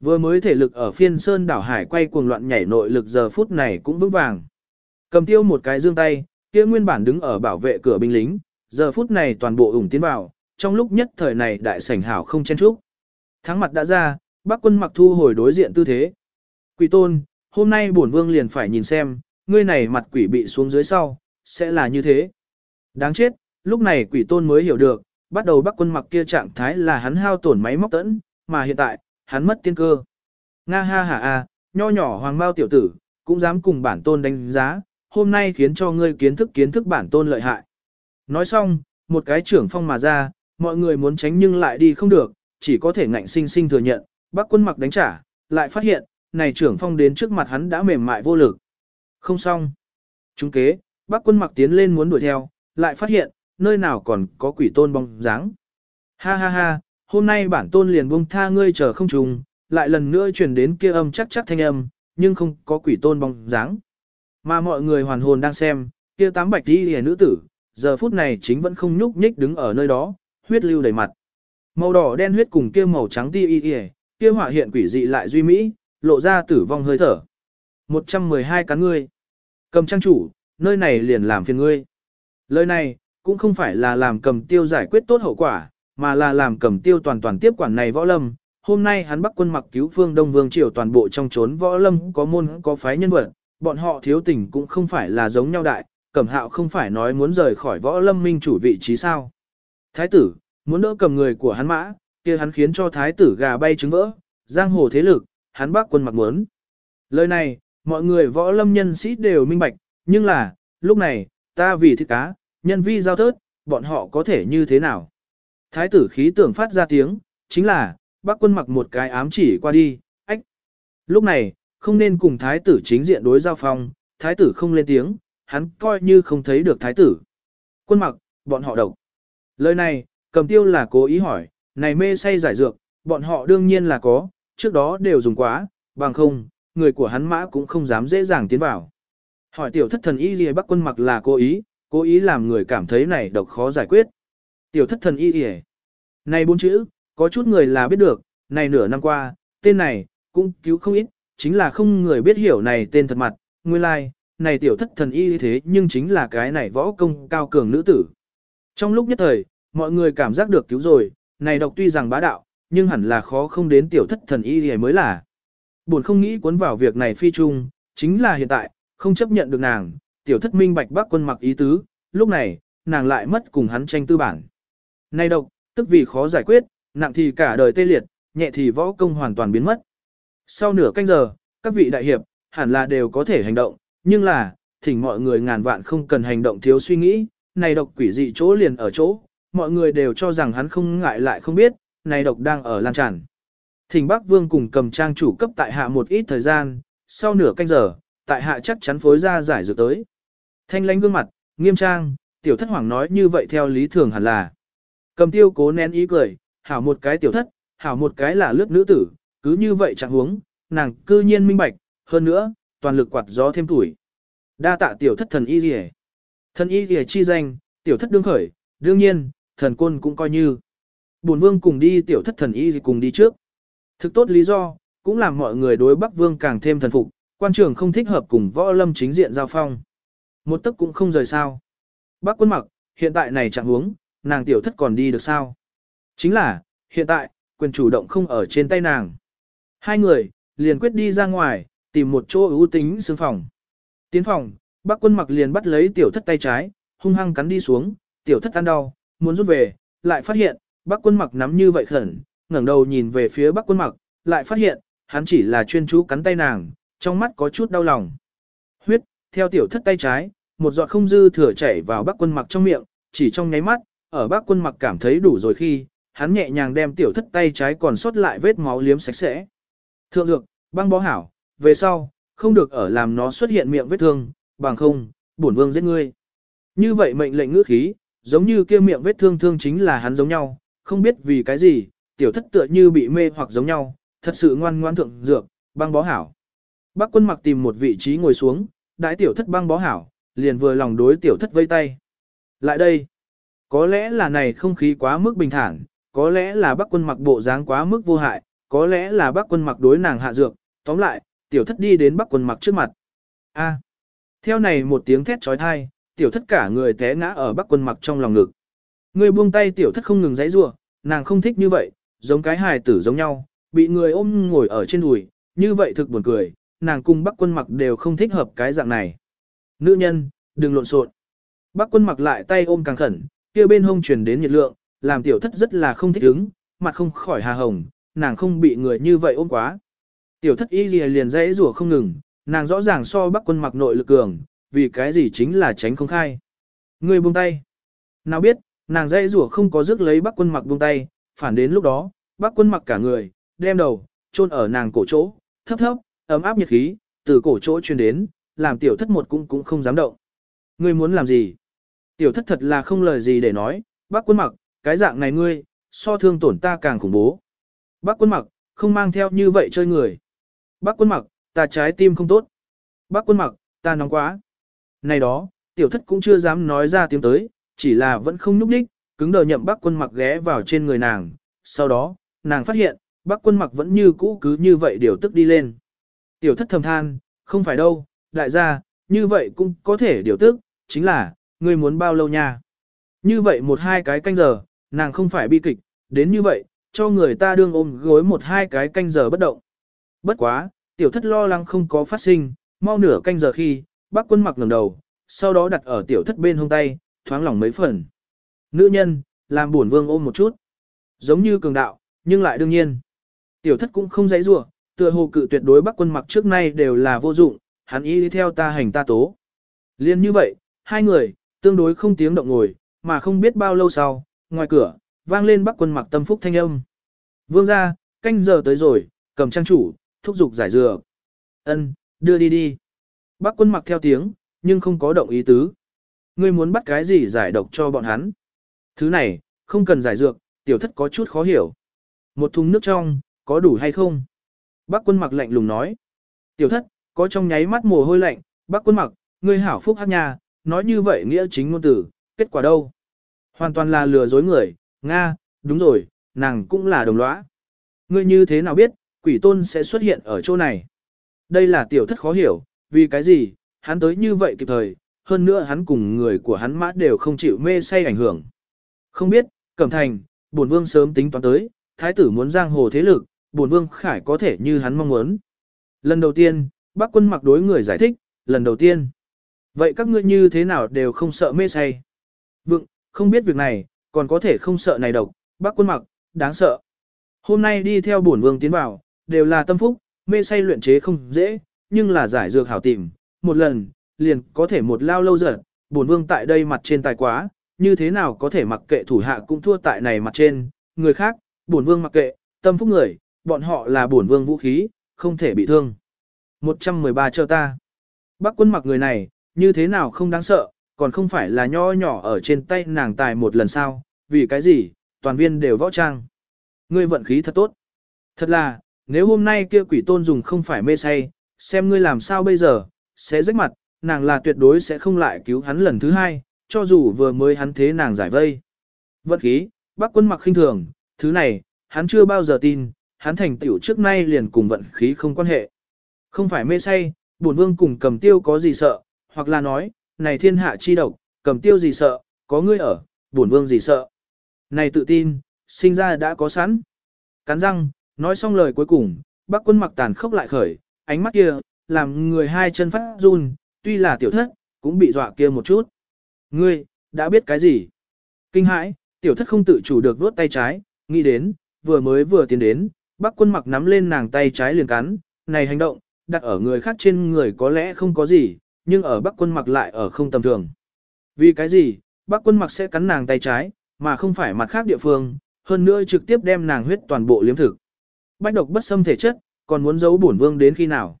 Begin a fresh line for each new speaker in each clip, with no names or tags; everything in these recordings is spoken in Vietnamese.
Vừa mới thể lực ở phiên sơn đảo hải quay cuồng loạn nhảy nội lực giờ phút này cũng vững vàng. Cầm tiêu một cái dương tay, kia nguyên bản đứng ở bảo vệ cửa binh lính, giờ phút này toàn bộ ủng tiến vào, trong lúc nhất thời này đại sảnh hảo không chen chúc. Thắng mặt đã ra, bác quân mặc thu hồi đối diện tư thế. Quỷ tôn, hôm nay bổn vương liền phải nhìn xem, ngươi này mặt quỷ bị xuống dưới sau, sẽ là như thế. Đáng chết, lúc này quỷ tôn mới hiểu được, bắt đầu bác quân mặc kia trạng thái là hắn hao tổn máy móc tẫn, mà hiện tại, hắn mất tiên cơ. Nga ha ha a, nho nhỏ hoàng bao tiểu tử, cũng dám cùng bản tôn đánh giá, hôm nay khiến cho ngươi kiến thức kiến thức bản tôn lợi hại. Nói xong, một cái trưởng phong mà ra, mọi người muốn tránh nhưng lại đi không được, chỉ có thể ngạnh sinh sinh thừa nhận, bác quân mặc đánh trả, lại phát hiện, này trưởng phong đến trước mặt hắn đã mềm mại vô lực. Không xong. Chúng kế, bác quân mặc tiến lên muốn đuổi theo, lại phát hiện, nơi nào còn có quỷ tôn bóng dáng. Ha ha ha, hôm nay bản tôn liền buông tha ngươi chờ không trùng, lại lần nữa truyền đến kia âm chắc chắc thanh âm, nhưng không có quỷ tôn bóng dáng. Mà mọi người hoàn hồn đang xem, kia tám bạch đi hề nữ tử, giờ phút này chính vẫn không nhúc nhích đứng ở nơi đó, huyết lưu đầy mặt. Màu đỏ đen huyết cùng kia màu trắng ti y y, kia hỏa hiện quỷ dị lại duy mỹ, lộ ra tử vong hơi thở. 112 cán ngươi. Cầm trang chủ, nơi này liền làm phiền ngươi. Lời này, cũng không phải là làm cầm tiêu giải quyết tốt hậu quả, mà là làm cầm tiêu toàn toàn tiếp quản này võ lâm. Hôm nay hắn bắt quân mặc cứu phương Đông Vương Triều toàn bộ trong trốn võ lâm có môn có phái nhân vật, bọn họ thiếu tình cũng không phải là giống nhau đại, cẩm hạo không phải nói muốn rời khỏi võ lâm minh chủ vị trí sao. Thái tử, muốn đỡ cầm người của hắn mã, kia hắn khiến cho thái tử gà bay trứng vỡ, giang hồ thế lực, hắn bác quân mặc muốn. Lời này, mọi người võ lâm nhân sĩ đều minh bạch, nhưng là, lúc này, ta vì thịt cá, nhân vi giao thớt, bọn họ có thể như thế nào? Thái tử khí tưởng phát ra tiếng, chính là, bác quân mặc một cái ám chỉ qua đi, ách. Lúc này, không nên cùng thái tử chính diện đối giao phong, thái tử không lên tiếng, hắn coi như không thấy được thái tử. Quân mặc, bọn họ độc. Lời này, cầm tiêu là cố ý hỏi, này mê say giải dược, bọn họ đương nhiên là có, trước đó đều dùng quá, bằng không, người của hắn mã cũng không dám dễ dàng tiến vào. Hỏi tiểu thất thần y gì bắc quân mặc là cố ý, cố ý làm người cảm thấy này độc khó giải quyết. Tiểu thất thần y gì Này bốn chữ, có chút người là biết được, này nửa năm qua, tên này, cũng cứu không ít, chính là không người biết hiểu này tên thật mặt, nguyên lai, like, này tiểu thất thần y thế nhưng chính là cái này võ công cao cường nữ tử. Trong lúc nhất thời, mọi người cảm giác được cứu rồi, này độc tuy rằng bá đạo, nhưng hẳn là khó không đến tiểu thất thần y mới là. Buồn không nghĩ cuốn vào việc này phi trung, chính là hiện tại, không chấp nhận được nàng, tiểu thất minh bạch bác quân mặc ý tứ, lúc này, nàng lại mất cùng hắn tranh tư bản. Này độc, tức vì khó giải quyết, nặng thì cả đời tê liệt, nhẹ thì võ công hoàn toàn biến mất. Sau nửa canh giờ, các vị đại hiệp, hẳn là đều có thể hành động, nhưng là, thỉnh mọi người ngàn vạn không cần hành động thiếu suy nghĩ, này độc quỷ dị chỗ liền ở chỗ, mọi người đều cho rằng hắn không ngại lại không biết, này độc đang ở lan tràn. Thỉnh Bắc Vương cùng cầm trang chủ cấp tại hạ một ít thời gian, sau nửa canh giờ, tại hạ chắc chắn phối ra giải dược tới. Thanh lãnh gương mặt, nghiêm trang, tiểu thất hoàng nói như vậy theo lý thường hẳn là. Cầm tiêu cố nén ý cười, hảo một cái tiểu thất, hảo một cái là lướt nữ tử, cứ như vậy chẳng huống, nàng cư nhiên minh bạch, hơn nữa, toàn lực quạt gió thêm tuổi. Đa tạ tiểu thất thần y rìa. Thần y rìa chi danh, tiểu thất đương khởi, đương nhiên, thần côn cũng coi như. Bổn vương cùng đi tiểu thất thần y cùng đi trước. Thực tốt lý do, cũng làm mọi người đối Bắc Vương càng thêm thần phục, quan trường không thích hợp cùng võ lâm chính diện giao phong. Một tấc cũng không rời sao. Bắc quân mặc, hiện tại này chẳng huống, nàng tiểu thất còn đi được sao? Chính là, hiện tại, quyền chủ động không ở trên tay nàng. Hai người, liền quyết đi ra ngoài, tìm một chỗ ưu tính xương phòng. Tiến phòng, bác quân mặc liền bắt lấy tiểu thất tay trái, hung hăng cắn đi xuống, tiểu thất ăn đau, muốn rút về, lại phát hiện, bác quân mặc nắm như vậy khẩn, ngẩng đầu nhìn về phía bác quân mặc, lại phát hiện, hắn chỉ là chuyên chú cắn tay nàng, trong mắt có chút đau lòng. Huyết, theo tiểu thất tay trái, một giọt không dư thừa chảy vào bác quân mặc trong miệng, chỉ trong nháy mắt, ở bác quân mặc cảm thấy đủ rồi khi, hắn nhẹ nhàng đem tiểu thất tay trái còn sót lại vết máu liếm sạch sẽ. Thượng dược, băng bó hảo, về sau, không được ở làm nó xuất hiện miệng vết thương, bằng không, bổn vương giết ngươi. Như vậy mệnh lệnh ngữ khí, giống như kia miệng vết thương thương chính là hắn giống nhau, không biết vì cái gì, tiểu thất tựa như bị mê hoặc giống nhau, thật sự ngoan ngoan thượng dược, băng bó hảo. Bác quân mặc tìm một vị trí ngồi xuống, đãi tiểu thất băng bó hảo, liền vừa lòng đối tiểu thất vây tay. Lại đây, có lẽ là này không khí quá mức bình thản, có lẽ là bác quân mặc bộ dáng quá mức vô hại, có lẽ là bác quân mặc đối nàng hạ dược, tóm lại, tiểu thất đi đến bác quân mặc trước mặt. A. Theo này một tiếng thét trói thai, tiểu thất cả người té ngã ở bác quân mặc trong lòng ngực. Người buông tay tiểu thất không ngừng giãy giụa, nàng không thích như vậy, giống cái hài tử giống nhau, bị người ôm ngồi ở trên đùi, như vậy thực buồn cười, nàng cùng bác quân mặc đều không thích hợp cái dạng này. Nữ nhân, đừng lộn xộn. Bác quân mặc lại tay ôm càng khẩn, kia bên hông truyền đến nhiệt lượng, làm tiểu thất rất là không thích ứng, mặt không khỏi hà hồng, nàng không bị người như vậy ôm quá. Tiểu thất y liền liền dãy rủa không ngừng, nàng rõ ràng so bắc quân mặc nội lực cường, vì cái gì chính là tránh không khai. Người buông tay. Nào biết, nàng dãy rủa không có rước lấy bắc quân mặc buông tay, phản đến lúc đó, bắc quân mặc cả người, đem đầu, chôn ở nàng cổ chỗ, thấp thấp, ấm áp nhiệt khí, từ cổ chỗ truyền đến, làm tiểu thất một cũng cũng không dám động. Ngươi muốn làm gì? Tiểu thất thật là không lời gì để nói, bác quân mặc, cái dạng này ngươi, so thương tổn ta càng khủng bố. Bác quân mặc, không mang theo như vậy chơi người. Bác quân mặc, ta trái tim không tốt. Bác quân mặc, ta nóng quá. Này đó, tiểu thất cũng chưa dám nói ra tiếng tới, chỉ là vẫn không nhúc đích, cứng đờ nhậm bác quân mặc ghé vào trên người nàng. Sau đó, nàng phát hiện, bác quân mặc vẫn như cũ cứ như vậy điều tức đi lên. Tiểu thất thầm than, không phải đâu, đại gia, như vậy cũng có thể điều tức, chính là, ngươi muốn bao lâu nha. Như vậy một hai cái canh giờ, nàng không phải bi kịch, đến như vậy, cho người ta đương ôm gối một hai cái canh giờ bất động. Bất quá, tiểu thất lo lắng không có phát sinh, mau nửa canh giờ khi, bác quân mặc ngẩng đầu, sau đó đặt ở tiểu thất bên hông tay, thoáng lỏng mấy phần. Nữ nhân, làm buồn vương ôm một chút. Giống như cường đạo, nhưng lại đương nhiên. Tiểu thất cũng không dãy rủa, tựa hồ cự tuyệt đối bác quân mặc trước nay đều là vô dụng, hắn ý đi theo ta hành ta tố. Liên như vậy, hai người, tương đối không tiếng động ngồi, mà không biết bao lâu sau, ngoài cửa, vang lên bác quân mặc tâm phúc thanh âm. Vương ra, canh giờ tới rồi, cầm trang chủ, thúc giục giải dừa. ân đưa đi đi. Bác quân mặc theo tiếng, nhưng không có động ý tứ. Ngươi muốn bắt cái gì giải độc cho bọn hắn? Thứ này, không cần giải dược, tiểu thất có chút khó hiểu. Một thùng nước trong, có đủ hay không? Bác quân mặc lạnh lùng nói. Tiểu thất, có trong nháy mắt mồ hôi lạnh, bác quân mặc, ngươi hảo phúc hát nhà, nói như vậy nghĩa chính ngôn tử, kết quả đâu? Hoàn toàn là lừa dối người, Nga, đúng rồi, nàng cũng là đồng lõa. Ngươi như thế nào biết, quỷ tôn sẽ xuất hiện ở chỗ này? Đây là tiểu thất khó hiểu, vì cái gì, hắn tới như vậy kịp thời, hơn nữa hắn cùng người của hắn mã đều không chịu mê say ảnh hưởng. Không biết, Cẩm Thành, bổn vương sớm tính toán tới, thái tử muốn giang hồ thế lực, bổn vương khải có thể như hắn mong muốn. Lần đầu tiên, bác quân mặc đối người giải thích, lần đầu tiên. Vậy các ngươi như thế nào đều không sợ mê say? vượng không biết việc này, còn có thể không sợ này độc, bác quân mặc, đáng sợ. Hôm nay đi theo bổn vương tiến vào, đều là tâm phúc, mê say luyện chế không dễ, nhưng là giải dược hảo tìm, một lần, liền có thể một lao lâu dần, bổn vương tại đây mặt trên tài quá, như thế nào có thể mặc kệ thủ hạ cũng thua tại này mặt trên, người khác, bổn vương mặc kệ, tâm phúc người, bọn họ là bổn vương vũ khí, không thể bị thương. 113 cho ta. Bác quân mặc người này, như thế nào không đáng sợ, còn không phải là nho nhỏ ở trên tay nàng tài một lần sao, vì cái gì, toàn viên đều võ trang. Ngươi vận khí thật tốt. Thật là, nếu hôm nay kia quỷ tôn dùng không phải mê say, xem ngươi làm sao bây giờ, sẽ rách mặt, nàng là tuyệt đối sẽ không lại cứu hắn lần thứ hai, cho dù vừa mới hắn thế nàng giải vây. Vận khí, bác quân mặc khinh thường, thứ này, hắn chưa bao giờ tin, hắn thành tựu trước nay liền cùng vận khí không quan hệ. Không phải mê say, bổn vương cùng cầm tiêu có gì sợ, hoặc là nói, này thiên hạ chi độc, cầm tiêu gì sợ, có ngươi ở, bổn vương gì sợ. Này tự tin, sinh ra đã có sẵn. Cắn răng, nói xong lời cuối cùng, bác quân mặc tàn khốc lại khởi, ánh mắt kia, làm người hai chân phát run, tuy là tiểu thất, cũng bị dọa kia một chút. Ngươi, đã biết cái gì? Kinh hãi, tiểu thất không tự chủ được vuốt tay trái, nghĩ đến, vừa mới vừa tiến đến, bác quân mặc nắm lên nàng tay trái liền cắn, này hành động, đặt ở người khác trên người có lẽ không có gì, nhưng ở bắc quân mặc lại ở không tầm thường. Vì cái gì, bắc quân mặc sẽ cắn nàng tay trái, mà không phải mặt khác địa phương, hơn nữa trực tiếp đem nàng huyết toàn bộ liếm thực. Bách độc bất xâm thể chất, còn muốn giấu bổn vương đến khi nào.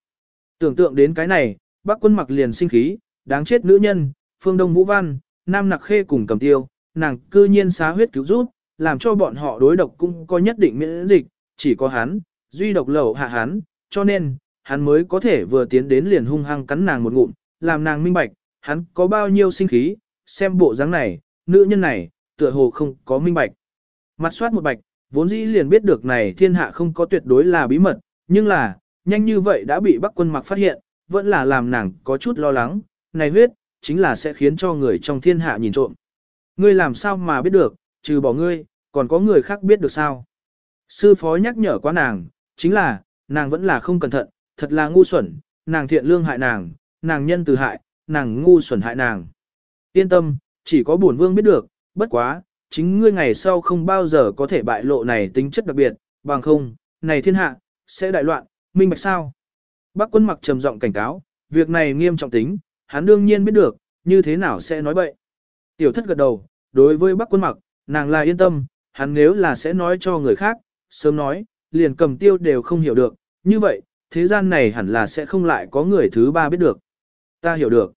Tưởng tượng đến cái này, bắc quân mặc liền sinh khí, đáng chết nữ nhân, phương đông vũ văn, nam nặc khê cùng cầm tiêu, nàng cư nhiên xá huyết cứu rút, làm cho bọn họ đối độc cũng có nhất định miễn dịch, chỉ có hắn, duy độc lẩu hạ hắn, cho nên, hắn mới có thể vừa tiến đến liền hung hăng cắn nàng một ngụm, làm nàng minh bạch, hắn có bao nhiêu sinh khí, xem bộ dáng này, nữ nhân này, tựa hồ không có minh bạch. Mặt soát một bạch, vốn dĩ liền biết được này thiên hạ không có tuyệt đối là bí mật, nhưng là, nhanh như vậy đã bị Bắc quân mặc phát hiện, vẫn là làm nàng có chút lo lắng, này huyết, chính là sẽ khiến cho người trong thiên hạ nhìn trộm. Ngươi làm sao mà biết được, trừ bỏ ngươi, còn có người khác biết được sao? Sư phó nhắc nhở quá nàng, chính là, nàng vẫn là không cẩn thận, thật là ngu xuẩn, nàng thiện lương hại nàng, nàng nhân từ hại, nàng ngu xuẩn hại nàng. Yên tâm, chỉ có bổn vương biết được, bất quá, chính ngươi ngày sau không bao giờ có thể bại lộ này tính chất đặc biệt, bằng không, này thiên hạ, sẽ đại loạn, minh bạch sao? Bác quân mặc trầm giọng cảnh cáo, việc này nghiêm trọng tính, hắn đương nhiên biết được, như thế nào sẽ nói bậy. Tiểu thất gật đầu, đối với bác quân mặc, nàng là yên tâm, hắn nếu là sẽ nói cho người khác, sớm nói, liền cầm tiêu đều không hiểu được, như vậy, thế gian này hẳn là sẽ không lại có người thứ ba biết được. Ta hiểu được.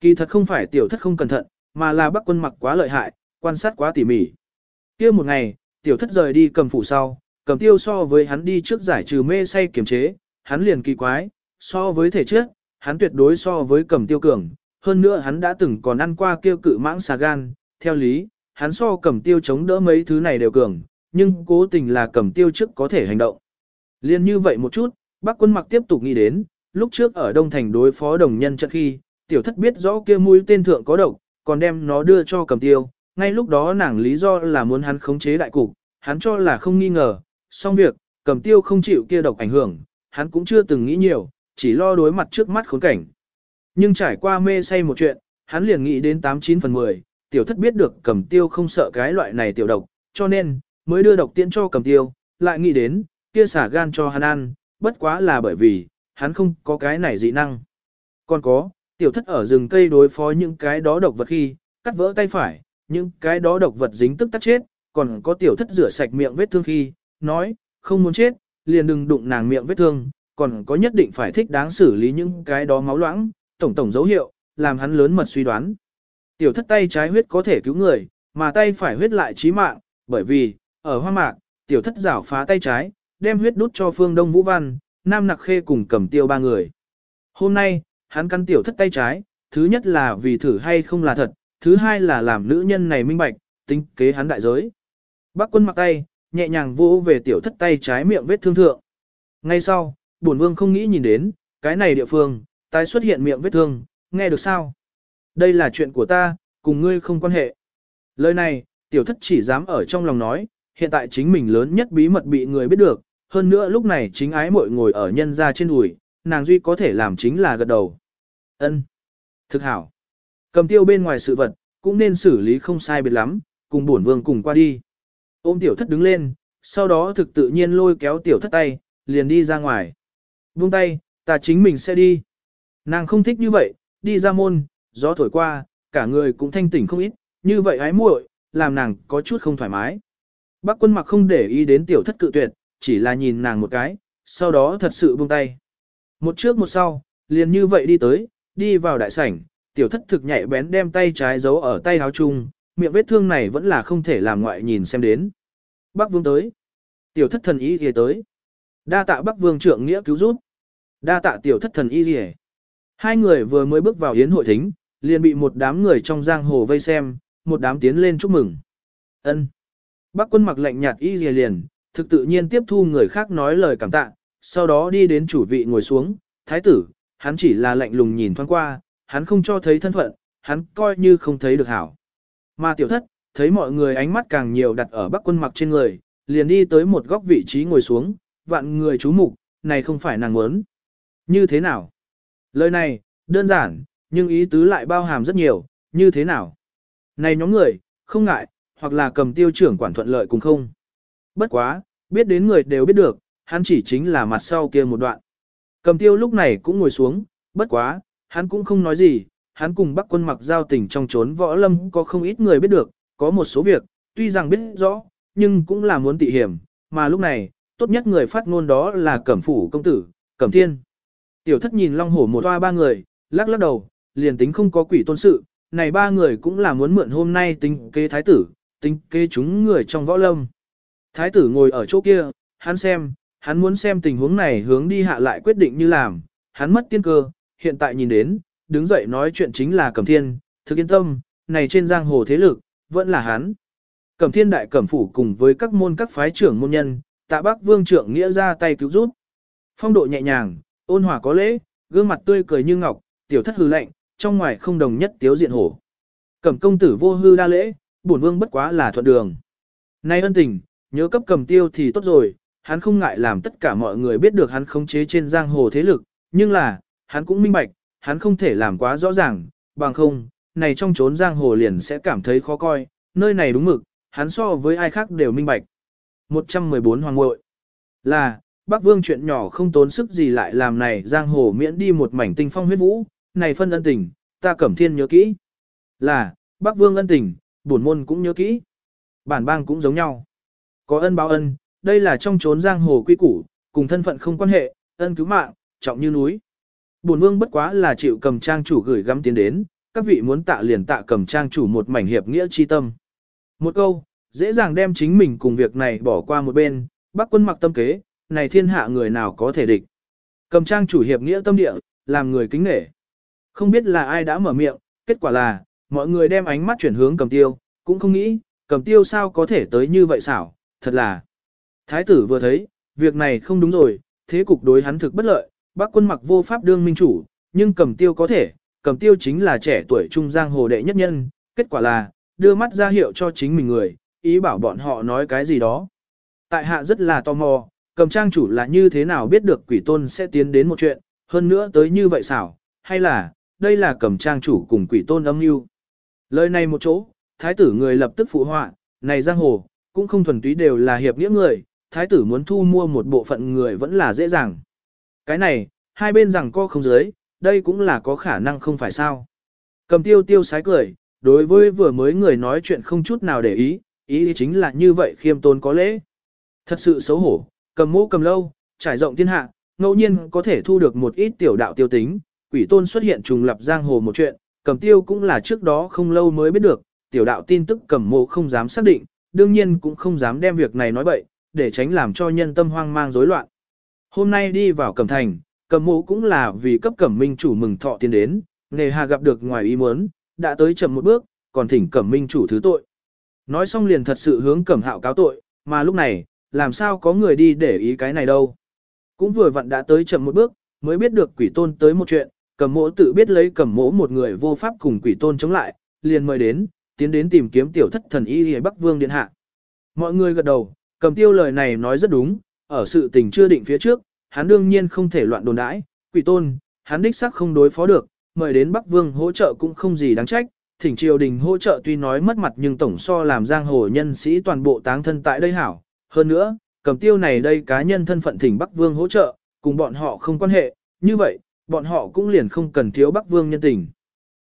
Kỳ thật không phải tiểu thất không cẩn thận, mà là bác quân mặc quá lợi hại, quan sát quá tỉ mỉ. kia một ngày, tiểu thất rời đi cầm phủ sau, cầm tiêu so với hắn đi trước giải trừ mê say kiềm chế, hắn liền kỳ quái, so với thể trước, hắn tuyệt đối so với cầm tiêu cường, hơn nữa hắn đã từng còn ăn qua kêu cự mãng xà gan, theo lý, hắn so cầm tiêu chống đỡ mấy thứ này đều cường, nhưng cố tình là cầm tiêu trước có thể hành động. Liên như vậy một chút, bác quân mặc tiếp tục nghĩ đến, lúc trước ở Đông Thành đối phó đồng nhân trận khi, tiểu thất biết rõ kia mũi tên thượng có độc, còn đem nó đưa cho cầm tiêu, ngay lúc đó nàng lý do là muốn hắn khống chế đại cục, hắn cho là không nghi ngờ, xong việc, cầm tiêu không chịu kia độc ảnh hưởng, hắn cũng chưa từng nghĩ nhiều, chỉ lo đối mặt trước mắt khốn cảnh. Nhưng trải qua mê say một chuyện, hắn liền nghĩ đến 89 phần 10, tiểu thất biết được cầm tiêu không sợ cái loại này tiểu độc, cho nên, mới đưa độc tiễn cho cầm tiêu, lại nghĩ đến, kia xả gan cho hắn ăn, bất quá là bởi vì, hắn không có cái này dị năng. Còn có, tiểu thất ở rừng cây đối phó những cái đó độc vật khi, cắt vỡ tay phải, những cái đó độc vật dính tức tắt chết, còn có tiểu thất rửa sạch miệng vết thương khi, nói, không muốn chết, liền đừng đụng nàng miệng vết thương, còn có nhất định phải thích đáng xử lý những cái đó máu loãng, tổng tổng dấu hiệu, làm hắn lớn mật suy đoán. Tiểu thất tay trái huyết có thể cứu người, mà tay phải huyết lại chí mạng, bởi vì, ở hoa mạc, tiểu thất rảo phá tay trái, đem huyết đút cho phương Đông Vũ Văn, Nam Nặc Khê cùng cầm tiêu ba người. Hôm nay, hắn căn tiểu thất tay trái, thứ nhất là vì thử hay không là thật, thứ hai là làm nữ nhân này minh bạch, tính kế hắn đại giới. Bác quân mặc tay, nhẹ nhàng vỗ về tiểu thất tay trái miệng vết thương thượng. Ngay sau, bổn vương không nghĩ nhìn đến, cái này địa phương, tái xuất hiện miệng vết thương, nghe được sao? Đây là chuyện của ta, cùng ngươi không quan hệ. Lời này, tiểu thất chỉ dám ở trong lòng nói, hiện tại chính mình lớn nhất bí mật bị người biết được, hơn nữa lúc này chính ái muội ngồi ở nhân ra trên đùi, nàng duy có thể làm chính là gật đầu. Ân, Thực hảo. Cầm tiêu bên ngoài sự vật, cũng nên xử lý không sai biệt lắm, cùng bổn vương cùng qua đi. Ôm tiểu thất đứng lên, sau đó thực tự nhiên lôi kéo tiểu thất tay, liền đi ra ngoài. Buông tay, ta chính mình sẽ đi. Nàng không thích như vậy, đi ra môn, gió thổi qua, cả người cũng thanh tỉnh không ít, như vậy ái muội, làm nàng có chút không thoải mái. Bác quân mặc không để ý đến tiểu thất cự tuyệt, chỉ là nhìn nàng một cái, sau đó thật sự buông tay. Một trước một sau, liền như vậy đi tới, đi vào đại sảnh, tiểu thất thực nhạy bén đem tay trái giấu ở tay áo chung, miệng vết thương này vẫn là không thể làm ngoại nhìn xem đến. Bác vương tới. Tiểu thất thần y thì tới. Đa tạ bác vương trưởng nghĩa cứu giúp. Đa tạ tiểu thất thần y gì Hai người vừa mới bước vào yến hội thính, liền bị một đám người trong giang hồ vây xem, một đám tiến lên chúc mừng. Ân. Bác quân mặc lạnh nhạt y gì liền, thực tự nhiên tiếp thu người khác nói lời cảm tạ, sau đó đi đến chủ vị ngồi xuống, thái tử, hắn chỉ là lạnh lùng nhìn thoáng qua, hắn không cho thấy thân phận, hắn coi như không thấy được hảo. Mà tiểu thất, thấy mọi người ánh mắt càng nhiều đặt ở bắc quân mặc trên người, liền đi tới một góc vị trí ngồi xuống, vạn người chú mục, này không phải nàng muốn. Như thế nào? Lời này, đơn giản, nhưng ý tứ lại bao hàm rất nhiều, như thế nào? Này nhóm người, không ngại, hoặc là cầm tiêu trưởng quản thuận lợi cùng không. Bất quá, biết đến người đều biết được, hắn chỉ chính là mặt sau kia một đoạn. Cầm tiêu lúc này cũng ngồi xuống, bất quá, hắn cũng không nói gì, hắn cùng bắc quân mặc giao tình trong trốn võ lâm có không ít người biết được, có một số việc, tuy rằng biết rõ, nhưng cũng là muốn tị hiểm, mà lúc này, tốt nhất người phát ngôn đó là cẩm phủ công tử, cẩm thiên. Tiểu thất nhìn long hổ một toa ba người, lắc lắc đầu, liền tính không có quỷ tôn sự, này ba người cũng là muốn mượn hôm nay tính kế thái tử, tính kế chúng người trong võ lâm. Thái tử ngồi ở chỗ kia, hắn xem, hắn muốn xem tình huống này hướng đi hạ lại quyết định như làm, hắn mất tiên cơ, hiện tại nhìn đến, đứng dậy nói chuyện chính là Cẩm Thiên, thực yên tâm, này trên giang hồ thế lực, vẫn là hắn. Cẩm thiên đại cẩm phủ cùng với các môn các phái trưởng môn nhân, tạ bác vương trưởng nghĩa ra tay cứu giúp. Phong độ nhẹ nhàng, ôn hòa có lễ, gương mặt tươi cười như ngọc, tiểu thất hư lạnh, trong ngoài không đồng nhất tiếu diện hổ. Cẩm công tử vô hư đa lễ, bổn vương bất quá là thuận đường. Nay ân tình, nhớ cấp cầm tiêu thì tốt rồi, hắn không ngại làm tất cả mọi người biết được hắn khống chế trên giang hồ thế lực, nhưng là, hắn cũng minh bạch, hắn không thể làm quá rõ ràng, bằng không, này trong trốn giang hồ liền sẽ cảm thấy khó coi, nơi này đúng mực, hắn so với ai khác đều minh bạch. 114 Hoàng ngội Là, Bắc Vương chuyện nhỏ không tốn sức gì lại làm này giang hồ miễn đi một mảnh tinh phong huyết vũ, này phân ân tình, ta cẩm thiên nhớ kỹ. Là, Bắc Vương ân tình, bổn môn cũng nhớ kỹ. Bản bang cũng giống nhau. Có ân báo ân, đây là trong trốn giang hồ quy củ, cùng thân phận không quan hệ, ân cứu mạng, trọng như núi. Bổn vương bất quá là chịu cầm trang chủ gửi gắm tiến đến, các vị muốn tạ liền tạ cầm trang chủ một mảnh hiệp nghĩa chi tâm. Một câu, dễ dàng đem chính mình cùng việc này bỏ qua một bên, bác quân mặc tâm kế, này thiên hạ người nào có thể địch. Cầm trang chủ hiệp nghĩa tâm địa, làm người kính nể. Không biết là ai đã mở miệng, kết quả là, mọi người đem ánh mắt chuyển hướng cầm tiêu, cũng không nghĩ, cầm tiêu sao có thể tới như vậy xảo, thật là. Thái tử vừa thấy, việc này không đúng rồi, thế cục đối hắn thực bất lợi, bác quân mặc vô pháp đương minh chủ, nhưng cầm tiêu có thể, cầm tiêu chính là trẻ tuổi trung giang hồ đệ nhất nhân, kết quả là, đưa mắt ra hiệu cho chính mình người, ý bảo bọn họ nói cái gì đó. Tại hạ rất là tò mò, cầm trang chủ là như thế nào biết được quỷ tôn sẽ tiến đến một chuyện, hơn nữa tới như vậy xảo, hay là, đây là cầm trang chủ cùng quỷ tôn âm mưu. Lời này một chỗ, thái tử người lập tức phụ họa, này giang hồ, cũng không thuần túy đều là hiệp nghĩa người, thái tử muốn thu mua một bộ phận người vẫn là dễ dàng. Cái này, hai bên rằng co không giới, đây cũng là có khả năng không phải sao. Cầm tiêu tiêu sái cười, đối với vừa mới người nói chuyện không chút nào để ý, ý chính là như vậy khiêm tôn có lễ. Thật sự xấu hổ, cầm mũ cầm lâu, trải rộng thiên hạ, ngẫu nhiên có thể thu được một ít tiểu đạo tiêu tính, quỷ tôn xuất hiện trùng lập giang hồ một chuyện, cầm tiêu cũng là trước đó không lâu mới biết được, tiểu đạo tin tức cầm mộ không dám xác định, đương nhiên cũng không dám đem việc này nói bậy, để tránh làm cho nhân tâm hoang mang rối loạn. Hôm nay đi vào cẩm thành, cẩm mộ cũng là vì cấp cẩm minh chủ mừng thọ tiến đến, nghề hà gặp được ngoài ý muốn, đã tới chậm một bước, còn thỉnh cẩm minh chủ thứ tội. Nói xong liền thật sự hướng cẩm hạo cáo tội, mà lúc này, làm sao có người đi để ý cái này đâu. Cũng vừa vặn đã tới chậm một bước, mới biết được quỷ tôn tới một chuyện, Cẩm Mộ tự biết lấy Cẩm Mộ một người vô pháp cùng quỷ tôn chống lại, liền mời đến, tiến đến tìm kiếm tiểu thất thần y hề Bắc Vương Điện Hạ. Mọi người gật đầu, cầm tiêu lời này nói rất đúng, ở sự tình chưa định phía trước, hắn đương nhiên không thể loạn đồn đãi, quỷ tôn, hắn đích xác không đối phó được, mời đến Bắc Vương hỗ trợ cũng không gì đáng trách, thỉnh triều đình hỗ trợ tuy nói mất mặt nhưng tổng so làm giang hồ nhân sĩ toàn bộ táng thân tại đây hảo. Hơn nữa, cầm tiêu này đây cá nhân thân phận thỉnh Bắc Vương hỗ trợ, cùng bọn họ không quan hệ, như vậy, bọn họ cũng liền không cần thiếu Bắc Vương nhân tình.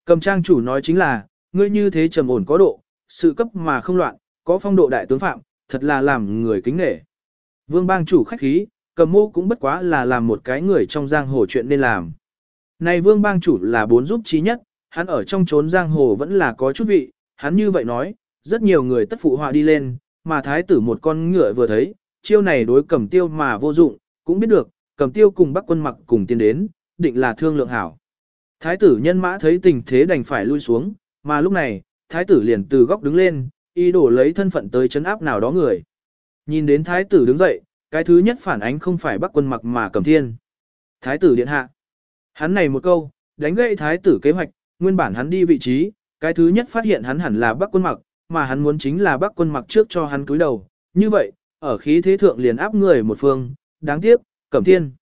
Cầm trang chủ nói chính là, ngươi như thế trầm ổn có độ, sự cấp mà không loạn, có phong độ đại tướng phạm, thật là làm người kính nể. Vương bang chủ khách khí, cầm mô cũng bất quá là làm một cái người trong giang hồ chuyện nên làm. Này vương bang chủ là bốn giúp trí nhất, hắn ở trong trốn giang hồ vẫn là có chút vị, hắn như vậy nói, rất nhiều người tất phụ họa đi lên, mà thái tử một con ngựa vừa thấy, chiêu này đối cầm tiêu mà vô dụng, cũng biết được, cầm tiêu cùng bắc quân mặc cùng tiến đến, định là thương lượng hảo. Thái tử nhân mã thấy tình thế đành phải lui xuống, mà lúc này, thái tử liền từ góc đứng lên, ý đồ lấy thân phận tới chấn áp nào đó người. Nhìn đến thái tử đứng dậy, cái thứ nhất phản ánh không phải bắc quân mặc mà cầm thiên. Thái tử điện hạ. Hắn này một câu, đánh gậy thái tử kế hoạch, nguyên bản hắn đi vị trí, cái thứ nhất phát hiện hắn hẳn là bắc quân mặc, mà hắn muốn chính là bắc quân mặc trước cho hắn cúi đầu. Như vậy, ở khí thế thượng liền áp người một phương, đáng tiếc, cẩm thiên.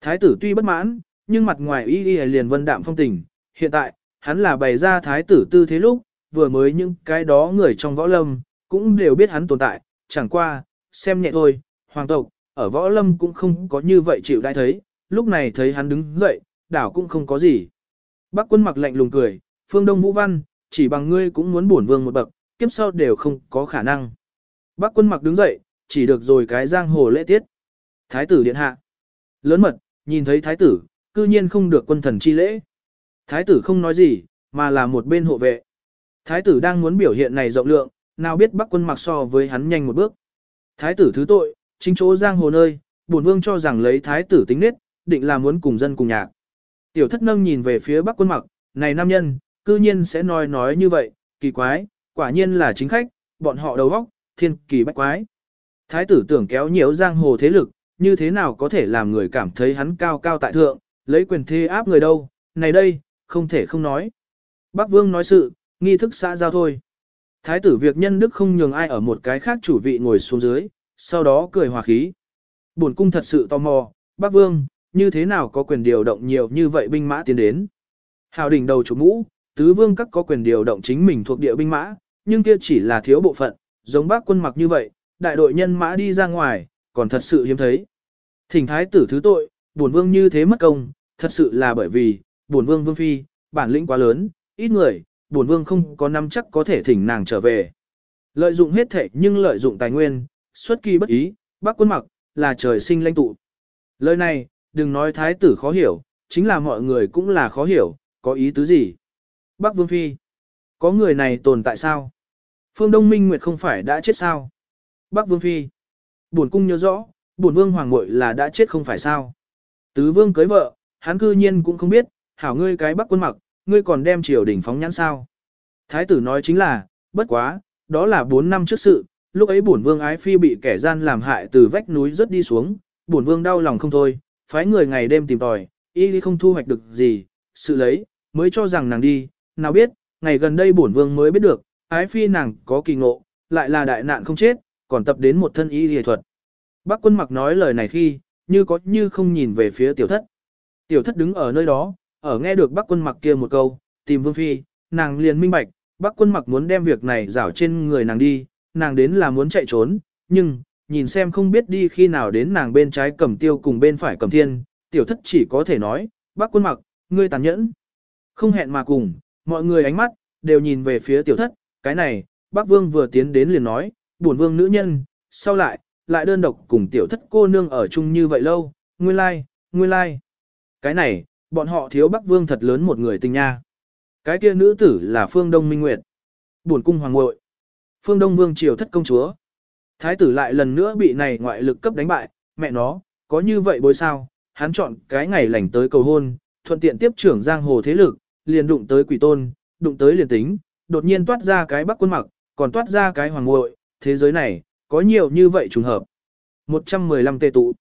Thái tử tuy bất mãn, nhưng mặt ngoài y y liền vân đạm phong tình, hiện tại, hắn là bày ra thái tử tư thế lúc, vừa mới những cái đó người trong võ lâm, cũng đều biết hắn tồn tại, chẳng qua, xem nhẹ thôi, hoàng tộc, ở võ lâm cũng không có như vậy chịu đại thấy, lúc này thấy hắn đứng dậy, đảo cũng không có gì. Bác quân mặc lạnh lùng cười, phương đông vũ văn, chỉ bằng ngươi cũng muốn bổn vương một bậc, kiếp sau đều không có khả năng. Bác quân mặc đứng dậy, chỉ được rồi cái giang hồ lễ tiết. Thái tử điện hạ. Lớn mật, nhìn thấy thái tử, cư nhiên không được quân thần chi lễ. Thái tử không nói gì, mà là một bên hộ vệ. Thái tử đang muốn biểu hiện này rộng lượng, nào biết bắc quân mặc so với hắn nhanh một bước. Thái tử thứ tội, chính chỗ giang hồ nơi, bổn vương cho rằng lấy thái tử tính nết, định là muốn cùng dân cùng nhạc. Tiểu thất nâng nhìn về phía bắc quân mặc, này nam nhân, cư nhiên sẽ nói nói như vậy, kỳ quái, quả nhiên là chính khách, bọn họ đầu óc, thiên kỳ bách quái. Thái tử tưởng kéo nhiều giang hồ thế lực, như thế nào có thể làm người cảm thấy hắn cao cao tại thượng, lấy quyền thế áp người đâu, này đây, không thể không nói. Bắc Vương nói sự, nghi thức xã giao thôi. Thái tử việc nhân đức không nhường ai ở một cái khác chủ vị ngồi xuống dưới, sau đó cười hòa khí. Bổn cung thật sự tò mò, Bắc Vương, như thế nào có quyền điều động nhiều như vậy binh mã tiến đến. Hào đỉnh đầu chủ mũ, tứ vương các có quyền điều động chính mình thuộc địa binh mã, nhưng kia chỉ là thiếu bộ phận, giống bác quân mặc như vậy, đại đội nhân mã đi ra ngoài, còn thật sự hiếm thấy. Thỉnh thái tử thứ tội, buồn vương như thế mất công, thật sự là bởi vì, bổn vương vương phi, bản lĩnh quá lớn, ít người, bổn vương không có nắm chắc có thể thỉnh nàng trở về. Lợi dụng hết thể nhưng lợi dụng tài nguyên, xuất kỳ bất ý, bác quân mặc, là trời sinh lãnh tụ. Lời này, đừng nói thái tử khó hiểu, chính là mọi người cũng là khó hiểu, có ý tứ gì. Bác Vương Phi, có người này tồn tại sao? Phương Đông Minh Nguyệt không phải đã chết sao? Bác Vương Phi, buồn cung nhớ rõ, buồn vương hoàng muội là đã chết không phải sao? Tứ vương cưới vợ, hắn cư nhiên cũng không biết, hảo ngươi cái bắc quân mặc, ngươi còn đem triều đình phóng nhãn sao? Thái tử nói chính là, bất quá, đó là 4 năm trước sự, lúc ấy bổn vương ái phi bị kẻ gian làm hại từ vách núi rất đi xuống, bổn vương đau lòng không thôi, phái người ngày đêm tìm tòi, y không thu hoạch được gì, sự lấy, mới cho rằng nàng đi, nào biết, ngày gần đây bổn vương mới biết được, ái phi nàng có kỳ ngộ, lại là đại nạn không chết, còn tập đến một thân y y thuật. Bác quân mặc nói lời này khi, như có như không nhìn về phía tiểu thất. Tiểu thất đứng ở nơi đó, ở nghe được bác quân mặc kia một câu, tìm vương phi, nàng liền minh bạch, bác quân mặc muốn đem việc này rảo trên người nàng đi, nàng đến là muốn chạy trốn, nhưng, nhìn xem không biết đi khi nào đến nàng bên trái cầm tiêu cùng bên phải cầm thiên, tiểu thất chỉ có thể nói, bác quân mặc, ngươi tàn nhẫn. Không hẹn mà cùng, mọi người ánh mắt, đều nhìn về phía tiểu thất, cái này, bác vương vừa tiến đến liền nói, buồn vương nữ nhân, sau lại, lại đơn độc cùng tiểu thất cô nương ở chung như vậy lâu, nguyên lai, like, nguyên lai. Like. Cái này, bọn họ thiếu bắc vương thật lớn một người tình nha. Cái kia nữ tử là phương đông minh nguyệt. Buồn cung hoàng ngội. Phương đông vương triều thất công chúa. Thái tử lại lần nữa bị này ngoại lực cấp đánh bại, mẹ nó, có như vậy bối sao, hắn chọn cái ngày lành tới cầu hôn, thuận tiện tiếp trưởng giang hồ thế lực, liền đụng tới quỷ tôn, đụng tới liền tính, đột nhiên toát ra cái bắc quân mặc, còn toát ra cái hoàng ngội, thế giới này, có nhiều như vậy trùng hợp. 115 tê tụ,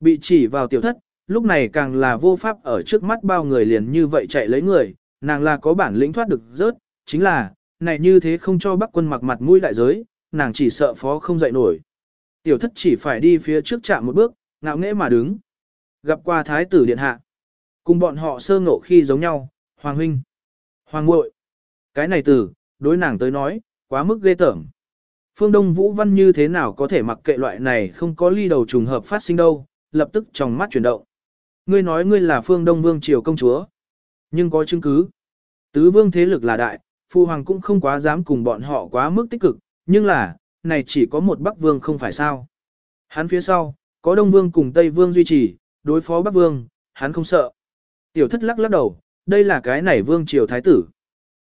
bị chỉ vào tiểu thất, lúc này càng là vô pháp ở trước mắt bao người liền như vậy chạy lấy người, nàng là có bản lĩnh thoát được rớt, chính là, này như thế không cho bắc quân mặc mặt mũi đại giới, nàng chỉ sợ phó không dậy nổi. Tiểu thất chỉ phải đi phía trước chạm một bước, ngạo nghễ mà đứng. Gặp qua thái tử điện hạ. Cùng bọn họ sơ ngộ khi giống nhau, hoàng huynh, hoàng muội Cái này tử đối nàng tới nói, quá mức ghê tởm. Phương Đông Vũ Văn như thế nào có thể mặc kệ loại này không có ly đầu trùng hợp phát sinh đâu, lập tức trong mắt chuyển động. Ngươi nói ngươi là Phương Đông Vương Triều công chúa, nhưng có chứng cứ. Tứ vương thế lực là đại, Phu Hoàng cũng không quá dám cùng bọn họ quá mức tích cực, nhưng là, này chỉ có một Bắc Vương không phải sao. Hắn phía sau, có Đông Vương cùng Tây Vương duy trì, đối phó Bắc Vương, hắn không sợ. Tiểu thất lắc lắc đầu, đây là cái này Vương Triều Thái Tử.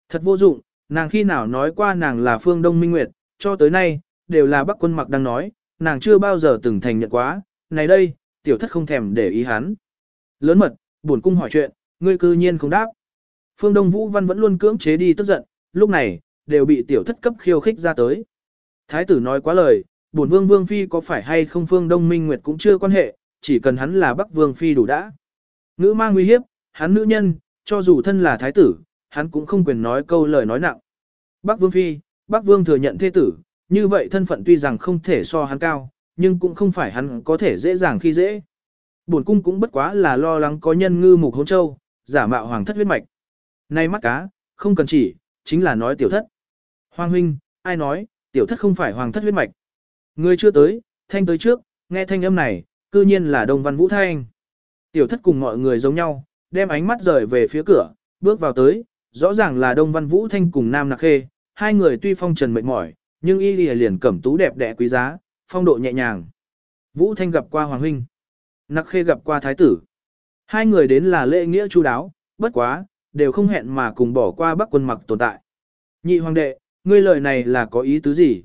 Thật vô dụng, nàng khi nào nói qua nàng là Phương Đông Minh Nguyệt, cho tới nay, đều là Bắc quân mặc đang nói, nàng chưa bao giờ từng thành nhận quá, này đây, tiểu thất không thèm để ý hắn. Lớn mật, buồn cung hỏi chuyện, ngươi cư nhiên không đáp. Phương Đông Vũ Văn vẫn luôn cưỡng chế đi tức giận, lúc này, đều bị tiểu thất cấp khiêu khích ra tới. Thái tử nói quá lời, bổn vương vương phi có phải hay không phương đông minh nguyệt cũng chưa quan hệ, chỉ cần hắn là bắc vương phi đủ đã. Ngữ mang nguy hiếp, hắn nữ nhân, cho dù thân là thái tử, hắn cũng không quyền nói câu lời nói nặng. Bắc vương phi, bắc vương thừa nhận thế tử, như vậy thân phận tuy rằng không thể so hắn cao, nhưng cũng không phải hắn có thể dễ dàng khi dễ. Bổn cung cũng bất quá là lo lắng có nhân ngư mục hôn châu, giả mạo hoàng thất huyết mạch. Nay mắt cá, không cần chỉ, chính là nói tiểu thất. Hoàng huynh, ai nói, tiểu thất không phải hoàng thất huyết mạch. Người chưa tới, thanh tới trước, nghe thanh âm này, cư nhiên là Đông Văn Vũ Thanh. Tiểu thất cùng mọi người giống nhau, đem ánh mắt rời về phía cửa, bước vào tới, rõ ràng là Đông Văn Vũ Thanh cùng Nam Nạc Khê, hai người tuy phong trần mệt mỏi, nhưng y lìa liền cẩm tú đẹp đẽ quý giá, phong độ nhẹ nhàng. Vũ Thanh gặp qua Hoàng Huynh, Nặc Khê gặp qua Thái Tử. Hai người đến là lễ nghĩa chu đáo, bất quá, đều không hẹn mà cùng bỏ qua bắc quân mặc tồn tại. Nhị Hoàng đệ, ngươi lời này là có ý tứ gì?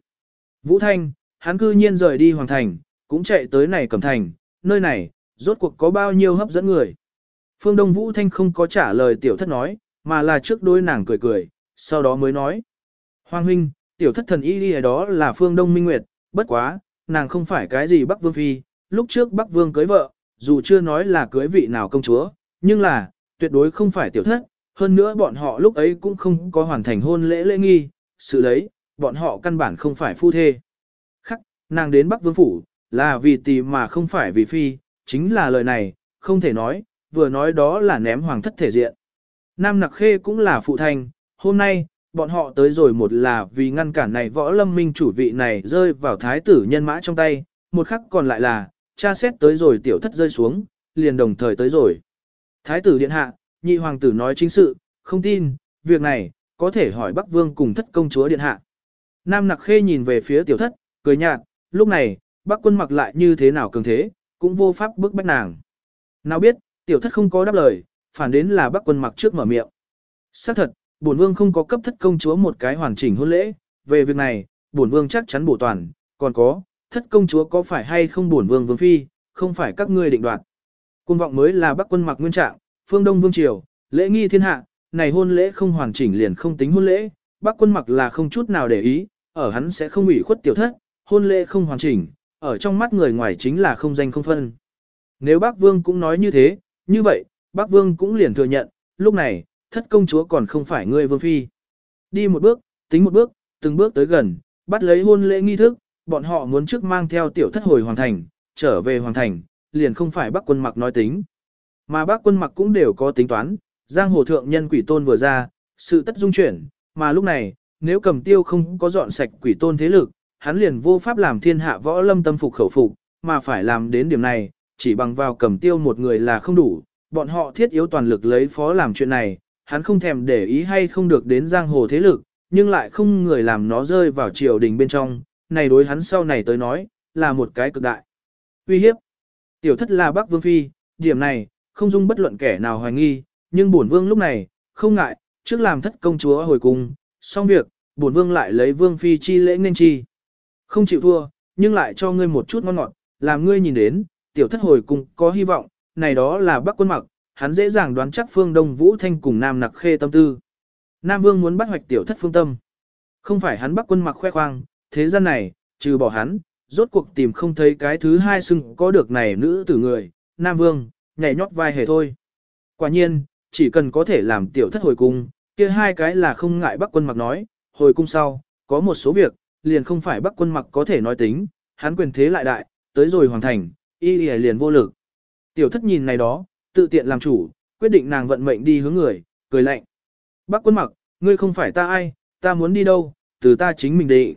Vũ Thanh, hắn cư nhiên rời đi Hoàng Thành, cũng chạy tới này Cẩm Thành, nơi này, rốt cuộc có bao nhiêu hấp dẫn người. Phương Đông Vũ Thanh không có trả lời tiểu thất nói, mà là trước đôi nàng cười cười, sau đó mới nói. Hoàng huynh, Tiểu thất thần y đi đó là phương Đông Minh Nguyệt, bất quá, nàng không phải cái gì Bắc Vương Phi, lúc trước Bắc Vương cưới vợ, dù chưa nói là cưới vị nào công chúa, nhưng là, tuyệt đối không phải tiểu thất, hơn nữa bọn họ lúc ấy cũng không có hoàn thành hôn lễ lễ nghi, sự lấy, bọn họ căn bản không phải phu thê. Khắc, nàng đến Bắc Vương Phủ, là vì tì mà không phải vì phi, chính là lời này, không thể nói, vừa nói đó là ném hoàng thất thể diện. Nam Nặc Khê cũng là phụ thành, hôm nay, bọn họ tới rồi một là vì ngăn cản này võ lâm minh chủ vị này rơi vào thái tử nhân mã trong tay, một khắc còn lại là, cha xét tới rồi tiểu thất rơi xuống, liền đồng thời tới rồi. Thái tử điện hạ, nhị hoàng tử nói chính sự, không tin, việc này, có thể hỏi Bắc Vương cùng thất công chúa điện hạ. Nam nặc khê nhìn về phía tiểu thất, cười nhạt, lúc này, Bắc quân mặc lại như thế nào cường thế, cũng vô pháp bức bách nàng. Nào biết, tiểu thất không có đáp lời, phản đến là Bắc quân mặc trước mở miệng. Xác thật, bổn vương không có cấp thất công chúa một cái hoàn chỉnh hôn lễ, về việc này, bổn vương chắc chắn bổ toàn, còn có, thất công chúa có phải hay không bổn vương vương phi, không phải các ngươi định đoạt. Quân vọng mới là Bắc quân mặc nguyên trạng, phương Đông vương triều, lễ nghi thiên hạ, này hôn lễ không hoàn chỉnh liền không tính hôn lễ, Bắc quân mặc là không chút nào để ý, ở hắn sẽ không ủy khuất tiểu thất, hôn lễ không hoàn chỉnh, ở trong mắt người ngoài chính là không danh không phân. Nếu bác vương cũng nói như thế, như vậy, bác vương cũng liền thừa nhận, lúc này, thất công chúa còn không phải ngươi vương phi. Đi một bước, tính một bước, từng bước tới gần, bắt lấy hôn lễ nghi thức, bọn họ muốn trước mang theo tiểu thất hồi hoàng thành, trở về hoàng thành, liền không phải bác quân mặc nói tính. Mà bác quân mặc cũng đều có tính toán, giang hồ thượng nhân quỷ tôn vừa ra, sự tất dung chuyển, mà lúc này, nếu cầm tiêu không có dọn sạch quỷ tôn thế lực, hắn liền vô pháp làm thiên hạ võ lâm tâm phục khẩu phục, mà phải làm đến điểm này, chỉ bằng vào cầm tiêu một người là không đủ, bọn họ thiết yếu toàn lực lấy phó làm chuyện này, hắn không thèm để ý hay không được đến giang hồ thế lực, nhưng lại không người làm nó rơi vào triều đình bên trong, này đối hắn sau này tới nói, là một cái cực đại. Uy hiếp. Tiểu thất là Bắc Vương Phi, điểm này, không dung bất luận kẻ nào hoài nghi, nhưng bổn vương lúc này, không ngại, trước làm thất công chúa hồi cung, xong việc, bổn vương lại lấy Vương Phi chi lễ nên chi. Không chịu thua, nhưng lại cho ngươi một chút ngon ngọt, làm ngươi nhìn đến, tiểu thất hồi cung có hy vọng, này đó là Bắc quân mặc, hắn dễ dàng đoán chắc phương Đông Vũ Thanh cùng Nam Nặc Khê tâm tư. Nam Vương muốn bắt hoạch tiểu thất phương tâm. Không phải hắn Bắc quân mặc khoe khoang, thế gian này, trừ bỏ hắn, rốt cuộc tìm không thấy cái thứ hai xưng có được này nữ tử người, Nam Vương, nhảy nhót vai hề thôi. Quả nhiên, chỉ cần có thể làm tiểu thất hồi cung, kia hai cái là không ngại Bắc quân mặc nói, hồi cung sau, có một số việc, liền không phải Bắc quân mặc có thể nói tính, hắn quyền thế lại đại, tới rồi hoàn thành, y liền vô lực. Tiểu thất nhìn này đó, tự tiện làm chủ, quyết định nàng vận mệnh đi hướng người, cười lạnh. Bác quân mặc, ngươi không phải ta ai, ta muốn đi đâu, từ ta chính mình đi.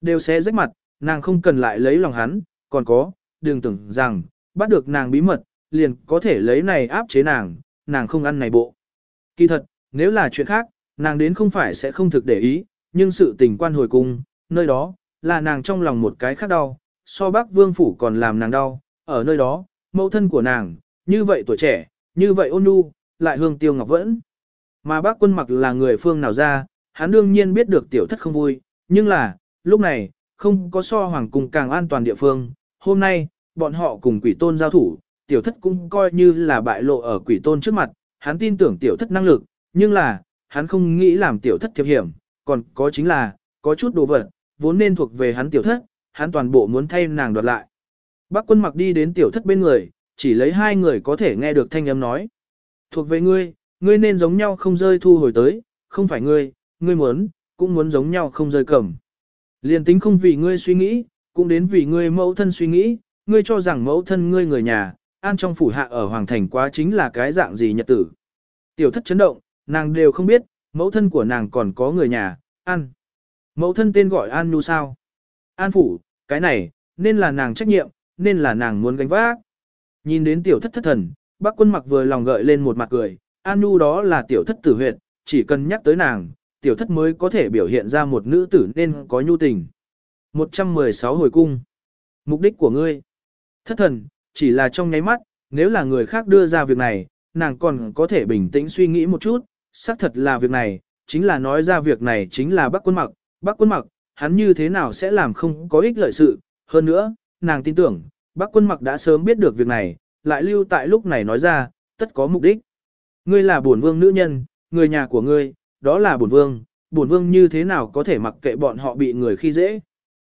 Đều sẽ rách mặt, nàng không cần lại lấy lòng hắn, còn có, đừng tưởng rằng, bắt được nàng bí mật, liền có thể lấy này áp chế nàng, nàng không ăn này bộ. Kỳ thật, nếu là chuyện khác, nàng đến không phải sẽ không thực để ý, nhưng sự tình quan hồi cung, nơi đó, là nàng trong lòng một cái khác đau, so bác vương phủ còn làm nàng đau, ở nơi đó, mẫu thân của nàng, như vậy tuổi trẻ, như vậy ôn nhu, lại hương tiêu ngọc vẫn. Mà bác quân mặc là người phương nào ra, hắn đương nhiên biết được tiểu thất không vui, nhưng là, lúc này, không có so hoàng cung càng an toàn địa phương. Hôm nay, bọn họ cùng quỷ tôn giao thủ, tiểu thất cũng coi như là bại lộ ở quỷ tôn trước mặt, hắn tin tưởng tiểu thất năng lực, nhưng là, hắn không nghĩ làm tiểu thất thiệp hiểm, còn có chính là, có chút đồ vật, vốn nên thuộc về hắn tiểu thất, hắn toàn bộ muốn thay nàng đoạt lại. Bác quân mặc đi đến tiểu thất bên người, chỉ lấy hai người có thể nghe được thanh âm nói. Thuộc về ngươi, ngươi nên giống nhau không rơi thu hồi tới, không phải ngươi, ngươi muốn, cũng muốn giống nhau không rơi cầm. Liên tính không vì ngươi suy nghĩ, cũng đến vì ngươi mẫu thân suy nghĩ, ngươi cho rằng mẫu thân ngươi người nhà, an trong phủ hạ ở Hoàng Thành quá chính là cái dạng gì nhật tử. Tiểu thất chấn động, nàng đều không biết, mẫu thân của nàng còn có người nhà, an. Mẫu thân tên gọi An Nu sao? An phủ, cái này, nên là nàng trách nhiệm, nên là nàng muốn gánh vác. Nhìn đến tiểu thất thất thần, bác quân mặc vừa lòng gợi lên một mặt cười, An Nu đó là tiểu thất tử huyệt, chỉ cần nhắc tới nàng, tiểu thất mới có thể biểu hiện ra một nữ tử nên có nhu tình. 116 hồi cung. Mục đích của ngươi. Thất thần, chỉ là trong nháy mắt, nếu là người khác đưa ra việc này, nàng còn có thể bình tĩnh suy nghĩ một chút, xác thật là việc này, chính là nói ra việc này chính là bác quân mặc, bác quân mặc, hắn như thế nào sẽ làm không có ích lợi sự, hơn nữa, nàng tin tưởng, bác quân mặc đã sớm biết được việc này, lại lưu tại lúc này nói ra, tất có mục đích. Ngươi là bổn vương nữ nhân, người nhà của ngươi, đó là bổn vương, bổn vương như thế nào có thể mặc kệ bọn họ bị người khi dễ.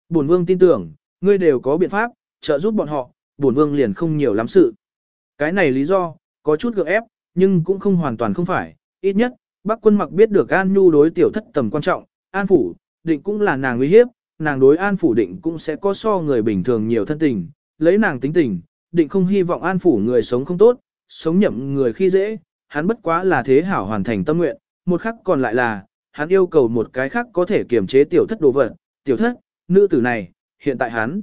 Bổn vương tin tưởng, ngươi đều có biện pháp, trợ giúp bọn họ, bổn vương liền không nhiều lắm sự. Cái này lý do, có chút gượng ép, nhưng cũng không hoàn toàn không phải, ít nhất, bác quân mặc biết được An Nhu đối tiểu thất tầm quan trọng, An Phủ, định cũng là nàng uy hiếp, nàng đối An Phủ định cũng sẽ có so người bình thường nhiều thân tình, lấy nàng tính tình, định không hy vọng An Phủ người sống không tốt, sống nhậm người khi dễ, hắn bất quá là thế hảo hoàn thành tâm nguyện, một khắc còn lại là, hắn yêu cầu một cái khác có thể kiềm chế tiểu thất đồ vật, tiểu thất, nữ tử này, hiện tại hắn,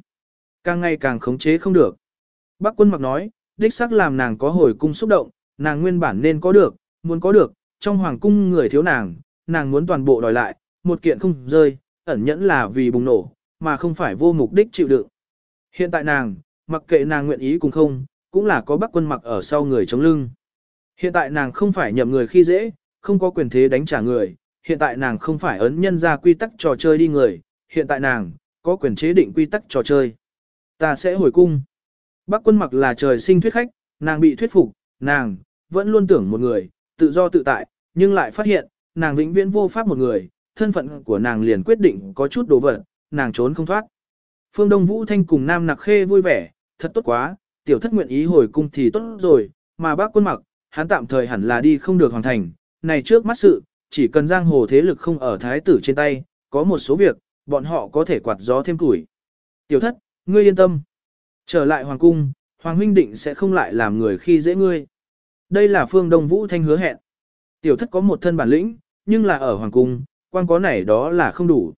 càng ngày càng khống chế không được. Bác quân mặc nói, đích xác làm nàng có hồi cung xúc động, nàng nguyên bản nên có được, muốn có được, trong hoàng cung người thiếu nàng, nàng muốn toàn bộ đòi lại, một kiện không rơi, ẩn nhẫn là vì bùng nổ, mà không phải vô mục đích chịu đựng. Hiện tại nàng, mặc kệ nàng nguyện ý cùng không, cũng là có bác quân mặc ở sau người chống lưng. Hiện tại nàng không phải nhậm người khi dễ, không có quyền thế đánh trả người, hiện tại nàng không phải ấn nhân ra quy tắc trò chơi đi người, hiện tại nàng, có quyền chế định quy tắc trò chơi. Ta sẽ hồi cung. Bác quân mặc là trời sinh thuyết khách, nàng bị thuyết phục, nàng, vẫn luôn tưởng một người, tự do tự tại, nhưng lại phát hiện, nàng vĩnh viễn vô pháp một người, thân phận của nàng liền quyết định có chút đồ vật, nàng trốn không thoát. Phương Đông Vũ Thanh cùng Nam Nặc Khê vui vẻ, thật tốt quá, tiểu thất nguyện ý hồi cung thì tốt rồi, mà bác quân mặc, hắn tạm thời hẳn là đi không được hoàn thành, này trước mắt sự, chỉ cần giang hồ thế lực không ở thái tử trên tay, có một số việc, bọn họ có thể quạt gió thêm củi Tiểu thất, ngươi yên tâm. Trở lại hoàng cung, hoàng huynh định sẽ không lại làm người khi dễ ngươi. Đây là phương Đông Vũ Thanh hứa hẹn. Tiểu thất có một thân bản lĩnh, nhưng là ở hoàng cung, quan có này đó là không đủ.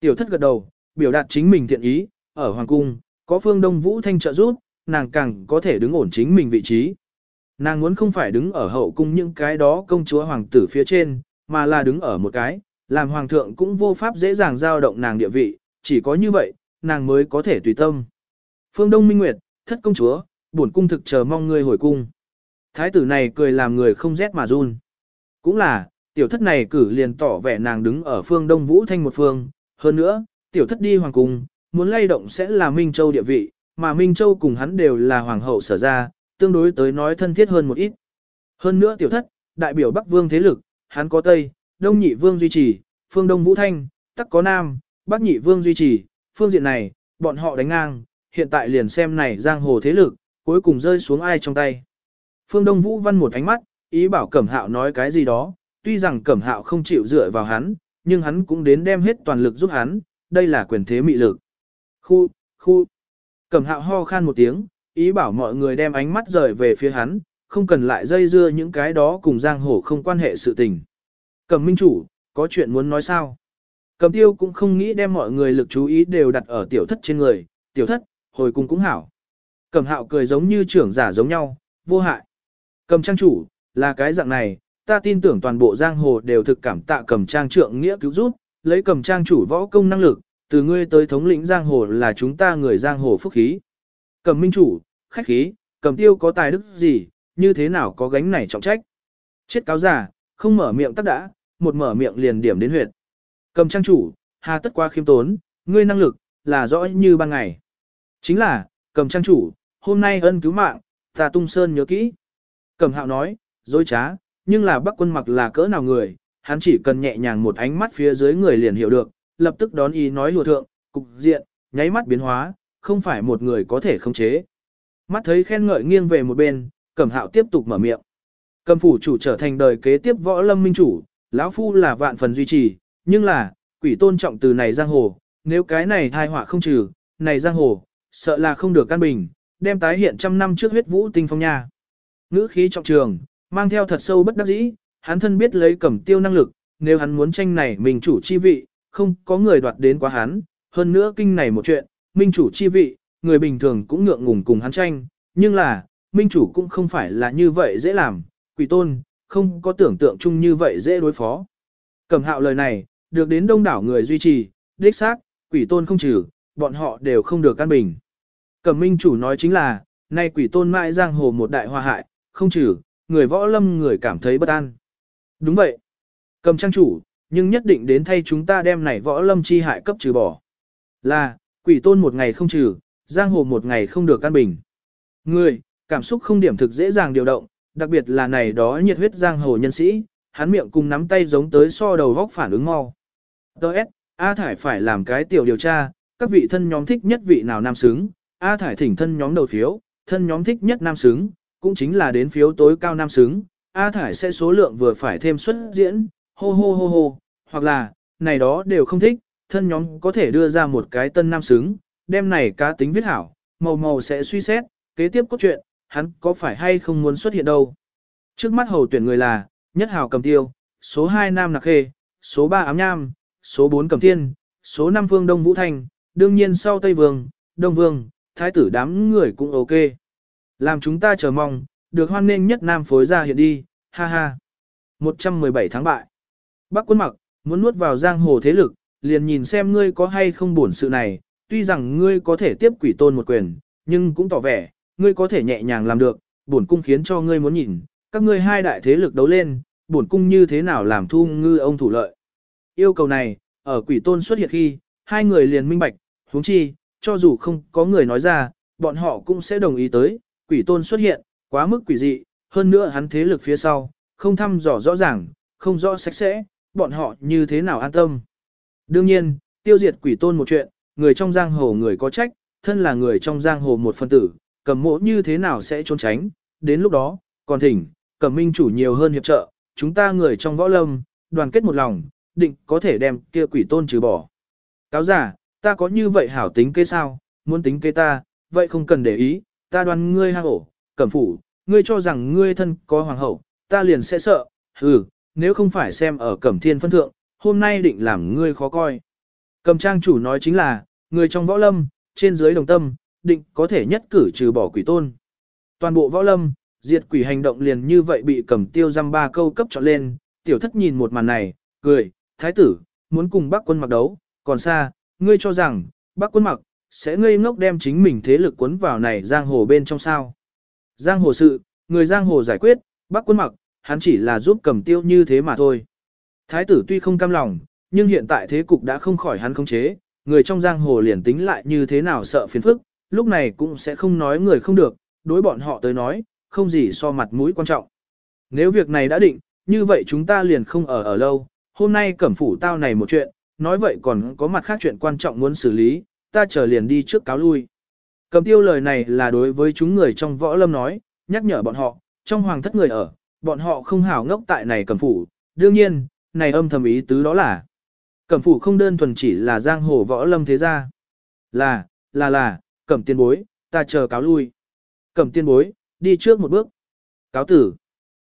Tiểu thất gật đầu, biểu đạt chính mình thiện ý, ở hoàng cung, có phương Đông Vũ Thanh trợ giúp, nàng càng có thể đứng ổn chính mình vị trí. Nàng muốn không phải đứng ở hậu cung những cái đó công chúa hoàng tử phía trên, mà là đứng ở một cái, làm hoàng thượng cũng vô pháp dễ dàng giao động nàng địa vị, chỉ có như vậy, nàng mới có thể tùy tâm. Phương Đông Minh Nguyệt, thất công chúa, bổn cung thực chờ mong ngươi hồi cung. Thái tử này cười làm người không rét mà run. Cũng là, tiểu thất này cử liền tỏ vẻ nàng đứng ở phương Đông Vũ Thanh một phương. Hơn nữa, tiểu thất đi hoàng cung, muốn lay động sẽ là Minh Châu địa vị, mà Minh Châu cùng hắn đều là hoàng hậu sở ra, tương đối tới nói thân thiết hơn một ít. Hơn nữa tiểu thất, đại biểu Bắc Vương thế lực, hắn có Tây, Đông Nhị Vương duy trì, phương Đông Vũ Thanh, tắc có Nam, Bắc Nhị Vương duy trì, phương diện này, bọn họ đánh ngang, hiện tại liền xem này giang hồ thế lực, cuối cùng rơi xuống ai trong tay. Phương Đông Vũ văn một ánh mắt, ý bảo Cẩm Hạo nói cái gì đó, tuy rằng Cẩm Hạo không chịu dựa vào hắn, nhưng hắn cũng đến đem hết toàn lực giúp hắn, đây là quyền thế mị lực. Khu, khu. Cẩm Hạo ho khan một tiếng, ý bảo mọi người đem ánh mắt rời về phía hắn, không cần lại dây dưa những cái đó cùng giang hồ không quan hệ sự tình. Cẩm Minh Chủ, có chuyện muốn nói sao? Cẩm Tiêu cũng không nghĩ đem mọi người lực chú ý đều đặt ở tiểu thất trên người, tiểu thất, hồi cùng cũng hảo. Cẩm Hạo cười giống như trưởng giả giống nhau, vô hại. Cầm trang chủ, là cái dạng này, ta tin tưởng toàn bộ giang hồ đều thực cảm tạ cầm trang trượng nghĩa cứu giúp, lấy cầm trang chủ võ công năng lực, từ ngươi tới thống lĩnh giang hồ là chúng ta người giang hồ phúc khí. Cầm minh chủ, khách khí, cầm tiêu có tài đức gì, như thế nào có gánh này trọng trách. Chết cáo giả, không mở miệng tắc đã, một mở miệng liền điểm đến huyệt. Cầm trang chủ, hà tất quá khiêm tốn, ngươi năng lực, là rõ như ban ngày. Chính là, cầm trang chủ, hôm nay ân cứu mạng, ta tung sơn nhớ kỹ. Cẩm hạo nói, dối trá, nhưng là bắc quân mặc là cỡ nào người, hắn chỉ cần nhẹ nhàng một ánh mắt phía dưới người liền hiểu được, lập tức đón ý nói lùa thượng, cục diện, nháy mắt biến hóa, không phải một người có thể khống chế. Mắt thấy khen ngợi nghiêng về một bên, cẩm hạo tiếp tục mở miệng. Cầm phủ chủ trở thành đời kế tiếp võ lâm minh chủ, lão phu là vạn phần duy trì, nhưng là, quỷ tôn trọng từ này giang hồ, nếu cái này thai họa không trừ, này giang hồ, sợ là không được căn bình, đem tái hiện trăm năm trước huyết vũ tinh phong nha. Ngữ khí trọng trường, mang theo thật sâu bất đắc dĩ, hắn thân biết lấy cẩm tiêu năng lực, nếu hắn muốn tranh này mình chủ chi vị, không có người đoạt đến quá hắn, hơn nữa kinh này một chuyện, minh chủ chi vị, người bình thường cũng ngượng ngùng cùng hắn tranh, nhưng là, minh chủ cũng không phải là như vậy dễ làm, quỷ tôn, không có tưởng tượng chung như vậy dễ đối phó. Cẩm hạo lời này, được đến đông đảo người duy trì, đích xác, quỷ tôn không trừ, bọn họ đều không được căn bình. Cẩm minh chủ nói chính là, nay quỷ tôn mãi giang hồ một đại hòa hại, không trừ, người võ lâm người cảm thấy bất an. Đúng vậy. Cầm trang chủ, nhưng nhất định đến thay chúng ta đem này võ lâm chi hại cấp trừ bỏ. Là, quỷ tôn một ngày không trừ, giang hồ một ngày không được căn bình. Người, cảm xúc không điểm thực dễ dàng điều động, đặc biệt là này đó nhiệt huyết giang hồ nhân sĩ, hắn miệng cùng nắm tay giống tới so đầu góc phản ứng mau. Đợt, A Thải phải làm cái tiểu điều tra, các vị thân nhóm thích nhất vị nào nam xứng, A Thải thỉnh thân nhóm đầu phiếu, thân nhóm thích nhất nam xứng, cũng chính là đến phiếu tối cao nam xứng, A Thải sẽ số lượng vừa phải thêm xuất diễn, hô hô hô hô, hoặc là, này đó đều không thích, thân nhóm có thể đưa ra một cái tân nam xứng, đem này cá tính viết hảo, màu màu sẽ suy xét, kế tiếp cốt truyện, hắn có phải hay không muốn xuất hiện đâu. Trước mắt hầu tuyển người là, nhất hào cầm tiêu, số 2 nam nạc khê, số 3 ám nham, số 4 cầm thiên, số 5 phương đông vũ thành đương nhiên sau Tây Vương, Đông Vương, thái tử đám người cũng ok. Làm chúng ta chờ mong, được hoan nghênh nhất nam phối ra hiện đi, ha ha. 117 tháng bại. Bắc quân mặc, muốn nuốt vào giang hồ thế lực, liền nhìn xem ngươi có hay không buồn sự này, tuy rằng ngươi có thể tiếp quỷ tôn một quyền, nhưng cũng tỏ vẻ, ngươi có thể nhẹ nhàng làm được, bổn cung khiến cho ngươi muốn nhìn, các ngươi hai đại thế lực đấu lên, bổn cung như thế nào làm thu ngư ông thủ lợi. Yêu cầu này, ở quỷ tôn xuất hiện khi, hai người liền minh bạch, huống chi, cho dù không có người nói ra, bọn họ cũng sẽ đồng ý tới, quỷ tôn xuất hiện, quá mức quỷ dị, hơn nữa hắn thế lực phía sau, không thăm dò rõ ràng, không rõ sạch sẽ, bọn họ như thế nào an tâm. Đương nhiên, tiêu diệt quỷ tôn một chuyện, người trong giang hồ người có trách, thân là người trong giang hồ một phân tử, cầm mộ như thế nào sẽ trốn tránh, đến lúc đó, còn thỉnh, cầm minh chủ nhiều hơn hiệp trợ, chúng ta người trong võ lâm, đoàn kết một lòng, định có thể đem kia quỷ tôn trừ bỏ. Cáo giả, ta có như vậy hảo tính kế sao, muốn tính kế ta, vậy không cần để ý, ta đoan ngươi hang ổ, cẩm phủ, ngươi cho rằng ngươi thân có hoàng hậu, ta liền sẽ sợ, hừ, nếu không phải xem ở cẩm thiên phân thượng, hôm nay định làm ngươi khó coi. Cầm trang chủ nói chính là, người trong võ lâm, trên dưới đồng tâm, định có thể nhất cử trừ bỏ quỷ tôn. Toàn bộ võ lâm, diệt quỷ hành động liền như vậy bị cầm tiêu giam ba câu cấp chọn lên, tiểu thất nhìn một màn này, cười, thái tử, muốn cùng bác quân mặc đấu, còn xa, ngươi cho rằng, bác quân mặc, sẽ ngây ngốc đem chính mình thế lực cuốn vào này giang hồ bên trong sao. Giang hồ sự, người giang hồ giải quyết, bác quân mặc, hắn chỉ là giúp cầm tiêu như thế mà thôi. Thái tử tuy không cam lòng, nhưng hiện tại thế cục đã không khỏi hắn khống chế, người trong giang hồ liền tính lại như thế nào sợ phiền phức, lúc này cũng sẽ không nói người không được, đối bọn họ tới nói, không gì so mặt mũi quan trọng. Nếu việc này đã định, như vậy chúng ta liền không ở ở lâu, hôm nay cẩm phủ tao này một chuyện, nói vậy còn có mặt khác chuyện quan trọng muốn xử lý, ta chờ liền đi trước cáo lui. Cầm tiêu lời này là đối với chúng người trong võ lâm nói, nhắc nhở bọn họ, trong hoàng thất người ở, bọn họ không hảo ngốc tại này cẩm phủ, đương nhiên, này âm thầm ý tứ đó là, cẩm phủ không đơn thuần chỉ là giang hồ võ lâm thế gia. Là, là là, cẩm tiên bối, ta chờ cáo lui. Cẩm tiên bối, đi trước một bước. Cáo tử.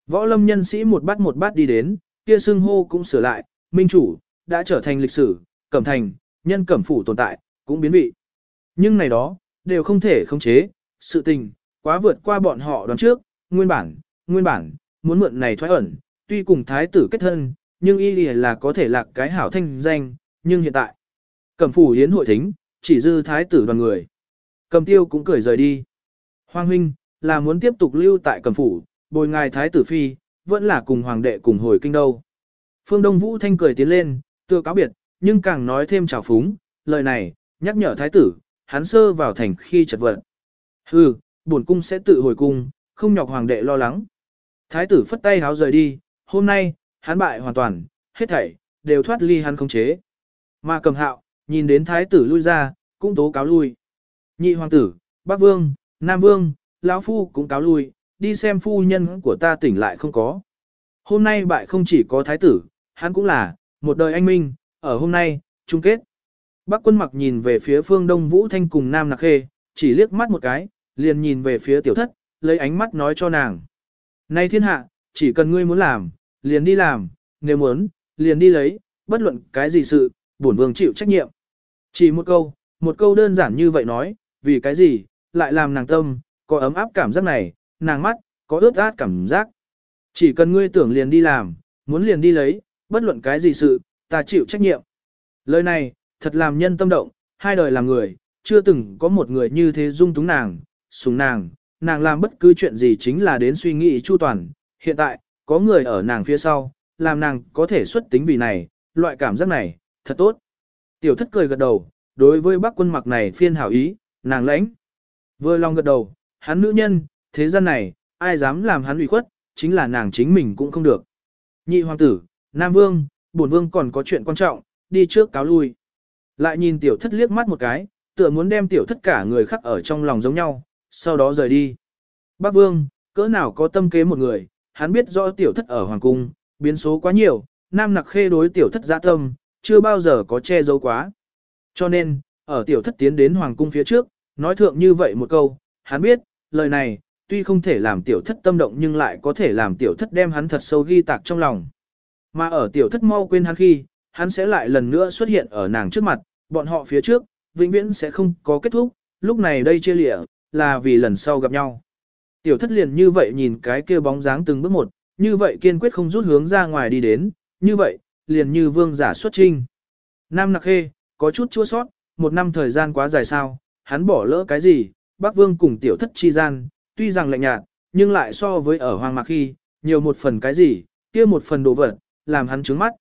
Võ lâm nhân sĩ một bát một bát đi đến, kia xưng hô cũng sửa lại, minh chủ, đã trở thành lịch sử, cẩm thành, nhân cẩm phủ tồn tại, cũng biến vị. Nhưng này đó, đều không thể khống chế, sự tình, quá vượt qua bọn họ đoán trước, nguyên bản, nguyên bản, muốn mượn này thoái ẩn, tuy cùng thái tử kết thân, nhưng y là có thể lạc cái hảo thanh danh, nhưng hiện tại, cẩm phủ hiến hội thính, chỉ dư thái tử đoàn người. Cầm tiêu cũng cười rời đi. Hoàng huynh, là muốn tiếp tục lưu tại cầm phủ, bồi ngài thái tử phi, vẫn là cùng hoàng đệ cùng hồi kinh đâu. Phương Đông Vũ Thanh cười tiến lên, tựa cáo biệt, nhưng càng nói thêm trào phúng, lời này, nhắc nhở thái tử, hắn sơ vào thành khi chật vật. Hừ, bổn cung sẽ tự hồi cung, không nhọc hoàng đệ lo lắng. Thái tử phất tay háo rời đi, hôm nay, hắn bại hoàn toàn, hết thảy, đều thoát ly hắn không chế. Mà cầm hạo, nhìn đến thái tử lui ra, cũng tố cáo lui. Nhị hoàng tử, Bắc Vương, Nam Vương, lão Phu cũng cáo lui, đi xem phu nhân của ta tỉnh lại không có. Hôm nay bại không chỉ có thái tử, hắn cũng là, một đời anh minh, ở hôm nay, chung kết. Bắc quân mặc nhìn về phía phương Đông Vũ Thanh cùng Nam Nặc Khê, chỉ liếc mắt một cái, liền nhìn về phía tiểu thất, lấy ánh mắt nói cho nàng. Này thiên hạ, chỉ cần ngươi muốn làm, liền đi làm, nếu muốn, liền đi lấy, bất luận cái gì sự, bổn vương chịu trách nhiệm. Chỉ một câu, một câu đơn giản như vậy nói, vì cái gì, lại làm nàng tâm, có ấm áp cảm giác này, nàng mắt, có ướt át cảm giác. Chỉ cần ngươi tưởng liền đi làm, muốn liền đi lấy, bất luận cái gì sự, ta chịu trách nhiệm. Lời này, thật làm nhân tâm động, hai đời làm người, chưa từng có một người như thế dung túng nàng, sùng nàng, nàng làm bất cứ chuyện gì chính là đến suy nghĩ chu toàn. Hiện tại, có người ở nàng phía sau, làm nàng có thể xuất tính vì này, loại cảm giác này, thật tốt. Tiểu thất cười gật đầu, đối với bác quân mặc này phiên hảo ý, nàng lãnh. Vừa lòng gật đầu, hắn nữ nhân, thế gian này, ai dám làm hắn ủy khuất, chính là nàng chính mình cũng không được. Nhị hoàng tử, Nam Vương, bổn Vương còn có chuyện quan trọng, đi trước cáo lui. Lại nhìn tiểu thất liếc mắt một cái, tựa muốn đem tiểu thất cả người khắc ở trong lòng giống nhau, sau đó rời đi. Bác Vương, cỡ nào có tâm kế một người, hắn biết rõ tiểu thất ở Hoàng Cung, biến số quá nhiều, Nam Nặc Khê đối tiểu thất dã tâm, chưa bao giờ có che giấu quá. Cho nên, ở tiểu thất tiến đến Hoàng Cung phía trước, nói thượng như vậy một câu, hắn biết, lời này, tuy không thể làm tiểu thất tâm động nhưng lại có thể làm tiểu thất đem hắn thật sâu ghi tạc trong lòng. Mà ở tiểu thất mau quên hắn khi, hắn sẽ lại lần nữa xuất hiện ở nàng trước mặt, bọn họ phía trước, vĩnh viễn sẽ không có kết thúc, lúc này đây chia lịa, là vì lần sau gặp nhau. Tiểu thất liền như vậy nhìn cái kia bóng dáng từng bước một, như vậy kiên quyết không rút hướng ra ngoài đi đến, như vậy, liền như vương giả xuất trinh. Nam nặc khê, có chút chua sót, một năm thời gian quá dài sao, hắn bỏ lỡ cái gì, bác vương cùng tiểu thất chi gian, tuy rằng lạnh nhạt, nhưng lại so với ở hoang mạc khi, nhiều một phần cái gì, kia một phần đồ vật, làm hắn trướng mắt.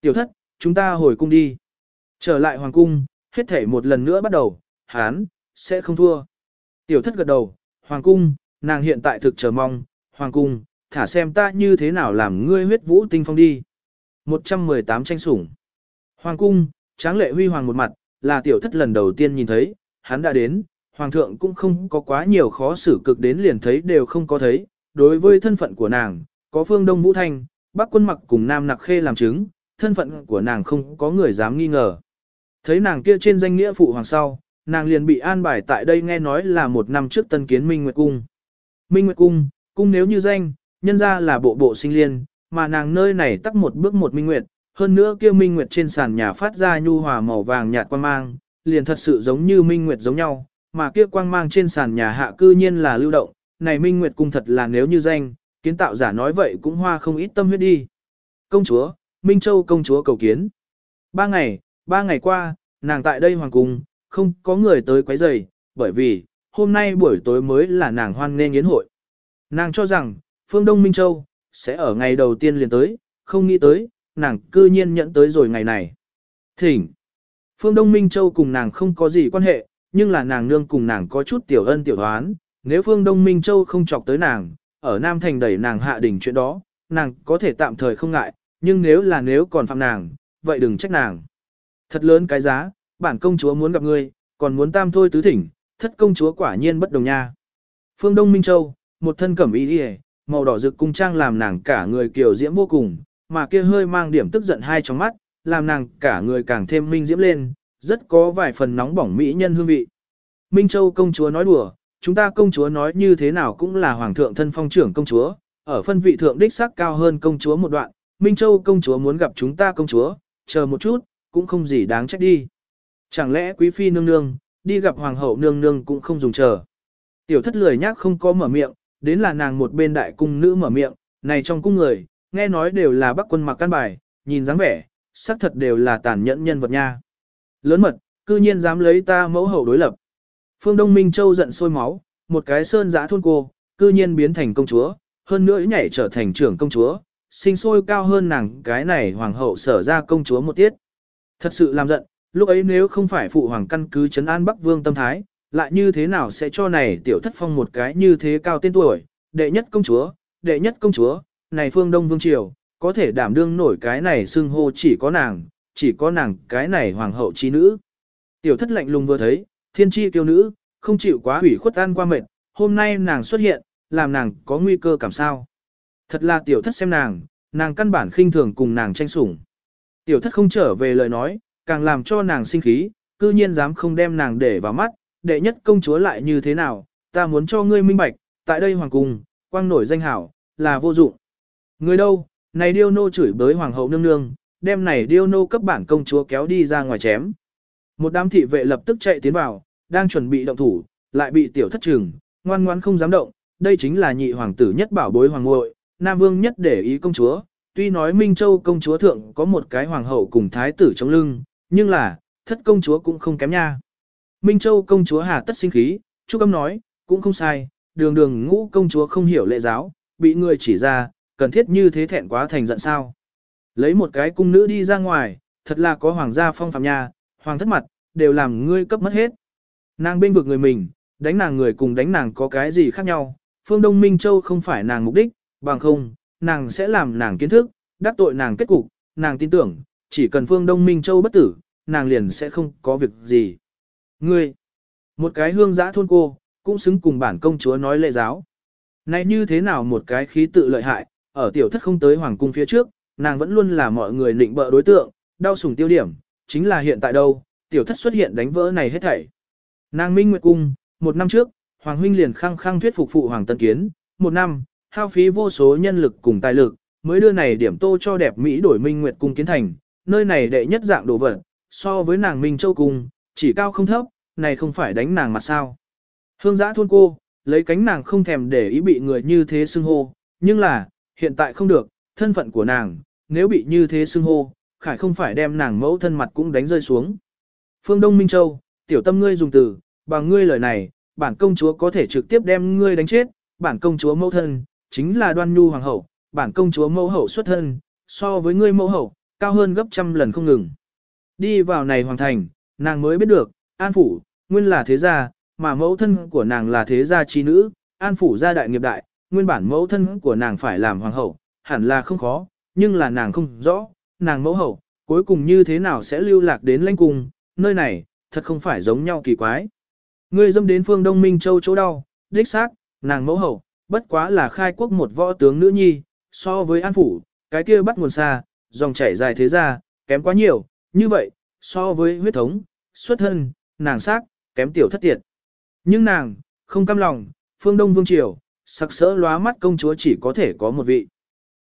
Tiểu thất, chúng ta hồi cung đi. Trở lại hoàng cung, hết thể một lần nữa bắt đầu, hắn, sẽ không thua. Tiểu thất gật đầu, hoàng cung, nàng hiện tại thực chờ mong, hoàng cung, thả xem ta như thế nào làm ngươi huyết vũ tinh phong đi. 118 tranh sủng. Hoàng cung, tráng lệ huy hoàng một mặt, là tiểu thất lần đầu tiên nhìn thấy, hắn đã đến, hoàng thượng cũng không có quá nhiều khó xử cực đến liền thấy đều không có thấy, đối với thân phận của nàng, có phương đông vũ thanh, bắc quân mặc cùng nam nặc khê làm chứng, thân phận của nàng không có người dám nghi ngờ. Thấy nàng kia trên danh nghĩa phụ hoàng sau, nàng liền bị an bài tại đây nghe nói là một năm trước tân kiến Minh Nguyệt Cung. Minh Nguyệt Cung, cung nếu như danh, nhân ra là bộ bộ sinh liên, mà nàng nơi này tắc một bước một Minh Nguyệt, hơn nữa kia Minh Nguyệt trên sàn nhà phát ra nhu hòa màu vàng nhạt quang mang, liền thật sự giống như Minh Nguyệt giống nhau, mà kia quang mang trên sàn nhà hạ cư nhiên là lưu động, này Minh Nguyệt cung thật là nếu như danh, kiến tạo giả nói vậy cũng hoa không ít tâm huyết đi. Công chúa, Minh Châu công chúa cầu kiến. Ba ngày, ba ngày qua, nàng tại đây hoàng cung, không có người tới quấy rầy, bởi vì, hôm nay buổi tối mới là nàng hoan nghênh yến hội. Nàng cho rằng, phương Đông Minh Châu, sẽ ở ngày đầu tiên liền tới, không nghĩ tới, nàng cư nhiên nhận tới rồi ngày này. Thỉnh! Phương Đông Minh Châu cùng nàng không có gì quan hệ, nhưng là nàng nương cùng nàng có chút tiểu ân tiểu hoán, nếu Phương Đông Minh Châu không chọc tới nàng, ở Nam Thành đẩy nàng hạ đỉnh chuyện đó, nàng có thể tạm thời không ngại, nhưng nếu là nếu còn phạm nàng, vậy đừng trách nàng. Thật lớn cái giá, bản công chúa muốn gặp ngươi, còn muốn tam thôi tứ thỉnh, thất công chúa quả nhiên bất đồng nha. Phương Đông Minh Châu, một thân cẩm y yề, màu đỏ rực cung trang làm nàng cả người kiều diễm vô cùng, mà kia hơi mang điểm tức giận hai trong mắt, làm nàng cả người càng thêm minh diễm lên, rất có vài phần nóng bỏng mỹ nhân hương vị. Minh Châu công chúa nói đùa, chúng ta công chúa nói như thế nào cũng là hoàng thượng thân phong trưởng công chúa, ở phân vị thượng đích sắc cao hơn công chúa một đoạn, Minh Châu công chúa muốn gặp chúng ta công chúa, chờ một chút, cũng không gì đáng trách đi. Chẳng lẽ quý phi nương nương, đi gặp hoàng hậu nương nương cũng không dùng chờ. Tiểu thất lười nhác không có mở miệng, đến là nàng một bên đại cung nữ mở miệng, này trong cung người, nghe nói đều là bắc quân mặc căn bài, nhìn dáng vẻ, xác thật đều là tàn nhẫn nhân vật nha. Lớn mật, cư nhiên dám lấy ta mẫu hậu đối lập. Phương Đông Minh Châu giận sôi máu, một cái sơn giã thôn cô, cư nhiên biến thành công chúa, hơn nữa nhảy trở thành trưởng công chúa, sinh sôi cao hơn nàng cái này hoàng hậu sở ra công chúa một tiết. Thật sự làm giận, lúc ấy nếu không phải phụ hoàng căn cứ chấn an Bắc Vương tâm thái, lại như thế nào sẽ cho này tiểu thất phong một cái như thế cao tên tuổi, đệ nhất công chúa, đệ nhất công chúa, này phương Đông Vương Triều, có thể đảm đương nổi cái này xưng hô chỉ có nàng, chỉ có nàng cái này hoàng hậu chi nữ. Tiểu thất lạnh lùng vừa thấy, thiên chi kiêu nữ, không chịu quá hủy khuất ăn qua mệt, hôm nay nàng xuất hiện, làm nàng có nguy cơ cảm sao. Thật là tiểu thất xem nàng, nàng căn bản khinh thường cùng nàng tranh sủng. Tiểu thất không trở về lời nói, càng làm cho nàng sinh khí, cư nhiên dám không đem nàng để vào mắt, đệ nhất công chúa lại như thế nào, ta muốn cho ngươi minh bạch, tại đây hoàng cung, quang nổi danh hảo, là vô dụng. Người đâu, này điêu nô chửi bới hoàng hậu nương nương, đem này điêu nô cấp bản công chúa kéo đi ra ngoài chém. Một đám thị vệ lập tức chạy tiến vào, đang chuẩn bị động thủ, lại bị tiểu thất trừng, ngoan ngoan không dám động, đây chính là nhị hoàng tử nhất bảo bối hoàng ngội, nam vương nhất để ý công chúa, tuy nói Minh Châu công chúa thượng có một cái hoàng hậu cùng thái tử trong lưng, nhưng là, thất công chúa cũng không kém nha. Minh Châu công chúa hà tất sinh khí, Trúc Âm nói, cũng không sai, đường đường ngũ công chúa không hiểu lệ giáo, bị người chỉ ra, cần thiết như thế thẹn quá thành giận sao. Lấy một cái cung nữ đi ra ngoài, thật là có hoàng gia phong phạm nha, hoàng thất mặt, đều làm ngươi cấp mất hết. Nàng bên vực người mình, đánh nàng người cùng đánh nàng có cái gì khác nhau, phương Đông Minh Châu không phải nàng mục đích, bằng không, nàng sẽ làm nàng kiến thức, đắc tội nàng kết cục, nàng tin tưởng, chỉ cần phương Đông Minh Châu bất tử, nàng liền sẽ không có việc gì. Ngươi, một cái hương giã thôn cô, cũng xứng cùng bản công chúa nói lệ giáo. Này như thế nào một cái khí tự lợi hại, ở tiểu thất không tới hoàng cung phía trước, nàng vẫn luôn là mọi người nịnh bợ đối tượng, đau sủng tiêu điểm, chính là hiện tại đâu, tiểu thất xuất hiện đánh vỡ này hết thảy. Nàng Minh Nguyệt Cung, một năm trước, Hoàng Huynh liền khăng khăng thuyết phục phụ Hoàng Tân Kiến, một năm, hao phí vô số nhân lực cùng tài lực, mới đưa này điểm tô cho đẹp Mỹ đổi Minh Nguyệt Cung kiến thành, nơi này đệ nhất dạng đồ vật, so với nàng Minh Châu cùng chỉ cao không thấp, này không phải đánh nàng mặt sao. Hương giã thôn cô, lấy cánh nàng không thèm để ý bị người như thế xưng hô, nhưng là, hiện tại không được, thân phận của nàng, nếu bị như thế xưng hô, khải không phải đem nàng mẫu thân mặt cũng đánh rơi xuống. Phương Đông Minh Châu, tiểu tâm ngươi dùng từ, bằng ngươi lời này, bản công chúa có thể trực tiếp đem ngươi đánh chết, bản công chúa mẫu thân, chính là đoan nhu hoàng hậu, bản công chúa mẫu hậu xuất thân, so với ngươi mẫu hậu, cao hơn gấp trăm lần không ngừng. Đi vào này hoàng thành, nàng mới biết được, an phủ, nguyên là thế gia, mà mẫu thân của nàng là thế gia chi nữ, an phủ gia đại nghiệp đại, nguyên bản mẫu thân của nàng phải làm hoàng hậu, hẳn là không khó, nhưng là nàng không rõ, nàng mẫu hậu, cuối cùng như thế nào sẽ lưu lạc đến lãnh cung, nơi này, thật không phải giống nhau kỳ quái. Ngươi dâm đến phương Đông Minh Châu chỗ đau, đích xác, nàng mẫu hậu, bất quá là khai quốc một võ tướng nữ nhi, so với an phủ, cái kia bắt nguồn xa, dòng chảy dài thế ra, kém quá nhiều, như vậy, so với huyết thống, xuất thân, nàng xác, kém tiểu thất tiệt. Nhưng nàng, không cam lòng, phương Đông Vương Triều, sắc sỡ lóa mắt công chúa chỉ có thể có một vị.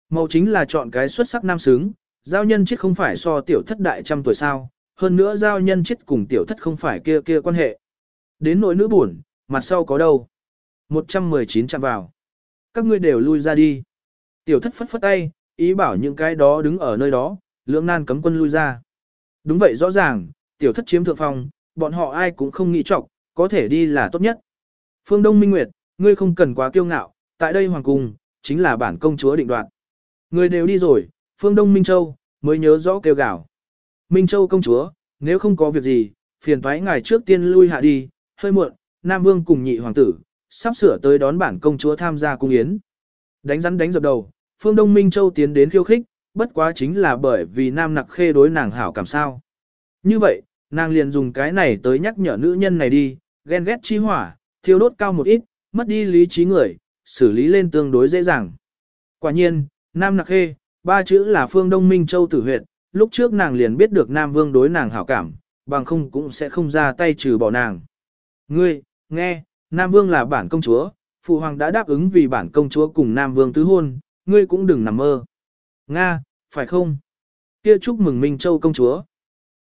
Màu chính là chọn cái xuất sắc nam xứng, giao nhân chết không phải so tiểu thất đại trăm tuổi sao, hơn nữa giao nhân chết cùng tiểu thất không phải kia kia quan hệ. Đến nỗi nữ buồn, mặt sau có đâu. 119 chạm vào. Các ngươi đều lui ra đi. Tiểu thất phất phất tay, ý bảo những cái đó đứng ở nơi đó, lưỡng nan cấm quân lui ra. Đúng vậy rõ ràng, tiểu thất chiếm thượng phong, bọn họ ai cũng không nghĩ trọng, có thể đi là tốt nhất. Phương Đông Minh Nguyệt, ngươi không cần quá kiêu ngạo, tại đây hoàng cung, chính là bản công chúa định đoạt. Người đều đi rồi, Phương Đông Minh Châu, mới nhớ rõ kêu gào. Minh Châu công chúa, nếu không có việc gì, phiền thoái ngài trước tiên lui hạ đi, hơi muộn, Nam Vương cùng nhị hoàng tử, sắp sửa tới đón bản công chúa tham gia cung yến. Đánh rắn đánh dập đầu, Phương Đông Minh Châu tiến đến khiêu khích, bất quá chính là bởi vì Nam Nặc Khê đối nàng hảo cảm sao. Như vậy, nàng liền dùng cái này tới nhắc nhở nữ nhân này đi, ghen ghét chi hỏa, thiêu đốt cao một ít, mất đi lý trí người, xử lý lên tương đối dễ dàng. Quả nhiên, Nam Nặc Khê, ba chữ là Phương Đông Minh Châu tử huyệt, lúc trước nàng liền biết được Nam Vương đối nàng hảo cảm, bằng không cũng sẽ không ra tay trừ bỏ nàng. Ngươi, nghe, Nam Vương là bản công chúa, Phụ Hoàng đã đáp ứng vì bản công chúa cùng Nam Vương tứ hôn, ngươi cũng đừng nằm mơ. Nga, phải không? Kia chúc mừng Minh Châu công chúa.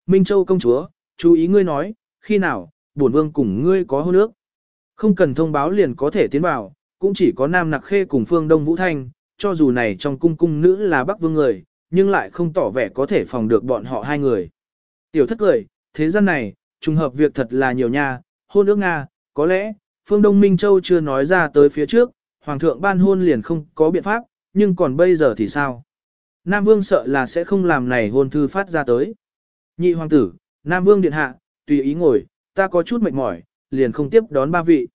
Minh Châu công chúa, chú ý ngươi nói, khi nào, bổn vương cùng ngươi có hôn ước. Không cần thông báo liền có thể tiến vào, cũng chỉ có Nam Nặc Khê cùng Phương Đông Vũ Thanh, cho dù này trong cung cung nữ là Bắc Vương người, nhưng lại không tỏ vẻ có thể phòng được bọn họ hai người. Tiểu thất cười, thế gian này, trùng hợp việc thật là nhiều nha, hôn ước Nga, có lẽ, Phương Đông Minh Châu chưa nói ra tới phía trước, Hoàng thượng ban hôn liền không có biện pháp, nhưng còn bây giờ thì sao? Nam Vương sợ là sẽ không làm này hôn thư phát ra tới. Nhị hoàng tử, Nam Vương điện hạ, tùy ý ngồi, ta có chút mệt mỏi, liền không tiếp đón ba vị.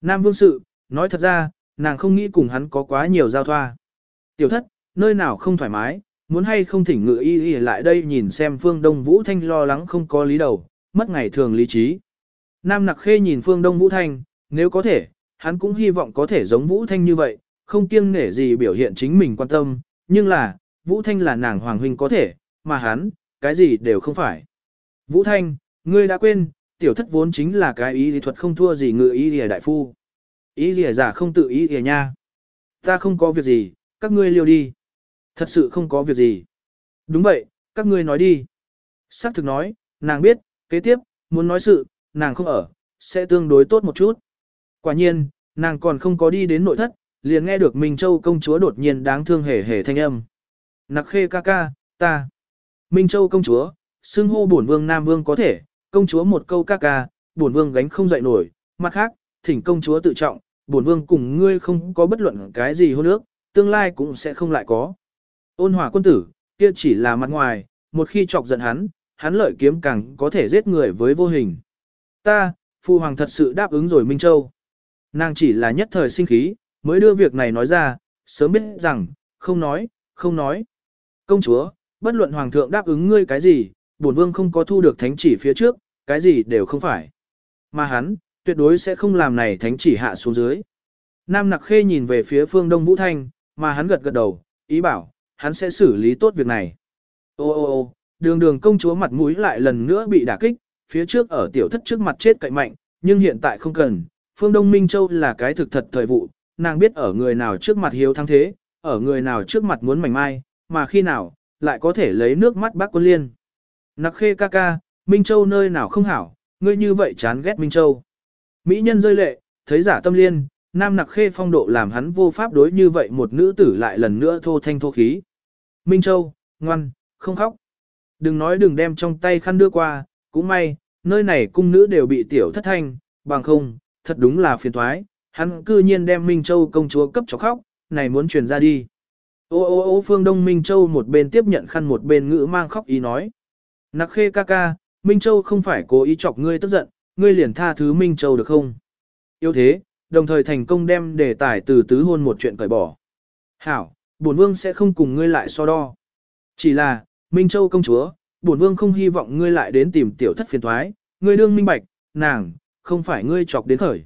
Nam Vương sự, nói thật ra, nàng không nghĩ cùng hắn có quá nhiều giao thoa. Tiểu thất, nơi nào không thoải mái, muốn hay không thỉnh ngự y y lại đây nhìn xem Phương Đông Vũ Thanh lo lắng không có lý đầu, mất ngày thường lý trí. Nam Nặc Khê nhìn Phương Đông Vũ Thanh, nếu có thể, hắn cũng hy vọng có thể giống Vũ Thanh như vậy, không kiêng nể gì biểu hiện chính mình quan tâm, nhưng là, Vũ Thanh là nàng hoàng huynh có thể, mà hắn, cái gì đều không phải. Vũ Thanh, ngươi đã quên, tiểu thất vốn chính là cái ý lý thuật không thua gì ngự ý lìa đại phu. Ý lìa giả không tự ý lìa nha. Ta không có việc gì, các ngươi liêu đi. Thật sự không có việc gì. Đúng vậy, các ngươi nói đi. Sắc thực nói, nàng biết, kế tiếp, muốn nói sự, nàng không ở, sẽ tương đối tốt một chút. Quả nhiên, nàng còn không có đi đến nội thất, liền nghe được Minh Châu công chúa đột nhiên đáng thương hề hề thanh âm. Nặc khê ca ca, ta. Minh Châu công chúa, xưng hô bổn vương Nam Vương có thể, công chúa một câu ca ca, bổn vương gánh không dậy nổi, mặt khác, thỉnh công chúa tự trọng, bổn vương cùng ngươi không có bất luận cái gì hôn ước, tương lai cũng sẽ không lại có. Ôn hòa quân tử, kia chỉ là mặt ngoài, một khi chọc giận hắn, hắn lợi kiếm càng có thể giết người với vô hình. Ta, Phu Hoàng thật sự đáp ứng rồi Minh Châu. Nàng chỉ là nhất thời sinh khí, mới đưa việc này nói ra, sớm biết rằng, không nói, không nói. Công chúa, bất luận hoàng thượng đáp ứng ngươi cái gì, bổn vương không có thu được thánh chỉ phía trước, cái gì đều không phải. Mà hắn, tuyệt đối sẽ không làm này thánh chỉ hạ xuống dưới. Nam Nặc Khê nhìn về phía phương Đông Vũ Thanh, mà hắn gật gật đầu, ý bảo, hắn sẽ xử lý tốt việc này. Ô ô ô, đường đường công chúa mặt mũi lại lần nữa bị đả kích, phía trước ở tiểu thất trước mặt chết cậy mạnh, nhưng hiện tại không cần, phương Đông Minh Châu là cái thực thật thời vụ, nàng biết ở người nào trước mặt hiếu thắng thế, ở người nào trước mặt muốn mảnh mai, mà khi nào, lại có thể lấy nước mắt bác quân liên. Nặc khê ca ca, Minh Châu nơi nào không hảo, ngươi như vậy chán ghét Minh Châu. Mỹ nhân rơi lệ, thấy giả tâm liên, nam nặc khê phong độ làm hắn vô pháp đối như vậy một nữ tử lại lần nữa thô thanh thô khí. Minh Châu, ngoan, không khóc. Đừng nói đừng đem trong tay khăn đưa qua, cũng may, nơi này cung nữ đều bị tiểu thất thanh, bằng không, thật đúng là phiền thoái, hắn cư nhiên đem Minh Châu công chúa cấp cho khóc, này muốn truyền ra đi. Ô ô ô phương Đông Minh Châu một bên tiếp nhận khăn một bên ngữ mang khóc ý nói. Nặc khê ca ca, Minh Châu không phải cố ý chọc ngươi tức giận, ngươi liền tha thứ Minh Châu được không? Yêu thế, đồng thời thành công đem đề tài từ tứ hôn một chuyện cởi bỏ. Hảo, bổn vương sẽ không cùng ngươi lại so đo. Chỉ là, Minh Châu công chúa, bổn vương không hy vọng ngươi lại đến tìm tiểu thất phiền thoái, ngươi đương minh bạch, nàng, không phải ngươi chọc đến khởi.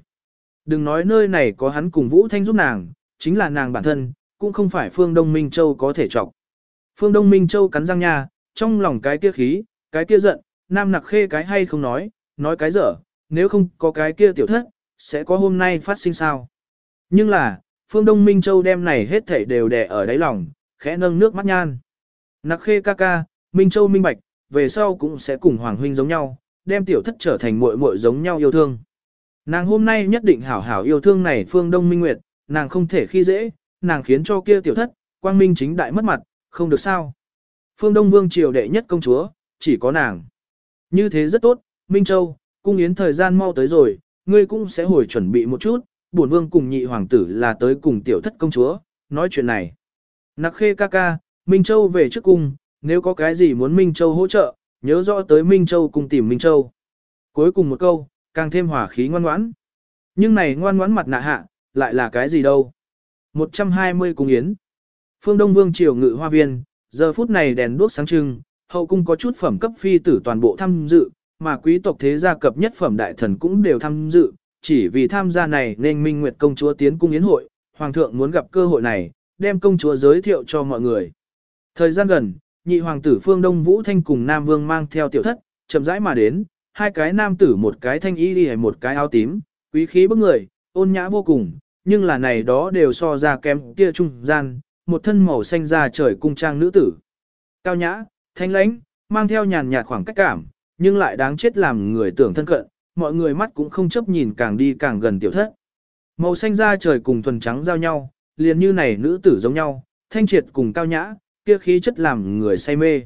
Đừng nói nơi này có hắn cùng Vũ Thanh giúp nàng, chính là nàng bản thân, cũng không phải Phương Đông Minh Châu có thể chọc. Phương Đông Minh Châu cắn răng nha, trong lòng cái kia khí, cái kia giận, nam nặc khê cái hay không nói, nói cái dở, nếu không có cái kia tiểu thất, sẽ có hôm nay phát sinh sao. Nhưng là, Phương Đông Minh Châu đem này hết thảy đều đè ở đáy lòng, khẽ nâng nước mắt nhan. Nặc khê ca ca, Minh Châu minh bạch, về sau cũng sẽ cùng Hoàng Huynh giống nhau, đem tiểu thất trở thành muội muội giống nhau yêu thương. Nàng hôm nay nhất định hảo hảo yêu thương này Phương Đông Minh Nguyệt, nàng không thể khi dễ, nàng khiến cho kia tiểu thất, quang minh chính đại mất mặt, không được sao. Phương Đông Vương triều đệ nhất công chúa, chỉ có nàng. Như thế rất tốt, Minh Châu, cung yến thời gian mau tới rồi, ngươi cũng sẽ hồi chuẩn bị một chút, bổn vương cùng nhị hoàng tử là tới cùng tiểu thất công chúa, nói chuyện này. Nặc khê ca ca, Minh Châu về trước cung, nếu có cái gì muốn Minh Châu hỗ trợ, nhớ rõ tới Minh Châu cùng tìm Minh Châu. Cuối cùng một câu, càng thêm hỏa khí ngoan ngoãn. Nhưng này ngoan ngoãn mặt nạ hạ, lại là cái gì đâu? 120 cung yến. Phương Đông Vương triều ngự hoa viên, giờ phút này đèn đuốc sáng trưng, hậu cung có chút phẩm cấp phi tử toàn bộ tham dự, mà quý tộc thế gia cập nhất phẩm đại thần cũng đều tham dự, chỉ vì tham gia này nên Minh Nguyệt công chúa tiến cung yến hội, hoàng thượng muốn gặp cơ hội này, đem công chúa giới thiệu cho mọi người. Thời gian gần, nhị hoàng tử Phương Đông Vũ Thanh cùng Nam Vương mang theo tiểu thất, chậm rãi mà đến, hai cái nam tử một cái thanh y đi một cái áo tím, quý khí bức người, ôn nhã vô cùng, nhưng là này đó đều so ra kém kia trung gian, một thân màu xanh da trời cung trang nữ tử. Cao nhã, thanh lãnh, mang theo nhàn nhạt khoảng cách cảm, nhưng lại đáng chết làm người tưởng thân cận, mọi người mắt cũng không chấp nhìn càng đi càng gần tiểu thất. Màu xanh da trời cùng thuần trắng giao nhau, liền như này nữ tử giống nhau, thanh triệt cùng cao nhã, kia khí chất làm người say mê.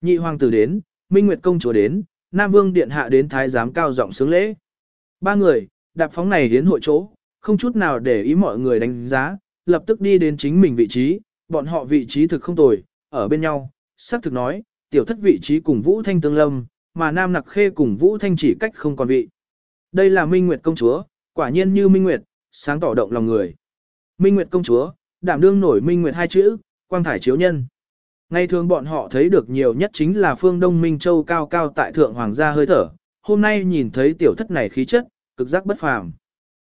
Nhị hoàng tử đến, Minh Nguyệt công chúa đến, Nam Vương điện hạ đến thái giám cao giọng sướng lễ. Ba người, đạp phóng này đến hội chỗ, không chút nào để ý mọi người đánh giá, lập tức đi đến chính mình vị trí, bọn họ vị trí thực không tồi, ở bên nhau, sắc thực nói, tiểu thất vị trí cùng Vũ Thanh tương lâm, mà Nam Nặc Khê cùng Vũ Thanh chỉ cách không còn vị. Đây là Minh Nguyệt công chúa, quả nhiên như Minh Nguyệt, sáng tỏ động lòng người. Minh Nguyệt công chúa, đảm đương nổi Minh Nguyệt hai chữ, quang thải chiếu nhân. Ngày thường bọn họ thấy được nhiều nhất chính là phương Đông Minh Châu cao cao tại thượng hoàng gia hơi thở, hôm nay nhìn thấy tiểu thất này khí chất, cực giác bất phàm.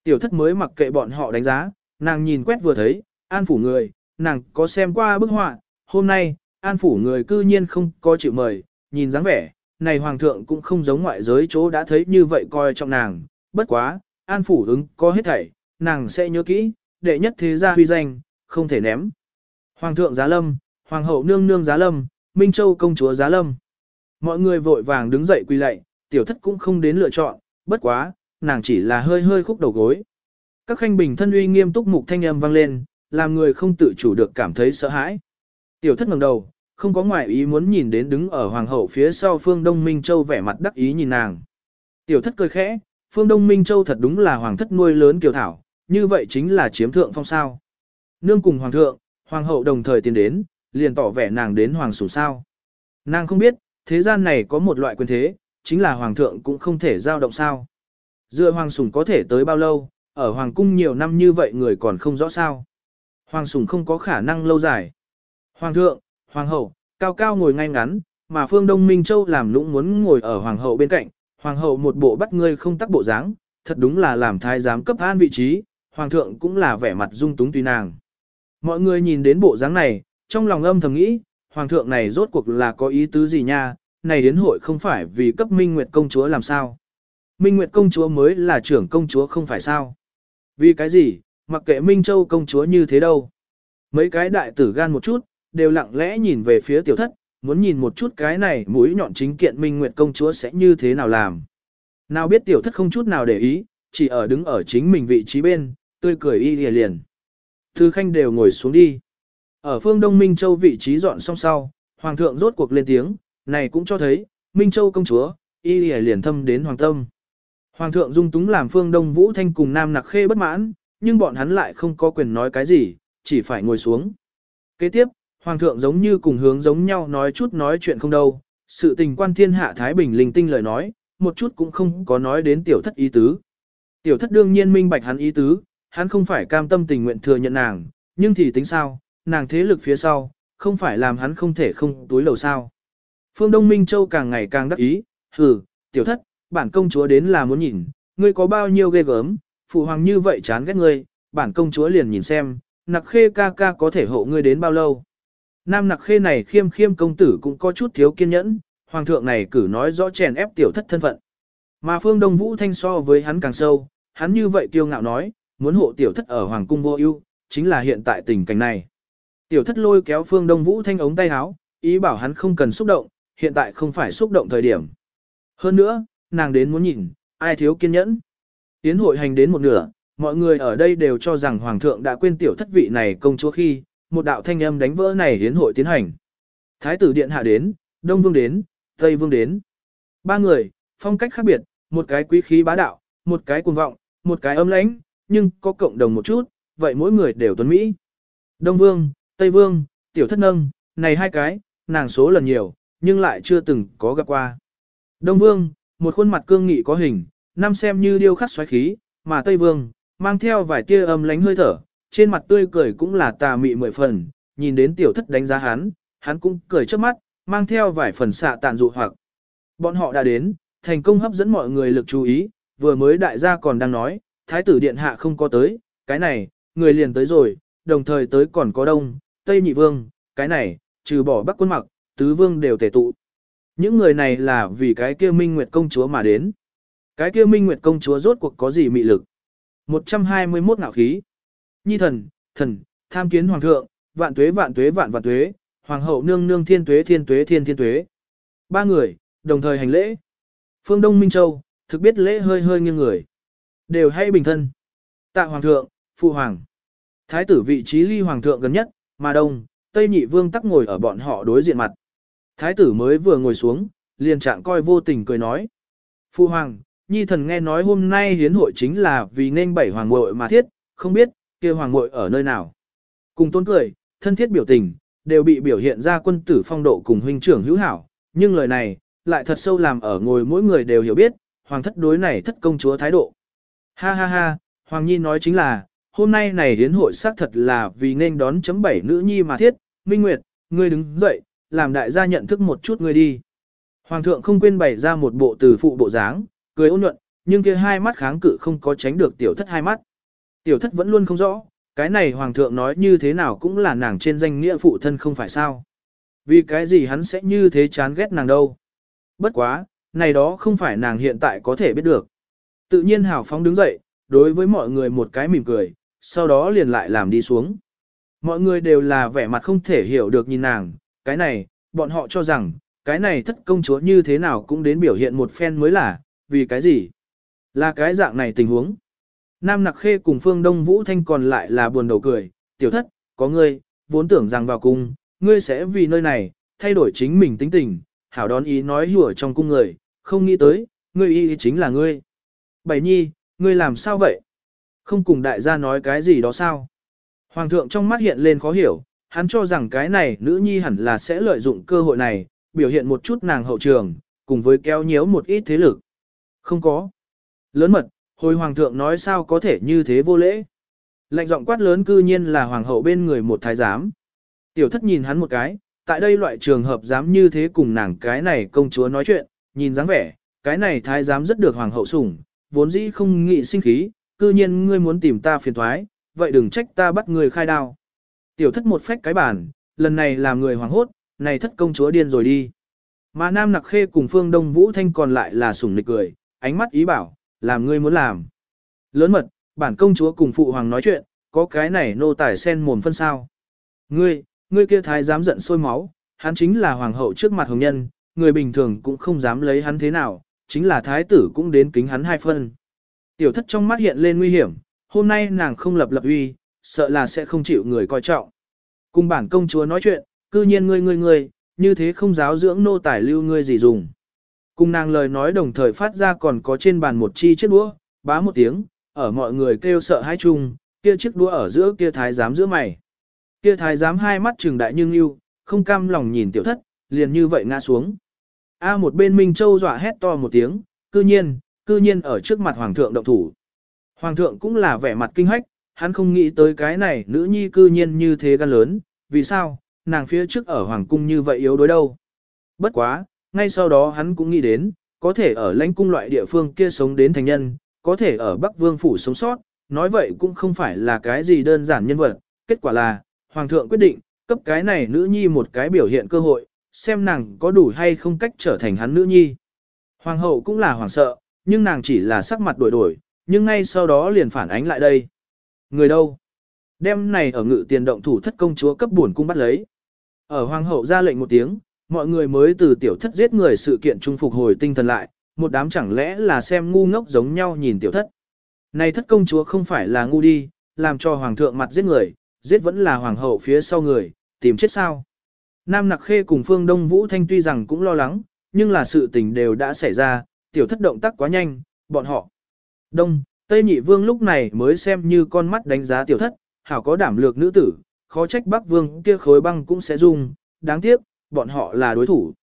Tiểu thất mới mặc kệ bọn họ đánh giá, nàng nhìn quét vừa thấy, an phủ người, nàng có xem qua bức họa, hôm nay, an phủ người cư nhiên không có chịu mời, nhìn dáng vẻ, này hoàng thượng cũng không giống ngoại giới chỗ đã thấy như vậy coi trọng nàng, bất quá, an phủ ứng có hết thảy, nàng sẽ nhớ kỹ, đệ nhất thế gia huy danh, không thể ném. Hoàng thượng giá lâm, hoàng hậu nương nương giá lâm, Minh Châu công chúa giá lâm. Mọi người vội vàng đứng dậy quỳ lạy, tiểu thất cũng không đến lựa chọn, bất quá, nàng chỉ là hơi hơi khúc đầu gối. Các khanh bình thân uy nghiêm túc mục thanh âm vang lên, làm người không tự chủ được cảm thấy sợ hãi. Tiểu thất ngẩng đầu, không có ngoại ý muốn nhìn đến đứng ở hoàng hậu phía sau phương Đông Minh Châu vẻ mặt đắc ý nhìn nàng. Tiểu thất cười khẽ, phương Đông Minh Châu thật đúng là hoàng thất nuôi lớn kiều thảo, như vậy chính là chiếm thượng phong sao. Nương cùng hoàng thượng, hoàng hậu đồng thời tiến đến, liền tỏ vẻ nàng đến hoàng sủng sao. Nàng không biết, thế gian này có một loại quyền thế, chính là hoàng thượng cũng không thể giao động sao. Dựa hoàng sủng có thể tới bao lâu, ở hoàng cung nhiều năm như vậy người còn không rõ sao. Hoàng sủng không có khả năng lâu dài. Hoàng thượng, hoàng hậu, cao cao ngồi ngay ngắn, mà phương Đông Minh Châu làm lũng muốn ngồi ở hoàng hậu bên cạnh, hoàng hậu một bộ bắt ngươi không tắc bộ dáng, thật đúng là làm thái giám cấp an vị trí, hoàng thượng cũng là vẻ mặt dung túng tùy nàng. Mọi người nhìn đến bộ dáng này, trong lòng âm thầm nghĩ, hoàng thượng này rốt cuộc là có ý tứ gì nha, này đến hội không phải vì cấp Minh Nguyệt công chúa làm sao. Minh Nguyệt công chúa mới là trưởng công chúa không phải sao. Vì cái gì, mặc kệ Minh Châu công chúa như thế đâu. Mấy cái đại tử gan một chút, đều lặng lẽ nhìn về phía tiểu thất, muốn nhìn một chút cái này mũi nhọn chính kiện Minh Nguyệt công chúa sẽ như thế nào làm. Nào biết tiểu thất không chút nào để ý, chỉ ở đứng ở chính mình vị trí bên, tươi cười y lìa liền. Thư khanh đều ngồi xuống đi. Ở phương Đông Minh Châu vị trí dọn xong sau, Hoàng thượng rốt cuộc lên tiếng, này cũng cho thấy, Minh Châu công chúa, y lìa liền thâm đến Hoàng tâm. Hoàng thượng dung túng làm phương Đông Vũ Thanh cùng Nam Nặc Khê bất mãn, nhưng bọn hắn lại không có quyền nói cái gì, chỉ phải ngồi xuống. Kế tiếp, Hoàng thượng giống như cùng hướng giống nhau nói chút nói chuyện không đâu, sự tình quan thiên hạ Thái Bình linh tinh lời nói, một chút cũng không có nói đến tiểu thất ý tứ. Tiểu thất đương nhiên minh bạch hắn ý tứ, hắn không phải cam tâm tình nguyện thừa nhận nàng, nhưng thì tính sao, nàng thế lực phía sau, không phải làm hắn không thể không túi lầu sao. Phương Đông Minh Châu càng ngày càng đắc ý, hừ, tiểu thất, bản công chúa đến là muốn nhìn, ngươi có bao nhiêu ghê gớm, phụ hoàng như vậy chán ghét ngươi, bản công chúa liền nhìn xem, nặc khê ca ca có thể hộ ngươi đến bao lâu. Nam nặc khê này khiêm khiêm công tử cũng có chút thiếu kiên nhẫn, hoàng thượng này cử nói rõ chèn ép tiểu thất thân phận. Mà phương Đông Vũ Thanh so với hắn càng sâu, hắn như vậy kiêu ngạo nói, muốn hộ tiểu thất ở hoàng cung vô ưu, chính là hiện tại tình cảnh này. Tiểu thất lôi kéo phương Đông Vũ Thanh ống tay áo, ý bảo hắn không cần xúc động, hiện tại không phải xúc động thời điểm. Hơn nữa, nàng đến muốn nhìn, ai thiếu kiên nhẫn. Tiến hội hành đến một nửa, mọi người ở đây đều cho rằng Hoàng thượng đã quên tiểu thất vị này công chúa khi, một đạo thanh âm đánh vỡ này hiến hội tiến hành. Thái tử điện hạ đến, Đông Vương đến, Tây Vương đến. Ba người, phong cách khác biệt, một cái quý khí bá đạo, một cái cuồng vọng, một cái âm lãnh, nhưng có cộng đồng một chút, vậy mỗi người đều tuấn Mỹ. Đông Vương, Tây Vương, Tiểu Thất Nâng, này hai cái, nàng số lần nhiều, nhưng lại chưa từng có gặp qua. Đông Vương, một khuôn mặt cương nghị có hình, năm xem như điêu khắc xoáy khí, mà Tây Vương, mang theo vài tia âm lánh hơi thở, trên mặt tươi cười cũng là tà mị mười phần, nhìn đến tiểu thất đánh giá hắn, hắn cũng cười trước mắt, mang theo vài phần xạ tàn dụ hoặc. Bọn họ đã đến, thành công hấp dẫn mọi người lực chú ý, vừa mới đại gia còn đang nói, thái tử điện hạ không có tới, cái này, người liền tới rồi, đồng thời tới còn có đông, tây nhị vương, cái này, trừ bỏ bắc quân mặc, tứ vương đều tề tụ. Những người này là vì cái kia Minh Nguyệt công chúa mà đến. Cái kia Minh Nguyệt công chúa rốt cuộc có gì mị lực? 121 ngạo khí. Nhi thần, thần, tham kiến hoàng thượng, vạn tuế vạn tuế vạn vạn tuế, hoàng hậu nương nương thiên tuế thiên tuế thiên thiên tuế. Ba người, đồng thời hành lễ. Phương Đông Minh Châu, thực biết lễ hơi hơi nghiêng người. Đều hay bình thân. Tạ hoàng thượng, phụ hoàng. Thái tử vị trí ly hoàng thượng gần nhất, mà đông, Tây Nhị Vương tắc ngồi ở bọn họ đối diện mặt. Thái tử mới vừa ngồi xuống, liền trạng coi vô tình cười nói. Phu hoàng, nhi thần nghe nói hôm nay hiến hội chính là vì nên bảy hoàng muội mà thiết, không biết, kia hoàng muội ở nơi nào. Cùng tôn cười, thân thiết biểu tình, đều bị biểu hiện ra quân tử phong độ cùng huynh trưởng hữu hảo, nhưng lời này, lại thật sâu làm ở ngồi mỗi người đều hiểu biết, hoàng thất đối này thất công chúa thái độ. Ha ha ha, hoàng nhi nói chính là, hôm nay này hiến hội xác thật là vì nên đón chấm bảy nữ nhi mà thiết, minh nguyệt, ngươi đứng dậy, làm đại gia nhận thức một chút ngươi đi. Hoàng thượng không quên bày ra một bộ từ phụ bộ dáng, cười ôn nhuận, nhưng kia hai mắt kháng cự không có tránh được tiểu thất hai mắt. Tiểu thất vẫn luôn không rõ, cái này hoàng thượng nói như thế nào cũng là nàng trên danh nghĩa phụ thân không phải sao. Vì cái gì hắn sẽ như thế chán ghét nàng đâu. Bất quá, này đó không phải nàng hiện tại có thể biết được. Tự nhiên hào phóng đứng dậy, đối với mọi người một cái mỉm cười, sau đó liền lại làm đi xuống. Mọi người đều là vẻ mặt không thể hiểu được nhìn nàng, cái này, bọn họ cho rằng, cái này thất công chúa như thế nào cũng đến biểu hiện một phen mới là, vì cái gì? Là cái dạng này tình huống. Nam Nặc Khê cùng Phương Đông Vũ Thanh còn lại là buồn đầu cười, tiểu thất, có ngươi, vốn tưởng rằng vào cung, ngươi sẽ vì nơi này, thay đổi chính mình tính tình, hảo đón ý nói hùa trong cung người, không nghĩ tới, ngươi ý chính là ngươi. Bảy nhi, ngươi làm sao vậy? Không cùng đại gia nói cái gì đó sao? Hoàng thượng trong mắt hiện lên khó hiểu, hắn cho rằng cái này nữ nhi hẳn là sẽ lợi dụng cơ hội này, biểu hiện một chút nàng hậu trường, cùng với kéo nhiễu một ít thế lực. Không có. Lớn mật, hồi hoàng thượng nói sao có thể như thế vô lễ. Lệnh giọng quát lớn cư nhiên là hoàng hậu bên người một thái giám. Tiểu thất nhìn hắn một cái, tại đây loại trường hợp dám như thế cùng nàng cái này công chúa nói chuyện, nhìn dáng vẻ, cái này thái giám rất được hoàng hậu sủng, vốn dĩ không nghị sinh khí, cư nhiên ngươi muốn tìm ta phiền thoái, vậy đừng trách ta bắt người khai đao. Tiểu thất một phách cái bản, lần này làm người hoảng hốt, này thất công chúa điên rồi đi. Mà Nam Nặc Khê cùng Phương Đông Vũ Thanh còn lại là sủng nịch cười, ánh mắt ý bảo, làm ngươi muốn làm. Lớn mật, bản công chúa cùng phụ hoàng nói chuyện, có cái này nô tài sen mồm phân sao. Ngươi, ngươi kia thái dám giận sôi máu, hắn chính là hoàng hậu trước mặt hồng nhân, người bình thường cũng không dám lấy hắn thế nào, chính là thái tử cũng đến kính hắn hai phân. Tiểu thất trong mắt hiện lên nguy hiểm, hôm nay nàng không lập lập uy, sợ là sẽ không chịu người coi trọng. Cùng bản công chúa nói chuyện, cư nhiên ngươi ngươi ngươi, như thế không giáo dưỡng nô tài lưu ngươi gì dùng. Cùng nàng lời nói đồng thời phát ra còn có trên bàn một chi chiếc đũa, bá một tiếng, ở mọi người kêu sợ hãi chung, kia chiếc đũa ở giữa kia thái giám giữa mày. Kia thái giám hai mắt trừng đại nhưng yêu, không cam lòng nhìn tiểu thất, liền như vậy ngã xuống. A một bên Minh Châu dọa hét to một tiếng, cư nhiên, cư nhiên ở trước mặt hoàng thượng động thủ. Hoàng thượng cũng là vẻ mặt kinh hách, hắn không nghĩ tới cái này nữ nhi cư nhiên như thế gan lớn, vì sao, nàng phía trước ở hoàng cung như vậy yếu đối đâu. Bất quá, ngay sau đó hắn cũng nghĩ đến, có thể ở lãnh cung loại địa phương kia sống đến thành nhân, có thể ở Bắc Vương phủ sống sót, nói vậy cũng không phải là cái gì đơn giản nhân vật, kết quả là, hoàng thượng quyết định, cấp cái này nữ nhi một cái biểu hiện cơ hội, xem nàng có đủ hay không cách trở thành hắn nữ nhi. Hoàng hậu cũng là hoàng sợ, nhưng nàng chỉ là sắc mặt đổi đổi, nhưng ngay sau đó liền phản ánh lại đây. Người đâu? Đêm này ở ngự tiền động thủ thất công chúa cấp buồn cung bắt lấy. Ở hoàng hậu ra lệnh một tiếng, mọi người mới từ tiểu thất giết người sự kiện trung phục hồi tinh thần lại, một đám chẳng lẽ là xem ngu ngốc giống nhau nhìn tiểu thất. Này thất công chúa không phải là ngu đi, làm cho hoàng thượng mặt giết người, giết vẫn là hoàng hậu phía sau người, tìm chết sao. Nam Nặc Khê cùng Phương Đông Vũ Thanh tuy rằng cũng lo lắng, nhưng là sự tình đều đã xảy ra, tiểu thất động tác quá nhanh, bọn họ. Đông, Tây Nhị Vương lúc này mới xem như con mắt đánh giá tiểu thất, hảo có đảm lược nữ tử, khó trách Bắc Vương kia khối băng cũng sẽ dùng, đáng tiếc, bọn họ là đối thủ.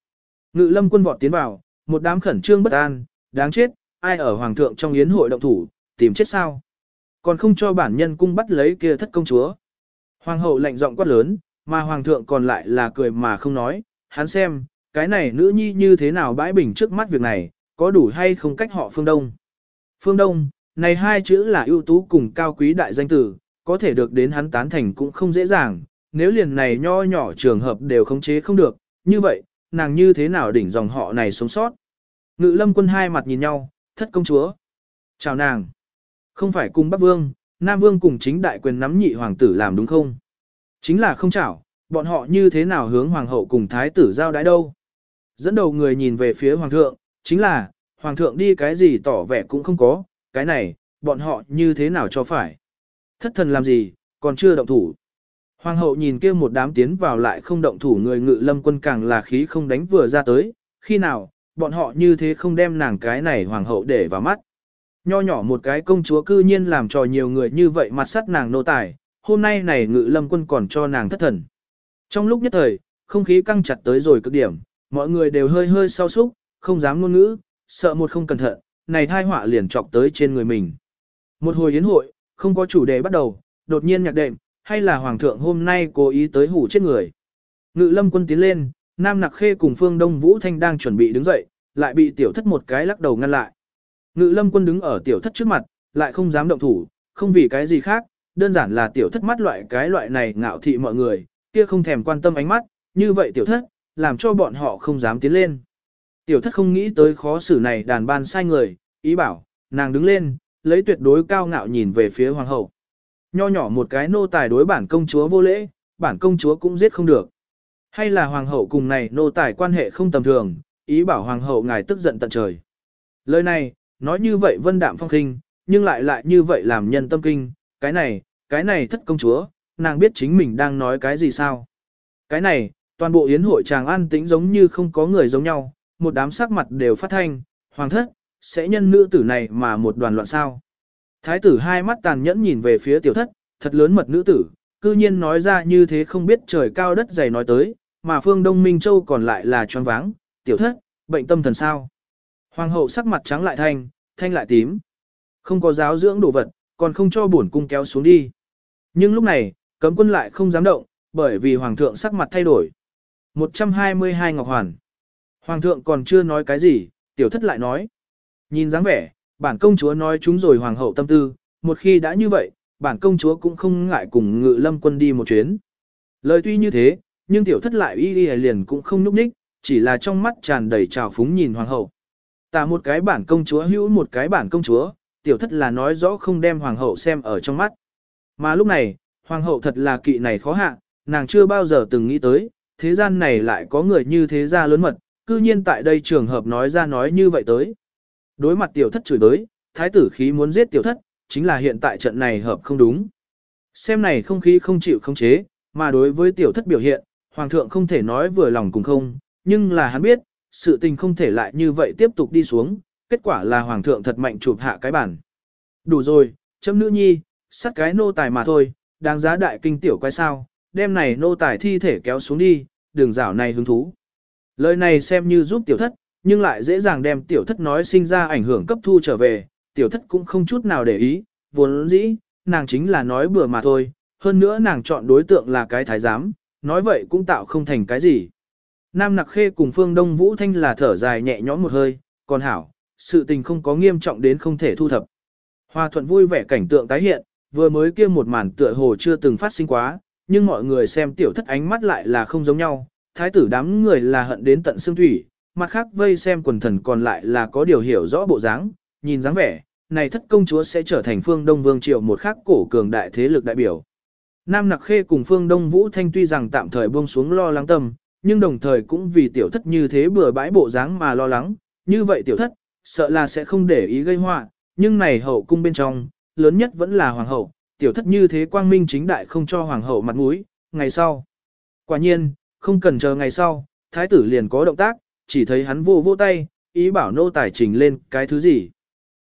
Ngự lâm quân vọt tiến vào, một đám khẩn trương bất an, đáng chết, ai ở Hoàng thượng trong yến hội động thủ, tìm chết sao. Còn không cho bản nhân cung bắt lấy kia thất công chúa. Hoàng hậu lạnh giọng quát lớn, mà Hoàng thượng còn lại là cười mà không nói, hắn xem, cái này nữ nhi như thế nào bãi bình trước mắt việc này, có đủ hay không cách họ phương đông. Phương đông, này hai chữ là ưu tú cùng cao quý đại danh tử, có thể được đến hắn tán thành cũng không dễ dàng, nếu liền này nho nhỏ trường hợp đều khống chế không được, như vậy, nàng như thế nào đỉnh dòng họ này sống sót. Ngự lâm quân hai mặt nhìn nhau, thất công chúa. Chào nàng. Không phải cùng Bắc Vương, Nam Vương cùng chính đại quyền nắm nhị hoàng tử làm đúng không? Chính là không chảo, bọn họ như thế nào hướng hoàng hậu cùng thái tử giao đái đâu? Dẫn đầu người nhìn về phía hoàng thượng, chính là, hoàng thượng đi cái gì tỏ vẻ cũng không có, cái này, bọn họ như thế nào cho phải. Thất thần làm gì, còn chưa động thủ. Hoàng hậu nhìn kia một đám tiến vào lại không động thủ người ngự lâm quân càng là khí không đánh vừa ra tới, khi nào, bọn họ như thế không đem nàng cái này hoàng hậu để vào mắt. Nho nhỏ một cái công chúa cư nhiên làm trò nhiều người như vậy mặt sắt nàng nô tài, hôm nay này ngự lâm quân còn cho nàng thất thần. Trong lúc nhất thời, không khí căng chặt tới rồi cực điểm, mọi người đều hơi hơi sau súc, không dám ngôn ngữ, sợ một không cẩn thận, này thai họa liền chọc tới trên người mình. Một hồi yến hội, không có chủ đề bắt đầu, đột nhiên nhạc đệm, hay là hoàng thượng hôm nay cố ý tới hủ chết người. Ngự lâm quân tiến lên, Nam Nặc Khê cùng Phương Đông Vũ Thanh đang chuẩn bị đứng dậy, lại bị tiểu thất một cái lắc đầu ngăn lại. Ngự lâm quân đứng ở tiểu thất trước mặt, lại không dám động thủ, không vì cái gì khác, đơn giản là tiểu thất mắt loại cái loại này ngạo thị mọi người, kia không thèm quan tâm ánh mắt, như vậy tiểu thất, làm cho bọn họ không dám tiến lên. Tiểu thất không nghĩ tới khó xử này đàn ban sai người, ý bảo, nàng đứng lên, lấy tuyệt đối cao ngạo nhìn về phía hoàng hậu. Nho nhỏ một cái nô tài đối bản công chúa vô lễ, bản công chúa cũng giết không được. Hay là hoàng hậu cùng này nô tài quan hệ không tầm thường, ý bảo hoàng hậu ngài tức giận tận trời. Lời này, nói như vậy vân đạm phong khinh, nhưng lại lại như vậy làm nhân tâm kinh, cái này, cái này thất công chúa, nàng biết chính mình đang nói cái gì sao. Cái này, toàn bộ yến hội chàng an tĩnh giống như không có người giống nhau, một đám sắc mặt đều phát thanh, hoàng thất, sẽ nhân nữ tử này mà một đoàn loạn sao. Thái tử hai mắt tàn nhẫn nhìn về phía tiểu thất, thật lớn mật nữ tử, cư nhiên nói ra như thế không biết trời cao đất dày nói tới, mà phương Đông Minh Châu còn lại là choáng váng, tiểu thất, bệnh tâm thần sao. Hoàng hậu sắc mặt trắng lại thanh, thanh lại tím. Không có giáo dưỡng đồ vật, còn không cho bổn cung kéo xuống đi. Nhưng lúc này, cấm quân lại không dám động, bởi vì hoàng thượng sắc mặt thay đổi. 122 Ngọc Hoàn. Hoàng thượng còn chưa nói cái gì, tiểu thất lại nói. Nhìn dáng vẻ, bản công chúa nói chúng rồi hoàng hậu tâm tư, một khi đã như vậy, bản công chúa cũng không ngại cùng ngự lâm quân đi một chuyến. Lời tuy như thế, nhưng tiểu thất lại y y liền cũng không nhúc nhích, chỉ là trong mắt tràn đầy trào phúng nhìn hoàng hậu. Tả một cái bản công chúa hữu một cái bản công chúa, tiểu thất là nói rõ không đem hoàng hậu xem ở trong mắt. Mà lúc này, hoàng hậu thật là kỵ này khó hạ, nàng chưa bao giờ từng nghĩ tới, thế gian này lại có người như thế gia lớn mật, cư nhiên tại đây trường hợp nói ra nói như vậy tới. Đối mặt tiểu thất chửi tới, thái tử khí muốn giết tiểu thất, chính là hiện tại trận này hợp không đúng. Xem này không khí không chịu không chế, mà đối với tiểu thất biểu hiện, hoàng thượng không thể nói vừa lòng cùng không, nhưng là hắn biết, sự tình không thể lại như vậy tiếp tục đi xuống, kết quả là hoàng thượng thật mạnh chụp hạ cái bản. Đủ rồi, chấm nữ nhi, sắt cái nô tài mà thôi, đáng giá đại kinh tiểu quay sao, đem này nô tài thi thể kéo xuống đi, đường rảo này hứng thú. Lời này xem như giúp tiểu thất, nhưng lại dễ dàng đem tiểu thất nói sinh ra ảnh hưởng cấp thu trở về, tiểu thất cũng không chút nào để ý, vốn dĩ, nàng chính là nói bừa mà thôi, hơn nữa nàng chọn đối tượng là cái thái giám, nói vậy cũng tạo không thành cái gì. Nam Nặc Khê cùng Phương Đông Vũ Thanh là thở dài nhẹ nhõm một hơi, còn hảo, sự tình không có nghiêm trọng đến không thể thu thập. Hoa thuận vui vẻ cảnh tượng tái hiện, vừa mới kia một màn tựa hồ chưa từng phát sinh quá, nhưng mọi người xem tiểu thất ánh mắt lại là không giống nhau, thái tử đám người là hận đến tận xương thủy, mặt khác vây xem quần thần còn lại là có điều hiểu rõ bộ dáng, nhìn dáng vẻ, này thất công chúa sẽ trở thành phương Đông Vương Triều một khắc cổ cường đại thế lực đại biểu. Nam Nặc Khê cùng phương Đông Vũ Thanh tuy rằng tạm thời buông xuống lo lắng tâm, nhưng đồng thời cũng vì tiểu thất như thế bừa bãi bộ dáng mà lo lắng, như vậy tiểu thất, sợ là sẽ không để ý gây họa, nhưng này hậu cung bên trong, lớn nhất vẫn là hoàng hậu, tiểu thất như thế quang minh chính đại không cho hoàng hậu mặt mũi, ngày sau. Quả nhiên, không cần chờ ngày sau, thái tử liền có động tác, chỉ thấy hắn vô vô tay, ý bảo nô tài trình lên cái thứ gì.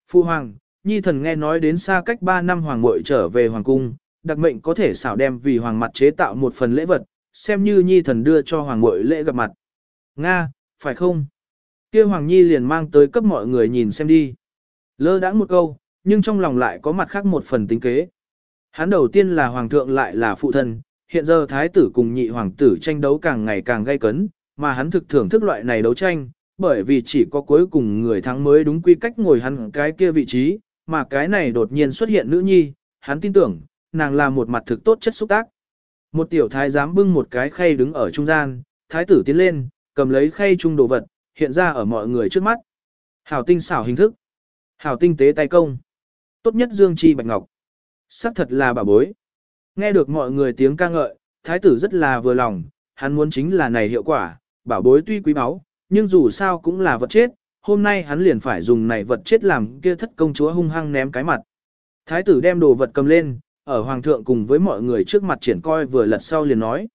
Phu hoàng, nhi thần nghe nói đến xa cách 3 năm hoàng muội trở về hoàng cung, đặc mệnh có thể xảo đem vì hoàng mặt chế tạo một phần lễ vật, xem như nhi thần đưa cho hoàng muội lễ gặp mặt. Nga, phải không? kia hoàng nhi liền mang tới cấp mọi người nhìn xem đi. Lơ đãng một câu, nhưng trong lòng lại có mặt khác một phần tính kế. Hắn đầu tiên là hoàng thượng lại là phụ thân, hiện giờ thái tử cùng nhị hoàng tử tranh đấu càng ngày càng gay cấn, mà hắn thực thưởng thức loại này đấu tranh, bởi vì chỉ có cuối cùng người thắng mới đúng quy cách ngồi hắn cái kia vị trí, mà cái này đột nhiên xuất hiện nữ nhi, hắn tin tưởng, nàng là một mặt thực tốt chất xúc tác. Một tiểu thái giám bưng một cái khay đứng ở trung gian, thái tử tiến lên, cầm lấy khay trung đồ vật, hiện ra ở mọi người trước mắt. Hảo tinh xảo hình thức. Hảo tinh tế tay công. Tốt nhất dương chi bạch ngọc. Sắc thật là bà bối. Nghe được mọi người tiếng ca ngợi, thái tử rất là vừa lòng, hắn muốn chính là này hiệu quả, bảo bối tuy quý báu, nhưng dù sao cũng là vật chết, hôm nay hắn liền phải dùng này vật chết làm kia thất công chúa hung hăng ném cái mặt. Thái tử đem đồ vật cầm lên, ở hoàng thượng cùng với mọi người trước mặt triển coi vừa lật sau liền nói.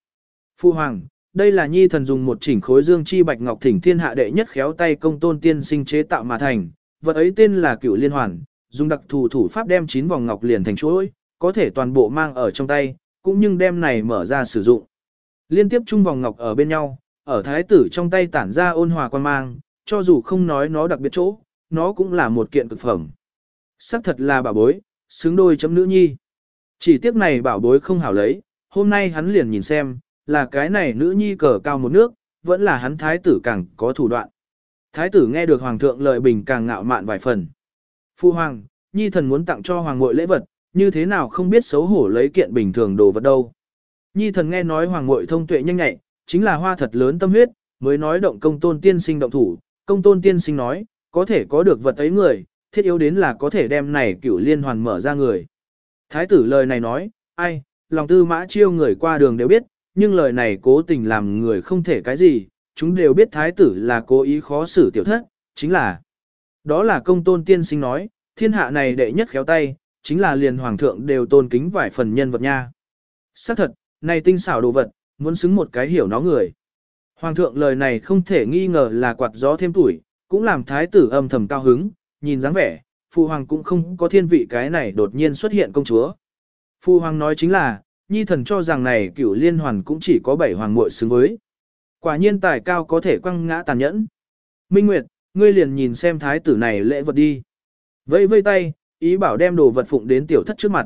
Phu hoàng, đây là nhi thần dùng một chỉnh khối dương chi bạch ngọc thỉnh thiên hạ đệ nhất khéo tay công tôn tiên sinh chế tạo mà thành, vật ấy tên là cửu liên hoàn, dùng đặc thù thủ pháp đem chín vòng ngọc liền thành chuỗi, có thể toàn bộ mang ở trong tay, cũng nhưng đem này mở ra sử dụng. Liên tiếp chung vòng ngọc ở bên nhau, ở thái tử trong tay tản ra ôn hòa quan mang, cho dù không nói nó đặc biệt chỗ, nó cũng là một kiện cực phẩm. Sắc thật là bảo bối, xứng đôi chấm nữ nhi. Chỉ tiếc này bảo bối không hảo lấy, hôm nay hắn liền nhìn xem, là cái này nữ nhi cờ cao một nước, vẫn là hắn thái tử càng có thủ đoạn. Thái tử nghe được hoàng thượng lời bình càng ngạo mạn vài phần. Phu hoàng, nhi thần muốn tặng cho hoàng muội lễ vật, như thế nào không biết xấu hổ lấy kiện bình thường đồ vật đâu. Nhi thần nghe nói hoàng muội thông tuệ nhanh nhạy, chính là hoa thật lớn tâm huyết, mới nói động công tôn tiên sinh động thủ, công tôn tiên sinh nói, có thể có được vật ấy người, thiết yếu đến là có thể đem này cửu liên hoàn mở ra người. Thái tử lời này nói, ai, lòng tư mã chiêu người qua đường đều biết, nhưng lời này cố tình làm người không thể cái gì, chúng đều biết thái tử là cố ý khó xử tiểu thất, chính là. Đó là công tôn tiên sinh nói, thiên hạ này đệ nhất khéo tay, chính là liền hoàng thượng đều tôn kính vài phần nhân vật nha. Xác thật, này tinh xảo đồ vật, muốn xứng một cái hiểu nó người. Hoàng thượng lời này không thể nghi ngờ là quạt gió thêm tuổi, cũng làm thái tử âm thầm cao hứng, nhìn dáng vẻ, phụ hoàng cũng không có thiên vị cái này đột nhiên xuất hiện công chúa. Phụ hoàng nói chính là, nhi thần cho rằng này cửu liên hoàn cũng chỉ có bảy hoàng muội xứng với. Quả nhiên tài cao có thể quăng ngã tàn nhẫn. Minh Nguyệt, ngươi liền nhìn xem thái tử này lễ vật đi. Vây vây tay, ý bảo đem đồ vật phụng đến tiểu thất trước mặt.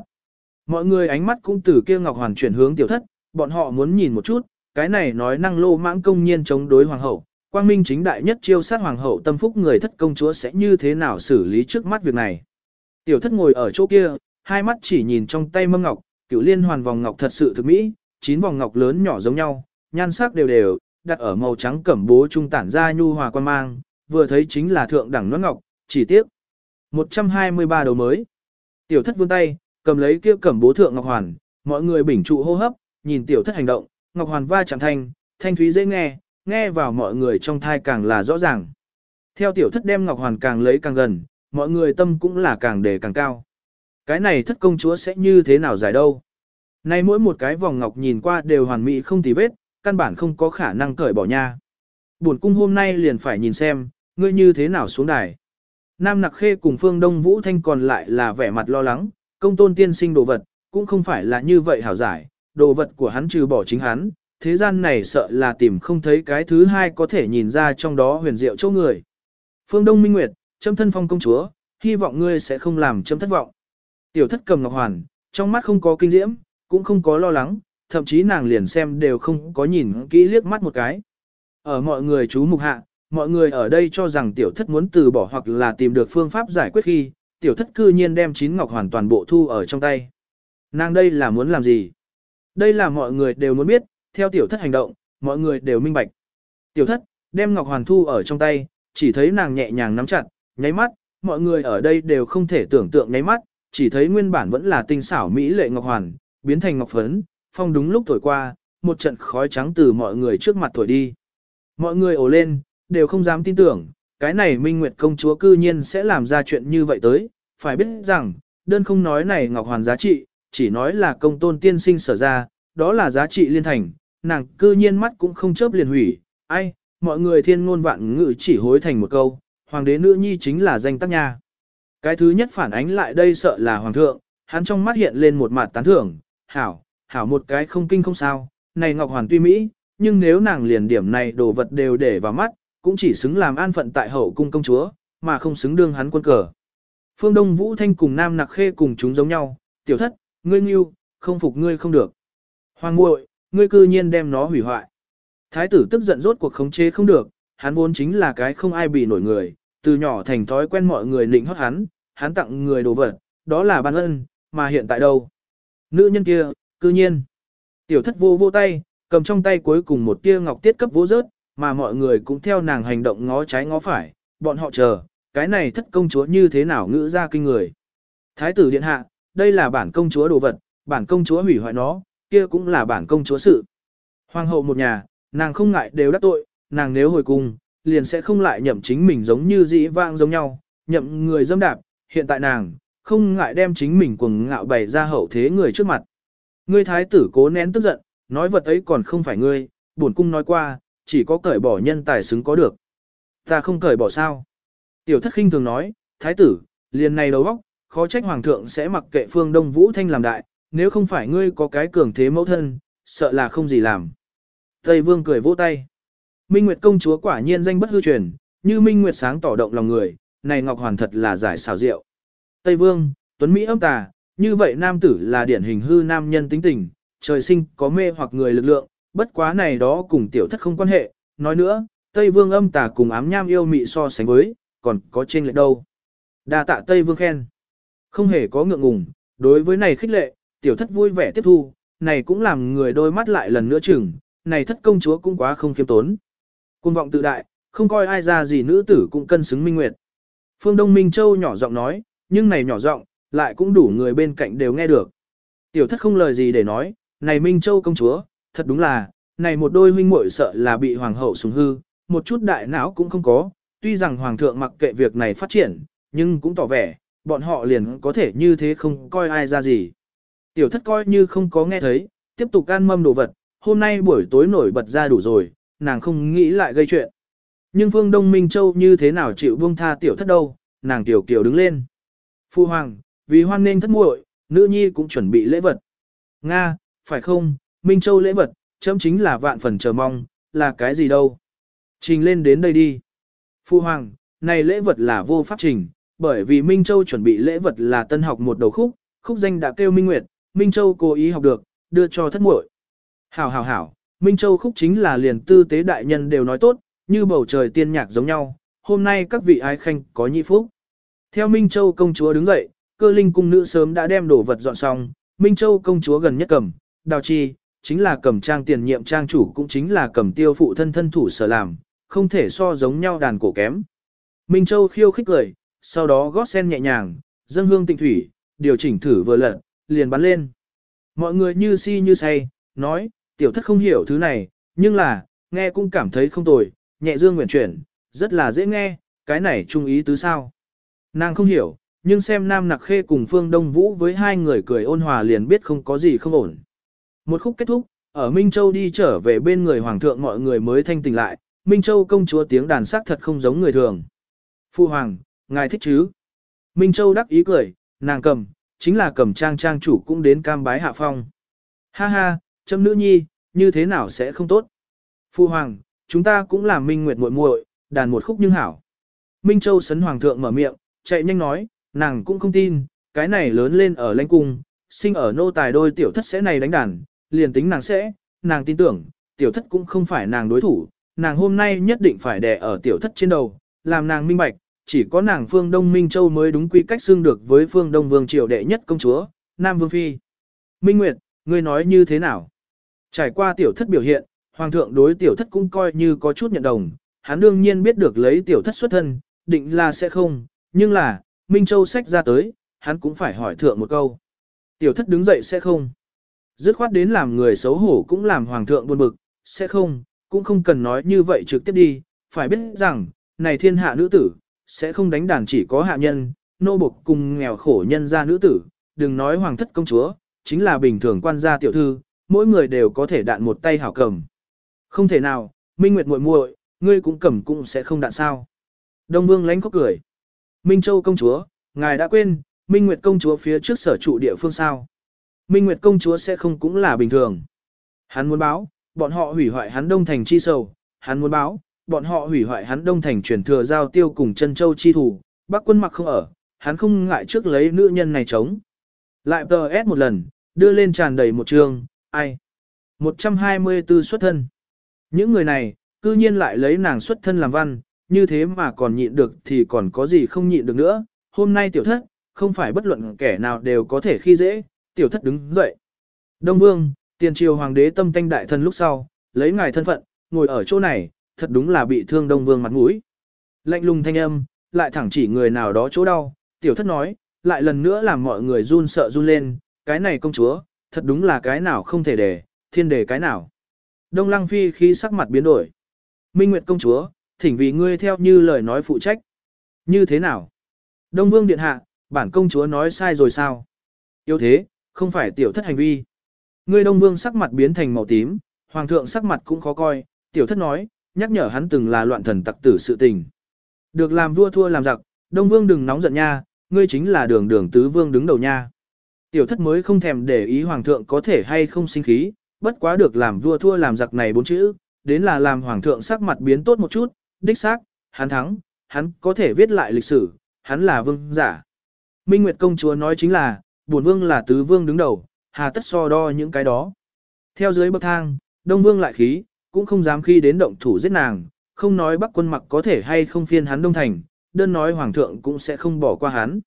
Mọi người ánh mắt cũng từ kia ngọc hoàn chuyển hướng tiểu thất, bọn họ muốn nhìn một chút, cái này nói năng lô mãng công nhiên chống đối hoàng hậu, quang minh chính đại nhất chiêu sát hoàng hậu tâm phúc người thất công chúa sẽ như thế nào xử lý trước mắt việc này. Tiểu thất ngồi ở chỗ kia, hai mắt chỉ nhìn trong tay mâm ngọc, cửu liên hoàn vòng ngọc thật sự thực mỹ, chín vòng ngọc lớn nhỏ giống nhau, nhan sắc đều đều, đặt ở màu trắng cẩm bố trung tản ra nhu hòa quan mang, vừa thấy chính là thượng đẳng nón ngọc, chỉ tiếc. 123 đầu mới. Tiểu thất vươn tay, cầm lấy kia cẩm bố thượng ngọc hoàn, mọi người bình trụ hô hấp, nhìn tiểu thất hành động, ngọc hoàn va chạm thanh, thanh thúy dễ nghe, nghe vào mọi người trong thai càng là rõ ràng. Theo tiểu thất đem ngọc hoàn càng lấy càng gần, mọi người tâm cũng là càng đề càng cao. Cái này thất công chúa sẽ như thế nào giải đâu? Nay mỗi một cái vòng ngọc nhìn qua đều hoàn mỹ không tì vết, căn bản không có khả năng cởi bỏ nha. Buồn cung hôm nay liền phải nhìn xem, ngươi như thế nào xuống đài. Nam Nặc Khê cùng Phương Đông Vũ Thanh còn lại là vẻ mặt lo lắng, công tôn tiên sinh đồ vật, cũng không phải là như vậy hảo giải, đồ vật của hắn trừ bỏ chính hắn, thế gian này sợ là tìm không thấy cái thứ hai có thể nhìn ra trong đó huyền diệu chỗ người. Phương Đông Minh Nguyệt, châm thân phong công chúa, hy vọng ngươi sẽ không làm châm thất vọng. Tiểu thất cầm ngọc hoàn, trong mắt không có kinh diễm, cũng không có lo lắng, thậm chí nàng liền xem đều không có nhìn kỹ liếc mắt một cái. Ở mọi người chú mục hạ, mọi người ở đây cho rằng tiểu thất muốn từ bỏ hoặc là tìm được phương pháp giải quyết khi, tiểu thất cư nhiên đem chín ngọc hoàn toàn bộ thu ở trong tay. Nàng đây là muốn làm gì? Đây là mọi người đều muốn biết, theo tiểu thất hành động, mọi người đều minh bạch. Tiểu thất, đem ngọc hoàn thu ở trong tay, chỉ thấy nàng nhẹ nhàng nắm chặt, nháy mắt, mọi người ở đây đều không thể tưởng tượng nháy mắt, chỉ thấy nguyên bản vẫn là tinh xảo mỹ lệ ngọc hoàn, biến thành ngọc phấn, phong đúng lúc thổi qua, một trận khói trắng từ mọi người trước mặt thổi đi. Mọi người ồ lên, đều không dám tin tưởng, cái này Minh Nguyệt công chúa cư nhiên sẽ làm ra chuyện như vậy tới, phải biết rằng, đơn không nói này Ngọc Hoàn giá trị, chỉ nói là công tôn tiên sinh sở ra, đó là giá trị liên thành, nàng cư nhiên mắt cũng không chớp liền hủy, ai, mọi người thiên ngôn vạn ngữ chỉ hối thành một câu, hoàng đế nữ nhi chính là danh tác nha. Cái thứ nhất phản ánh lại đây sợ là hoàng thượng, hắn trong mắt hiện lên một mặt tán thưởng, hảo, hảo một cái không kinh không sao, này Ngọc Hoàn tuy Mỹ, nhưng nếu nàng liền điểm này đồ vật đều để vào mắt, cũng chỉ xứng làm an phận tại hậu cung công chúa, mà không xứng đương hắn quân cờ. Phương Đông Vũ Thanh cùng Nam Nặc Khê cùng chúng giống nhau, tiểu thất, ngươi nghiêu, không phục ngươi không được. Hoàng muội, ngươi cư nhiên đem nó hủy hoại. Thái tử tức giận rốt cuộc khống chế không được, hắn vốn chính là cái không ai bị nổi người, từ nhỏ thành thói quen mọi người nịnh hót hắn, hắn tặng người đồ vật, đó là ban ân, mà hiện tại đâu? Nữ nhân kia, cư nhiên. Tiểu thất vô vô tay, cầm trong tay cuối cùng một tia ngọc tiết cấp vô rớt, mà mọi người cũng theo nàng hành động ngó trái ngó phải, bọn họ chờ, cái này thất công chúa như thế nào ngữ ra kinh người. Thái tử điện hạ, đây là bản công chúa đồ vật, bản công chúa hủy hoại nó, kia cũng là bản công chúa sự. Hoàng hậu một nhà, nàng không ngại đều đắc tội, nàng nếu hồi cung, liền sẽ không lại nhậm chính mình giống như dĩ vang giống nhau, nhậm người dâm đạp, hiện tại nàng, không ngại đem chính mình cuồng ngạo bày ra hậu thế người trước mặt. Ngươi thái tử cố nén tức giận, nói vật ấy còn không phải ngươi, bổn cung nói qua, chỉ có cởi bỏ nhân tài xứng có được. Ta không cởi bỏ sao? Tiểu thất khinh thường nói, thái tử, liền này đầu óc, khó trách hoàng thượng sẽ mặc kệ phương Đông Vũ Thanh làm đại, nếu không phải ngươi có cái cường thế mẫu thân, sợ là không gì làm. Tây Vương cười vỗ tay. Minh Nguyệt công chúa quả nhiên danh bất hư truyền, như Minh Nguyệt sáng tỏ động lòng người, này Ngọc Hoàn thật là giải xào rượu. Tây Vương, Tuấn Mỹ âm tà, như vậy nam tử là điển hình hư nam nhân tính tình, trời sinh có mê hoặc người lực lượng, bất quá này đó cùng tiểu thất không quan hệ, nói nữa, Tây Vương âm tà cùng ám nham yêu mị so sánh với, còn có trên lệ đâu. Đa tạ Tây Vương khen. Không hề có ngượng ngùng, đối với này khích lệ, tiểu thất vui vẻ tiếp thu, này cũng làm người đôi mắt lại lần nữa chừng, này thất công chúa cũng quá không kiêm tốn. Cung vọng tự đại, không coi ai ra gì nữ tử cũng cân xứng minh nguyệt. Phương Đông Minh Châu nhỏ giọng nói, nhưng này nhỏ giọng, lại cũng đủ người bên cạnh đều nghe được. Tiểu thất không lời gì để nói, này Minh Châu công chúa, thật đúng là, này một đôi huynh muội sợ là bị hoàng hậu sủng hư, một chút đại não cũng không có, tuy rằng hoàng thượng mặc kệ việc này phát triển, nhưng cũng tỏ vẻ, bọn họ liền có thể như thế không coi ai ra gì. Tiểu thất coi như không có nghe thấy, tiếp tục ăn mâm đồ vật, hôm nay buổi tối nổi bật ra đủ rồi, nàng không nghĩ lại gây chuyện. Nhưng Phương Đông Minh Châu như thế nào chịu buông tha tiểu thất đâu, nàng tiểu kiểu đứng lên. Phu hoàng, vì hoan nên thất muội, nữ nhi cũng chuẩn bị lễ vật. Nga, phải không, Minh Châu lễ vật, chấm chính là vạn phần chờ mong, là cái gì đâu. Trình lên đến đây đi. Phu hoàng, này lễ vật là vô pháp trình, bởi vì Minh Châu chuẩn bị lễ vật là tân học một đầu khúc, khúc danh đã kêu Minh Nguyệt, Minh Châu cố ý học được, đưa cho thất muội. Hảo hảo hảo, Minh Châu khúc chính là liền tư tế đại nhân đều nói tốt, như bầu trời tiên nhạc giống nhau, hôm nay các vị ái khanh có nhị phúc. Theo Minh Châu công chúa đứng dậy, cơ linh cung nữ sớm đã đem đồ vật dọn xong, Minh Châu công chúa gần nhất cầm, đào chi, chính là cầm trang tiền nhiệm trang chủ cũng chính là cầm tiêu phụ thân thân thủ sở làm, không thể so giống nhau đàn cổ kém. Minh Châu khiêu khích cười, sau đó gót sen nhẹ nhàng, dâng hương tịnh thủy, điều chỉnh thử vừa lật, liền bắn lên. Mọi người như si như say, nói, tiểu thất không hiểu thứ này, nhưng là, nghe cũng cảm thấy không tồi, nhẹ dương nguyện chuyển, rất là dễ nghe, cái này trung ý tứ sao. Nàng không hiểu, nhưng xem Nam Nặc Khê cùng Phương Đông Vũ với hai người cười ôn hòa liền biết không có gì không ổn. Một khúc kết thúc, ở Minh Châu đi trở về bên người Hoàng thượng mọi người mới thanh tỉnh lại, Minh Châu công chúa tiếng đàn sắc thật không giống người thường. Phu Hoàng, ngài thích chứ? Minh Châu đắc ý cười, nàng cầm, chính là cầm trang trang chủ cũng đến cam bái hạ phong. Ha ha, châm nữ nhi, như thế nào sẽ không tốt? Phu Hoàng, chúng ta cũng làm Minh Nguyệt muội muội, đàn một khúc nhưng hảo. Minh Châu sấn Hoàng thượng mở miệng, chạy nhanh nói, nàng cũng không tin, cái này lớn lên ở lãnh cung, sinh ở nô tài đôi tiểu thất sẽ này đánh đàn, liền tính nàng sẽ, nàng tin tưởng, tiểu thất cũng không phải nàng đối thủ, nàng hôm nay nhất định phải đè ở tiểu thất trên đầu, làm nàng minh bạch, chỉ có nàng phương Đông Minh Châu mới đúng quy cách xưng được với phương Đông Vương Triều đệ nhất công chúa, Nam Vương Phi. Minh Nguyệt, ngươi nói như thế nào? Trải qua tiểu thất biểu hiện, Hoàng thượng đối tiểu thất cũng coi như có chút nhận đồng, hắn đương nhiên biết được lấy tiểu thất xuất thân, định là sẽ không, nhưng là, Minh Châu sách ra tới, hắn cũng phải hỏi thượng một câu. Tiểu thất đứng dậy sẽ không. Dứt khoát đến làm người xấu hổ cũng làm hoàng thượng buồn bực, sẽ không, cũng không cần nói như vậy trực tiếp đi, phải biết rằng, này thiên hạ nữ tử, sẽ không đánh đàn chỉ có hạ nhân, nô bộc cùng nghèo khổ nhân gia nữ tử, đừng nói hoàng thất công chúa, chính là bình thường quan gia tiểu thư, mỗi người đều có thể đạn một tay hảo cầm. Không thể nào, Minh Nguyệt muội muội, ngươi cũng cầm cũng sẽ không đạn sao. Đông Vương lánh khóc cười. Minh Châu công chúa, ngài đã quên, Minh Nguyệt công chúa phía trước sở trụ địa phương sao. Minh Nguyệt công chúa sẽ không cũng là bình thường. Hắn muốn báo, bọn họ hủy hoại hắn đông thành chi sầu, hắn muốn báo, bọn họ hủy hoại hắn đông thành truyền thừa giao tiêu cùng chân châu chi thủ, bác quân mặc không ở, hắn không ngại trước lấy nữ nhân này chống. Lại tờ S một lần, đưa lên tràn đầy một trường, ai? 124 xuất thân. Những người này, cư nhiên lại lấy nàng xuất thân làm văn, như thế mà còn nhịn được thì còn có gì không nhịn được nữa. Hôm nay tiểu thất, không phải bất luận kẻ nào đều có thể khi dễ, tiểu thất đứng dậy. Đông Vương, tiền triều hoàng đế tâm tanh đại thân lúc sau, lấy ngài thân phận, ngồi ở chỗ này, thật đúng là bị thương Đông Vương mặt mũi. Lạnh lùng thanh âm, lại thẳng chỉ người nào đó chỗ đau, tiểu thất nói, lại lần nữa làm mọi người run sợ run lên, cái này công chúa, thật đúng là cái nào không thể để, thiên đề cái nào. Đông Lăng Phi khi sắc mặt biến đổi. Minh Nguyệt công chúa, thỉnh vì ngươi theo như lời nói phụ trách. Như thế nào? Đông Vương Điện Hạ, bản công chúa nói sai rồi sao? Yêu thế, không phải tiểu thất hành vi. Ngươi Đông Vương sắc mặt biến thành màu tím, Hoàng thượng sắc mặt cũng khó coi, tiểu thất nói, nhắc nhở hắn từng là loạn thần tặc tử sự tình. Được làm vua thua làm giặc, Đông Vương đừng nóng giận nha, ngươi chính là đường đường tứ vương đứng đầu nha. Tiểu thất mới không thèm để ý Hoàng thượng có thể hay không sinh khí, bất quá được làm vua thua làm giặc này bốn chữ, đến là làm Hoàng thượng sắc mặt biến tốt một chút, đích xác, hắn thắng, hắn có thể viết lại lịch sử, hắn là vương giả. Minh Nguyệt công chúa nói chính là, bổn vương là tứ vương đứng đầu, hà tất so đo những cái đó. Theo dưới bậc thang, Đông Vương lại khí, cũng không dám khi đến động thủ giết nàng, không nói Bắc quân mặc có thể hay không phiên hắn Đông Thành, đơn nói Hoàng thượng cũng sẽ không bỏ qua hắn.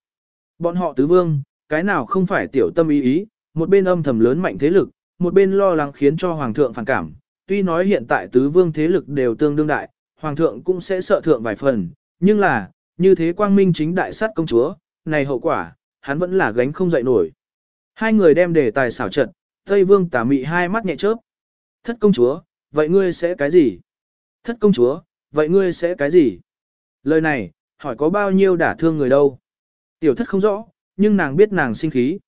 Bọn họ tứ vương, cái nào không phải tiểu tâm ý ý, một bên âm thầm lớn mạnh thế lực, một bên lo lắng khiến cho Hoàng thượng phản cảm. Tuy nói hiện tại tứ vương thế lực đều tương đương đại, Hoàng thượng cũng sẽ sợ thượng vài phần, nhưng là, như thế quang minh chính đại sát công chúa, này hậu quả, hắn vẫn là gánh không dậy nổi. Hai người đem đề tài xảo trận, Tây Vương tà mị hai mắt nhẹ chớp. Thất công chúa, vậy ngươi sẽ cái gì? Thất công chúa, vậy ngươi sẽ cái gì? Lời này, hỏi có bao nhiêu đả thương người đâu? Tiểu thất không rõ, nhưng nàng biết nàng sinh khí.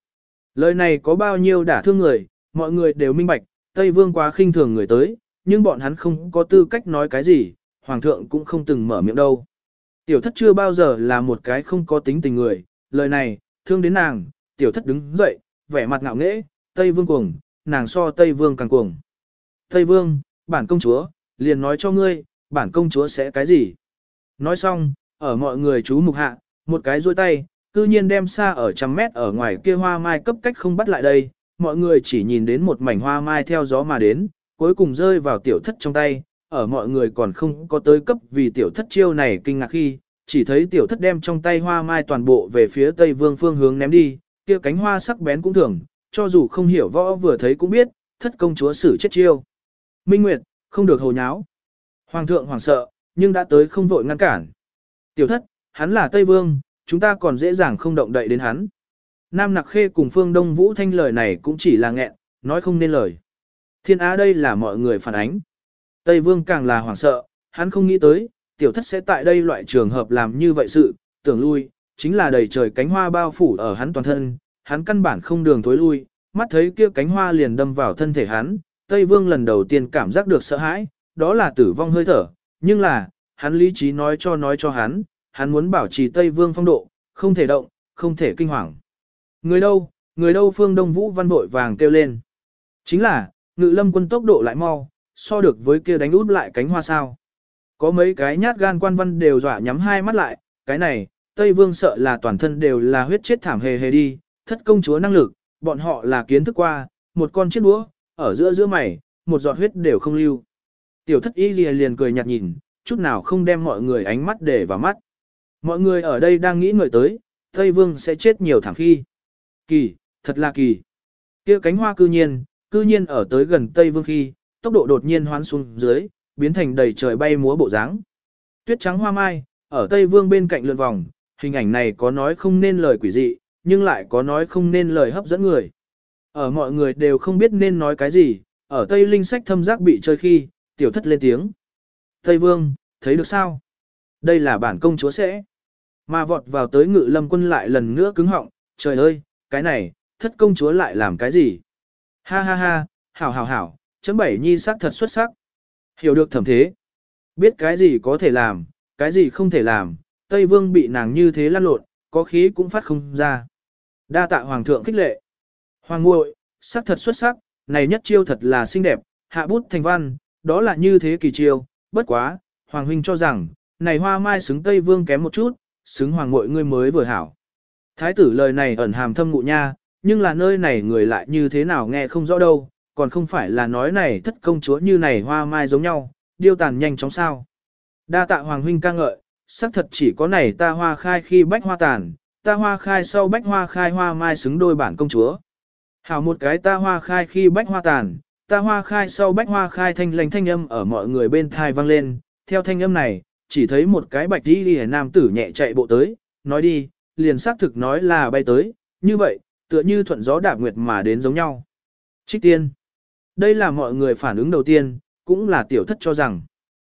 Lời này có bao nhiêu đả thương người, mọi người đều minh bạch, Tây Vương quá khinh thường người tới, nhưng bọn hắn không có tư cách nói cái gì, Hoàng thượng cũng không từng mở miệng đâu. Tiểu thất chưa bao giờ là một cái không có tính tình người, lời này, thương đến nàng, tiểu thất đứng dậy, vẻ mặt ngạo nghễ, Tây Vương cuồng, nàng so Tây Vương càng cuồng. Tây Vương, bản công chúa, liền nói cho ngươi, bản công chúa sẽ cái gì? Nói xong, ở mọi người chú mục hạ, một cái duỗi tay, cư nhiên đem xa ở trăm mét ở ngoài kia hoa mai cấp cách không bắt lại đây, mọi người chỉ nhìn đến một mảnh hoa mai theo gió mà đến, cuối cùng rơi vào tiểu thất trong tay, ở mọi người còn không có tới cấp vì tiểu thất chiêu này kinh ngạc khi, chỉ thấy tiểu thất đem trong tay hoa mai toàn bộ về phía tây vương phương hướng ném đi, kia cánh hoa sắc bén cũng thường, cho dù không hiểu võ vừa thấy cũng biết, thất công chúa xử chết chiêu. Minh Nguyệt, không được hồ nháo. Hoàng thượng hoàng sợ, nhưng đã tới không vội ngăn cản. Tiểu thất, hắn là Tây Vương, chúng ta còn dễ dàng không động đậy đến hắn. Nam Nặc Khê cùng Phương Đông Vũ Thanh lời này cũng chỉ là nghẹn, nói không nên lời. Thiên Á đây là mọi người phản ánh. Tây Vương càng là hoảng sợ, hắn không nghĩ tới, tiểu thất sẽ tại đây loại trường hợp làm như vậy sự, tưởng lui, chính là đầy trời cánh hoa bao phủ ở hắn toàn thân, hắn căn bản không đường thối lui, mắt thấy kia cánh hoa liền đâm vào thân thể hắn, Tây Vương lần đầu tiên cảm giác được sợ hãi, đó là tử vong hơi thở, nhưng là, hắn lý trí nói cho nói cho hắn, hắn muốn bảo trì Tây Vương phong độ, không thể động, không thể kinh hoàng. Người đâu, người đâu phương Đông Vũ văn vội vàng kêu lên. Chính là, ngự lâm quân tốc độ lại mau, so được với kia đánh út lại cánh hoa sao. Có mấy cái nhát gan quan văn đều dọa nhắm hai mắt lại, cái này, Tây Vương sợ là toàn thân đều là huyết chết thảm hề hề đi, thất công chúa năng lực, bọn họ là kiến thức qua, một con chiếc đũa, ở giữa giữa mày, một giọt huyết đều không lưu. Tiểu thất y liền, liền cười nhạt nhìn, chút nào không đem mọi người ánh mắt để vào mắt. Mọi người ở đây đang nghĩ ngợi tới, Tây Vương sẽ chết nhiều thẳng khi. Kỳ, thật là kỳ. kia cánh hoa cư nhiên, cư nhiên ở tới gần Tây Vương khi, tốc độ đột nhiên hoán xuống dưới, biến thành đầy trời bay múa bộ dáng. Tuyết trắng hoa mai, ở Tây Vương bên cạnh lượn vòng, hình ảnh này có nói không nên lời quỷ dị, nhưng lại có nói không nên lời hấp dẫn người. Ở mọi người đều không biết nên nói cái gì, ở Tây Linh sách thâm giác bị chơi khi, tiểu thất lên tiếng. Tây Vương, thấy được sao? Đây là bản công chúa sẽ. Mà vọt vào tới ngự lâm quân lại lần nữa cứng họng, trời ơi, cái này, thất công chúa lại làm cái gì? Ha ha ha, hảo hảo hảo, chấm bảy nhi sắc thật xuất sắc. Hiểu được thẩm thế. Biết cái gì có thể làm, cái gì không thể làm, Tây Vương bị nàng như thế lăn lộn, có khí cũng phát không ra. Đa tạ Hoàng thượng khích lệ. Hoàng ngội, sắc thật xuất sắc, này nhất chiêu thật là xinh đẹp, hạ bút thành văn, đó là như thế kỳ chiêu, bất quá, Hoàng huynh cho rằng, này hoa mai xứng Tây Vương kém một chút, xứng Hoàng ngội ngươi mới vừa hảo. Thái tử lời này ẩn hàm thâm ngụ nha, nhưng là nơi này người lại như thế nào nghe không rõ đâu, còn không phải là nói này thất công chúa như này hoa mai giống nhau, điêu tàn nhanh chóng sao. Đa tạ Hoàng huynh ca ngợi, xác thật chỉ có này ta hoa khai khi bách hoa tàn, ta hoa khai sau bách hoa khai hoa mai xứng đôi bản công chúa. Hảo một cái ta hoa khai khi bách hoa tàn, ta hoa khai sau bách hoa khai thanh lành thanh âm ở mọi người bên thai vang lên, theo thanh âm này, chỉ thấy một cái bạch đi đi nam tử nhẹ chạy bộ tới, nói đi, liền xác thực nói là bay tới, như vậy, tựa như thuận gió đạp nguyệt mà đến giống nhau. Trích tiên. Đây là mọi người phản ứng đầu tiên, cũng là tiểu thất cho rằng.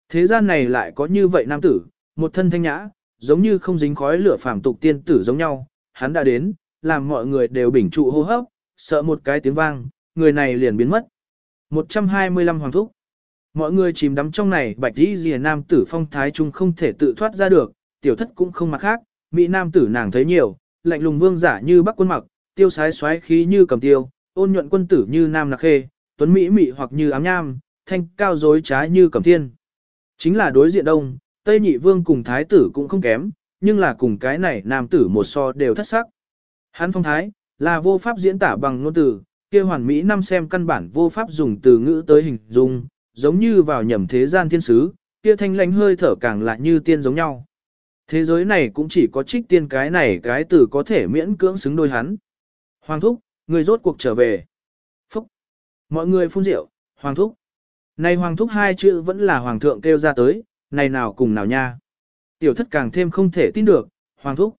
Thế gian này lại có như vậy nam tử, một thân thanh nhã, giống như không dính khói lửa phàm tục tiên tử giống nhau, hắn đã đến, làm mọi người đều bình trụ hô hấp, sợ một cái tiếng vang, người này liền biến mất. 125 hoàng thúc. Mọi người chìm đắm trong này, bạch đi rìa nam tử phong thái trung không thể tự thoát ra được, tiểu thất cũng không mặc khác, mỹ nam tử nàng thấy nhiều, lạnh lùng vương giả như bắc quân mặc, tiêu sái xoáy khí như cầm tiêu, ôn nhuận quân tử như nam nặc khê, tuấn mỹ Mị hoặc như ám nham, thanh cao dối trái như Cẩm thiên. Chính là đối diện đông, Tây Nhị Vương cùng Thái tử cũng không kém, nhưng là cùng cái này nam tử một so đều thất sắc. Hắn phong thái, là vô pháp diễn tả bằng ngôn từ, kia hoàn mỹ năm xem căn bản vô pháp dùng từ ngữ tới hình dung, giống như vào nhầm thế gian thiên sứ, kia thanh lãnh hơi thở càng lại như tiên giống nhau. Thế giới này cũng chỉ có trích tiên cái này cái tử có thể miễn cưỡng xứng đôi hắn. Hoàng thúc, người rốt cuộc trở về. Mọi người phun rượu, hoàng thúc. Này hoàng thúc hai chữ vẫn là hoàng thượng kêu ra tới, này nào cùng nào nha. Tiểu thất càng thêm không thể tin được, hoàng thúc.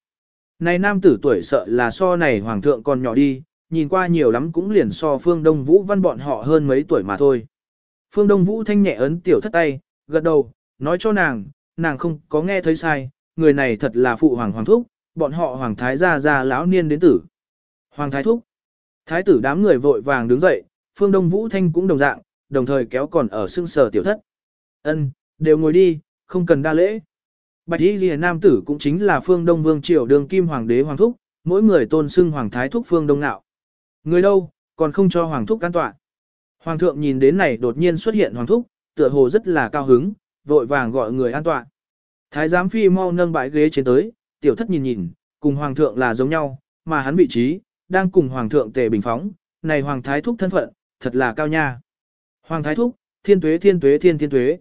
Này nam tử tuổi sợ là so này hoàng thượng còn nhỏ đi, nhìn qua nhiều lắm cũng liền so phương Đông Vũ văn bọn họ hơn mấy tuổi mà thôi. Phương Đông Vũ thanh nhẹ ấn tiểu thất tay, gật đầu, nói cho nàng, nàng không có nghe thấy sai, người này thật là phụ hoàng hoàng thúc, bọn họ hoàng thái gia gia lão niên đến tử. Hoàng thái thúc. Thái tử đám người vội vàng đứng dậy, Phương Đông Vũ thanh cũng đồng dạng, đồng thời kéo còn ở xương sở tiểu thất. Ân, đều ngồi đi, không cần đa lễ. Bạch Y Liễu nam tử cũng chính là Phương Đông Vương triều đường kim hoàng đế hoàng thúc, mỗi người tôn xưng hoàng thái thúc Phương Đông nạo. Người đâu, còn không cho hoàng thúc can tọa. Hoàng thượng nhìn đến này đột nhiên xuất hiện hoàng thúc, tựa hồ rất là cao hứng, vội vàng gọi người an tọa. Thái giám phi mau nâng bãi ghế trên tới, tiểu thất nhìn nhìn, cùng hoàng thượng là giống nhau, mà hắn vị trí, đang cùng hoàng thượng tề bình phóng, này hoàng thái thúc thân phận, thật là cao nha. Hoàng Thái Thúc, thiên tuế thiên tuế thiên thiên tuế.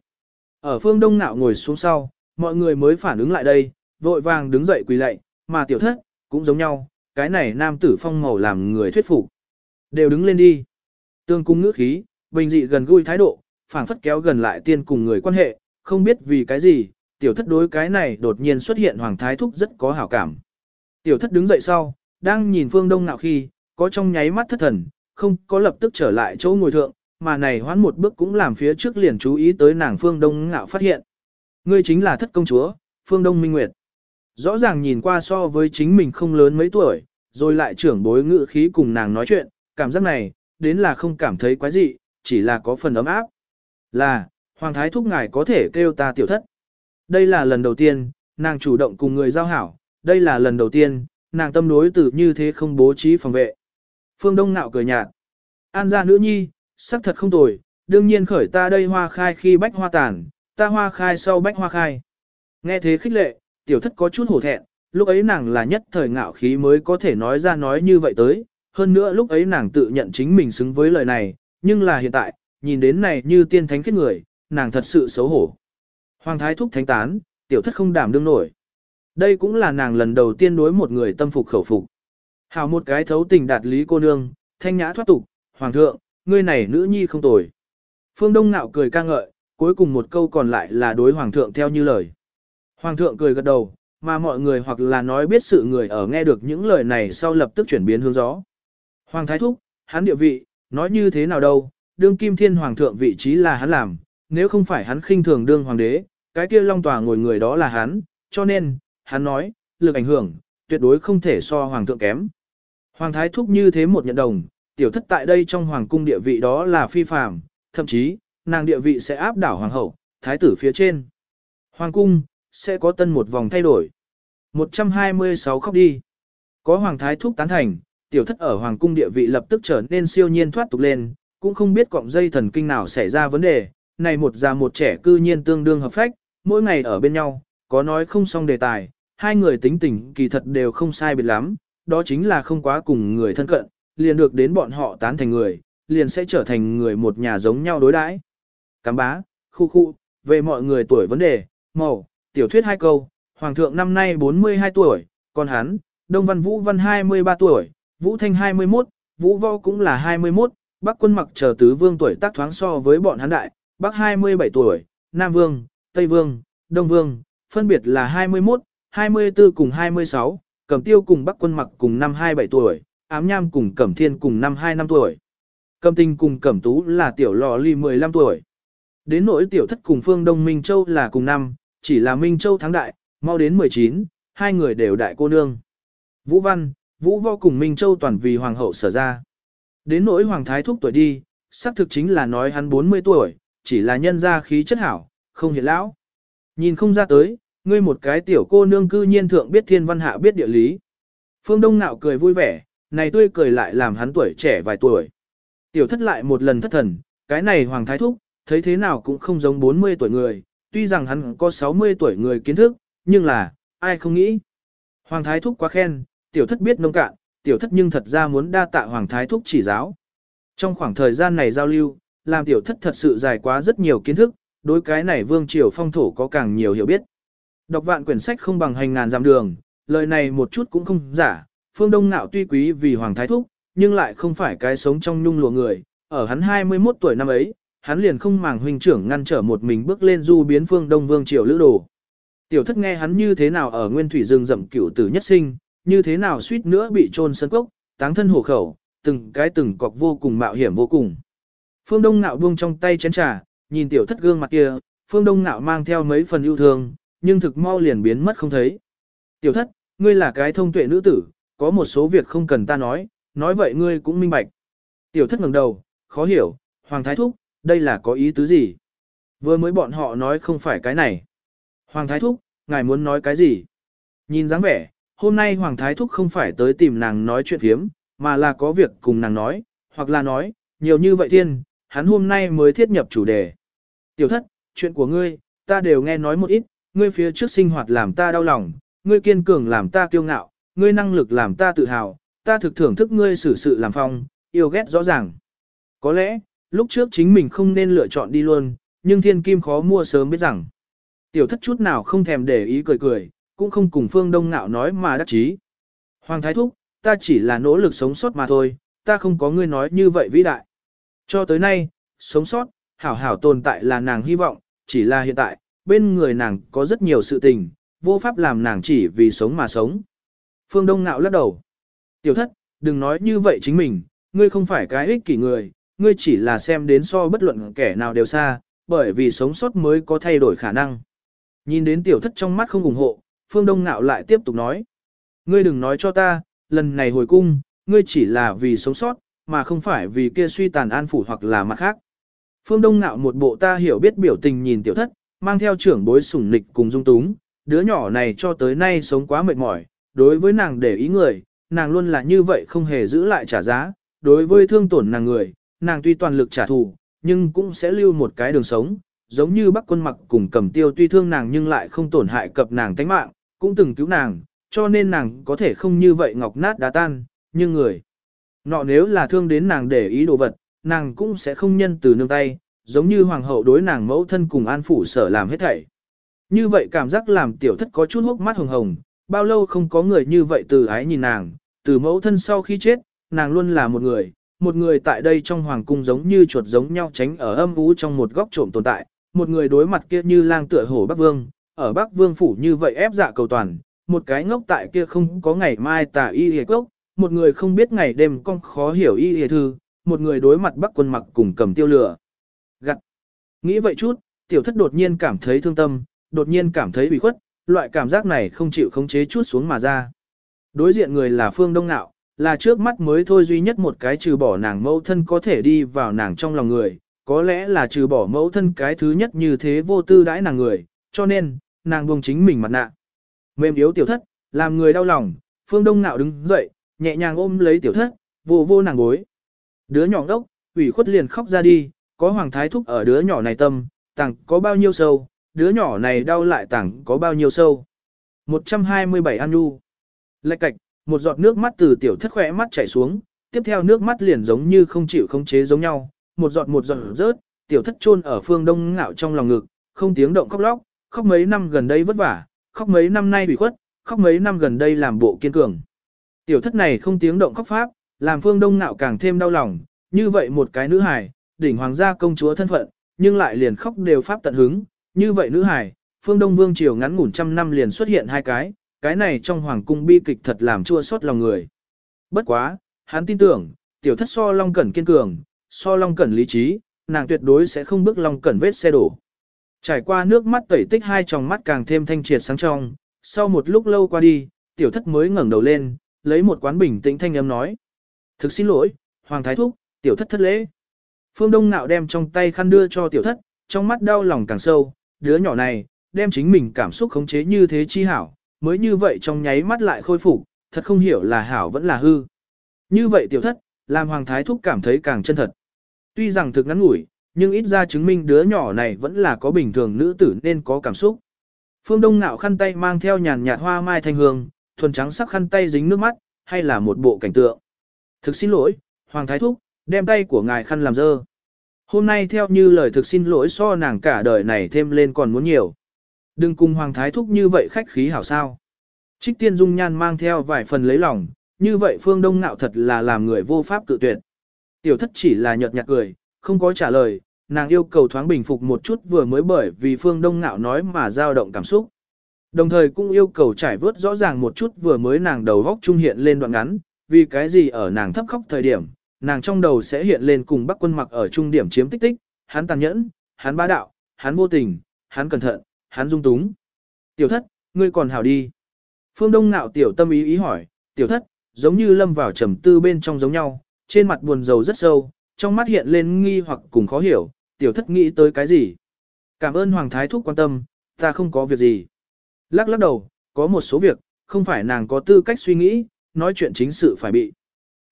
Ở phương đông nạo ngồi xuống sau, mọi người mới phản ứng lại đây, vội vàng đứng dậy quỳ lạy, mà tiểu thất, cũng giống nhau, cái này nam tử phong màu làm người thuyết phục. Đều đứng lên đi. Tương cung ngữ khí, bình dị gần gũi thái độ, phảng phất kéo gần lại tiên cùng người quan hệ, không biết vì cái gì, tiểu thất đối cái này đột nhiên xuất hiện hoàng thái thúc rất có hảo cảm. Tiểu thất đứng dậy sau, đang nhìn phương đông nạo khi, có trong nháy mắt thất thần, không có lập tức trở lại chỗ ngồi thượng, mà này hoán một bước cũng làm phía trước liền chú ý tới nàng phương đông ngạo phát hiện. Ngươi chính là thất công chúa, phương đông minh nguyệt. Rõ ràng nhìn qua so với chính mình không lớn mấy tuổi, rồi lại trưởng bối ngự khí cùng nàng nói chuyện, cảm giác này, đến là không cảm thấy quái gì, chỉ là có phần ấm áp. Là, Hoàng Thái Thúc ngài có thể kêu ta tiểu thất. Đây là lần đầu tiên, nàng chủ động cùng người giao hảo, đây là lần đầu tiên, nàng tâm đối tử như thế không bố trí phòng vệ. Phương Đông nạo cười nhạt. An gia nữ nhi, sắc thật không tồi, đương nhiên khởi ta đây hoa khai khi bách hoa tàn, ta hoa khai sau bách hoa khai. Nghe thế khích lệ, tiểu thất có chút hổ thẹn, lúc ấy nàng là nhất thời ngạo khí mới có thể nói ra nói như vậy tới, hơn nữa lúc ấy nàng tự nhận chính mình xứng với lời này, nhưng là hiện tại, nhìn đến này như tiên thánh kết người, nàng thật sự xấu hổ. Hoàng thái thúc thánh tán, tiểu thất không đảm đương nổi. Đây cũng là nàng lần đầu tiên đối một người tâm phục khẩu phục. Hảo một cái thấu tình đạt lý cô nương, thanh nhã thoát tục, hoàng thượng, ngươi này nữ nhi không tồi. Phương Đông nạo cười ca ngợi, cuối cùng một câu còn lại là đối hoàng thượng theo như lời. Hoàng thượng cười gật đầu, mà mọi người hoặc là nói biết sự người ở nghe được những lời này sau lập tức chuyển biến hướng gió. Hoàng thái thúc, hắn địa vị, nói như thế nào đâu, đương kim thiên hoàng thượng vị trí là hắn làm, nếu không phải hắn khinh thường đương hoàng đế, cái kia long tòa ngồi người đó là hắn, cho nên, hắn nói, lực ảnh hưởng, tuyệt đối không thể so hoàng thượng kém. Hoàng thái thúc như thế một nhận đồng, tiểu thất tại đây trong hoàng cung địa vị đó là phi phàm, thậm chí, nàng địa vị sẽ áp đảo hoàng hậu, thái tử phía trên. Hoàng cung, sẽ có tân một vòng thay đổi. 126 khóc đi. Có hoàng thái thúc tán thành, tiểu thất ở hoàng cung địa vị lập tức trở nên siêu nhiên thoát tục lên, cũng không biết cọng dây thần kinh nào xảy ra vấn đề, này một già một trẻ cư nhiên tương đương hợp phách, mỗi ngày ở bên nhau, có nói không xong đề tài, hai người tính tình kỳ thật đều không sai biệt lắm, đó chính là không quá cùng người thân cận, liền được đến bọn họ tán thành người, liền sẽ trở thành người một nhà giống nhau đối đãi. Cám bá, khu khu, về mọi người tuổi vấn đề, màu, tiểu thuyết hai câu, Hoàng thượng năm nay 42 tuổi, còn hắn, Đông Văn Vũ Văn 23 tuổi, Vũ Thanh 21, Vũ Võ cũng là 21, Bắc quân mặc chờ tứ vương tuổi tác thoáng so với bọn hắn đại, Bắc 27 tuổi, Nam Vương, Tây Vương, Đông Vương, phân biệt là 21, 24 cùng 26, Cẩm Tiêu cùng Bắc quân mặc cùng năm 27 tuổi, Ám Nham cùng Cẩm Thiên cùng năm 2 năm tuổi. Cẩm Tinh cùng Cẩm Tú là tiểu lò ly 15 tuổi. Đến nỗi tiểu thất cùng Phương Đông Minh Châu là cùng năm, chỉ là Minh Châu thắng đại, mau đến 19, hai người đều đại cô nương. Vũ Văn, Vũ Võ cùng Minh Châu toàn vì hoàng hậu sở ra. Đến nỗi hoàng thái thúc tuổi đi, xác thực chính là nói hắn 40 tuổi, chỉ là nhân ra khí chất hảo, không hiện lão. Nhìn không ra tới, ngươi một cái tiểu cô nương cư nhiên thượng biết thiên văn hạ biết địa lý. Phương Đông nạo cười vui vẻ, này tươi cười lại làm hắn tuổi trẻ vài tuổi. Tiểu thất lại một lần thất thần, cái này hoàng thái thúc, thấy thế nào cũng không giống 40 tuổi người, tuy rằng hắn có 60 tuổi người kiến thức, nhưng là, ai không nghĩ. Hoàng thái thúc quá khen, tiểu thất biết nông cạn, tiểu thất nhưng thật ra muốn đa tạ hoàng thái thúc chỉ giáo. Trong khoảng thời gian này giao lưu, làm tiểu thất thật sự dài quá rất nhiều kiến thức, đối cái này vương triều phong thổ có càng nhiều hiểu biết. Đọc vạn quyển sách không bằng hành ngàn dặm đường, lời này một chút cũng không giả, phương đông nạo tuy quý vì hoàng thái thúc, nhưng lại không phải cái sống trong nhung lụa người, ở hắn 21 tuổi năm ấy, hắn liền không màng huynh trưởng ngăn trở một mình bước lên du biến phương đông vương triều lữ đồ. Tiểu thất nghe hắn như thế nào ở nguyên thủy rừng rậm cửu tử nhất sinh, như thế nào suýt nữa bị trôn sân cốc, táng thân hổ khẩu, từng cái từng cọc vô cùng mạo hiểm vô cùng. Phương Đông Nạo buông trong tay chén trà, nhìn tiểu thất gương mặt kia, Phương Đông Nạo mang theo mấy phần yêu thương, nhưng thực mau liền biến mất không thấy. Tiểu thất, ngươi là cái thông tuệ nữ tử, có một số việc không cần ta nói, nói vậy ngươi cũng minh bạch. Tiểu thất ngẩng đầu, khó hiểu, Hoàng Thái Thúc, đây là có ý tứ gì? Vừa mới bọn họ nói không phải cái này. Hoàng Thái Thúc, ngài muốn nói cái gì? Nhìn dáng vẻ, hôm nay Hoàng Thái Thúc không phải tới tìm nàng nói chuyện phiếm, mà là có việc cùng nàng nói, hoặc là nói, nhiều như vậy thiên, hắn hôm nay mới thiết nhập chủ đề. Tiểu thất, chuyện của ngươi, ta đều nghe nói một ít, ngươi phía trước sinh hoạt làm ta đau lòng, ngươi kiên cường làm ta kiêu ngạo, ngươi năng lực làm ta tự hào, ta thực thưởng thức ngươi xử sự làm phong, yêu ghét rõ ràng. Có lẽ, Lúc trước chính mình không nên lựa chọn đi luôn, nhưng thiên kim khó mua sớm biết rằng. Tiểu thất chút nào không thèm để ý cười cười, cũng không cùng phương đông ngạo nói mà đắc chí. Hoàng thái thúc, ta chỉ là nỗ lực sống sót mà thôi, ta không có ngươi nói như vậy vĩ đại. Cho tới nay, sống sót, hảo hảo tồn tại là nàng hy vọng, chỉ là hiện tại, bên người nàng có rất nhiều sự tình, vô pháp làm nàng chỉ vì sống mà sống. Phương Đông ngạo lắc đầu. Tiểu thất, đừng nói như vậy chính mình, ngươi không phải cái ích kỷ người, ngươi chỉ là xem đến so bất luận kẻ nào đều xa, bởi vì sống sót mới có thay đổi khả năng. Nhìn đến tiểu thất trong mắt không ủng hộ, Phương Đông ngạo lại tiếp tục nói. Ngươi đừng nói cho ta, lần này hồi cung, ngươi chỉ là vì sống sót, mà không phải vì kia suy tàn an phủ hoặc là mặt khác. Phương Đông ngạo một bộ ta hiểu biết biểu tình nhìn tiểu thất, mang theo trưởng bối sủng nịch cùng dung túng, đứa nhỏ này cho tới nay sống quá mệt mỏi, đối với nàng để ý người, nàng luôn là như vậy không hề giữ lại trả giá, đối với thương tổn nàng người, nàng tuy toàn lực trả thù, nhưng cũng sẽ lưu một cái đường sống, giống như bác quân mặc cùng cầm tiêu tuy thương nàng nhưng lại không tổn hại cập nàng tánh mạng, cũng từng cứu nàng, cho nên nàng có thể không như vậy ngọc nát đá tan, nhưng người. Nọ nếu là thương đến nàng để ý đồ vật, nàng cũng sẽ không nhân từ nương tay, giống như hoàng hậu đối nàng mẫu thân cùng an phủ sở làm hết thảy. Như vậy cảm giác làm tiểu thất có chút hốc mắt hồng hồng, bao lâu không có người như vậy từ ái nhìn nàng, từ mẫu thân sau khi chết, nàng luôn là một người, một người tại đây trong hoàng cung giống như chuột giống nhau tránh ở âm ú trong một góc trộm tồn tại, một người đối mặt kia như lang tựa hổ Bắc Vương, ở Bắc Vương phủ như vậy ép dạ cầu toàn, một cái ngốc tại kia không có ngày mai tà y hề cốc, một người không biết ngày đêm con khó hiểu y hề thư, một người đối mặt Bắc quân mặc cùng cầm tiêu lửa. Nghĩ vậy chút, tiểu thất đột nhiên cảm thấy thương tâm, đột nhiên cảm thấy bị khuất, loại cảm giác này không chịu khống chế chút xuống mà ra. Đối diện người là Phương Đông Nạo, là trước mắt mới thôi duy nhất một cái trừ bỏ nàng mẫu thân có thể đi vào nàng trong lòng người, có lẽ là trừ bỏ mẫu thân cái thứ nhất như thế vô tư đãi nàng người, cho nên, nàng buông chính mình mặt nạ. Mềm yếu tiểu thất, làm người đau lòng, Phương Đông Nạo đứng dậy, nhẹ nhàng ôm lấy tiểu thất, vô vô nàng gối. Đứa nhỏ đốc, ủy khuất liền khóc ra đi, có hoàng thái thúc ở đứa nhỏ này tâm, tàng có bao nhiêu sâu, đứa nhỏ này đau lại tàng có bao nhiêu sâu. 127 An Nhu Lạch cạch, một giọt nước mắt từ tiểu thất khỏe mắt chảy xuống, tiếp theo nước mắt liền giống như không chịu không chế giống nhau, một giọt một giọt rớt, tiểu thất chôn ở phương đông ngạo trong lòng ngực, không tiếng động khóc lóc, khóc mấy năm gần đây vất vả, khóc mấy năm nay bị khuất, khóc mấy năm gần đây làm bộ kiên cường. Tiểu thất này không tiếng động khóc pháp, làm phương đông ngạo càng thêm đau lòng, như vậy một cái nữ hài, đỉnh hoàng gia công chúa thân phận, nhưng lại liền khóc đều pháp tận hứng, như vậy nữ hải phương đông vương triều ngắn ngủn trăm năm liền xuất hiện hai cái, cái này trong hoàng cung bi kịch thật làm chua xót lòng người. Bất quá, hắn tin tưởng, tiểu thất so long cẩn kiên cường, so long cẩn lý trí, nàng tuyệt đối sẽ không bước long cẩn vết xe đổ. Trải qua nước mắt tẩy tích hai tròng mắt càng thêm thanh triệt sáng trong, sau một lúc lâu qua đi, tiểu thất mới ngẩng đầu lên, lấy một quán bình tĩnh thanh âm nói. Thực xin lỗi, Hoàng Thái Thúc, tiểu thất thất lễ. Phương Đông Nạo đem trong tay khăn đưa cho tiểu thất, trong mắt đau lòng càng sâu, đứa nhỏ này, đem chính mình cảm xúc khống chế như thế chi hảo, mới như vậy trong nháy mắt lại khôi phục, thật không hiểu là hảo vẫn là hư. Như vậy tiểu thất, làm Hoàng Thái Thúc cảm thấy càng chân thật. Tuy rằng thực ngắn ngủi, nhưng ít ra chứng minh đứa nhỏ này vẫn là có bình thường nữ tử nên có cảm xúc. Phương Đông Nạo khăn tay mang theo nhàn nhạt hoa mai thanh hương, thuần trắng sắc khăn tay dính nước mắt, hay là một bộ cảnh tượng. Thực xin lỗi, Hoàng Thái Thúc, đem tay của ngài khăn làm dơ. Hôm nay theo như lời thực xin lỗi so nàng cả đời này thêm lên còn muốn nhiều. Đừng cùng Hoàng Thái Thúc như vậy khách khí hảo sao. Trích tiên dung nhan mang theo vài phần lấy lòng, như vậy phương đông ngạo thật là làm người vô pháp cự tuyệt. Tiểu thất chỉ là nhợt nhạt cười, không có trả lời, nàng yêu cầu thoáng bình phục một chút vừa mới bởi vì phương đông ngạo nói mà dao động cảm xúc. Đồng thời cũng yêu cầu trải vớt rõ ràng một chút vừa mới nàng đầu góc trung hiện lên đoạn ngắn, vì cái gì ở nàng thấp khóc thời điểm, nàng trong đầu sẽ hiện lên cùng bắc quân mặc ở trung điểm chiếm tích tích, hắn tàn nhẫn, hắn bá đạo, hắn vô tình, hắn cẩn thận, hắn dung túng. Tiểu thất, ngươi còn hảo đi. Phương Đông nạo tiểu tâm ý ý hỏi, tiểu thất, giống như lâm vào trầm tư bên trong giống nhau, trên mặt buồn rầu rất sâu, trong mắt hiện lên nghi hoặc cùng khó hiểu, tiểu thất nghĩ tới cái gì. Cảm ơn Hoàng Thái Thúc quan tâm, ta không có việc gì. Lắc lắc đầu, có một số việc, không phải nàng có tư cách suy nghĩ, nói chuyện chính sự phải bị.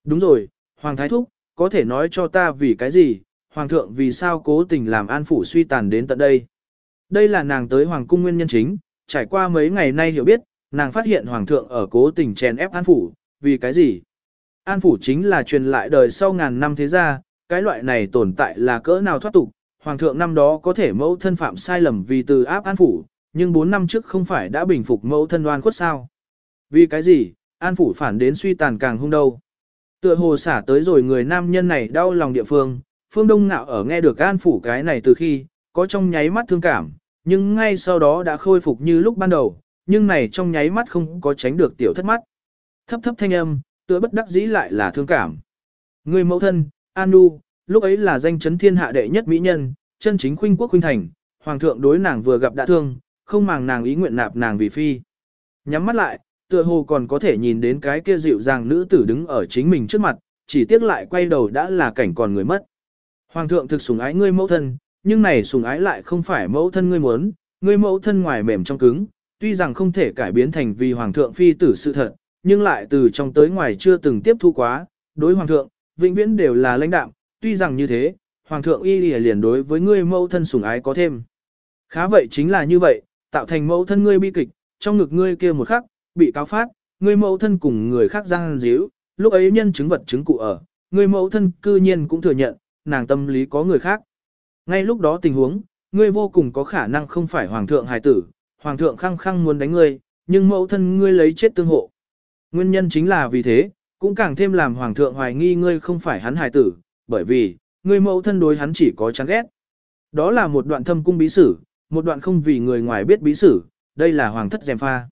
Đúng rồi, Hoàng Thái Thúc, có thể nói cho ta vì cái gì, Hoàng thượng vì sao cố tình làm an phủ suy tàn đến tận đây. Đây là nàng tới Hoàng cung nguyên nhân chính, trải qua mấy ngày nay hiểu biết, nàng phát hiện Hoàng thượng ở cố tình chèn ép an phủ, vì cái gì? An phủ chính là truyền lại đời sau ngàn năm thế gia, cái loại này tồn tại là cỡ nào thoát tục, hoàng thượng năm đó có thể mẫu thân phạm sai lầm vì từ áp an phủ, nhưng 4 năm trước không phải đã bình phục mẫu thân đoan khuất sao. Vì cái gì, an phủ phản đến suy tàn càng hung đâu. Tựa hồ xả tới rồi người nam nhân này đau lòng địa phương, phương đông ngạo ở nghe được an phủ cái này từ khi, có trong nháy mắt thương cảm, nhưng ngay sau đó đã khôi phục như lúc ban đầu, nhưng này trong nháy mắt không có tránh được tiểu thất mắt. Thấp thấp thanh âm, tựa bất đắc dĩ lại là thương cảm. Người mẫu thân, Anu, lúc ấy là danh chấn thiên hạ đệ nhất mỹ nhân, chân chính khuynh quốc khuynh thành, hoàng thượng đối nàng vừa gặp đã thương, không màng nàng ý nguyện nạp nàng vì phi. Nhắm mắt lại, tựa hồ còn có thể nhìn đến cái kia dịu dàng nữ tử đứng ở chính mình trước mặt, chỉ tiếc lại quay đầu đã là cảnh còn người mất. Hoàng thượng thực sủng ái ngươi mẫu thân, nhưng này sủng ái lại không phải mẫu thân ngươi muốn, ngươi mẫu thân ngoài mềm trong cứng, tuy rằng không thể cải biến thành vì hoàng thượng phi tử sự thật, nhưng lại từ trong tới ngoài chưa từng tiếp thu quá, đối hoàng thượng, vĩnh viễn đều là lãnh đạm, tuy rằng như thế, hoàng thượng y liền đối với ngươi mẫu thân sủng ái có thêm. Khá vậy chính là như vậy, tạo thành mẫu thân ngươi bi kịch, trong ngực ngươi kia một khắc, bị cáo phát, người mẫu thân cùng người khác giang díu, lúc ấy nhân chứng vật chứng cụ ở, người mẫu thân cư nhiên cũng thừa nhận, nàng tâm lý có người khác. Ngay lúc đó tình huống, ngươi vô cùng có khả năng không phải hoàng thượng hài tử, hoàng thượng khăng khăng muốn đánh ngươi, nhưng mẫu thân ngươi lấy chết tương hộ. Nguyên nhân chính là vì thế, cũng càng thêm làm hoàng thượng hoài nghi ngươi không phải hắn hài tử, bởi vì, ngươi mẫu thân đối hắn chỉ có chán ghét. Đó là một đoạn thâm cung bí sử, một đoạn không vì người ngoài biết bí sử, đây là hoàng thất dèm pha.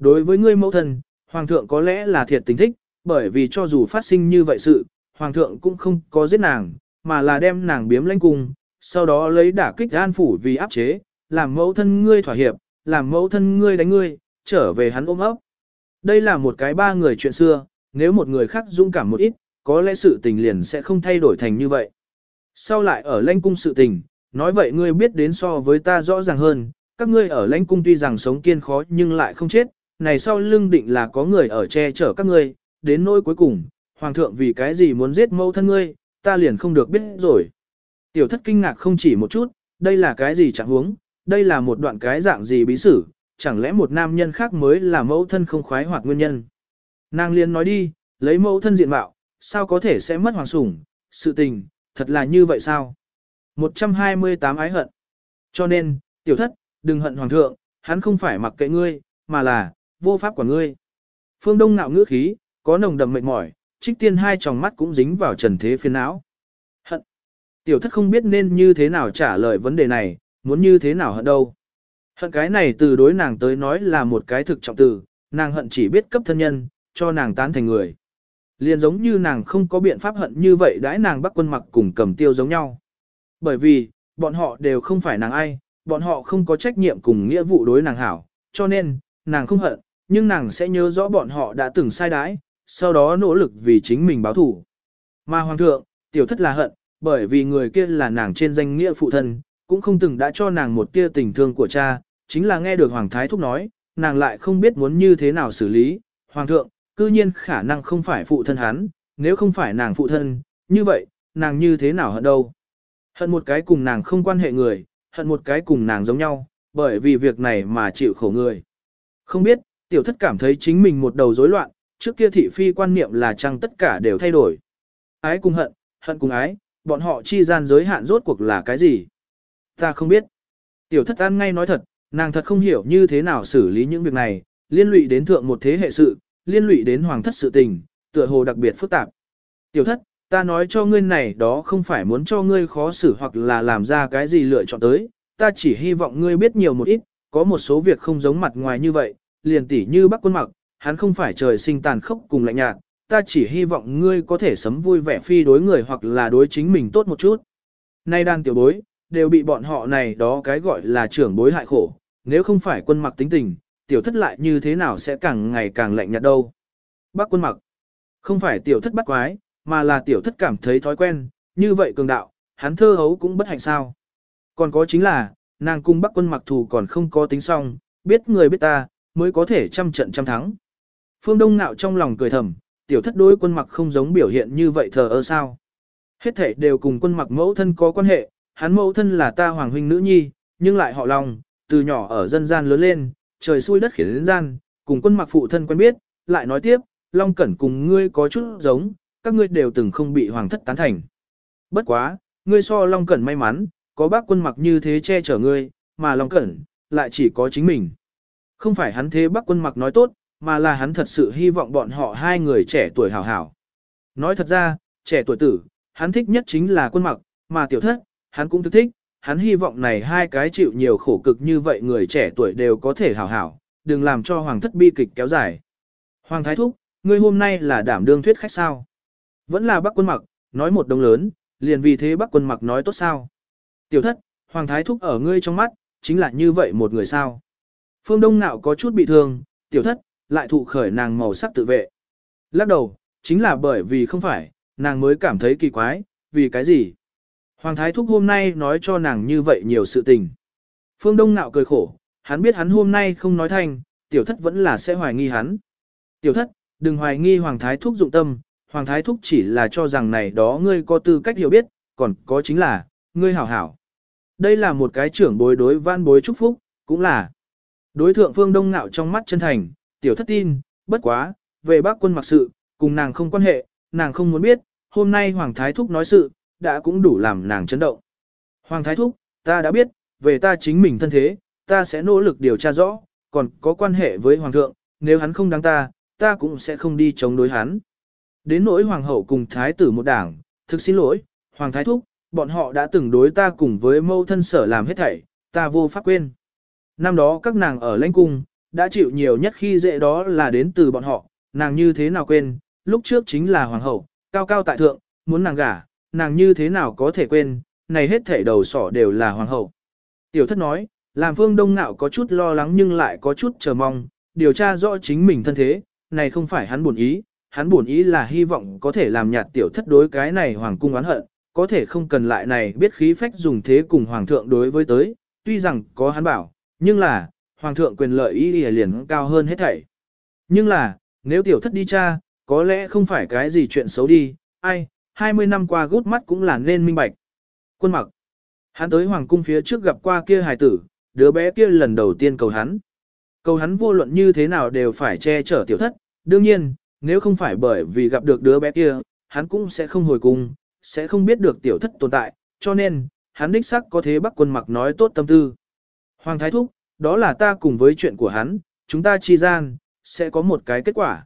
Đối với ngươi mẫu thân, hoàng thượng có lẽ là thiệt tình thích, bởi vì cho dù phát sinh như vậy sự, hoàng thượng cũng không có giết nàng, mà là đem nàng biếm lãnh cung, sau đó lấy đả kích an phủ vì áp chế, làm mẫu thân ngươi thỏa hiệp, làm mẫu thân ngươi đánh ngươi, trở về hắn ôm ấp. Đây là một cái ba người chuyện xưa, nếu một người khác dũng cảm một ít, có lẽ sự tình liền sẽ không thay đổi thành như vậy. Sau lại ở lãnh cung sự tình, nói vậy ngươi biết đến so với ta rõ ràng hơn, các ngươi ở lãnh cung tuy rằng sống kiên khó nhưng lại không chết, này sau lưng định là có người ở che chở các ngươi, đến nỗi cuối cùng, hoàng thượng vì cái gì muốn giết mẫu thân ngươi, ta liền không được biết rồi. Tiểu thất kinh ngạc không chỉ một chút, đây là cái gì chẳng huống, đây là một đoạn cái dạng gì bí sử, chẳng lẽ một nam nhân khác mới là mẫu thân không khoái hoặc nguyên nhân. Nàng liền nói đi, lấy mẫu thân diện mạo, sao có thể sẽ mất hoàng sủng, sự tình, thật là như vậy sao? 128 ái hận. Cho nên, tiểu thất, đừng hận hoàng thượng, hắn không phải mặc kệ ngươi, mà là, vô pháp của ngươi. Phương Đông ngạo ngữ khí, có nồng đậm mệt mỏi, trích tiên hai tròng mắt cũng dính vào trần thế phiền não. Hận. Tiểu thất không biết nên như thế nào trả lời vấn đề này, muốn như thế nào hận đâu. Hận cái này từ đối nàng tới nói là một cái thực trọng từ, nàng hận chỉ biết cấp thân nhân, cho nàng tán thành người. Liền giống như nàng không có biện pháp hận như vậy đãi nàng bắt quân mặc cùng cầm tiêu giống nhau. Bởi vì, bọn họ đều không phải nàng ai, bọn họ không có trách nhiệm cùng nghĩa vụ đối nàng hảo, cho nên, nàng không hận, nhưng nàng sẽ nhớ rõ bọn họ đã từng sai đái, sau đó nỗ lực vì chính mình báo thủ. Mà hoàng thượng, tiểu thất là hận, bởi vì người kia là nàng trên danh nghĩa phụ thân, cũng không từng đã cho nàng một tia tình thương của cha, chính là nghe được hoàng thái thúc nói, nàng lại không biết muốn như thế nào xử lý. Hoàng thượng, cư nhiên khả năng không phải phụ thân hắn, nếu không phải nàng phụ thân, như vậy, nàng như thế nào hận đâu. Hận một cái cùng nàng không quan hệ người, hận một cái cùng nàng giống nhau, bởi vì việc này mà chịu khổ người. Không biết, tiểu thất cảm thấy chính mình một đầu rối loạn, trước kia thị phi quan niệm là chăng tất cả đều thay đổi. Ái cùng hận, hận cùng ái, bọn họ chi gian giới hạn rốt cuộc là cái gì? Ta không biết. Tiểu thất an ngay nói thật, nàng thật không hiểu như thế nào xử lý những việc này, liên lụy đến thượng một thế hệ sự, liên lụy đến hoàng thất sự tình, tựa hồ đặc biệt phức tạp. Tiểu thất, ta nói cho ngươi này đó không phải muốn cho ngươi khó xử hoặc là làm ra cái gì lựa chọn tới, ta chỉ hy vọng ngươi biết nhiều một ít, có một số việc không giống mặt ngoài như vậy, liền tỉ như bác quân mặc, hắn không phải trời sinh tàn khốc cùng lạnh nhạt, ta chỉ hy vọng ngươi có thể sấm vui vẻ phi đối người hoặc là đối chính mình tốt một chút. Nay đàn tiểu bối, đều bị bọn họ này đó cái gọi là trưởng bối hại khổ, nếu không phải quân mặc tính tình, tiểu thất lại như thế nào sẽ càng ngày càng lạnh nhạt đâu. Bác quân mặc, không phải tiểu thất bắt quái, mà là tiểu thất cảm thấy thói quen, như vậy cường đạo, hắn thơ hấu cũng bất hạnh sao. Còn có chính là, nàng cung bắc quân mặc thù còn không có tính xong, biết người biết ta, mới có thể trăm trận trăm thắng. Phương Đông nạo trong lòng cười thầm, tiểu thất đối quân mặc không giống biểu hiện như vậy thờ ơ sao. Hết thể đều cùng quân mặc mẫu thân có quan hệ, hắn mẫu thân là ta hoàng huynh nữ nhi, nhưng lại họ lòng, từ nhỏ ở dân gian lớn lên, trời xui đất khiến đến gian, cùng quân mặc phụ thân quen biết, lại nói tiếp, Long Cẩn cùng ngươi có chút giống, các ngươi đều từng không bị hoàng thất tán thành. Bất quá, ngươi so Long Cẩn may mắn, có bác quân mặc như thế che chở ngươi, mà Long Cẩn, lại chỉ có chính mình. Không phải hắn thế bác quân mặc nói tốt, mà là hắn thật sự hy vọng bọn họ hai người trẻ tuổi hảo hảo. Nói thật ra, trẻ tuổi tử, hắn thích nhất chính là quân mặc, mà tiểu thất, hắn cũng thức thích, hắn hy vọng này hai cái chịu nhiều khổ cực như vậy người trẻ tuổi đều có thể hảo hảo, đừng làm cho hoàng thất bi kịch kéo dài. Hoàng thái thúc, ngươi hôm nay là đảm đương thuyết khách sao? Vẫn là bác quân mặc, nói một đồng lớn, liền vì thế bác quân mặc nói tốt sao? Tiểu thất, hoàng thái thúc ở ngươi trong mắt, chính là như vậy một người sao? Phương Đông Nạo có chút bị thương, tiểu thất, lại thụ khởi nàng màu sắc tự vệ. Lắc đầu, chính là bởi vì không phải, nàng mới cảm thấy kỳ quái, vì cái gì? Hoàng Thái Thúc hôm nay nói cho nàng như vậy nhiều sự tình. Phương Đông Nạo cười khổ, hắn biết hắn hôm nay không nói thành, tiểu thất vẫn là sẽ hoài nghi hắn. Tiểu thất, đừng hoài nghi Hoàng Thái Thúc dụng tâm, Hoàng Thái Thúc chỉ là cho rằng này đó ngươi có tư cách hiểu biết, còn có chính là, ngươi hảo hảo. Đây là một cái trưởng bối đối văn bối chúc phúc, cũng là đối thượng Phương Đông Nạo trong mắt chân thành, tiểu thất tin, bất quá, về bác quân mặc sự, cùng nàng không quan hệ, nàng không muốn biết, hôm nay Hoàng Thái Thúc nói sự, đã cũng đủ làm nàng chấn động. Hoàng Thái Thúc, ta đã biết, về ta chính mình thân thế, ta sẽ nỗ lực điều tra rõ, còn có quan hệ với Hoàng thượng, nếu hắn không đáng ta, ta cũng sẽ không đi chống đối hắn. Đến nỗi Hoàng hậu cùng Thái tử một đảng, thực xin lỗi, Hoàng Thái Thúc, bọn họ đã từng đối ta cùng với mâu thân sở làm hết thảy, ta vô pháp quên. Năm đó các nàng ở lãnh cung, đã chịu nhiều nhất khi dễ đó là đến từ bọn họ, nàng như thế nào quên, lúc trước chính là hoàng hậu, cao cao tại thượng, muốn nàng gả, nàng như thế nào có thể quên, này hết thể đầu sỏ đều là hoàng hậu. Tiểu thất nói, làm phương đông ngạo có chút lo lắng nhưng lại có chút chờ mong, điều tra rõ chính mình thân thế, này không phải hắn buồn ý, hắn buồn ý là hy vọng có thể làm nhạt tiểu thất đối cái này hoàng cung oán hận, có thể không cần lại này biết khí phách dùng thế cùng hoàng thượng đối với tới, tuy rằng có hắn bảo, nhưng là, hoàng thượng quyền lợi ý ý liền cao hơn hết thảy. Nhưng là, nếu tiểu thất đi cha, có lẽ không phải cái gì chuyện xấu đi, ai, 20 năm qua gút mắt cũng là nên minh bạch. Quân mặc, hắn tới hoàng cung phía trước gặp qua kia hài tử, đứa bé kia lần đầu tiên cầu hắn. Cầu hắn vô luận như thế nào đều phải che chở tiểu thất, đương nhiên, nếu không phải bởi vì gặp được đứa bé kia, hắn cũng sẽ không hồi cung, sẽ không biết được tiểu thất tồn tại, cho nên, hắn đích sắc có thế bắt quân mặc nói tốt tâm tư. Hoàng Thái Thúc, đó là ta cùng với chuyện của hắn, chúng ta chi gian, sẽ có một cái kết quả.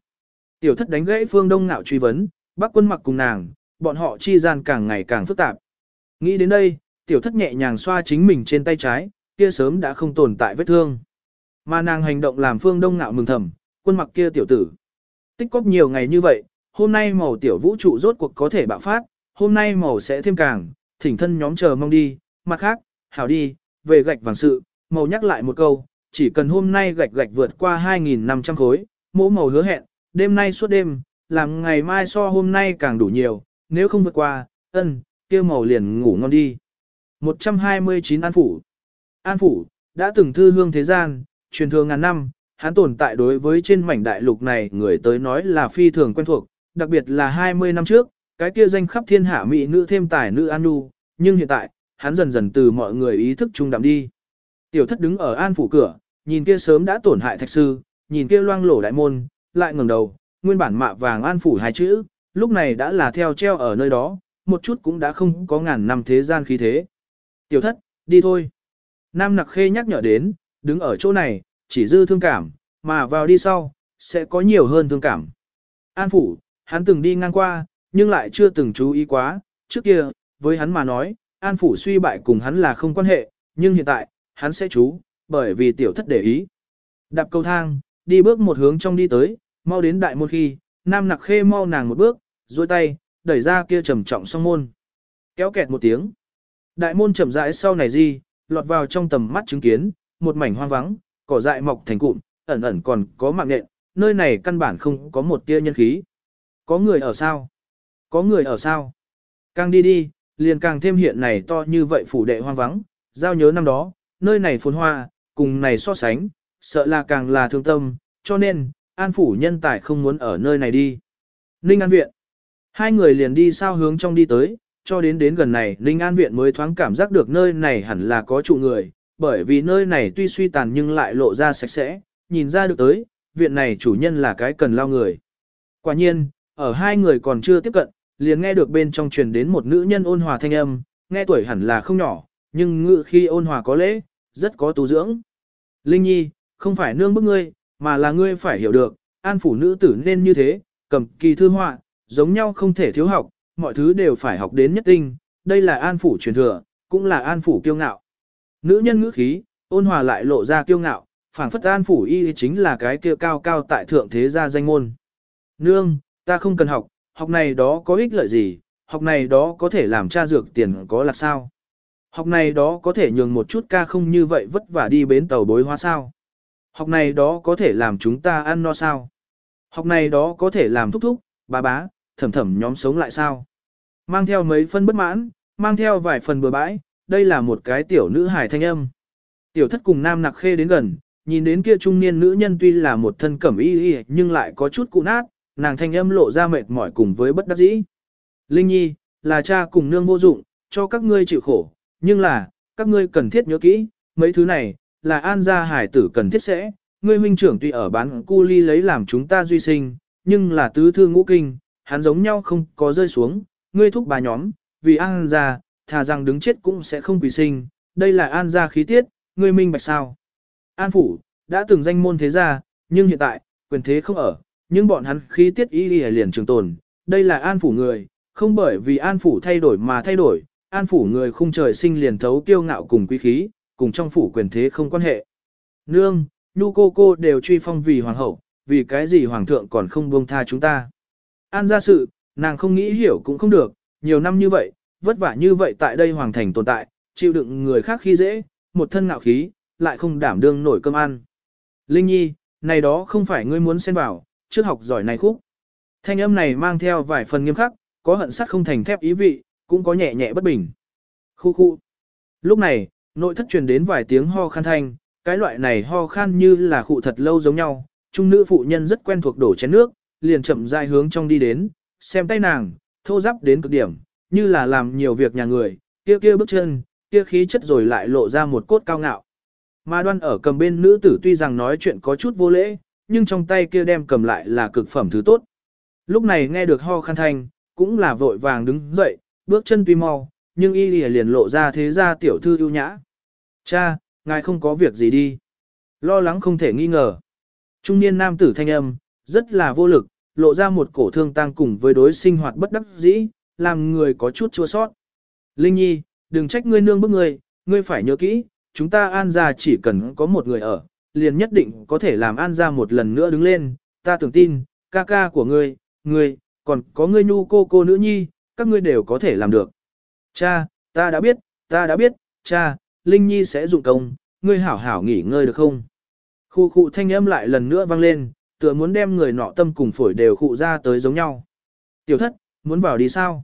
Tiểu thất đánh gãy phương đông ngạo truy vấn, bác quân mặc cùng nàng, bọn họ chi gian càng ngày càng phức tạp. Nghĩ đến đây, tiểu thất nhẹ nhàng xoa chính mình trên tay trái, kia sớm đã không tồn tại vết thương. Mà nàng hành động làm phương đông ngạo mừng thầm, quân mặc kia tiểu tử. Tích cóp nhiều ngày như vậy, hôm nay màu tiểu vũ trụ rốt cuộc có thể bạo phát, hôm nay màu sẽ thêm càng, thỉnh thân nhóm chờ mong đi, mặt khác, hảo đi, về gạch vàng sự, màu nhắc lại một câu, chỉ cần hôm nay gạch gạch vượt qua 2.500 khối, mỗ màu hứa hẹn, đêm nay suốt đêm, làm ngày mai so hôm nay càng đủ nhiều, nếu không vượt qua, ân, kia màu liền ngủ ngon đi. 129 An Phủ An Phủ, đã từng thư hương thế gian, truyền thường ngàn năm, hắn tồn tại đối với trên mảnh đại lục này người tới nói là phi thường quen thuộc, đặc biệt là 20 năm trước, cái kia danh khắp thiên hạ mỹ nữ thêm tài nữ An Nu, nhưng hiện tại, hắn dần dần từ mọi người ý thức trung đạm đi. Tiểu thất đứng ở An Phủ cửa, nhìn kia sớm đã tổn hại thạch sư, nhìn kia loang lổ đại môn, lại ngẩng đầu, nguyên bản mạ vàng An Phủ hai chữ, lúc này đã là theo treo ở nơi đó, một chút cũng đã không có ngàn năm thế gian khí thế. Tiểu thất, đi thôi. Nam nặc khê nhắc nhở đến, đứng ở chỗ này, chỉ dư thương cảm, mà vào đi sau, sẽ có nhiều hơn thương cảm. An phủ, hắn từng đi ngang qua, nhưng lại chưa từng chú ý quá, trước kia, với hắn mà nói, an phủ suy bại cùng hắn là không quan hệ, nhưng hiện tại, hắn sẽ chú, bởi vì tiểu thất để ý. Đạp cầu thang, đi bước một hướng trong đi tới, mau đến đại môn khi, nam nặc khê mau nàng một bước, duỗi tay, đẩy ra kia trầm trọng song môn. Kéo kẹt một tiếng. Đại môn chậm rãi sau này gì, lọt vào trong tầm mắt chứng kiến, một mảnh hoang vắng, cỏ dại mọc thành cụm, ẩn ẩn còn có mạng nện, nơi này căn bản không có một tia nhân khí. Có người ở sao? Có người ở sao? Càng đi đi, liền càng thêm hiện này to như vậy phủ đệ hoang vắng, giao nhớ năm đó, nơi này phồn hoa, cùng này so sánh, sợ là càng là thương tâm, cho nên, an phủ nhân tài không muốn ở nơi này đi. Ninh An Viện Hai người liền đi sao hướng trong đi tới, cho đến đến gần này Ninh An Viện mới thoáng cảm giác được nơi này hẳn là có trụ người, bởi vì nơi này tuy suy tàn nhưng lại lộ ra sạch sẽ, nhìn ra được tới, viện này chủ nhân là cái cần lao người. Quả nhiên, ở hai người còn chưa tiếp cận, liền nghe được bên trong truyền đến một nữ nhân ôn hòa thanh âm, nghe tuổi hẳn là không nhỏ, nhưng ngự khi ôn hòa có lễ, rất có tu dưỡng. Linh Nhi, không phải nương bức ngươi, mà là ngươi phải hiểu được, an phủ nữ tử nên như thế, cầm kỳ thư họa, giống nhau không thể thiếu học, mọi thứ đều phải học đến nhất tinh, đây là an phủ truyền thừa, cũng là an phủ kiêu ngạo. Nữ nhân ngữ khí, ôn hòa lại lộ ra kiêu ngạo, phảng phất an phủ y chính là cái kia cao cao tại thượng thế gia danh môn. Nương, ta không cần học, học này đó có ích lợi gì, học này đó có thể làm cha dược tiền có là sao. Học này đó có thể nhường một chút ca không như vậy vất vả đi bến tàu bối hóa sao. Học này đó có thể làm chúng ta ăn no sao. Học này đó có thể làm thúc thúc, bà bá, thầm thầm nhóm sống lại sao. Mang theo mấy phân bất mãn, mang theo vài phần bừa bãi, đây là một cái tiểu nữ hài thanh âm. Tiểu thất cùng nam nặc khê đến gần, nhìn đến kia trung niên nữ nhân tuy là một thân cẩm y y nhưng lại có chút cụ nát, nàng thanh âm lộ ra mệt mỏi cùng với bất đắc dĩ. Linh Nhi, là cha cùng nương vô dụng, cho các ngươi chịu khổ, nhưng là, các ngươi cần thiết nhớ kỹ, mấy thứ này, là an gia hải tử cần thiết sẽ, ngươi huynh trưởng tuy ở bán cu ly lấy làm chúng ta duy sinh, nhưng là tứ thư ngũ kinh, hắn giống nhau không có rơi xuống, ngươi thúc bà nhóm, vì an gia, thà rằng đứng chết cũng sẽ không quỳ sinh, đây là an gia khí tiết, ngươi minh bạch sao. An phủ, đã từng danh môn thế gia, nhưng hiện tại, quyền thế không ở, nhưng bọn hắn khí tiết y liền trường tồn, đây là an phủ người, không bởi vì an phủ thay đổi mà thay đổi, an phủ người khung trời sinh liền thấu kiêu ngạo cùng quý khí, cùng trong phủ quyền thế không quan hệ. Nương, nhu cô cô đều truy phong vì hoàng hậu, vì cái gì hoàng thượng còn không buông tha chúng ta. An ra sự, nàng không nghĩ hiểu cũng không được, nhiều năm như vậy, vất vả như vậy tại đây hoàng thành tồn tại, chịu đựng người khác khi dễ, một thân ngạo khí, lại không đảm đương nổi cơm ăn. Linh Nhi, này đó không phải ngươi muốn xen vào, trước học giỏi này khúc. Thanh âm này mang theo vài phần nghiêm khắc, có hận sắt không thành thép ý vị, cũng có nhẹ nhẹ bất bình. Khu khu. Lúc này, nội thất truyền đến vài tiếng ho khan thanh, cái loại này ho khan như là khụ thật lâu giống nhau, trung nữ phụ nhân rất quen thuộc đổ chén nước, liền chậm rãi hướng trong đi đến, xem tay nàng, thô giáp đến cực điểm, như là làm nhiều việc nhà người, kia kia bước chân, kia khí chất rồi lại lộ ra một cốt cao ngạo. Mà đoan ở cầm bên nữ tử tuy rằng nói chuyện có chút vô lễ, nhưng trong tay kia đem cầm lại là cực phẩm thứ tốt. Lúc này nghe được ho khan thanh, cũng là vội vàng đứng dậy, bước chân tuy mau, nhưng y lìa liền lộ ra thế ra tiểu thư ưu nhã. Cha, ngài không có việc gì đi. Lo lắng không thể nghi ngờ. Trung niên nam tử thanh âm, rất là vô lực, lộ ra một cổ thương tăng cùng với đối sinh hoạt bất đắc dĩ, làm người có chút chua sót. Linh Nhi, đừng trách ngươi nương bức ngươi, ngươi phải nhớ kỹ, chúng ta an ra chỉ cần có một người ở, liền nhất định có thể làm an ra một lần nữa đứng lên, ta tưởng tin, ca ca của ngươi, ngươi, còn có ngươi nhu cô cô nữ nhi, các ngươi đều có thể làm được. Cha, ta đã biết, ta đã biết, cha, Linh Nhi sẽ dụng công, ngươi hảo hảo nghỉ ngơi được không? Khu khu thanh âm lại lần nữa vang lên, tựa muốn đem người nọ tâm cùng phổi đều khụ ra tới giống nhau. Tiểu thất, muốn vào đi sao?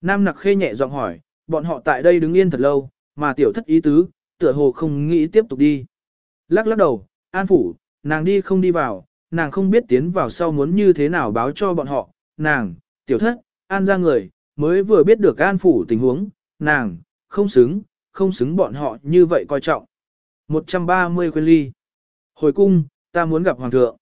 Nam nặc khê nhẹ giọng hỏi, bọn họ tại đây đứng yên thật lâu, mà tiểu thất ý tứ, tựa hồ không nghĩ tiếp tục đi. Lắc lắc đầu, an phủ, nàng đi không đi vào, nàng không biết tiến vào sau muốn như thế nào báo cho bọn họ, nàng, tiểu thất, an ra người, mới vừa biết được an phủ tình huống, nàng, không xứng, không xứng bọn họ như vậy coi trọng. 130 khuyên ly. Hồi cung, ta muốn gặp hoàng thượng.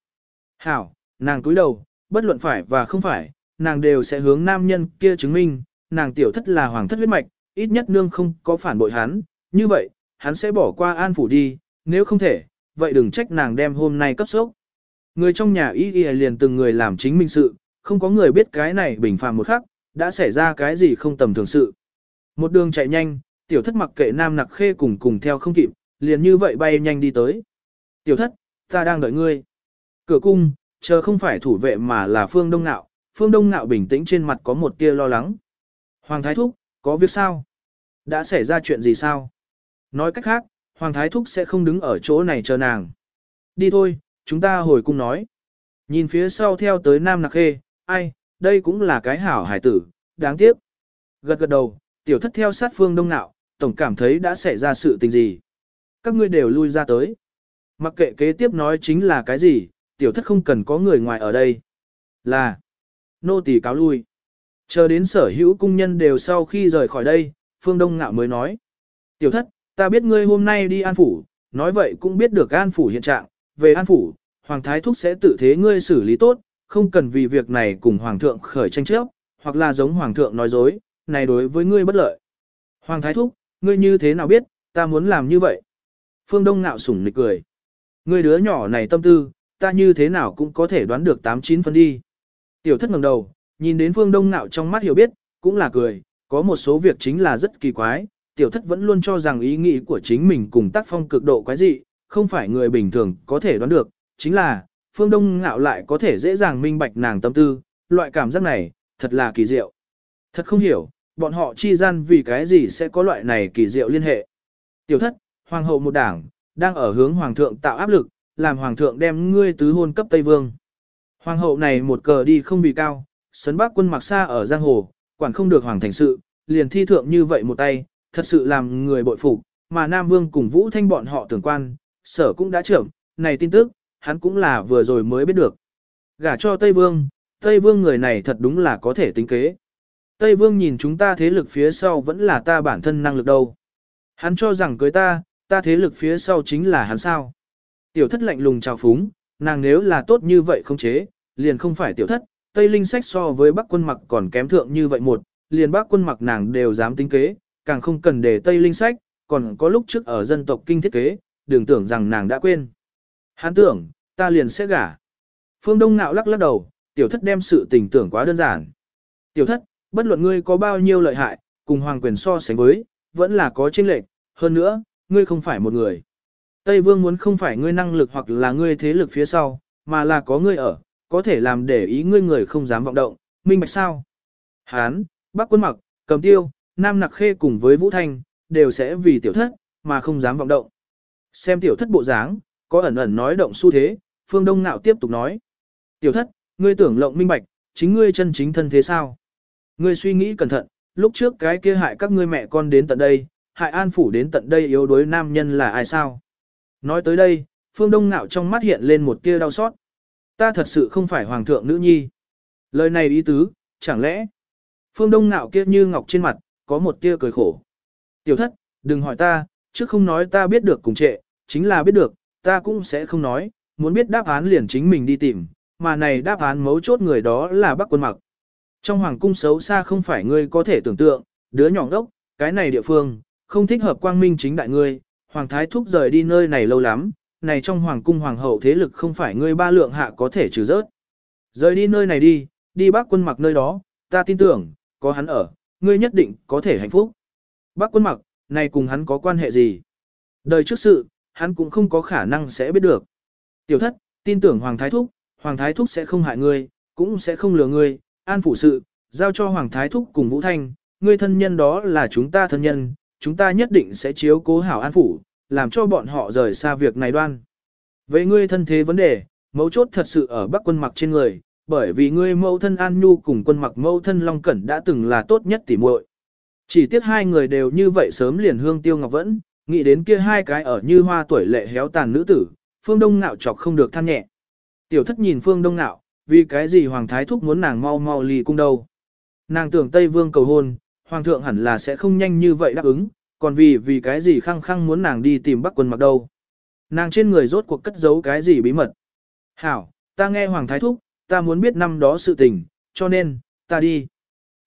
Hảo, nàng túi đầu, bất luận phải và không phải, nàng đều sẽ hướng nam nhân kia chứng minh, nàng tiểu thất là hoàng thất huyết mạch, ít nhất nương không có phản bội hắn, như vậy, hắn sẽ bỏ qua an phủ đi, nếu không thể, vậy đừng trách nàng đem hôm nay cấp sốc. Người trong nhà y y liền từng người làm chính minh sự, không có người biết cái này bình phàm một khắc, đã xảy ra cái gì không tầm thường sự. Một đường chạy nhanh, tiểu thất mặc kệ nam nặc khê cùng cùng theo không kịp, liền như vậy bay nhanh đi tới. Tiểu thất, ta đang đợi ngươi. Cửa cung, chờ không phải thủ vệ mà là phương đông nạo, phương đông nạo bình tĩnh trên mặt có một tia lo lắng. Hoàng thái thúc, có việc sao? Đã xảy ra chuyện gì sao? Nói cách khác, Hoàng thái thúc sẽ không đứng ở chỗ này chờ nàng. Đi thôi, chúng ta hồi cung nói. Nhìn phía sau theo tới Nam Nặc Khê, ai, đây cũng là cái hảo hải tử, đáng tiếc. Gật gật đầu, tiểu thất theo sát phương đông nạo, tổng cảm thấy đã xảy ra sự tình gì. Các ngươi đều lui ra tới. Mặc kệ kế tiếp nói chính là cái gì, tiểu thất không cần có người ngoài ở đây. Là, nô tỳ cáo lui. Chờ đến sở hữu cung nhân đều sau khi rời khỏi đây, phương đông ngạo mới nói. Tiểu thất, ta biết ngươi hôm nay đi an phủ, nói vậy cũng biết được an phủ hiện trạng, về an phủ, hoàng thái thúc sẽ tự thế ngươi xử lý tốt, không cần vì việc này cùng hoàng thượng khởi tranh chấp, hoặc là giống hoàng thượng nói dối, này đối với ngươi bất lợi. Hoàng thái thúc, ngươi như thế nào biết, ta muốn làm như vậy? Phương Đông ngạo sủng nịch cười. Ngươi đứa nhỏ này tâm tư, ta như thế nào cũng có thể đoán được 8-9 phân đi. Tiểu thất ngẩng đầu, nhìn đến Phương Đông ngạo trong mắt hiểu biết, cũng là cười, có một số việc chính là rất kỳ quái, tiểu thất vẫn luôn cho rằng ý nghĩ của chính mình cùng tác phong cực độ quái dị, không phải người bình thường có thể đoán được, chính là, Phương Đông ngạo lại có thể dễ dàng minh bạch nàng tâm tư, loại cảm giác này, thật là kỳ diệu. Thật không hiểu, bọn họ chi gian vì cái gì sẽ có loại này kỳ diệu liên hệ. Tiểu thất, hoàng hậu một đảng, đang ở hướng hoàng thượng tạo áp lực, làm hoàng thượng đem ngươi tứ hôn cấp Tây Vương. Hoàng hậu này một cờ đi không bị cao, sấn bác quân mặc xa ở giang hồ, quản không được hoàng thành sự, liền thi thượng như vậy một tay, thật sự làm người bội phục, mà Nam Vương cùng Vũ Thanh bọn họ tưởng quan, sở cũng đã trưởng, này tin tức, hắn cũng là vừa rồi mới biết được. Gả cho Tây Vương, Tây Vương người này thật đúng là có thể tính kế. Tây Vương nhìn chúng ta thế lực phía sau vẫn là ta bản thân năng lực đâu. Hắn cho rằng cưới ta, ta thế lực phía sau chính là hắn sao. Tiểu thất lạnh lùng chào phúng, nàng nếu là tốt như vậy không chế, liền không phải tiểu thất, Tây Linh sách so với Bắc quân mặc còn kém thượng như vậy một, liền Bắc quân mặc nàng đều dám tính kế, càng không cần để Tây Linh sách, còn có lúc trước ở dân tộc kinh thiết kế, đừng tưởng rằng nàng đã quên. Hắn tưởng, ta liền sẽ gả. Phương Đông nạo lắc lắc đầu, tiểu thất đem sự tình tưởng quá đơn giản. Tiểu thất, bất luận ngươi có bao nhiêu lợi hại, cùng hoàng quyền so sánh với, vẫn là có chênh lệch, hơn nữa, ngươi không phải một người. Tây Vương muốn không phải ngươi năng lực hoặc là ngươi thế lực phía sau, mà là có ngươi ở, có thể làm để ý ngươi người không dám vọng động, minh bạch sao. Hán, Bắc quân mặc, cầm tiêu, Nam nặc khê cùng với Vũ Thanh, đều sẽ vì tiểu thất, mà không dám vọng động. Xem tiểu thất bộ dáng, có ẩn ẩn nói động xu thế, Phương Đông Nạo tiếp tục nói. Tiểu thất, ngươi tưởng lộng minh bạch, chính ngươi chân chính thân thế sao? Ngươi suy nghĩ cẩn thận, lúc trước cái kia hại các ngươi mẹ con đến tận đây, hại an phủ đến tận đây yếu đuối nam nhân là ai sao? Nói tới đây, Phương Đông Nạo trong mắt hiện lên một tia đau xót. Ta thật sự không phải hoàng thượng nữ nhi. Lời này ý tứ, chẳng lẽ? Phương Đông Nạo kia như ngọc trên mặt, có một tia cười khổ. Tiểu thất, đừng hỏi ta, chứ không nói ta biết được cùng trệ, chính là biết được, ta cũng sẽ không nói, muốn biết đáp án liền chính mình đi tìm, mà này đáp án mấu chốt người đó là bác quân mặc. Trong hoàng cung xấu xa không phải ngươi có thể tưởng tượng, đứa nhỏ đốc, cái này địa phương, không thích hợp quang minh chính đại ngươi, hoàng thái thúc rời đi nơi này lâu lắm, này trong hoàng cung hoàng hậu thế lực không phải ngươi ba lượng hạ có thể trừ rớt. Rời đi nơi này đi, đi bác quân mặc nơi đó, ta tin tưởng, có hắn ở, ngươi nhất định có thể hạnh phúc. Bác quân mặc, này cùng hắn có quan hệ gì? Đời trước sự, hắn cũng không có khả năng sẽ biết được. Tiểu thất, tin tưởng Hoàng Thái Thúc, Hoàng Thái Thúc sẽ không hại ngươi, cũng sẽ không lừa ngươi, an phủ sự, giao cho Hoàng Thái Thúc cùng Vũ Thanh, ngươi thân nhân đó là chúng ta thân nhân, chúng ta nhất định sẽ chiếu cố hảo an phủ, làm cho bọn họ rời xa việc này đoan. Về ngươi thân thế vấn đề, mấu chốt thật sự ở Bắc quân mặc trên người, bởi vì ngươi mẫu thân An Nhu cùng quân mặc mẫu thân Long Cẩn đã từng là tốt nhất tỉ muội. Chỉ tiếc hai người đều như vậy sớm liền hương tiêu ngọc vẫn, nghĩ đến kia hai cái ở như hoa tuổi lệ héo tàn nữ tử, Phương Đông Nạo chọc không được than nhẹ. Tiểu thất nhìn Phương Đông Nạo, vì cái gì Hoàng Thái Thúc muốn nàng mau mau ly cung đâu. Nàng tưởng Tây Vương cầu hôn, Hoàng thượng hẳn là sẽ không nhanh như vậy đáp ứng, còn vì vì cái gì khăng khăng muốn nàng đi tìm Bắc quân mặc đâu. Nàng trên người rốt cuộc cất giấu cái gì bí mật. Hảo, ta nghe Hoàng Thái Thúc, ta muốn biết năm đó sự tình, cho nên, ta đi.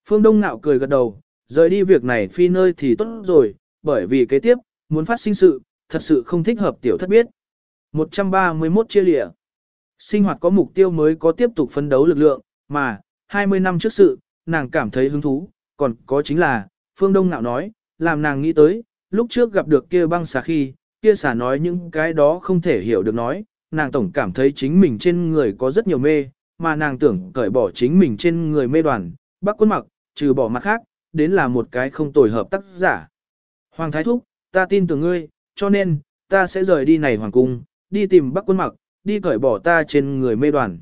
Phương Đông Nạo cười gật đầu, rời đi việc này phi nơi thì tốt rồi, bởi vì kế tiếp, muốn phát sinh sự, thật sự không thích hợp tiểu thất biết. 131 chia lịa. Sinh hoạt có mục tiêu mới có tiếp tục phấn đấu lực lượng, mà, 20 năm trước sự, nàng cảm thấy hứng thú, còn có chính là, Phương Đông Nạo nói, làm nàng nghĩ tới, lúc trước gặp được kia băng xà khi, kia xà nói những cái đó không thể hiểu được nói, nàng tổng cảm thấy chính mình trên người có rất nhiều mê, mà nàng tưởng cởi bỏ chính mình trên người mê đoàn, bác quân mặc, trừ bỏ mặt khác, đến là một cái không tồi hợp tác giả. Hoàng Thái Thúc, ta tin tưởng ngươi, cho nên, ta sẽ rời đi này hoàng cung, đi tìm Bắc quân mặc, đi cởi bỏ ta trên người mê đoàn.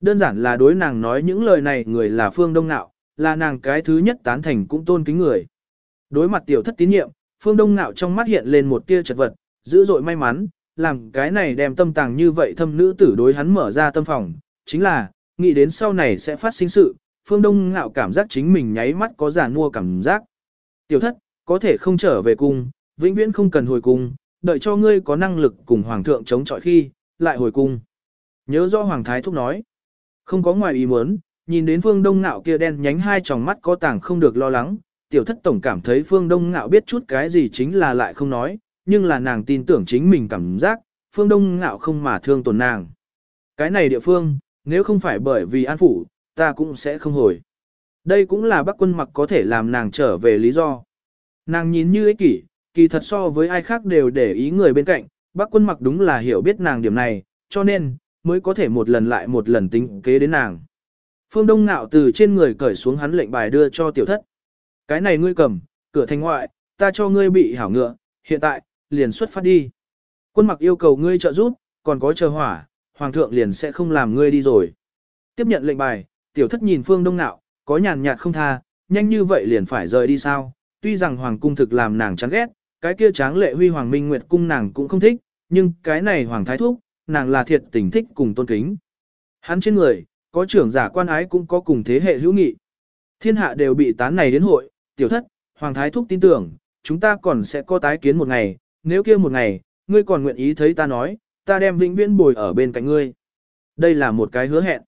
Đơn giản là đối nàng nói những lời này người là Phương Đông Nạo, là nàng cái thứ nhất tán thành cũng tôn kính người. Đối mặt tiểu thất tín nhiệm, Phương Đông Nạo trong mắt hiện lên một tia chật vật, dữ dội may mắn, làm cái này đem tâm tàng như vậy thâm nữ tử đối hắn mở ra tâm phòng, chính là, nghĩ đến sau này sẽ phát sinh sự, Phương Đông Nạo cảm giác chính mình nháy mắt có giả mua cảm giác. Tiểu thất, có thể không trở về cung, vĩnh viễn không cần hồi cung, đợi cho ngươi có năng lực cùng Hoàng thượng chống chọi khi, lại hồi cung. Nhớ do Hoàng Thái Thúc nói, không có ngoài ý muốn, nhìn đến phương đông ngạo kia đen nhánh hai tròng mắt có tàng không được lo lắng, tiểu thất tổng cảm thấy phương đông ngạo biết chút cái gì chính là lại không nói, nhưng là nàng tin tưởng chính mình cảm giác, phương đông ngạo không mà thương tổn nàng. Cái này địa phương, nếu không phải bởi vì an phủ, ta cũng sẽ không hồi. Đây cũng là bác quân mặc có thể làm nàng trở về lý do. Nàng nhìn như ích kỷ, kỳ thật so với ai khác đều để ý người bên cạnh, bác quân mặc đúng là hiểu biết nàng điểm này, cho nên, mới có thể một lần lại một lần tính kế đến nàng. Phương Đông Nạo từ trên người cởi xuống hắn lệnh bài đưa cho tiểu thất. Cái này ngươi cầm, cửa thành ngoại, ta cho ngươi bị hảo ngựa, hiện tại, liền xuất phát đi. Quân mặc yêu cầu ngươi trợ giúp, còn có chờ hỏa, hoàng thượng liền sẽ không làm ngươi đi rồi. Tiếp nhận lệnh bài, tiểu thất nhìn Phương Đông Nạo, có nhàn nhạt không tha, nhanh như vậy liền phải rời đi sao. Tuy rằng hoàng cung thực làm nàng chán ghét, cái kia tráng lệ huy hoàng minh nguyệt cung nàng cũng không thích, nhưng cái này hoàng thái thúc, nàng là thiệt tình thích cùng tôn kính. Hắn trên người, có trưởng giả quan ái cũng có cùng thế hệ hữu nghị. Thiên hạ đều bị tán này đến hội, tiểu thất, hoàng thái thúc tin tưởng, chúng ta còn sẽ có tái kiến một ngày, nếu kia một ngày, ngươi còn nguyện ý thấy ta nói, ta đem vĩnh viễn bồi ở bên cạnh ngươi. Đây là một cái hứa hẹn.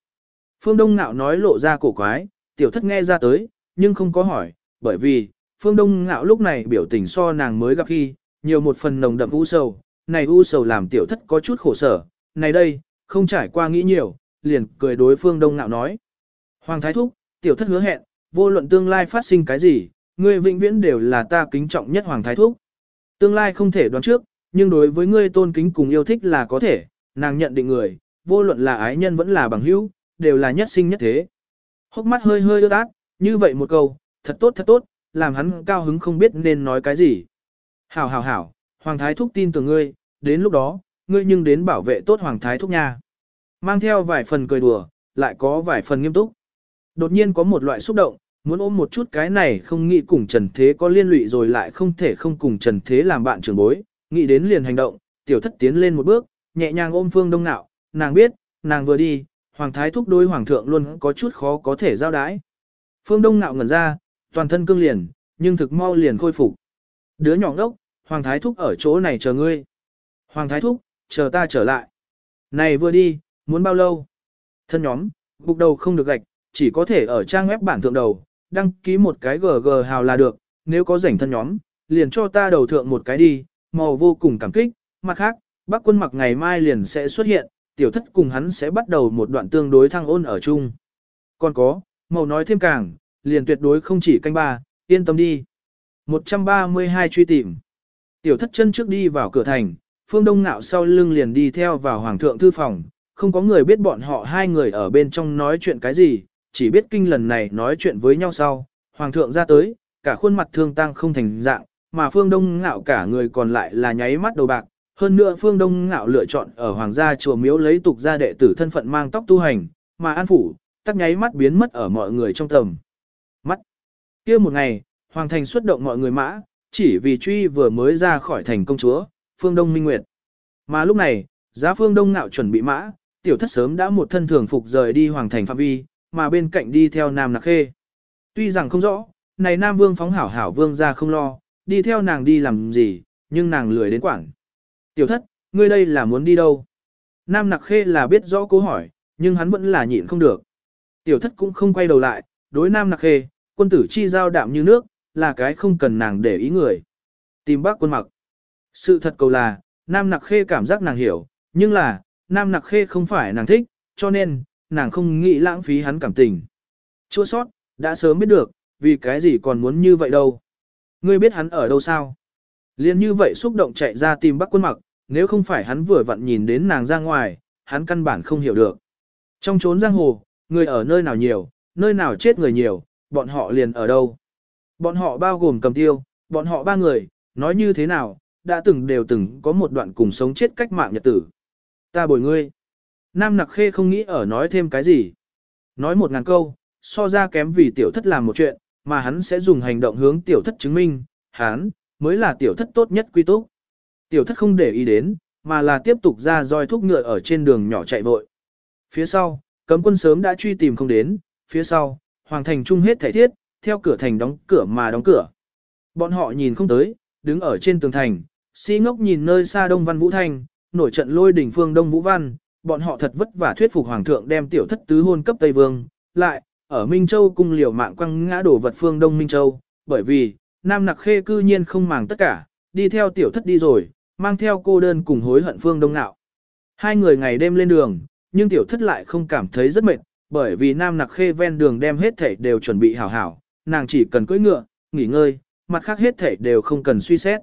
Phương Đông Nạo nói lộ ra cổ quái, tiểu thất nghe ra tới, nhưng không có hỏi, bởi vì, Phương Đông Ngạo lúc này biểu tình so nàng mới gặp khi, nhiều một phần nồng đậm u sầu, này u sầu làm tiểu thất có chút khổ sở, này đây, không trải qua nghĩ nhiều, liền cười đối Phương Đông Ngạo nói. Hoàng Thái Thúc, tiểu thất hứa hẹn, vô luận tương lai phát sinh cái gì, ngươi vĩnh viễn đều là ta kính trọng nhất Hoàng Thái Thúc. Tương lai không thể đoán trước, nhưng đối với ngươi tôn kính cùng yêu thích là có thể, nàng nhận định người, vô luận là ái nhân vẫn là bằng hữu, đều là nhất sinh nhất thế. Hốc mắt hơi hơi ướt át, như vậy một câu, thật tốt thật tốt, làm hắn cao hứng không biết nên nói cái gì. Hảo hảo hảo, Hoàng Thái Thúc tin tưởng ngươi, đến lúc đó, ngươi nhưng đến bảo vệ tốt Hoàng Thái Thúc nha. Mang theo vài phần cười đùa, lại có vài phần nghiêm túc. Đột nhiên có một loại xúc động, muốn ôm một chút cái này không nghĩ cùng Trần Thế có liên lụy rồi lại không thể không cùng Trần Thế làm bạn trưởng bối, nghĩ đến liền hành động, tiểu thất tiến lên một bước, nhẹ nhàng ôm Phương Đông Nạo, nàng biết, nàng vừa đi, Hoàng Thái Thúc đối Hoàng thượng luôn có chút khó có thể giao đái. Phương Đông Nạo ngẩn ra, toàn thân cương liền, nhưng thực mau liền khôi phục. Đứa nhỏ ngốc, Hoàng Thái Thúc ở chỗ này chờ ngươi. Hoàng Thái Thúc, chờ ta trở lại. Này vừa đi, muốn bao lâu? Thân nhóm, gục đầu không được gạch, chỉ có thể ở trang web bản thượng đầu, đăng ký một cái GG hào là được, nếu có rảnh thân nhóm, liền cho ta đầu thượng một cái đi, màu vô cùng cảm kích. Mặt khác, bác quân mặc ngày mai liền sẽ xuất hiện, tiểu thất cùng hắn sẽ bắt đầu một đoạn tương đối thăng ôn ở chung. Còn có, màu nói thêm càng, liền tuyệt đối không chỉ canh ba, yên tâm đi. 132 truy tìm. Tiểu thất chân trước đi vào cửa thành, phương đông ngạo sau lưng liền đi theo vào hoàng thượng thư phòng, không có người biết bọn họ hai người ở bên trong nói chuyện cái gì, chỉ biết kinh lần này nói chuyện với nhau sau, hoàng thượng ra tới, cả khuôn mặt thương tăng không thành dạng, mà phương đông ngạo cả người còn lại là nháy mắt đầu bạc. Hơn nữa phương đông ngạo lựa chọn ở hoàng gia chùa miếu lấy tục gia đệ tử thân phận mang tóc tu hành, mà an phủ, tắc nháy mắt biến mất ở mọi người trong tầm. Kia một ngày, Hoàng thành xuất động mọi người mã, chỉ vì truy vừa mới ra khỏi thành công chúa, phương Đông Minh Nguyệt. Mà lúc này, giá phương Đông ngạo chuẩn bị mã, tiểu thất sớm đã một thân thường phục rời đi Hoàng thành phạm vi, mà bên cạnh đi theo Nam Nặc Khê. Tuy rằng không rõ, này Nam Vương phóng hảo hảo vương ra không lo, đi theo nàng đi làm gì, nhưng nàng lười đến quảng. Tiểu thất, ngươi đây là muốn đi đâu? Nam Nặc Khê là biết rõ câu hỏi, nhưng hắn vẫn là nhịn không được. Tiểu thất cũng không quay đầu lại, đối Nam Nặc Khê, quân tử chi giao đạm như nước, là cái không cần nàng để ý người. Tìm bác quân mặc. Sự thật cầu là, Nam Nặc Khê cảm giác nàng hiểu, nhưng là, Nam Nặc Khê không phải nàng thích, cho nên, nàng không nghĩ lãng phí hắn cảm tình. Chua sót, đã sớm biết được, vì cái gì còn muốn như vậy đâu. Ngươi biết hắn ở đâu sao? Liên như vậy xúc động chạy ra tìm bác quân mặc, nếu không phải hắn vừa vặn nhìn đến nàng ra ngoài, hắn căn bản không hiểu được. Trong chốn giang hồ, người ở nơi nào nhiều, nơi nào chết người nhiều, bọn họ liền ở đâu. Bọn họ bao gồm cầm tiêu, bọn họ ba người, nói như thế nào, đã từng đều từng có một đoạn cùng sống chết cách mạng nhật tử. Ta bồi ngươi. Nam nặc khê không nghĩ ở nói thêm cái gì. Nói một ngàn câu, so ra kém vì tiểu thất làm một chuyện, mà hắn sẽ dùng hành động hướng tiểu thất chứng minh, hắn, mới là tiểu thất tốt nhất quy túc. Tiểu thất không để ý đến, mà là tiếp tục ra roi thúc ngựa ở trên đường nhỏ chạy vội. Phía sau, cấm quân sớm đã truy tìm không đến, phía sau, hoàng thành trung hết thể thiết, theo cửa thành đóng cửa mà đóng cửa. Bọn họ nhìn không tới, đứng ở trên tường thành, si ngốc nhìn nơi xa Đông Văn Vũ Thanh, nổi trận lôi đỉnh phương Đông Vũ Văn, bọn họ thật vất vả thuyết phục hoàng thượng đem tiểu thất tứ hôn cấp Tây Vương, lại, ở Minh Châu cung liều mạng quăng ngã đổ vật phương Đông Minh Châu, bởi vì, Nam Nặc Khê cư nhiên không màng tất cả, đi theo tiểu thất đi rồi, mang theo cô đơn cùng hối hận phương Đông Nạo. Hai người ngày đêm lên đường, nhưng tiểu thất lại không cảm thấy rất mệt, bởi vì Nam Nặc Khê ven đường đem hết thảy đều chuẩn bị hảo hảo, nàng chỉ cần cưỡi ngựa, nghỉ ngơi, mặt khác hết thảy đều không cần suy xét.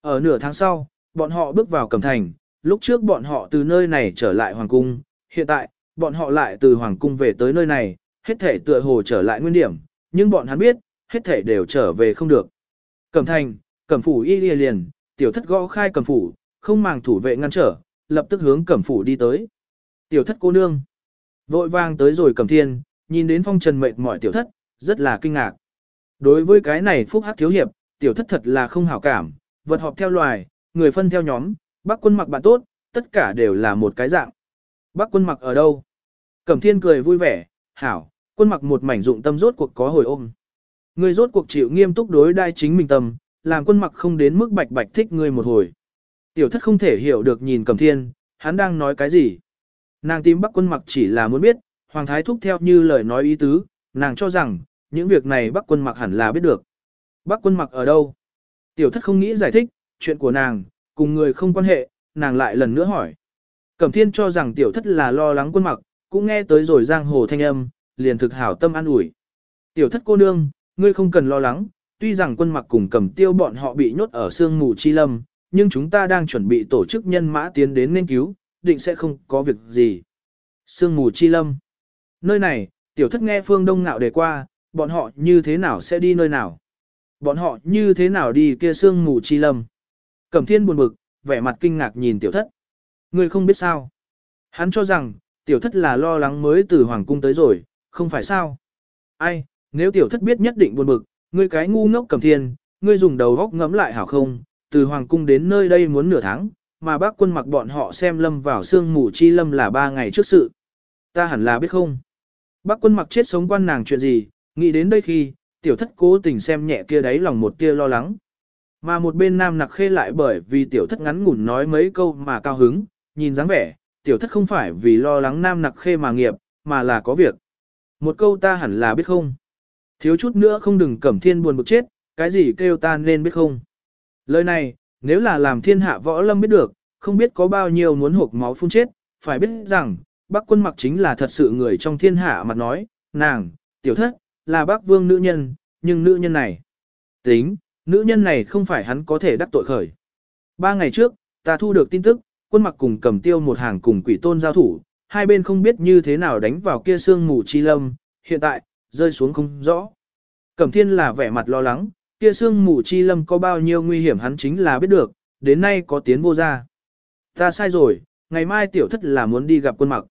Ở nửa tháng sau, bọn họ bước vào Cẩm Thành, lúc trước bọn họ từ nơi này trở lại Hoàng Cung, hiện tại, bọn họ lại từ Hoàng Cung về tới nơi này, hết thảy tựa hồ trở lại nguyên điểm, nhưng bọn hắn biết, hết thảy đều trở về không được. Cẩm Thành, Cẩm Phủ y lìa liền, tiểu thất gõ khai Cẩm Phủ, không màng thủ vệ ngăn trở, lập tức hướng Cẩm Phủ đi tới. Tiểu thất cô nương, vội vàng tới rồi cầm Thiên, nhìn đến phong trần mệt mỏi tiểu thất, rất là kinh ngạc. Đối với cái này phúc hắc thiếu hiệp, tiểu thất thật là không hảo cảm, vật họp theo loài, người phân theo nhóm, bác quân mặc bạn tốt, tất cả đều là một cái dạng. Bác quân mặc ở đâu? Cẩm thiên cười vui vẻ, hảo, quân mặc một mảnh dụng tâm rốt cuộc có hồi ôm. Người rốt cuộc chịu nghiêm túc đối đai chính mình tâm, làm quân mặc không đến mức bạch bạch thích người một hồi. Tiểu thất không thể hiểu được nhìn Cẩm thiên, hắn đang nói cái gì. Nàng tìm bắc quân mặc chỉ là muốn biết, hoàng thái thúc theo như lời nói ý tứ, nàng cho rằng, những việc này bắc quân mặc hẳn là biết được. Bắc quân mặc ở đâu? Tiểu thất không nghĩ giải thích, chuyện của nàng, cùng người không quan hệ, nàng lại lần nữa hỏi. Cẩm thiên cho rằng tiểu thất là lo lắng quân mặc, cũng nghe tới rồi giang hồ thanh âm, liền thực hảo tâm an ủi. Tiểu thất cô nương, ngươi không cần lo lắng, tuy rằng quân mặc cùng Cẩm tiêu bọn họ bị nhốt ở sương mù chi lâm, nhưng chúng ta đang chuẩn bị tổ chức nhân mã tiến đến nên cứu, định sẽ không có việc gì. Sương mù chi lâm. Nơi này, tiểu thất nghe phương đông ngạo đề qua, bọn họ như thế nào sẽ đi nơi nào? Bọn họ như thế nào đi kia sương mù chi lâm? Cẩm thiên buồn bực, vẻ mặt kinh ngạc nhìn tiểu thất. Ngươi không biết sao. Hắn cho rằng, tiểu thất là lo lắng mới từ hoàng cung tới rồi, không phải sao. Ai, nếu tiểu thất biết nhất định buồn bực, ngươi cái ngu ngốc Cẩm thiên, ngươi dùng đầu góc ngẫm lại hảo không, từ hoàng cung đến nơi đây muốn nửa tháng, mà bác quân mặc bọn họ xem lâm vào sương mù chi lâm là ba ngày trước sự. Ta hẳn là biết không. Bác quân mặc chết sống quan nàng chuyện gì, nghĩ đến đây khi, tiểu thất cố tình xem nhẹ kia đáy lòng một tia lo lắng. Mà một bên nam nặc khê lại bởi vì tiểu thất ngắn ngủn nói mấy câu mà cao hứng, nhìn dáng vẻ, tiểu thất không phải vì lo lắng nam nặc khê mà nghiệp, mà là có việc. Một câu ta hẳn là biết không. Thiếu chút nữa không đừng cẩm thiên buồn bực chết, cái gì kêu ta nên biết không. Lời này, nếu là làm thiên hạ võ lâm biết được, không biết có bao nhiêu muốn hộp máu phun chết, phải biết rằng, bác quân mặc chính là thật sự người trong thiên hạ mặt nói, nàng, tiểu thất, là bác vương nữ nhân, nhưng nữ nhân này, tính, nữ nhân này không phải hắn có thể đắc tội khởi. Ba ngày trước, ta thu được tin tức, quân mặc cùng cầm tiêu một hàng cùng quỷ tôn giao thủ, hai bên không biết như thế nào đánh vào kia sương mù chi lâm, hiện tại, rơi xuống không rõ. Cẩm thiên là vẻ mặt lo lắng, kia xương mù chi lâm có bao nhiêu nguy hiểm hắn chính là biết được, đến nay có tiến vô ra. Ta sai rồi, ngày mai tiểu thất là muốn đi gặp quân mặc.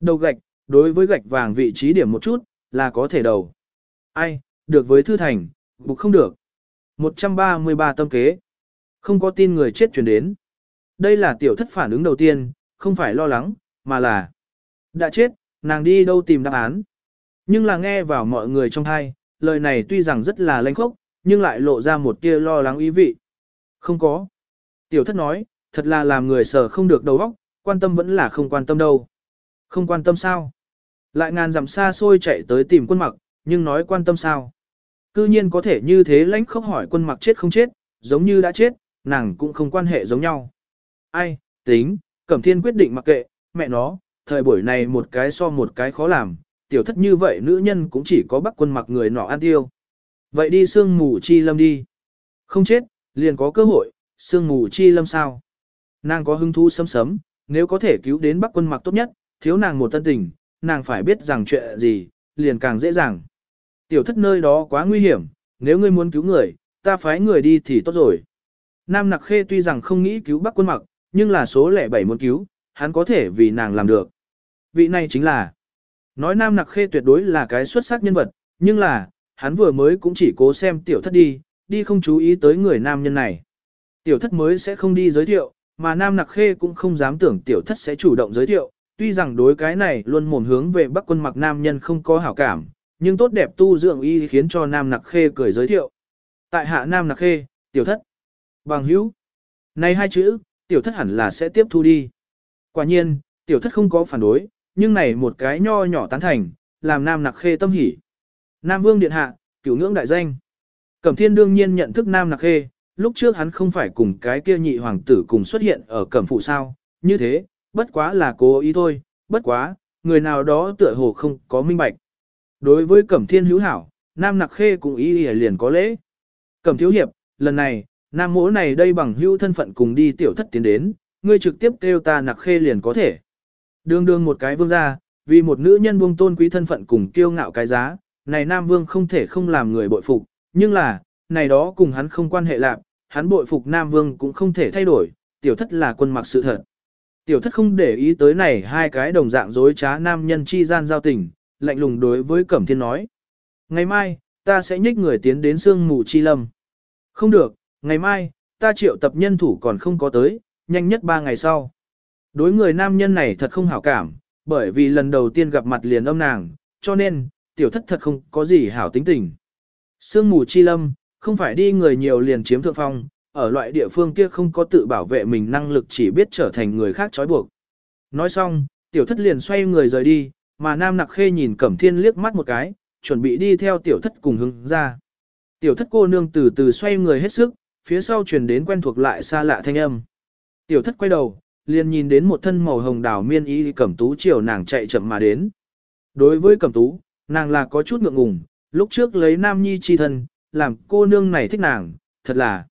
Đầu gạch, đối với gạch vàng vị trí điểm một chút, là có thể đầu. Ai, được với thư thành, bục không được. 133 tâm kế. Không có tin người chết chuyển đến. Đây là tiểu thất phản ứng đầu tiên, không phải lo lắng, mà là đã chết, nàng đi đâu tìm đáp án. Nhưng là nghe vào mọi người trong thai, lời này tuy rằng rất là lanh khốc, nhưng lại lộ ra một tia lo lắng ý vị. Không có. Tiểu thất nói, thật là làm người sở không được đầu óc, quan tâm vẫn là không quan tâm đâu. Không quan tâm sao? Lại ngàn dặm xa xôi chạy tới tìm quân mặc, nhưng nói quan tâm sao? Cư nhiên có thể như thế lãnh không hỏi quân mặc chết không chết, giống như đã chết, nàng cũng không quan hệ giống nhau. Ai, tính, Cẩm Thiên quyết định mặc kệ, mẹ nó, thời buổi này một cái so một cái khó làm, tiểu thất như vậy nữ nhân cũng chỉ có bắt quân mặc người nọ ăn tiêu. Vậy đi sương mù chi lâm đi. Không chết, liền có cơ hội, sương mù chi lâm sao. Nàng có hứng thú sấm sấm, nếu có thể cứu đến bắc quân mặc tốt nhất, thiếu nàng một tân tình, nàng phải biết rằng chuyện gì, liền càng dễ dàng. Tiểu thất nơi đó quá nguy hiểm, nếu ngươi muốn cứu người, ta phái người đi thì tốt rồi. Nam Nặc Khê tuy rằng không nghĩ cứu Bắc Quân Mặc, nhưng là số lẻ bảy muốn cứu, hắn có thể vì nàng làm được. Vị này chính là, nói Nam Nặc Khê tuyệt đối là cái xuất sắc nhân vật, nhưng là, hắn vừa mới cũng chỉ cố xem tiểu thất đi, đi không chú ý tới người nam nhân này. Tiểu thất mới sẽ không đi giới thiệu, mà Nam Nặc Khê cũng không dám tưởng tiểu thất sẽ chủ động giới thiệu, tuy rằng đối cái này luôn mồm hướng về Bắc Quân Mặc nam nhân không có hảo cảm, nhưng tốt đẹp tu dưỡng y khiến cho Nam Nặc Khê cười giới thiệu. Tại hạ Nam Nặc Khê, tiểu thất. Bằng hữu. Này hai chữ, tiểu thất hẳn là sẽ tiếp thu đi. Quả nhiên, tiểu thất không có phản đối, nhưng này một cái nho nhỏ tán thành, làm Nam Nặc Khê tâm hỉ. Nam Vương Điện Hạ, cửu ngưỡng đại danh. Cẩm Thiên đương nhiên nhận thức Nam Nặc Khê, lúc trước hắn không phải cùng cái kia nhị hoàng tử cùng xuất hiện ở Cẩm Phụ sao, như thế, bất quá là cố ý thôi, bất quá, người nào đó tựa hồ không có minh bạch. Đối với Cẩm Thiên hữu hảo, Nam Nặc Khê cũng ý, ý liền có lễ. Cẩm Thiếu Hiệp, lần này, Nam mỗ này đây bằng hữu thân phận cùng đi tiểu thất tiến đến, ngươi trực tiếp kêu ta Nặc Khê liền có thể. Đương đương một cái vương gia, vì một nữ nhân buông tôn quý thân phận cùng kiêu ngạo cái giá, này Nam Vương không thể không làm người bội phục, nhưng là, này đó cùng hắn không quan hệ lạc, hắn bội phục Nam Vương cũng không thể thay đổi, tiểu thất là quân mặc sự thật. Tiểu thất không để ý tới này hai cái đồng dạng dối trá nam nhân chi gian giao tình, lạnh lùng đối với Cẩm Thiên nói. Ngày mai, ta sẽ nhích người tiến đến sương mù chi lâm. Không được, ngày mai, ta triệu tập nhân thủ còn không có tới, nhanh nhất ba ngày sau. Đối người nam nhân này thật không hảo cảm, bởi vì lần đầu tiên gặp mặt liền âm nàng, cho nên, tiểu thất thật không có gì hảo tính tình. Sương mù chi lâm, không phải đi người nhiều liền chiếm thượng phong, ở loại địa phương kia không có tự bảo vệ mình năng lực chỉ biết trở thành người khác trói buộc. Nói xong, tiểu thất liền xoay người rời đi, mà nam nặc khê nhìn cẩm thiên liếc mắt một cái, chuẩn bị đi theo tiểu thất cùng hướng ra. Tiểu thất cô nương từ từ xoay người hết sức, phía sau truyền đến quen thuộc lại xa lạ thanh âm. Tiểu thất quay đầu, liền nhìn đến một thân màu hồng đào miên y cẩm tú chiều nàng chạy chậm mà đến. Đối với cẩm tú, nàng là có chút ngượng ngùng, lúc trước lấy nam nhi chi thân, làm cô nương này thích nàng, thật là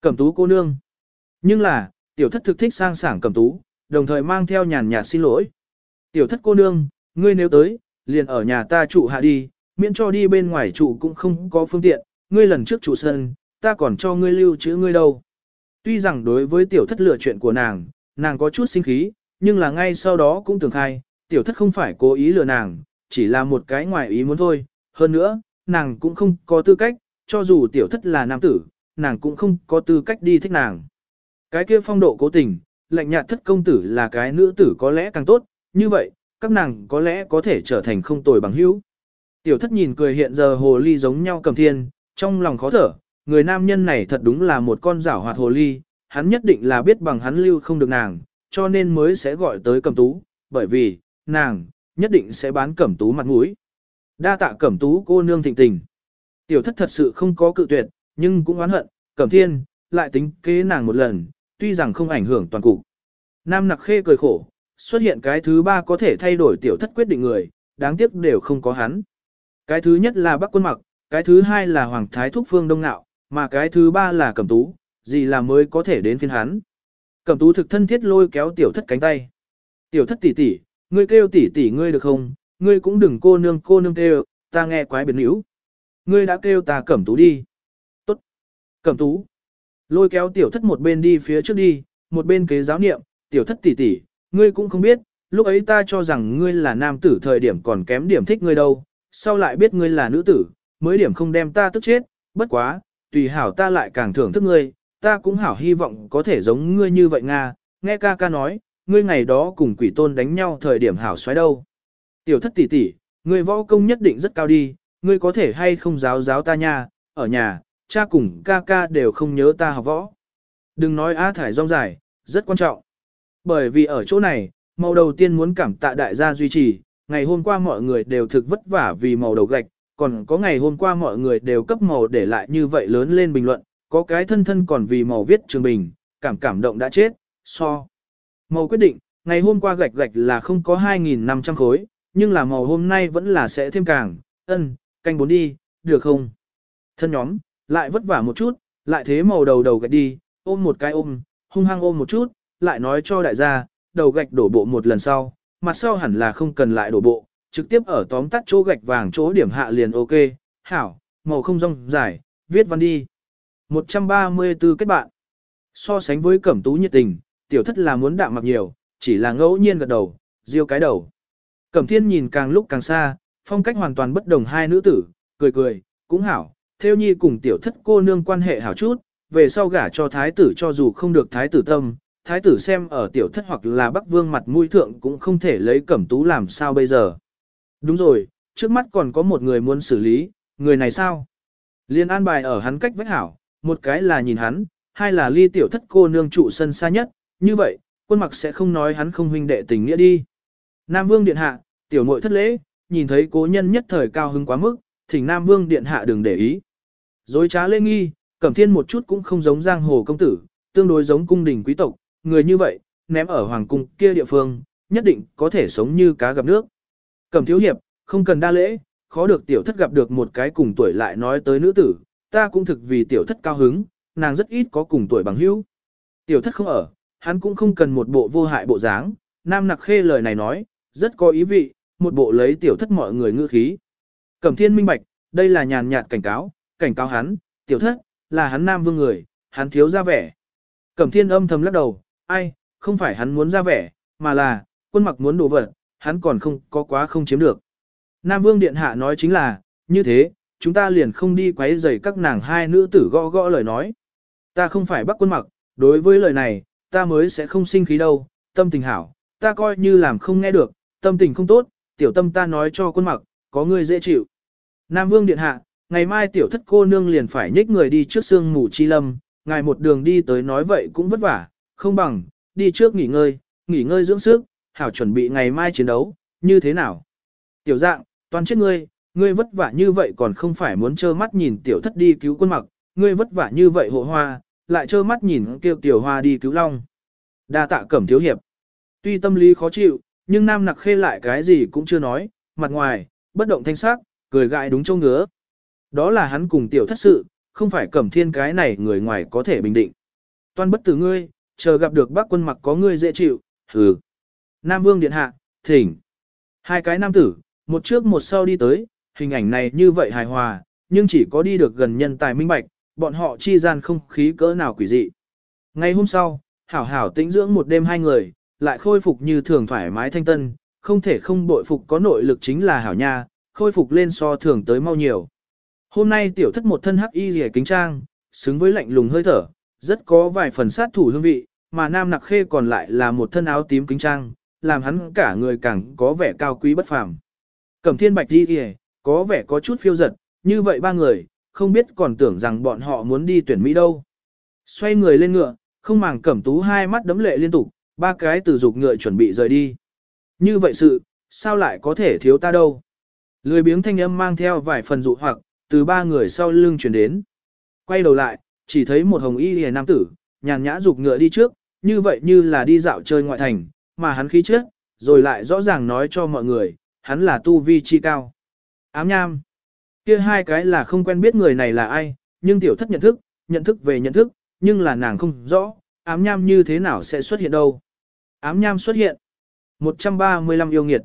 cẩm tú cô nương. Nhưng là, tiểu thất thực thích sang sảng cẩm tú, đồng thời mang theo nhàn nhạt xin lỗi. Tiểu thất cô nương, ngươi nếu tới, liền ở nhà ta trụ hạ đi, miễn cho đi bên ngoài trụ cũng không có phương tiện, ngươi lần trước trụ sân, ta còn cho ngươi lưu chữ ngươi đâu. Tuy rằng đối với tiểu thất lựa chuyện của nàng, nàng có chút sinh khí, nhưng là ngay sau đó cũng tưởng khai, tiểu thất không phải cố ý lừa nàng, chỉ là một cái ngoài ý muốn thôi. Hơn nữa, nàng cũng không có tư cách, cho dù tiểu thất là nam tử, nàng cũng không có tư cách đi thích nàng. Cái kia phong độ cố tình, lạnh nhạt thất công tử là cái nữ tử có lẽ càng tốt, như vậy, các nàng có lẽ có thể trở thành không tồi bằng hữu. Tiểu thất nhìn cười hiện giờ hồ ly giống nhau cầm thiên, trong lòng khó thở, người nam nhân này thật đúng là một con rảo hoạt hồ ly, hắn nhất định là biết bằng hắn lưu không được nàng, cho nên mới sẽ gọi tới cầm tú, bởi vì, nàng, nhất định sẽ bán cẩm tú mặt mũi. Đa tạ cẩm tú cô nương thịnh tình. Tiểu thất thật sự không có cự tuyệt, nhưng cũng oán hận, cẩm thiên, lại tính kế nàng một lần, tuy rằng không ảnh hưởng toàn cục. Nam nặc khê cười khổ, xuất hiện cái thứ ba có thể thay đổi tiểu thất quyết định người, đáng tiếc đều không có hắn. Cái thứ nhất là Bắc quân mặc, cái thứ hai là Hoàng Thái Thúc Phương Đông Nạo, mà cái thứ ba là Cẩm Tú, gì là mới có thể đến phiên hắn. Cẩm Tú thực thân thiết lôi kéo tiểu thất cánh tay. Tiểu thất tỷ tỷ, ngươi kêu tỷ tỷ ngươi được không, ngươi cũng đừng cô nương cô nương kêu, ta nghe quái biến hữu. Ngươi đã kêu ta Cẩm Tú đi. Tốt. Cẩm Tú. Lôi kéo tiểu thất một bên đi phía trước đi, một bên kế giáo niệm, tiểu thất tỷ tỷ, ngươi cũng không biết, lúc ấy ta cho rằng ngươi là nam tử thời điểm còn kém điểm thích ngươi đâu, sau lại biết ngươi là nữ tử, mới điểm không đem ta tức chết, bất quá, tùy hảo ta lại càng thưởng thức ngươi, ta cũng hảo hy vọng có thể giống ngươi như vậy Nga, nghe ca ca nói, ngươi ngày đó cùng quỷ tôn đánh nhau thời điểm hảo xoáy đâu. Tiểu thất tỷ tỷ, ngươi võ công nhất định rất cao đi, ngươi có thể hay không giáo giáo ta nha, ở nhà, cha cùng ca ca đều không nhớ ta học võ. Đừng nói á thải rong dài, rất quan trọng. Bởi vì ở chỗ này, màu đầu tiên muốn cảm tạ đại gia duy trì, ngày hôm qua mọi người đều thực vất vả vì màu đầu gạch, còn có ngày hôm qua mọi người đều cấp màu để lại như vậy lớn lên bình luận, có cái thân thân còn vì màu viết trường bình, cảm cảm động đã chết, so. Màu quyết định, ngày hôm qua gạch gạch là không có 2.500 khối, nhưng là màu hôm nay vẫn là sẽ thêm càng, ân, canh bốn đi, được không? Thân nhóm, lại vất vả một chút, lại thế màu đầu đầu gạch đi, ôm một cái ôm, hung hăng ôm một chút, lại nói cho đại gia, đầu gạch đổ bộ một lần sau, mặt sau hẳn là không cần lại đổ bộ, trực tiếp ở tóm tắt chỗ gạch vàng chỗ điểm hạ liền ok, hảo, màu không rong dài, viết văn đi. 134 kết bạn. So sánh với cẩm tú nhiệt tình, tiểu thất là muốn đạm mặc nhiều, chỉ là ngẫu nhiên gật đầu, riêu cái đầu. Cẩm thiên nhìn càng lúc càng xa, phong cách hoàn toàn bất đồng hai nữ tử, cười cười, cũng hảo, theo nhi cùng tiểu thất cô nương quan hệ hảo chút, về sau gả cho thái tử cho dù không được thái tử tâm, thái tử xem ở tiểu thất hoặc là bắc vương mặt mũi thượng cũng không thể lấy cẩm tú làm sao bây giờ. Đúng rồi, trước mắt còn có một người muốn xử lý, người này sao? Liên an bài ở hắn cách vách hảo, một cái là nhìn hắn, hai là ly tiểu thất cô nương trụ sân xa nhất, như vậy, quân mặc sẽ không nói hắn không huynh đệ tình nghĩa đi. Nam vương điện hạ, tiểu muội thất lễ, nhìn thấy cố nhân nhất thời cao hứng quá mức, thỉnh Nam Vương điện hạ đừng để ý. Dối trá lê nghi, Cẩm Thiên một chút cũng không giống giang hồ công tử, tương đối giống cung đình quý tộc, người như vậy, ném ở hoàng cung kia địa phương, nhất định có thể sống như cá gặp nước. Cẩm thiếu hiệp, không cần đa lễ, khó được tiểu thất gặp được một cái cùng tuổi lại nói tới nữ tử, ta cũng thực vì tiểu thất cao hứng, nàng rất ít có cùng tuổi bằng hữu. Tiểu thất không ở, hắn cũng không cần một bộ vô hại bộ dáng, nam nặc khê lời này nói, rất có ý vị, một bộ lấy tiểu thất mọi người ngư khí. Cẩm thiên minh bạch, đây là nhàn nhạt cảnh cáo, cảnh cáo hắn, tiểu thất, là hắn nam vương người, hắn thiếu ra vẻ. Cẩm thiên âm thầm lắc đầu, ai, không phải hắn muốn ra vẻ, mà là, quân mặc muốn đổ vật, hắn còn không có quá không chiếm được. Nam vương điện hạ nói chính là, như thế, chúng ta liền không đi quấy rầy các nàng hai nữ tử gõ gõ lời nói. Ta không phải bắt quân mặc, đối với lời này, ta mới sẽ không sinh khí đâu, tâm tình hảo, ta coi như làm không nghe được, tâm tình không tốt, tiểu tâm ta nói cho quân mặc, có người dễ chịu. Nam Vương Điện Hạ, ngày mai tiểu thất cô nương liền phải nhích người đi trước sương ngủ chi lâm, ngài một đường đi tới nói vậy cũng vất vả, không bằng, đi trước nghỉ ngơi, nghỉ ngơi dưỡng sức, hảo chuẩn bị ngày mai chiến đấu, như thế nào? Tiểu dạng, toàn chết ngươi, ngươi vất vả như vậy còn không phải muốn trơ mắt nhìn tiểu thất đi cứu quân mặc, ngươi vất vả như vậy hộ hoa, lại trơ mắt nhìn kêu tiểu hoa đi cứu long. Đa tạ cẩm thiếu hiệp. Tuy tâm lý khó chịu, nhưng nam nặc khê lại cái gì cũng chưa nói, mặt ngoài, bất động thanh sắc, cười gại đúng châu ngứa. Đó là hắn cùng tiểu thất sự, không phải cẩm thiên cái này người ngoài có thể bình định. Toan bất tử ngươi, chờ gặp được bác quân mặc có ngươi dễ chịu, hừ. Nam vương điện hạ, thỉnh. Hai cái nam tử, một trước một sau đi tới, hình ảnh này như vậy hài hòa, nhưng chỉ có đi được gần nhân tài minh bạch, bọn họ chi gian không khí cỡ nào quỷ dị. Ngày hôm sau, hảo hảo tĩnh dưỡng một đêm hai người, lại khôi phục như thường thoải mái thanh tân, không thể không bội phục có nội lực chính là hảo nha, khôi phục lên so thường tới mau nhiều. Hôm nay tiểu thất một thân hắc y rẻ kính trang, xứng với lạnh lùng hơi thở, rất có vài phần sát thủ hương vị, mà nam nặc khê còn lại là một thân áo tím kính trang, làm hắn cả người càng có vẻ cao quý bất phàm. Cẩm thiên bạch y rẻ, có vẻ có chút phiêu giật, như vậy ba người, không biết còn tưởng rằng bọn họ muốn đi tuyển Mỹ đâu. Xoay người lên ngựa, không màng cẩm tú hai mắt đấm lệ liên tục, ba cái từ dục ngựa chuẩn bị rời đi. Như vậy sự, sao lại có thể thiếu ta đâu? Lười biếng thanh âm mang theo vài phần dụ hoặc, từ ba người sau lưng chuyển đến. Quay đầu lại, chỉ thấy một hồng y hề nam tử, nhàn nhã dục ngựa đi trước, như vậy như là đi dạo chơi ngoại thành, mà hắn khí trước, rồi lại rõ ràng nói cho mọi người, hắn là tu vi chi cao. Ám nham. Kia hai cái là không quen biết người này là ai, nhưng tiểu thất nhận thức, nhận thức về nhận thức, nhưng là nàng không rõ, ám nham như thế nào sẽ xuất hiện đâu. Ám nham xuất hiện. 135 yêu nghiệt.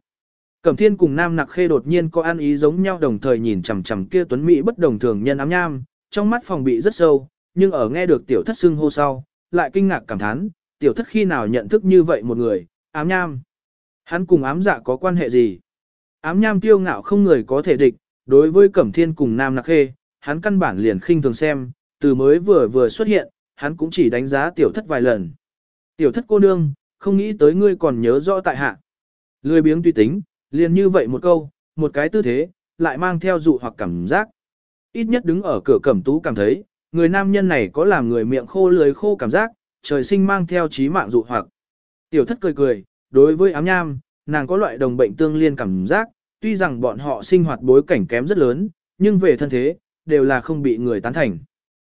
Cẩm thiên cùng nam nặc khê đột nhiên có ăn ý giống nhau đồng thời nhìn chằm chằm kia tuấn mỹ bất đồng thường nhân ám nham, trong mắt phòng bị rất sâu, nhưng ở nghe được tiểu thất xưng hô sau, lại kinh ngạc cảm thán, tiểu thất khi nào nhận thức như vậy một người, ám nham. Hắn cùng ám dạ có quan hệ gì? Ám nham tiêu ngạo không người có thể địch, đối với cẩm thiên cùng nam nặc khê, hắn căn bản liền khinh thường xem, từ mới vừa vừa xuất hiện, hắn cũng chỉ đánh giá tiểu thất vài lần. Tiểu thất cô nương, không nghĩ tới ngươi còn nhớ rõ tại hạ. Lười biếng tùy tính, liền như vậy một câu, một cái tư thế, lại mang theo dụ hoặc cảm giác. Ít nhất đứng ở cửa cẩm tú cảm thấy, người nam nhân này có làm người miệng khô lưới khô cảm giác, trời sinh mang theo trí mạng dụ hoặc. Tiểu thất cười cười, đối với ám nham, nàng có loại đồng bệnh tương liên cảm giác, tuy rằng bọn họ sinh hoạt bối cảnh kém rất lớn, nhưng về thân thế, đều là không bị người tán thành.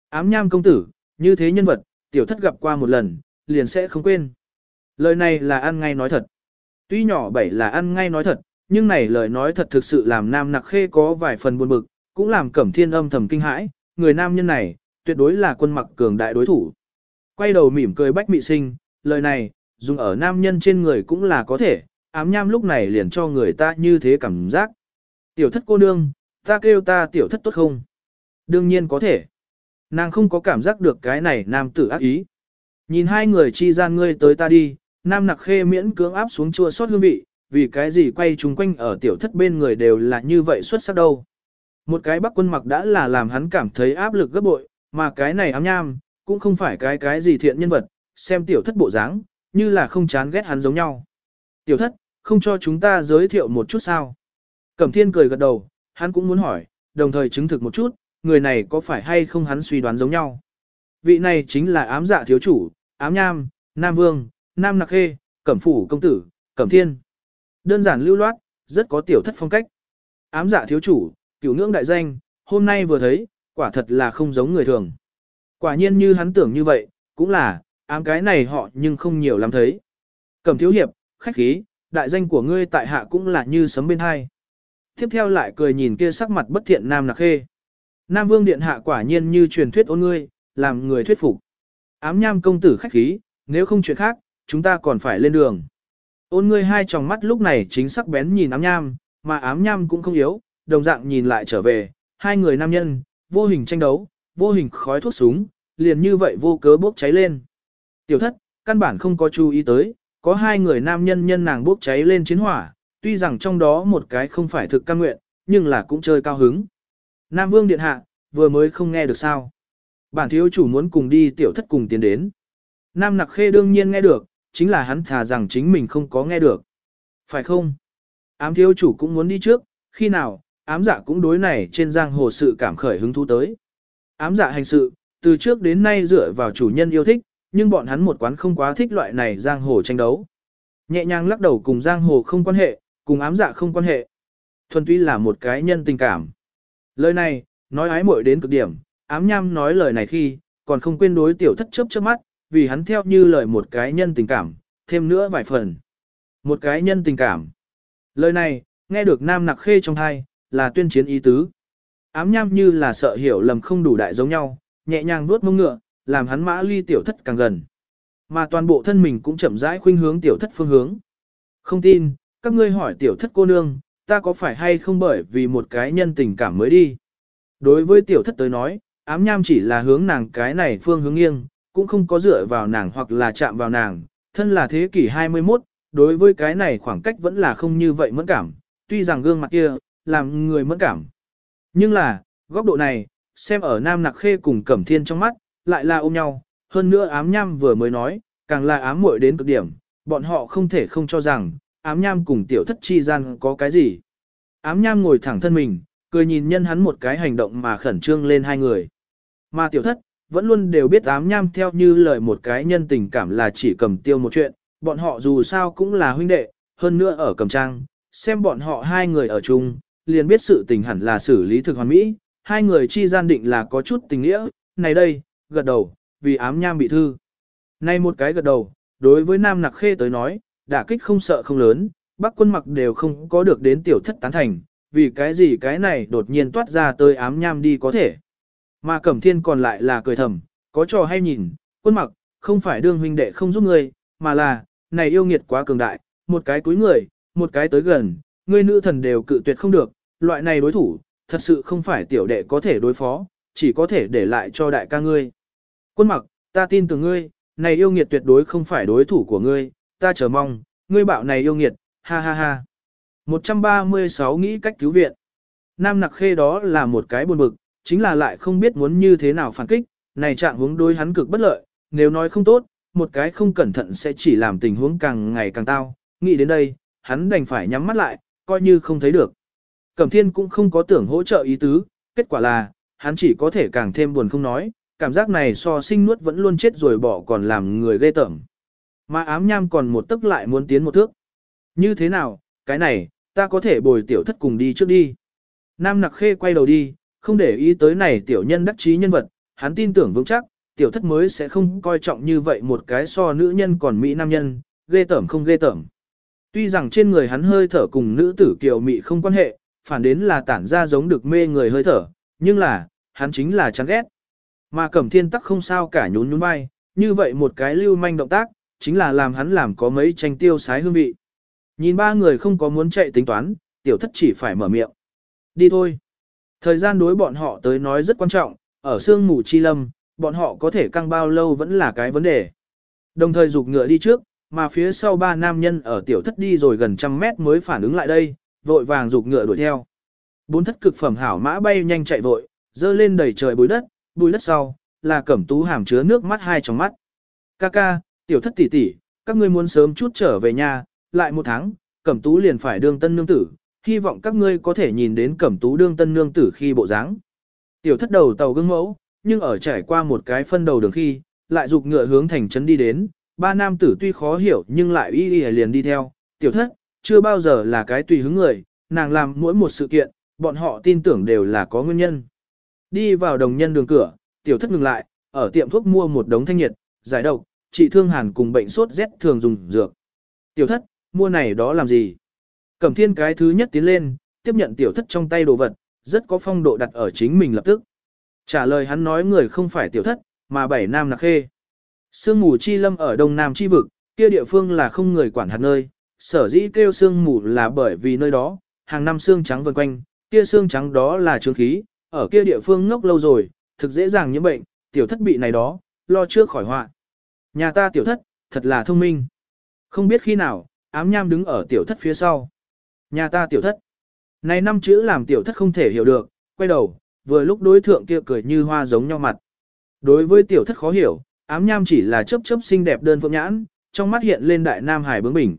Ám nham công tử, như thế nhân vật, tiểu thất gặp qua một lần, liền sẽ không quên. Lời này là ăn ngay nói thật. Tuy nhỏ bảy là ăn ngay nói thật, nhưng này lời nói thật thực sự làm nam nặc khê có vài phần buồn bực, cũng làm cẩm thiên âm thầm kinh hãi, người nam nhân này, tuyệt đối là quân mặc cường đại đối thủ. Quay đầu mỉm cười bách mị sinh, lời này, dùng ở nam nhân trên người cũng là có thể, ám nham lúc này liền cho người ta như thế cảm giác. Tiểu thất cô nương, ta kêu ta tiểu thất tốt không? Đương nhiên có thể. Nàng không có cảm giác được cái này nam tử ác ý. Nhìn hai người chi gian ngươi tới ta đi, nam nặc khê miễn cưỡng áp xuống chua sót hương vị, vì cái gì quay chung quanh ở tiểu thất bên người đều là như vậy xuất sắc đâu. Một cái bắc quân mặc đã là làm hắn cảm thấy áp lực gấp bội, mà cái này ám nham, cũng không phải cái cái gì thiện nhân vật, xem tiểu thất bộ dáng, như là không chán ghét hắn giống nhau. Tiểu thất, không cho chúng ta giới thiệu một chút sao? Cẩm thiên cười gật đầu, hắn cũng muốn hỏi, đồng thời chứng thực một chút, người này có phải hay không hắn suy đoán giống nhau. Vị này chính là ám dạ thiếu chủ, ám nham, nam vương, nam nặc khê, cẩm phủ công tử, cẩm thiên. Đơn giản lưu loát, rất có tiểu thất phong cách. Ám dạ thiếu chủ, cửu ngưỡng đại danh, hôm nay vừa thấy, quả thật là không giống người thường. Quả nhiên như hắn tưởng như vậy, cũng là, ám cái này họ nhưng không nhiều lắm thấy. Cẩm thiếu hiệp, khách khí, đại danh của ngươi tại hạ cũng là như sấm bên hai. Tiếp theo lại cười nhìn kia sắc mặt bất thiện Nam Nặc Khê. Nam Vương Điện Hạ quả nhiên như truyền thuyết ôn ngươi, làm người thuyết phục. Ám nham công tử khách khí, nếu không chuyện khác, chúng ta còn phải lên đường. Ôn ngươi hai tròng mắt lúc này chính sắc bén nhìn ám nham, mà ám nham cũng không yếu, đồng dạng nhìn lại trở về, hai người nam nhân, vô hình tranh đấu, vô hình khói thuốc súng, liền như vậy vô cớ bốc cháy lên. Tiểu thất, căn bản không có chú ý tới, có hai người nam nhân nhân nàng bốc cháy lên chiến hỏa, tuy rằng trong đó một cái không phải thực căn nguyện, nhưng là cũng chơi cao hứng. Nam Vương Điện Hạ, vừa mới không nghe được sao. Bản thiếu chủ muốn cùng đi tiểu thất cùng tiến đến. Nam Nặc Khê đương nhiên nghe được, chính là hắn thà rằng chính mình không có nghe được. Phải không? Ám thiếu chủ cũng muốn đi trước, khi nào, ám dạ cũng đối này trên giang hồ sự cảm khởi hứng thú tới. Ám dạ hành sự, từ trước đến nay dựa vào chủ nhân yêu thích, nhưng bọn hắn một quán không quá thích loại này giang hồ tranh đấu. Nhẹ nhàng lắc đầu cùng giang hồ không quan hệ, cùng ám dạ không quan hệ. Thuần túy là một cái nhân tình cảm. Lời này, nói ái muội đến cực điểm, ám nham nói lời này khi, còn không quên đối tiểu thất chớp trước mắt, vì hắn theo như lời một cái nhân tình cảm, thêm nữa vài phần. Một cái nhân tình cảm. Lời này, nghe được nam nặc khê trong hai, là tuyên chiến ý tứ. Ám nham như là sợ hiểu lầm không đủ đại giống nhau, nhẹ nhàng vuốt mông ngựa, làm hắn mã ly tiểu thất càng gần. Mà toàn bộ thân mình cũng chậm rãi khuynh hướng tiểu thất phương hướng. Không tin, các ngươi hỏi tiểu thất cô nương, ta có phải hay không bởi vì một cái nhân tình cảm mới đi. Đối với tiểu thất tới nói, ám nham chỉ là hướng nàng cái này phương hướng nghiêng, cũng không có dựa vào nàng hoặc là chạm vào nàng, thân là thế kỷ 21, đối với cái này khoảng cách vẫn là không như vậy mẫn cảm, tuy rằng gương mặt kia, làm người mẫn cảm. Nhưng là, góc độ này, xem ở Nam Nặc Khê cùng Cẩm Thiên trong mắt, lại là ôm nhau, hơn nữa ám nham vừa mới nói, càng là ám muội đến cực điểm, bọn họ không thể không cho rằng, ám nham cùng tiểu thất chi gian có cái gì. Ám nham ngồi thẳng thân mình, cười nhìn nhân hắn một cái hành động mà khẩn trương lên hai người. Mà tiểu thất, vẫn luôn đều biết ám nham theo như lời một cái nhân tình cảm là chỉ cầm tiêu một chuyện, bọn họ dù sao cũng là huynh đệ, hơn nữa ở cầm trang, xem bọn họ hai người ở chung, liền biết sự tình hẳn là xử lý thực hoàn mỹ, hai người chi gian định là có chút tình nghĩa, này đây, gật đầu, vì ám nham bị thư. Này một cái gật đầu, đối với Nam Nặc Khê tới nói, đả kích không sợ không lớn, bác quân mặc đều không có được đến tiểu thất tán thành, vì cái gì cái này đột nhiên toát ra tới ám nham đi có thể. Mà Cẩm Thiên còn lại là cười thầm, có trò hay nhìn, quân mặc, không phải đương huynh đệ không giúp ngươi, mà là, này yêu nghiệt quá cường đại, một cái cúi người, một cái tới gần, ngươi nữ thần đều cự tuyệt không được, loại này đối thủ, thật sự không phải tiểu đệ có thể đối phó, chỉ có thể để lại cho đại ca ngươi. Quân mặc, ta tin tưởng ngươi, này yêu nghiệt tuyệt đối không phải đối thủ của ngươi, ta chờ mong, ngươi bảo này yêu nghiệt, ha ha ha. 136 nghĩ cách cứu viện. Nam nặc khê đó là một cái buồn bực, chính là lại không biết muốn như thế nào phản kích, này trạng hướng đối hắn cực bất lợi, nếu nói không tốt, một cái không cẩn thận sẽ chỉ làm tình huống càng ngày càng tao, nghĩ đến đây, hắn đành phải nhắm mắt lại, coi như không thấy được. Cẩm thiên cũng không có tưởng hỗ trợ ý tứ, kết quả là, hắn chỉ có thể càng thêm buồn không nói, cảm giác này so sinh nuốt vẫn luôn chết rồi bỏ còn làm người ghê tởm. Mà ám nham còn một tức lại muốn tiến một thước. Như thế nào, cái này, ta có thể bồi tiểu thất cùng đi trước đi. Nam nặc khê quay đầu đi, không để ý tới này tiểu nhân đắc trí nhân vật, hắn tin tưởng vững chắc, tiểu thất mới sẽ không coi trọng như vậy một cái so nữ nhân còn mỹ nam nhân, ghê tởm không ghê tởm. Tuy rằng trên người hắn hơi thở cùng nữ tử kiều mỹ không quan hệ, phản đến là tản ra giống được mê người hơi thở, nhưng là, hắn chính là chán ghét. Mà cẩm thiên tắc không sao cả nhún nhún vai, như vậy một cái lưu manh động tác, chính là làm hắn làm có mấy tranh tiêu sái hương vị. Nhìn ba người không có muốn chạy tính toán, tiểu thất chỉ phải mở miệng. Đi thôi. Thời gian đối bọn họ tới nói rất quan trọng, ở sương mù chi lâm, bọn họ có thể căng bao lâu vẫn là cái vấn đề. Đồng thời dục ngựa đi trước, mà phía sau ba nam nhân ở tiểu thất đi rồi gần trăm mét mới phản ứng lại đây, vội vàng dục ngựa đuổi theo. Bốn thất cực phẩm hảo mã bay nhanh chạy vội, dơ lên đầy trời bối đất, bùi đất sau, là cẩm tú hàm chứa nước mắt hai trong mắt. Ca ca, tiểu thất tỷ tỷ, các ngươi muốn sớm chút trở về nhà, lại một tháng, cẩm tú liền phải đương tân nương tử, hy vọng các ngươi có thể nhìn đến cẩm tú đương tân nương tử khi bộ dáng. Tiểu thất đầu tàu gương mẫu, nhưng ở trải qua một cái phân đầu đường khi, lại dục ngựa hướng thành trấn đi đến, ba nam tử tuy khó hiểu nhưng lại y y liền đi theo, tiểu thất, chưa bao giờ là cái tùy hứng người, nàng làm mỗi một sự kiện, bọn họ tin tưởng đều là có nguyên nhân. Đi vào đồng nhân đường cửa, tiểu thất ngừng lại, ở tiệm thuốc mua một đống thanh nhiệt, giải độc, trị thương hàn cùng bệnh sốt rét thường dùng dược. Tiểu thất, mua này đó làm gì? Cẩm thiên cái thứ nhất tiến lên, tiếp nhận tiểu thất trong tay đồ vật, rất có phong độ đặt ở chính mình lập tức. Trả lời hắn nói người không phải tiểu thất, mà bảy nam nạc khê. Sương mù chi lâm ở đông nam chi vực, kia địa phương là không người quản hạt nơi, sở dĩ kêu sương mù là bởi vì nơi đó, hàng năm xương trắng vần quanh, kia xương trắng đó là trướng khí, ở kia địa phương ngốc lâu rồi, thực dễ dàng nhiễm bệnh, tiểu thất bị này đó, lo trước khỏi họa. Nhà ta tiểu thất, thật là thông minh. Không biết khi nào, ám nham đứng ở tiểu thất phía sau. Nhà ta tiểu thất. Này năm chữ làm tiểu thất không thể hiểu được, quay đầu, vừa lúc đối thượng kia cười như hoa giống nhau mặt. Đối với tiểu thất khó hiểu, ám nham chỉ là chớp chớp xinh đẹp đơn phượng nhãn, trong mắt hiện lên đại nam hải bướng bỉnh.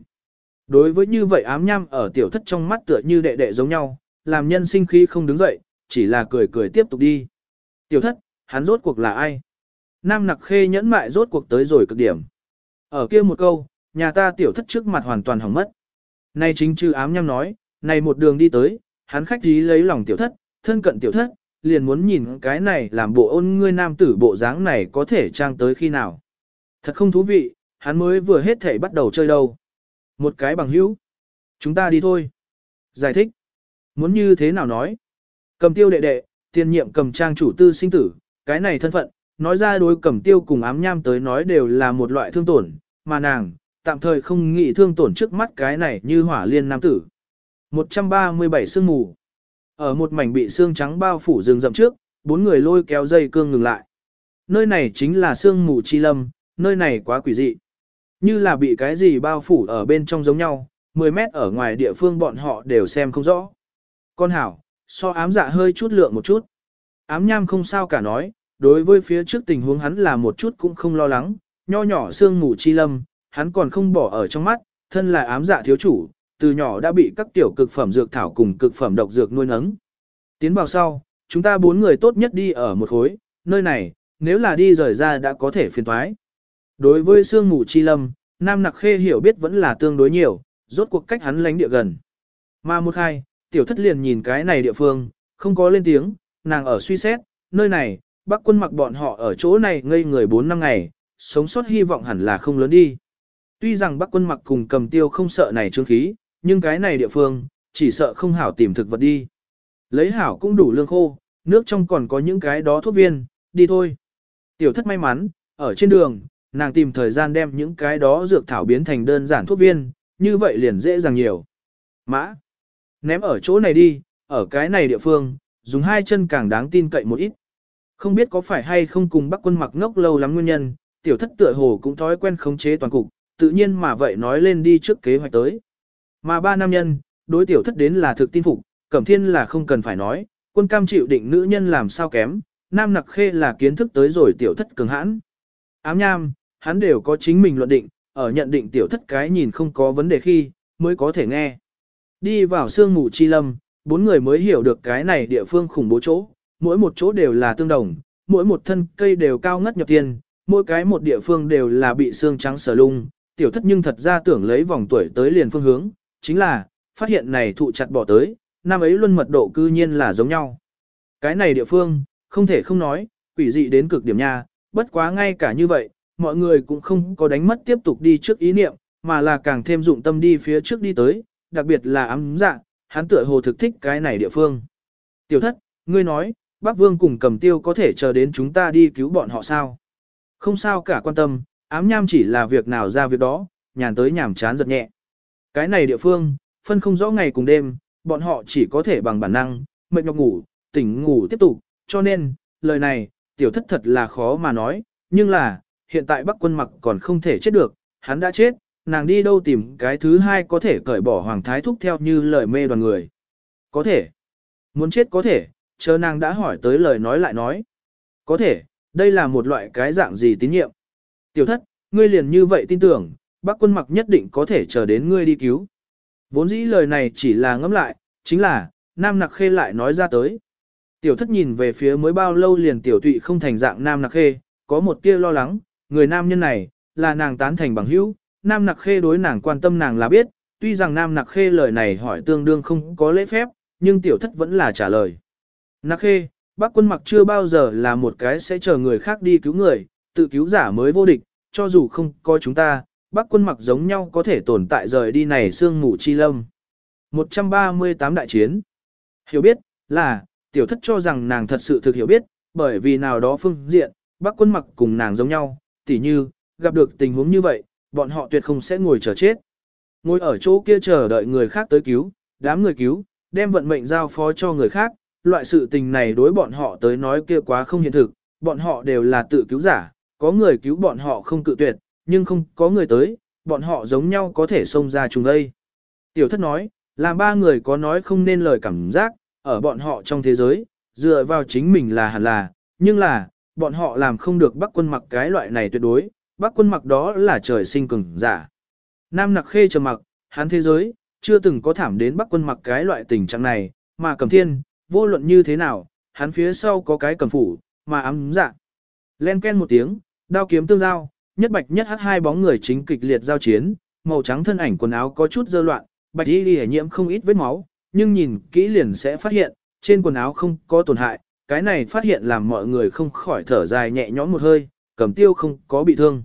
Đối với như vậy ám nham ở tiểu thất trong mắt tựa như đệ đệ giống nhau, làm nhân sinh khí không đứng dậy, chỉ là cười cười tiếp tục đi. Tiểu thất, hắn rốt cuộc là ai? Nam nặc khê nhẫn mại rốt cuộc tới rồi cực điểm. Ở kia một câu, nhà ta tiểu thất trước mặt hoàn toàn hỏng mất. Nay chính chư ám nhăm nói, này một đường đi tới, hắn khách ý lấy lòng tiểu thất, thân cận tiểu thất, liền muốn nhìn cái này làm bộ ôn ngươi nam tử bộ dáng này có thể trang tới khi nào. Thật không thú vị, hắn mới vừa hết thể bắt đầu chơi đâu. Một cái bằng hữu. Chúng ta đi thôi. Giải thích. Muốn như thế nào nói? Cầm tiêu đệ đệ, tiền nhiệm cầm trang chủ tư sinh tử, cái này thân phận, nói ra đối cầm tiêu cùng ám nham tới nói đều là một loại thương tổn, mà nàng, tạm thời không nghĩ thương tổn trước mắt cái này như hỏa liên nam tử. 137 sương mù. Ở một mảnh bị xương trắng bao phủ rừng rậm trước, bốn người lôi kéo dây cương ngừng lại. Nơi này chính là sương mù chi lâm, nơi này quá quỷ dị. Như là bị cái gì bao phủ ở bên trong giống nhau, 10 mét ở ngoài địa phương bọn họ đều xem không rõ. Con hảo, so ám dạ hơi chút lượng một chút. Ám nham không sao cả nói, đối với phía trước tình huống hắn là một chút cũng không lo lắng, nho nhỏ sương mù chi lâm, hắn còn không bỏ ở trong mắt, thân là ám dạ thiếu chủ, từ nhỏ đã bị các tiểu cực phẩm dược thảo cùng cực phẩm độc dược nuôi nấng. Tiến vào sau, chúng ta bốn người tốt nhất đi ở một khối, nơi này, nếu là đi rời ra đã có thể phiền thoái. Đối với sương mù chi lâm, Nam Nặc Khê hiểu biết vẫn là tương đối nhiều, rốt cuộc cách hắn lánh địa gần. Mà một hai, tiểu thất liền nhìn cái này địa phương, không có lên tiếng, nàng ở suy xét, nơi này, bác quân mặc bọn họ ở chỗ này ngây người 4 năm ngày, sống sót hy vọng hẳn là không lớn đi. Tuy rằng bác quân mặc cùng cầm tiêu không sợ này trương khí, nhưng cái này địa phương, chỉ sợ không hảo tìm thực vật đi. Lấy hảo cũng đủ lương khô, nước trong còn có những cái đó thuốc viên, đi thôi. Tiểu thất may mắn, ở trên đường, nàng tìm thời gian đem những cái đó dược thảo biến thành đơn giản thuốc viên, như vậy liền dễ dàng nhiều. Mã, ném ở chỗ này đi, ở cái này địa phương, dùng hai chân càng đáng tin cậy một ít. Không biết có phải hay không cùng bắc quân mặc ngốc lâu lắm nguyên nhân, tiểu thất tựa hồ cũng thói quen khống chế toàn cục, tự nhiên mà vậy nói lên đi trước kế hoạch tới. Mà ba nam nhân, đối tiểu thất đến là thực tin phục, cẩm thiên là không cần phải nói, quân cam chịu định nữ nhân làm sao kém, nam nặc khê là kiến thức tới rồi tiểu thất cường hãn. Ám nham, hắn đều có chính mình luận định, ở nhận định tiểu thất cái nhìn không có vấn đề khi, mới có thể nghe. Đi vào sương mù chi lâm, bốn người mới hiểu được cái này địa phương khủng bố chỗ, mỗi một chỗ đều là tương đồng, mỗi một thân cây đều cao ngất nhập tiền, mỗi cái một địa phương đều là bị xương trắng sờ lung, tiểu thất nhưng thật ra tưởng lấy vòng tuổi tới liền phương hướng, chính là, phát hiện này thụ chặt bỏ tới, năm ấy luân mật độ cư nhiên là giống nhau. Cái này địa phương, không thể không nói, quỷ dị đến cực điểm nha, bất quá ngay cả như vậy, mọi người cũng không có đánh mất tiếp tục đi trước ý niệm, mà là càng thêm dụng tâm đi phía trước đi tới, đặc biệt là ám dạ, hắn tựa hồ thực thích cái này địa phương. Tiểu thất, ngươi nói, bác vương cùng cầm tiêu có thể chờ đến chúng ta đi cứu bọn họ sao? Không sao cả quan tâm, ám nham chỉ là việc nào ra việc đó, nhàn tới nhàm chán giật nhẹ. Cái này địa phương, phân không rõ ngày cùng đêm, bọn họ chỉ có thể bằng bản năng, mệt nhọc ngủ, tỉnh ngủ tiếp tục, cho nên, lời này, tiểu thất thật là khó mà nói, nhưng là, hiện tại bắc quân mặc còn không thể chết được, hắn đã chết, nàng đi đâu tìm cái thứ hai có thể cởi bỏ hoàng thái thúc theo như lời mê đoàn người. Có thể, muốn chết có thể, chờ nàng đã hỏi tới lời nói lại nói. Có thể, đây là một loại cái dạng gì tín nhiệm. Tiểu thất, ngươi liền như vậy tin tưởng, bác quân mặc nhất định có thể chờ đến ngươi đi cứu. Vốn dĩ lời này chỉ là ngẫm lại, chính là, Nam Nặc Khê lại nói ra tới. Tiểu thất nhìn về phía mới bao lâu liền tiểu tụy không thành dạng Nam Nặc Khê, có một tia lo lắng, người nam nhân này, là nàng tán thành bằng hữu, Nam Nặc Khê đối nàng quan tâm nàng là biết, tuy rằng Nam Nặc Khê lời này hỏi tương đương không có lễ phép, nhưng tiểu thất vẫn là trả lời. Nặc khê, bác quân mặc chưa bao giờ là một cái sẽ chờ người khác đi cứu người, tự cứu giả mới vô địch, cho dù không có chúng ta, bác quân mặc giống nhau có thể tồn tại rời đi này sương mù chi lâm. 138 đại chiến Hiểu biết, là, tiểu thất cho rằng nàng thật sự thực hiểu biết, bởi vì nào đó phương diện, bác quân mặc cùng nàng giống nhau, tỉ như, gặp được tình huống như vậy, bọn họ tuyệt không sẽ ngồi chờ chết. Ngồi ở chỗ kia chờ đợi người khác tới cứu, đám người cứu, đem vận mệnh giao phó cho người khác, loại sự tình này đối bọn họ tới nói kia quá không hiện thực, bọn họ đều là tự cứu giả, có người cứu bọn họ không cự tuyệt, nhưng không có người tới, bọn họ giống nhau có thể xông ra chung đây. Tiểu thất nói, làm ba người có nói không nên lời cảm giác, ở bọn họ trong thế giới, dựa vào chính mình là hẳn là, nhưng là, bọn họ làm không được bắc quân mặc cái loại này tuyệt đối, bắc quân mặc đó là trời sinh cường giả. Nam nặc khê trầm mặc, hắn thế giới, chưa từng có thảm đến bắc quân mặc cái loại tình trạng này, mà cầm thiên, vô luận như thế nào, hắn phía sau có cái cầm phủ, mà ám dạ. Len ken một tiếng, đao kiếm tương giao, nhất bạch nhất hắc hai bóng người chính kịch liệt giao chiến, màu trắng thân ảnh quần áo có chút dơ loạn, bạch y liễu nhiễm không ít vết máu, nhưng nhìn kỹ liền sẽ phát hiện, trên quần áo không có tổn hại, cái này phát hiện làm mọi người không khỏi thở dài nhẹ nhõm một hơi, cầm tiêu không có bị thương.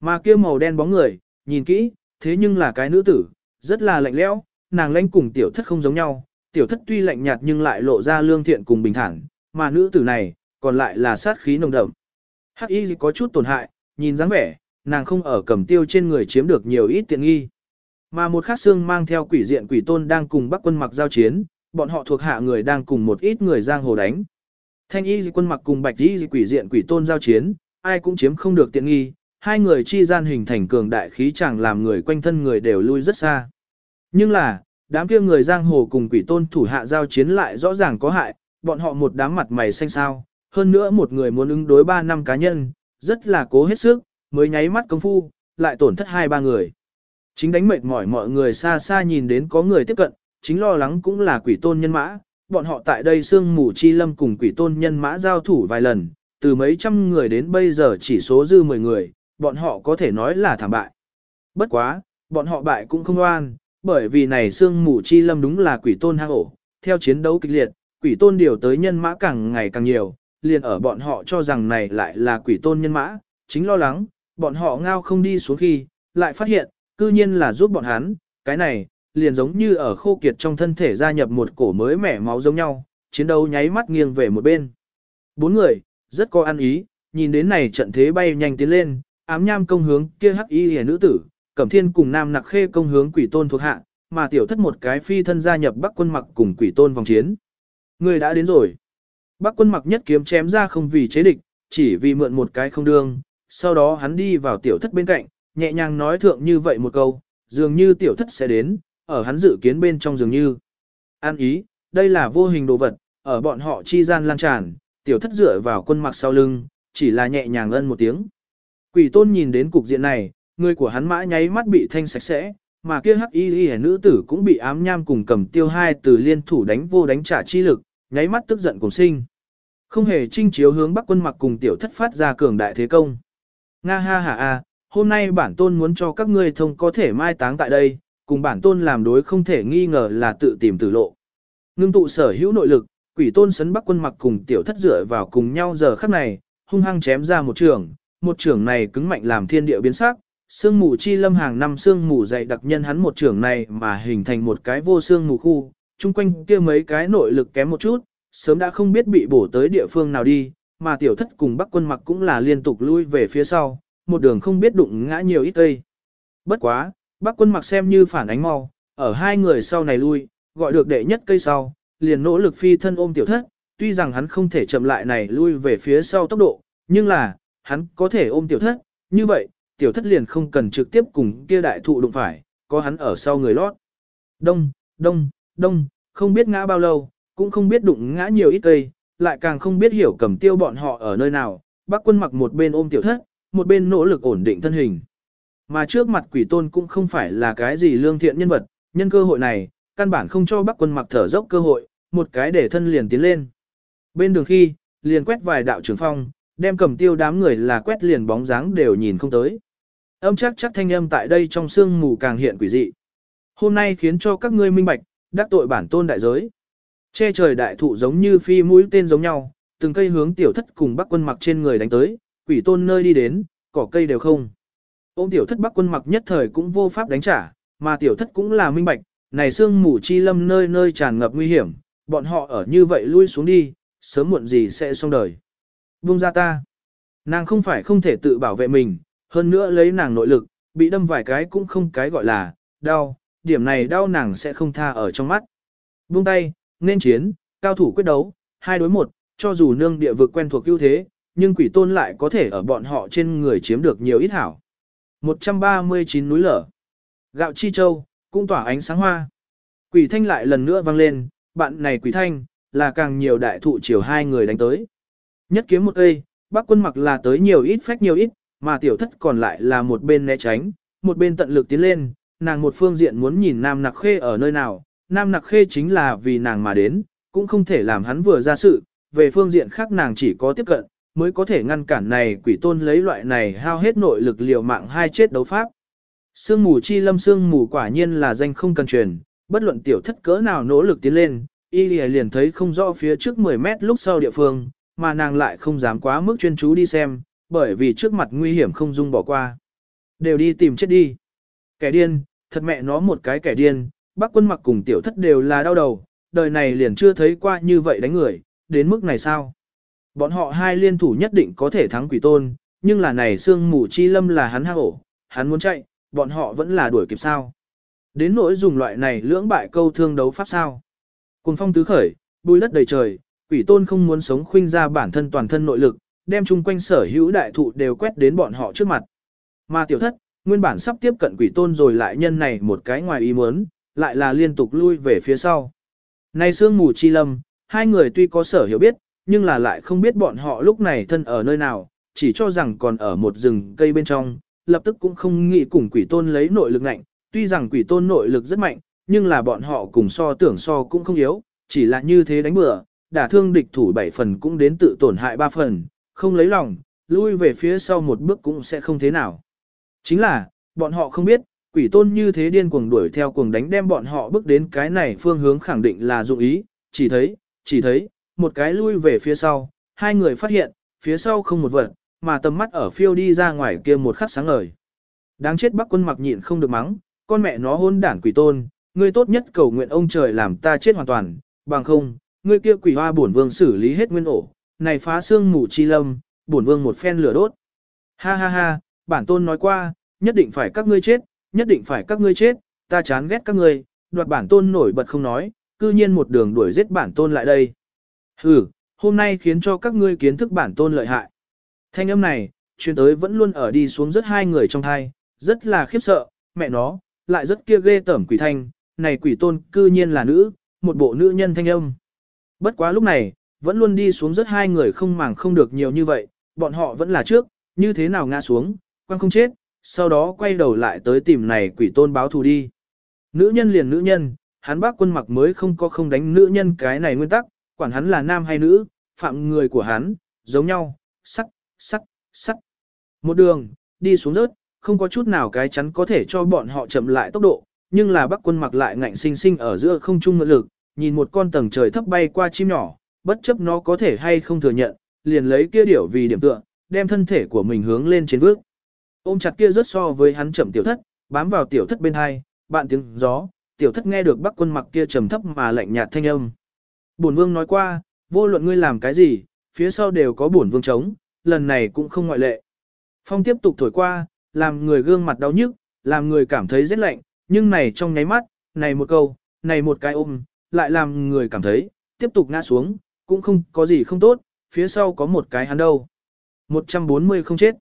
Mà kia màu đen bóng người, nhìn kỹ, thế nhưng là cái nữ tử, rất là lạnh lẽo, nàng lãnh cùng tiểu thất không giống nhau, tiểu thất tuy lạnh nhạt nhưng lại lộ ra lương thiện cùng bình thản, mà nữ tử này, còn lại là sát khí nồng đậm. Hắc y có chút tổn hại, nhìn dáng vẻ, nàng không ở cầm tiêu trên người chiếm được nhiều ít tiện nghi. Mà một khát xương mang theo quỷ diện quỷ tôn đang cùng bắc quân mặc giao chiến, bọn họ thuộc hạ người đang cùng một ít người giang hồ đánh. Thanh y quân mặc cùng bạch y quỷ diện quỷ tôn giao chiến, ai cũng chiếm không được tiện nghi, hai người chi gian hình thành cường đại khí chẳng làm người quanh thân người đều lui rất xa. Nhưng là, đám kia người giang hồ cùng quỷ tôn thủ hạ giao chiến lại rõ ràng có hại, bọn họ một đám mặt mày xanh xao, hơn nữa một người muốn ứng đối ba năm cá nhân, rất là cố hết sức, mới nháy mắt công phu, lại tổn thất hai ba người. Chính đánh mệt mỏi mọi người xa xa nhìn đến có người tiếp cận, chính lo lắng cũng là quỷ tôn nhân mã, bọn họ tại đây sương mù chi lâm cùng quỷ tôn nhân mã giao thủ vài lần, từ mấy trăm người đến bây giờ chỉ số dư 10 người, bọn họ có thể nói là thảm bại. Bất quá, bọn họ bại cũng không oan, bởi vì này xương mù chi lâm đúng là quỷ tôn hang ổ, theo chiến đấu kịch liệt, quỷ tôn điều tới nhân mã càng ngày càng nhiều, liền ở bọn họ cho rằng này lại là quỷ tôn nhân mã, chính lo lắng, bọn họ ngao không đi xuống khi, lại phát hiện, cư nhiên là giúp bọn hắn, cái này, liền giống như ở khô kiệt trong thân thể gia nhập một cổ mới mẻ máu giống nhau, chiến đấu nháy mắt nghiêng về một bên. Bốn người, rất có ăn ý, nhìn đến này trận thế bay nhanh tiến lên, ám nham công hướng kia hắc y hề nữ tử, cẩm thiên cùng nam nặc khê công hướng quỷ tôn thuộc hạ, mà tiểu thất một cái phi thân gia nhập bắc quân mặc cùng quỷ tôn vòng chiến. Người đã đến rồi. Bắc quân mặc nhất kiếm chém ra không vì chế địch, chỉ vì mượn một cái không đương, sau đó hắn đi vào tiểu thất bên cạnh, nhẹ nhàng nói thượng như vậy một câu, dường như tiểu thất sẽ đến, ở hắn dự kiến bên trong dường như. An ý, đây là vô hình đồ vật, ở bọn họ chi gian lan tràn, tiểu thất dựa vào quân mặc sau lưng, chỉ là nhẹ nhàng ân một tiếng. Quỷ tôn nhìn đến cục diện này, người của hắn mã nháy mắt bị thanh sạch sẽ, mà kia hắc y y nữ tử cũng bị ám nham cùng cầm tiêu hai từ liên thủ đánh vô đánh trả chi lực, nháy mắt tức giận cùng sinh. Không hề trinh chiếu hướng bắc quân mặc cùng tiểu thất phát ra cường đại thế công. Nga ha ha a, hôm nay bản tôn muốn cho các ngươi thông có thể mai táng tại đây, cùng bản tôn làm đối không thể nghi ngờ là tự tìm tử lộ. Ngưng tụ sở hữu nội lực, quỷ tôn sấn bắc quân mặc cùng tiểu thất dựa vào cùng nhau giờ khắc này, hung hăng chém ra một trường, một trường này cứng mạnh làm thiên địa biến sắc, sương mù chi lâm hàng năm sương mù dày đặc nhân hắn một trường này mà hình thành một cái vô sương mù khu, chung quanh kia mấy cái nội lực kém một chút, sớm đã không biết bị bổ tới địa phương nào đi, mà tiểu thất cùng bắc quân mặc cũng là liên tục lui về phía sau, một đường không biết đụng ngã nhiều ít cây. Bất quá, bắc quân mặc xem như phản ánh mau, ở hai người sau này lui, gọi được đệ nhất cây sau, liền nỗ lực phi thân ôm tiểu thất, tuy rằng hắn không thể chậm lại này lui về phía sau tốc độ, nhưng là, hắn có thể ôm tiểu thất, như vậy, tiểu thất liền không cần trực tiếp cùng kia đại thụ đụng phải, có hắn ở sau người lót. Đông, đông, đông, không biết ngã bao lâu, cũng không biết đụng ngã nhiều ít cây, lại càng không biết hiểu cầm tiêu bọn họ ở nơi nào, bác quân mặc một bên ôm tiểu thất, một bên nỗ lực ổn định thân hình. Mà trước mặt quỷ tôn cũng không phải là cái gì lương thiện nhân vật, nhân cơ hội này, căn bản không cho bắc quân mặc thở dốc cơ hội, một cái để thân liền tiến lên. Bên đường khi, liền quét vài đạo trường phong, đem cầm tiêu đám người là quét liền bóng dáng đều nhìn không tới. Âm chắc chắc thanh âm tại đây trong sương mù càng hiện quỷ dị. Hôm nay khiến cho các ngươi minh bạch, đắc tội bản tôn đại giới. Che trời đại thụ giống như phi mũi tên giống nhau, từng cây hướng tiểu thất cùng bắc quân mặc trên người đánh tới, quỷ tôn nơi đi đến, cỏ cây đều không. Ôm tiểu thất bắc quân mặc nhất thời cũng vô pháp đánh trả, mà tiểu thất cũng là minh bạch, này xương mù chi lâm nơi nơi tràn ngập nguy hiểm, bọn họ ở như vậy lui xuống đi, sớm muộn gì sẽ xong đời. Buông ra ta. Nàng không phải không thể tự bảo vệ mình, hơn nữa lấy nàng nội lực, bị đâm vài cái cũng không cái gọi là, đau, điểm này đau nàng sẽ không tha ở trong mắt. Buông tay, nên chiến, cao thủ quyết đấu, hai đối một, cho dù nương địa vực quen thuộc ưu thế, nhưng quỷ tôn lại có thể ở bọn họ trên người chiếm được nhiều ít hảo. 139 núi lở. Gạo chi châu, cũng tỏa ánh sáng hoa. Quỷ thanh lại lần nữa vang lên, bạn này quỷ thanh, là càng nhiều đại thụ chiều hai người đánh tới. Nhất kiếm một cây, bác quân mặc là tới nhiều ít phách nhiều ít, mà tiểu thất còn lại là một bên né tránh, một bên tận lực tiến lên, nàng một phương diện muốn nhìn Nam Nặc Khê ở nơi nào, Nam Nặc Khê chính là vì nàng mà đến, cũng không thể làm hắn vừa ra sự, về phương diện khác nàng chỉ có tiếp cận, mới có thể ngăn cản này quỷ tôn lấy loại này hao hết nội lực liều mạng hai chết đấu pháp. Sương mù chi lâm sương mù quả nhiên là danh không cần truyền, bất luận tiểu thất cỡ nào nỗ lực tiến lên, y liền thấy không rõ phía trước 10 mét lúc sau địa phương, mà nàng lại không dám quá mức chuyên chú đi xem, bởi vì trước mặt nguy hiểm không dung bỏ qua. Đều đi tìm chết đi. Kẻ điên, thật mẹ nó một cái kẻ điên, bác quân mặc cùng tiểu thất đều là đau đầu, đời này liền chưa thấy qua như vậy đánh người, đến mức này sao? Bọn họ hai liên thủ nhất định có thể thắng quỷ tôn, nhưng là này Sương mù chi lâm là hắn hạ ổ, hắn muốn chạy, bọn họ vẫn là đuổi kịp sao. Đến nỗi dùng loại này lưỡng bại câu thương đấu pháp sao. Cùng phong tứ khởi, bùi đất đầy trời, quỷ tôn không muốn sống khuynh ra bản thân toàn thân nội lực, đem chung quanh sở hữu đại thụ đều quét đến bọn họ trước mặt. Mà tiểu thất, nguyên bản sắp tiếp cận quỷ tôn rồi lại nhân này một cái ngoài ý muốn, lại là liên tục lui về phía sau. Nay sương mù chi lâm, hai người tuy có sở hiểu biết, nhưng là lại không biết bọn họ lúc này thân ở nơi nào, chỉ cho rằng còn ở một rừng cây bên trong, lập tức cũng không nghĩ cùng quỷ tôn lấy nội lực mạnh, tuy rằng quỷ tôn nội lực rất mạnh, nhưng là bọn họ cùng so tưởng so cũng không yếu, chỉ là như thế đánh bừa, đả thương địch thủ 7 phần cũng đến tự tổn hại 3 phần, không lấy lòng, lui về phía sau một bước cũng sẽ không thế nào. Chính là, bọn họ không biết, quỷ tôn như thế điên cuồng đuổi theo cuồng đánh đem bọn họ bước đến cái này phương hướng khẳng định là dụng ý, chỉ thấy, chỉ thấy, một cái lui về phía sau, hai người phát hiện, phía sau không một vật, mà tầm mắt ở phiêu đi ra ngoài kia một khắc sáng ngời. Đáng chết bắc quân mặc nhịn không được mắng, con mẹ nó hôn đản quỷ tôn, ngươi tốt nhất cầu nguyện ông trời làm ta chết hoàn toàn, bằng không, ngươi kia quỷ hoa bổn vương xử lý hết nguyên ổ, này phá xương mù chi lâm, bổn vương một phen lửa đốt. Ha ha ha, bản tôn nói qua, nhất định phải các ngươi chết, nhất định phải các ngươi chết, ta chán ghét các ngươi, đoạt bản tôn nổi bật không nói, cư nhiên một đường đuổi giết bản tôn lại đây. Hừ, hôm nay khiến cho các ngươi kiến thức bản tôn lợi hại. Thanh âm này, chuyên tới vẫn luôn ở đi xuống rất hai người trong thai, rất là khiếp sợ, mẹ nó, lại rất kia ghê tởm quỷ thanh, này quỷ tôn cư nhiên là nữ, một bộ nữ nhân thanh âm. Bất quá lúc này, vẫn luôn đi xuống rất hai người không màng không được nhiều như vậy, bọn họ vẫn là trước, như thế nào ngã xuống, quăng không chết, sau đó quay đầu lại tới tìm này quỷ tôn báo thù đi. Nữ nhân liền nữ nhân, hắn bác quân mặc mới không có không đánh nữ nhân cái này nguyên tắc, quản hắn là nam hay nữ, phạm người của hắn, giống nhau, sắc, sắc, sắc. Một đường, đi xuống rớt, không có chút nào cái chắn có thể cho bọn họ chậm lại tốc độ, nhưng là bác quân mặc lại ngạnh sinh sinh ở giữa không trung ngựa lực, nhìn một con tầng trời thấp bay qua chim nhỏ, bất chấp nó có thể hay không thừa nhận, liền lấy kia điểu vì điểm tựa, đem thân thể của mình hướng lên trên vước. Ôm chặt kia rất so với hắn chậm tiểu thất, bám vào tiểu thất bên hai, bạn tiếng gió, tiểu thất nghe được bắc quân mặc kia trầm thấp mà lạnh nhạt thanh âm. Bổn vương nói qua, vô luận ngươi làm cái gì, phía sau đều có bổn vương chống, lần này cũng không ngoại lệ. Phong tiếp tục thổi qua, làm người gương mặt đau nhức, làm người cảm thấy rất lạnh, nhưng này trong nháy mắt, này một câu, này một cái ôm, lại làm người cảm thấy, tiếp tục ngã xuống, cũng không có gì không tốt, phía sau có một cái hắn đâu. 140 không chết.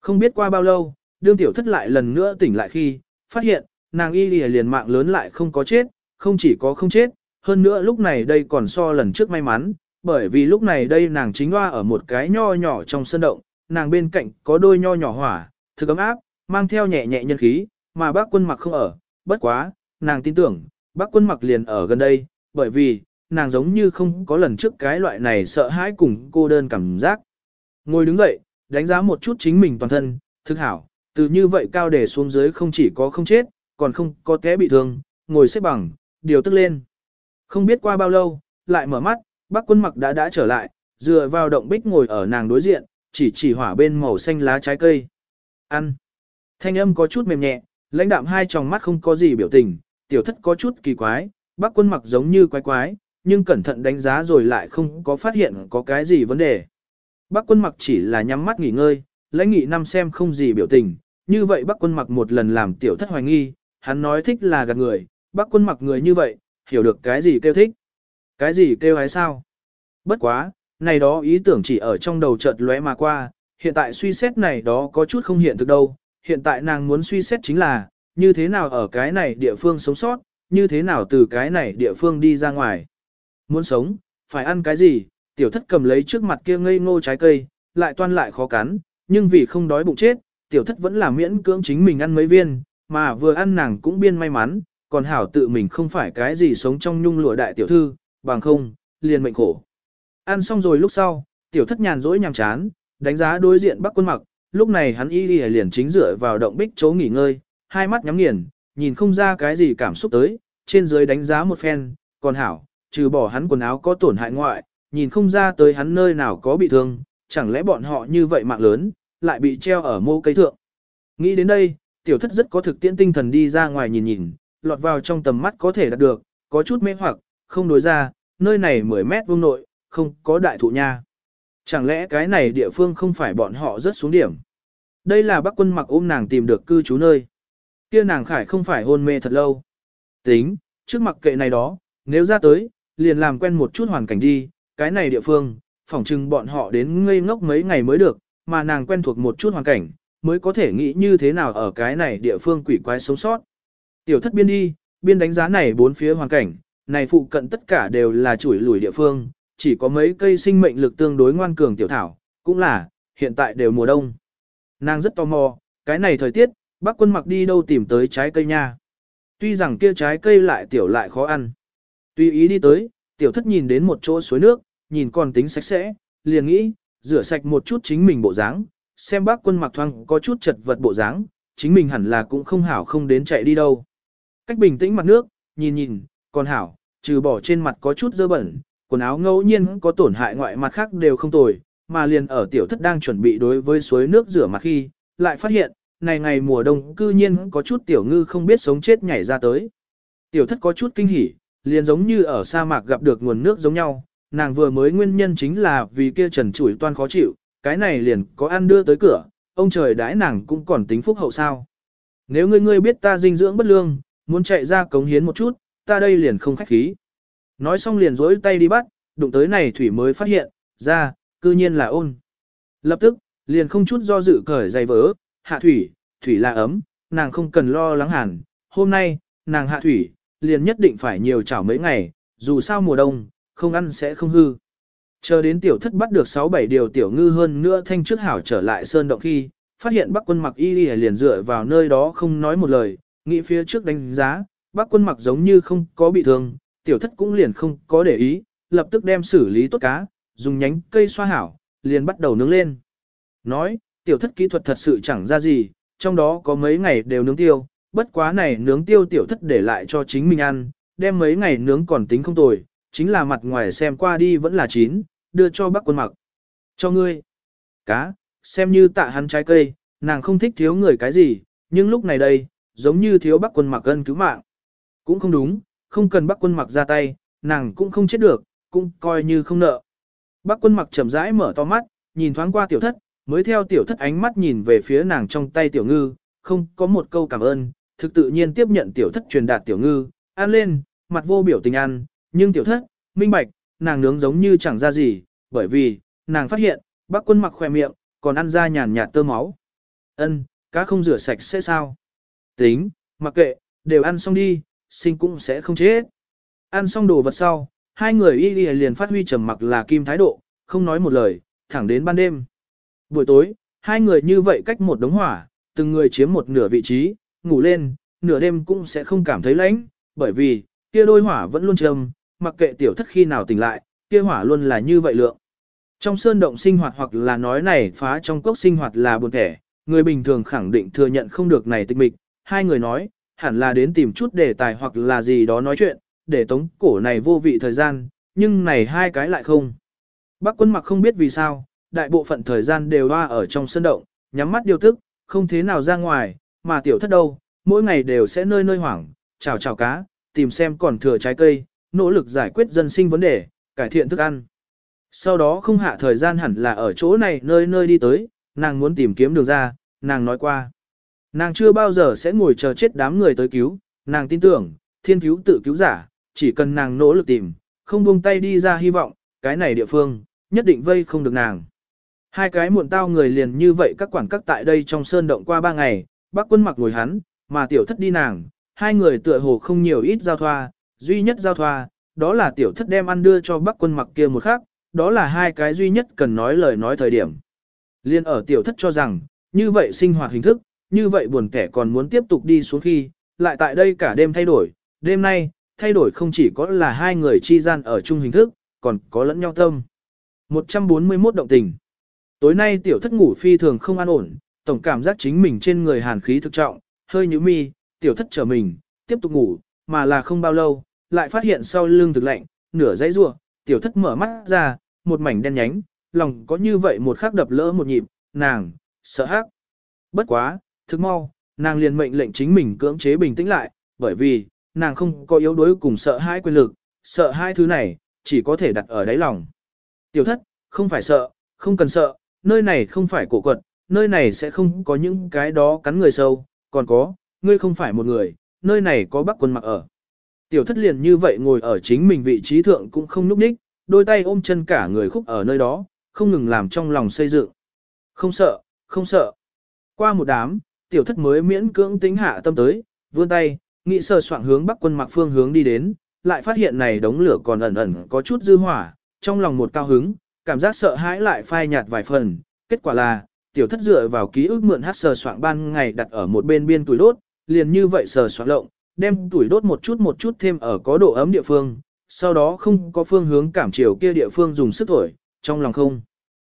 Không biết qua bao lâu, đương tiểu thất lại lần nữa tỉnh lại khi, phát hiện, nàng y lìa liền mạng lớn lại không có chết, không chỉ có không chết, hơn nữa lúc này đây còn so lần trước may mắn, bởi vì lúc này đây nàng chính hoa ở một cái nho nhỏ trong sân động, nàng bên cạnh có đôi nho nhỏ hỏa, thực ấm áp, mang theo nhẹ nhẹ nhân khí, mà bác quân mặc không ở, bất quá, nàng tin tưởng, bác quân mặc liền ở gần đây, bởi vì, nàng giống như không có lần trước cái loại này sợ hãi cùng cô đơn cảm giác. Ngồi đứng dậy, đánh giá một chút chính mình toàn thân, thực hảo, từ như vậy cao để xuống dưới không chỉ có không chết, còn không có té bị thương, ngồi xếp bằng, điều tức lên. Không biết qua bao lâu, lại mở mắt, bác quân mặc đã đã trở lại, dựa vào động bích ngồi ở nàng đối diện, chỉ chỉ hỏa bên màu xanh lá trái cây. Ăn. Thanh âm có chút mềm nhẹ, lãnh đạm hai tròng mắt không có gì biểu tình, tiểu thất có chút kỳ quái, bác quân mặc giống như quái quái, nhưng cẩn thận đánh giá rồi lại không có phát hiện có cái gì vấn đề. Bác quân mặc chỉ là nhắm mắt nghỉ ngơi, lãnh nghị năm xem không gì biểu tình, như vậy bác quân mặc một lần làm tiểu thất hoài nghi, hắn nói thích là gạt người, bác quân mặc người như vậy, hiểu được cái gì kêu thích. Cái gì kêu hay sao? Bất quá, này đó ý tưởng chỉ ở trong đầu chợt lóe mà qua, hiện tại suy xét này đó có chút không hiện thực đâu, hiện tại nàng muốn suy xét chính là, như thế nào ở cái này địa phương sống sót, như thế nào từ cái này địa phương đi ra ngoài. Muốn sống, phải ăn cái gì, tiểu thất cầm lấy trước mặt kia ngây ngô trái cây, lại toan lại khó cắn, nhưng vì không đói bụng chết, tiểu thất vẫn là miễn cưỡng chính mình ăn mấy viên, mà vừa ăn nàng cũng biên may mắn, còn hảo tự mình không phải cái gì sống trong nhung lụa đại tiểu thư, bằng không, liền mệnh khổ. Ăn xong rồi lúc sau, tiểu thất nhàn rỗi nhàm chán, đánh giá đối diện bắc quân mặc, lúc này hắn y liền chính dựa vào động bích chỗ nghỉ ngơi, hai mắt nhắm nghiền, nhìn không ra cái gì cảm xúc tới, trên dưới đánh giá một phen, còn hảo, trừ bỏ hắn quần áo có tổn hại ngoại, nhìn không ra tới hắn nơi nào có bị thương, chẳng lẽ bọn họ như vậy mạng lớn, lại bị treo ở mô cây thượng. Nghĩ đến đây, tiểu thất rất có thực tiễn tinh thần đi ra ngoài nhìn nhìn, lọt vào trong tầm mắt có thể đạt được, có chút mê hoặc, không đối ra, nơi này 10 mét vuông nội, không có đại thụ nha. Chẳng lẽ cái này địa phương không phải bọn họ rất xuống điểm? Đây là bác quân mặc ôm nàng tìm được cư trú nơi. Kia nàng khải không phải hôn mê thật lâu. Tính, trước mặc kệ này đó, nếu ra tới, liền làm quen một chút hoàn cảnh đi, cái này địa phương, phỏng chừng bọn họ đến ngây ngốc mấy ngày mới được, mà nàng quen thuộc một chút hoàn cảnh, mới có thể nghĩ như thế nào ở cái này địa phương quỷ quái sống sót. Tiểu thất biên đi, biên đánh giá này bốn phía hoàn cảnh, này phụ cận tất cả đều là chuỗi lùi địa phương, chỉ có mấy cây sinh mệnh lực tương đối ngoan cường tiểu thảo, cũng là, hiện tại đều mùa đông. Nàng rất tò mò, cái này thời tiết, bác quân mặc đi đâu tìm tới trái cây nha. Tuy rằng kia trái cây lại tiểu lại khó ăn. Tuy ý đi tới, tiểu thất nhìn đến một chỗ suối nước, nhìn còn tính sạch sẽ, liền nghĩ, rửa sạch một chút chính mình bộ dáng, xem bác quân mặc thoang có chút chật vật bộ dáng, chính mình hẳn là cũng không hảo không đến chạy đi đâu. Cách bình tĩnh mặt nước, nhìn nhìn, còn hảo, trừ bỏ trên mặt có chút dơ bẩn, quần áo ngẫu nhiên có tổn hại ngoại mặt khác đều không tồi, mà liền ở tiểu thất đang chuẩn bị đối với suối nước rửa mặt khi, lại phát hiện, này ngày mùa đông cư nhiên có chút tiểu ngư không biết sống chết nhảy ra tới. Tiểu thất có chút kinh hỉ, liền giống như ở sa mạc gặp được nguồn nước giống nhau, nàng vừa mới nguyên nhân chính là vì kia trần chủi toan khó chịu, cái này liền có ăn đưa tới cửa, ông trời đãi nàng cũng còn tính phúc hậu sao. Nếu ngươi ngươi biết ta dinh dưỡng bất lương, muốn chạy ra cống hiến một chút, ta đây liền không khách khí. Nói xong liền rỗi tay đi bắt, đụng tới này thủy mới phát hiện, ra, cư nhiên là ôn. Lập tức, liền không chút do dự cởi giày vỡ, hạ thủy, thủy là ấm, nàng không cần lo lắng hẳn, hôm nay, nàng hạ thủy, liền nhất định phải nhiều chảo mấy ngày, dù sao mùa đông, không ăn sẽ không hư. Chờ đến tiểu thất bắt được 6-7 điều tiểu ngư hơn nữa thanh trước hảo trở lại sơn động khi, phát hiện bắc quân mặc y liền dựa vào nơi đó không nói một lời, nghĩ phía trước đánh giá, bác quân mặc giống như không có bị thương, tiểu thất cũng liền không có để ý, lập tức đem xử lý tốt cá, dùng nhánh cây xoa hảo, liền bắt đầu nướng lên. Nói, tiểu thất kỹ thuật thật sự chẳng ra gì, trong đó có mấy ngày đều nướng tiêu, bất quá này nướng tiêu tiểu thất để lại cho chính mình ăn, đem mấy ngày nướng còn tính không tồi, chính là mặt ngoài xem qua đi vẫn là chín, đưa cho bác quân mặc. Cho ngươi. Cá, xem như tạ hắn trái cây, nàng không thích thiếu người cái gì, nhưng lúc này đây, giống như thiếu bác quân mặc ân cứu mạng. Cũng không đúng, không cần bác quân mặc ra tay, nàng cũng không chết được, cũng coi như không nợ. Bác quân mặc chậm rãi mở to mắt, nhìn thoáng qua tiểu thất, mới theo tiểu thất ánh mắt nhìn về phía nàng trong tay tiểu ngư, không có một câu cảm ơn, thực tự nhiên tiếp nhận tiểu thất truyền đạt tiểu ngư, ăn lên, mặt vô biểu tình ăn, nhưng tiểu thất, minh bạch, nàng nướng giống như chẳng ra gì, bởi vì, nàng phát hiện, bác quân mặc khỏe miệng, còn ăn ra nhàn nhạt tơ máu. Ân, cá không rửa sạch sẽ sao? Tính, mặc kệ, đều ăn xong đi, sinh cũng sẽ không chết. Ăn xong đồ vật sau, hai người y y liền phát huy trầm mặc là kim thái độ, không nói một lời, thẳng đến ban đêm. Buổi tối, hai người như vậy cách một đống hỏa, từng người chiếm một nửa vị trí, ngủ lên, nửa đêm cũng sẽ không cảm thấy lạnh, bởi vì, kia đôi hỏa vẫn luôn trầm, mặc kệ tiểu thất khi nào tỉnh lại, kia hỏa luôn là như vậy lượng. Trong sơn động sinh hoạt hoặc là nói này phá trong cốc sinh hoạt là buồn thẻ, người bình thường khẳng định thừa nhận không được này tịch mịch, hai người nói, hẳn là đến tìm chút đề tài hoặc là gì đó nói chuyện, để tống cổ này vô vị thời gian, nhưng này hai cái lại không. Bác quân mặc không biết vì sao, đại bộ phận thời gian đều hoa ở trong sân động, nhắm mắt điều tức, không thế nào ra ngoài, mà tiểu thất đâu, mỗi ngày đều sẽ nơi nơi hoảng, chào chào cá, tìm xem còn thừa trái cây, nỗ lực giải quyết dân sinh vấn đề, cải thiện thức ăn. Sau đó không hạ thời gian hẳn là ở chỗ này nơi nơi đi tới, nàng muốn tìm kiếm đường ra, nàng nói qua. Nàng chưa bao giờ sẽ ngồi chờ chết đám người tới cứu, nàng tin tưởng, thiên cứu tự cứu giả, chỉ cần nàng nỗ lực tìm, không buông tay đi ra hy vọng, cái này địa phương, nhất định vây không được nàng. Hai cái muộn tao người liền như vậy các quản các tại đây trong sơn động qua ba ngày, bác quân mặc ngồi hắn, mà tiểu thất đi nàng, hai người tựa hồ không nhiều ít giao thoa, duy nhất giao thoa, đó là tiểu thất đem ăn đưa cho bác quân mặc kia một khác, đó là hai cái duy nhất cần nói lời nói thời điểm. Liên ở tiểu thất cho rằng, như vậy sinh hoạt hình thức, như vậy buồn kẻ còn muốn tiếp tục đi xuống khi, lại tại đây cả đêm thay đổi, đêm nay, thay đổi không chỉ có là hai người chi gian ở chung hình thức, còn có lẫn nhau tâm. 141 động tình. Tối nay tiểu thất ngủ phi thường không an ổn, tổng cảm giác chính mình trên người hàn khí thực trọng, hơi nhíu mi, tiểu thất trở mình, tiếp tục ngủ, mà là không bao lâu, lại phát hiện sau lưng thực lạnh, nửa dãy rua, tiểu thất mở mắt ra, một mảnh đen nhánh, lòng có như vậy một khắc đập lỡ một nhịp, nàng, sợ hãi. Bất quá, thức mau, nàng liền mệnh lệnh chính mình cưỡng chế bình tĩnh lại, bởi vì, nàng không có yếu đuối cùng sợ hãi quyền lực, sợ hai thứ này, chỉ có thể đặt ở đáy lòng. Tiểu thất, không phải sợ, không cần sợ, nơi này không phải cổ quật, nơi này sẽ không có những cái đó cắn người sâu, còn có, ngươi không phải một người, nơi này có bác quân mặc ở. Tiểu thất liền như vậy ngồi ở chính mình vị trí thượng cũng không núp ních, đôi tay ôm chân cả người khúc ở nơi đó, không ngừng làm trong lòng xây dựng. Không sợ, không sợ. Qua một đám, tiểu thất mới miễn cưỡng tính hạ tâm tới, vươn tay, nghĩ sờ soạn hướng bắc quân mặc phương hướng đi đến, lại phát hiện này đống lửa còn ẩn ẩn có chút dư hỏa, trong lòng một cao hứng, cảm giác sợ hãi lại phai nhạt vài phần, kết quả là, tiểu thất dựa vào ký ức mượn hát sờ soạn ban ngày đặt ở một bên biên tuổi đốt, liền như vậy sờ soạn lộng, đem tuổi đốt một chút một chút thêm ở có độ ấm địa phương, sau đó không có phương hướng cảm chiều kia địa phương dùng sức thổi, trong lòng không.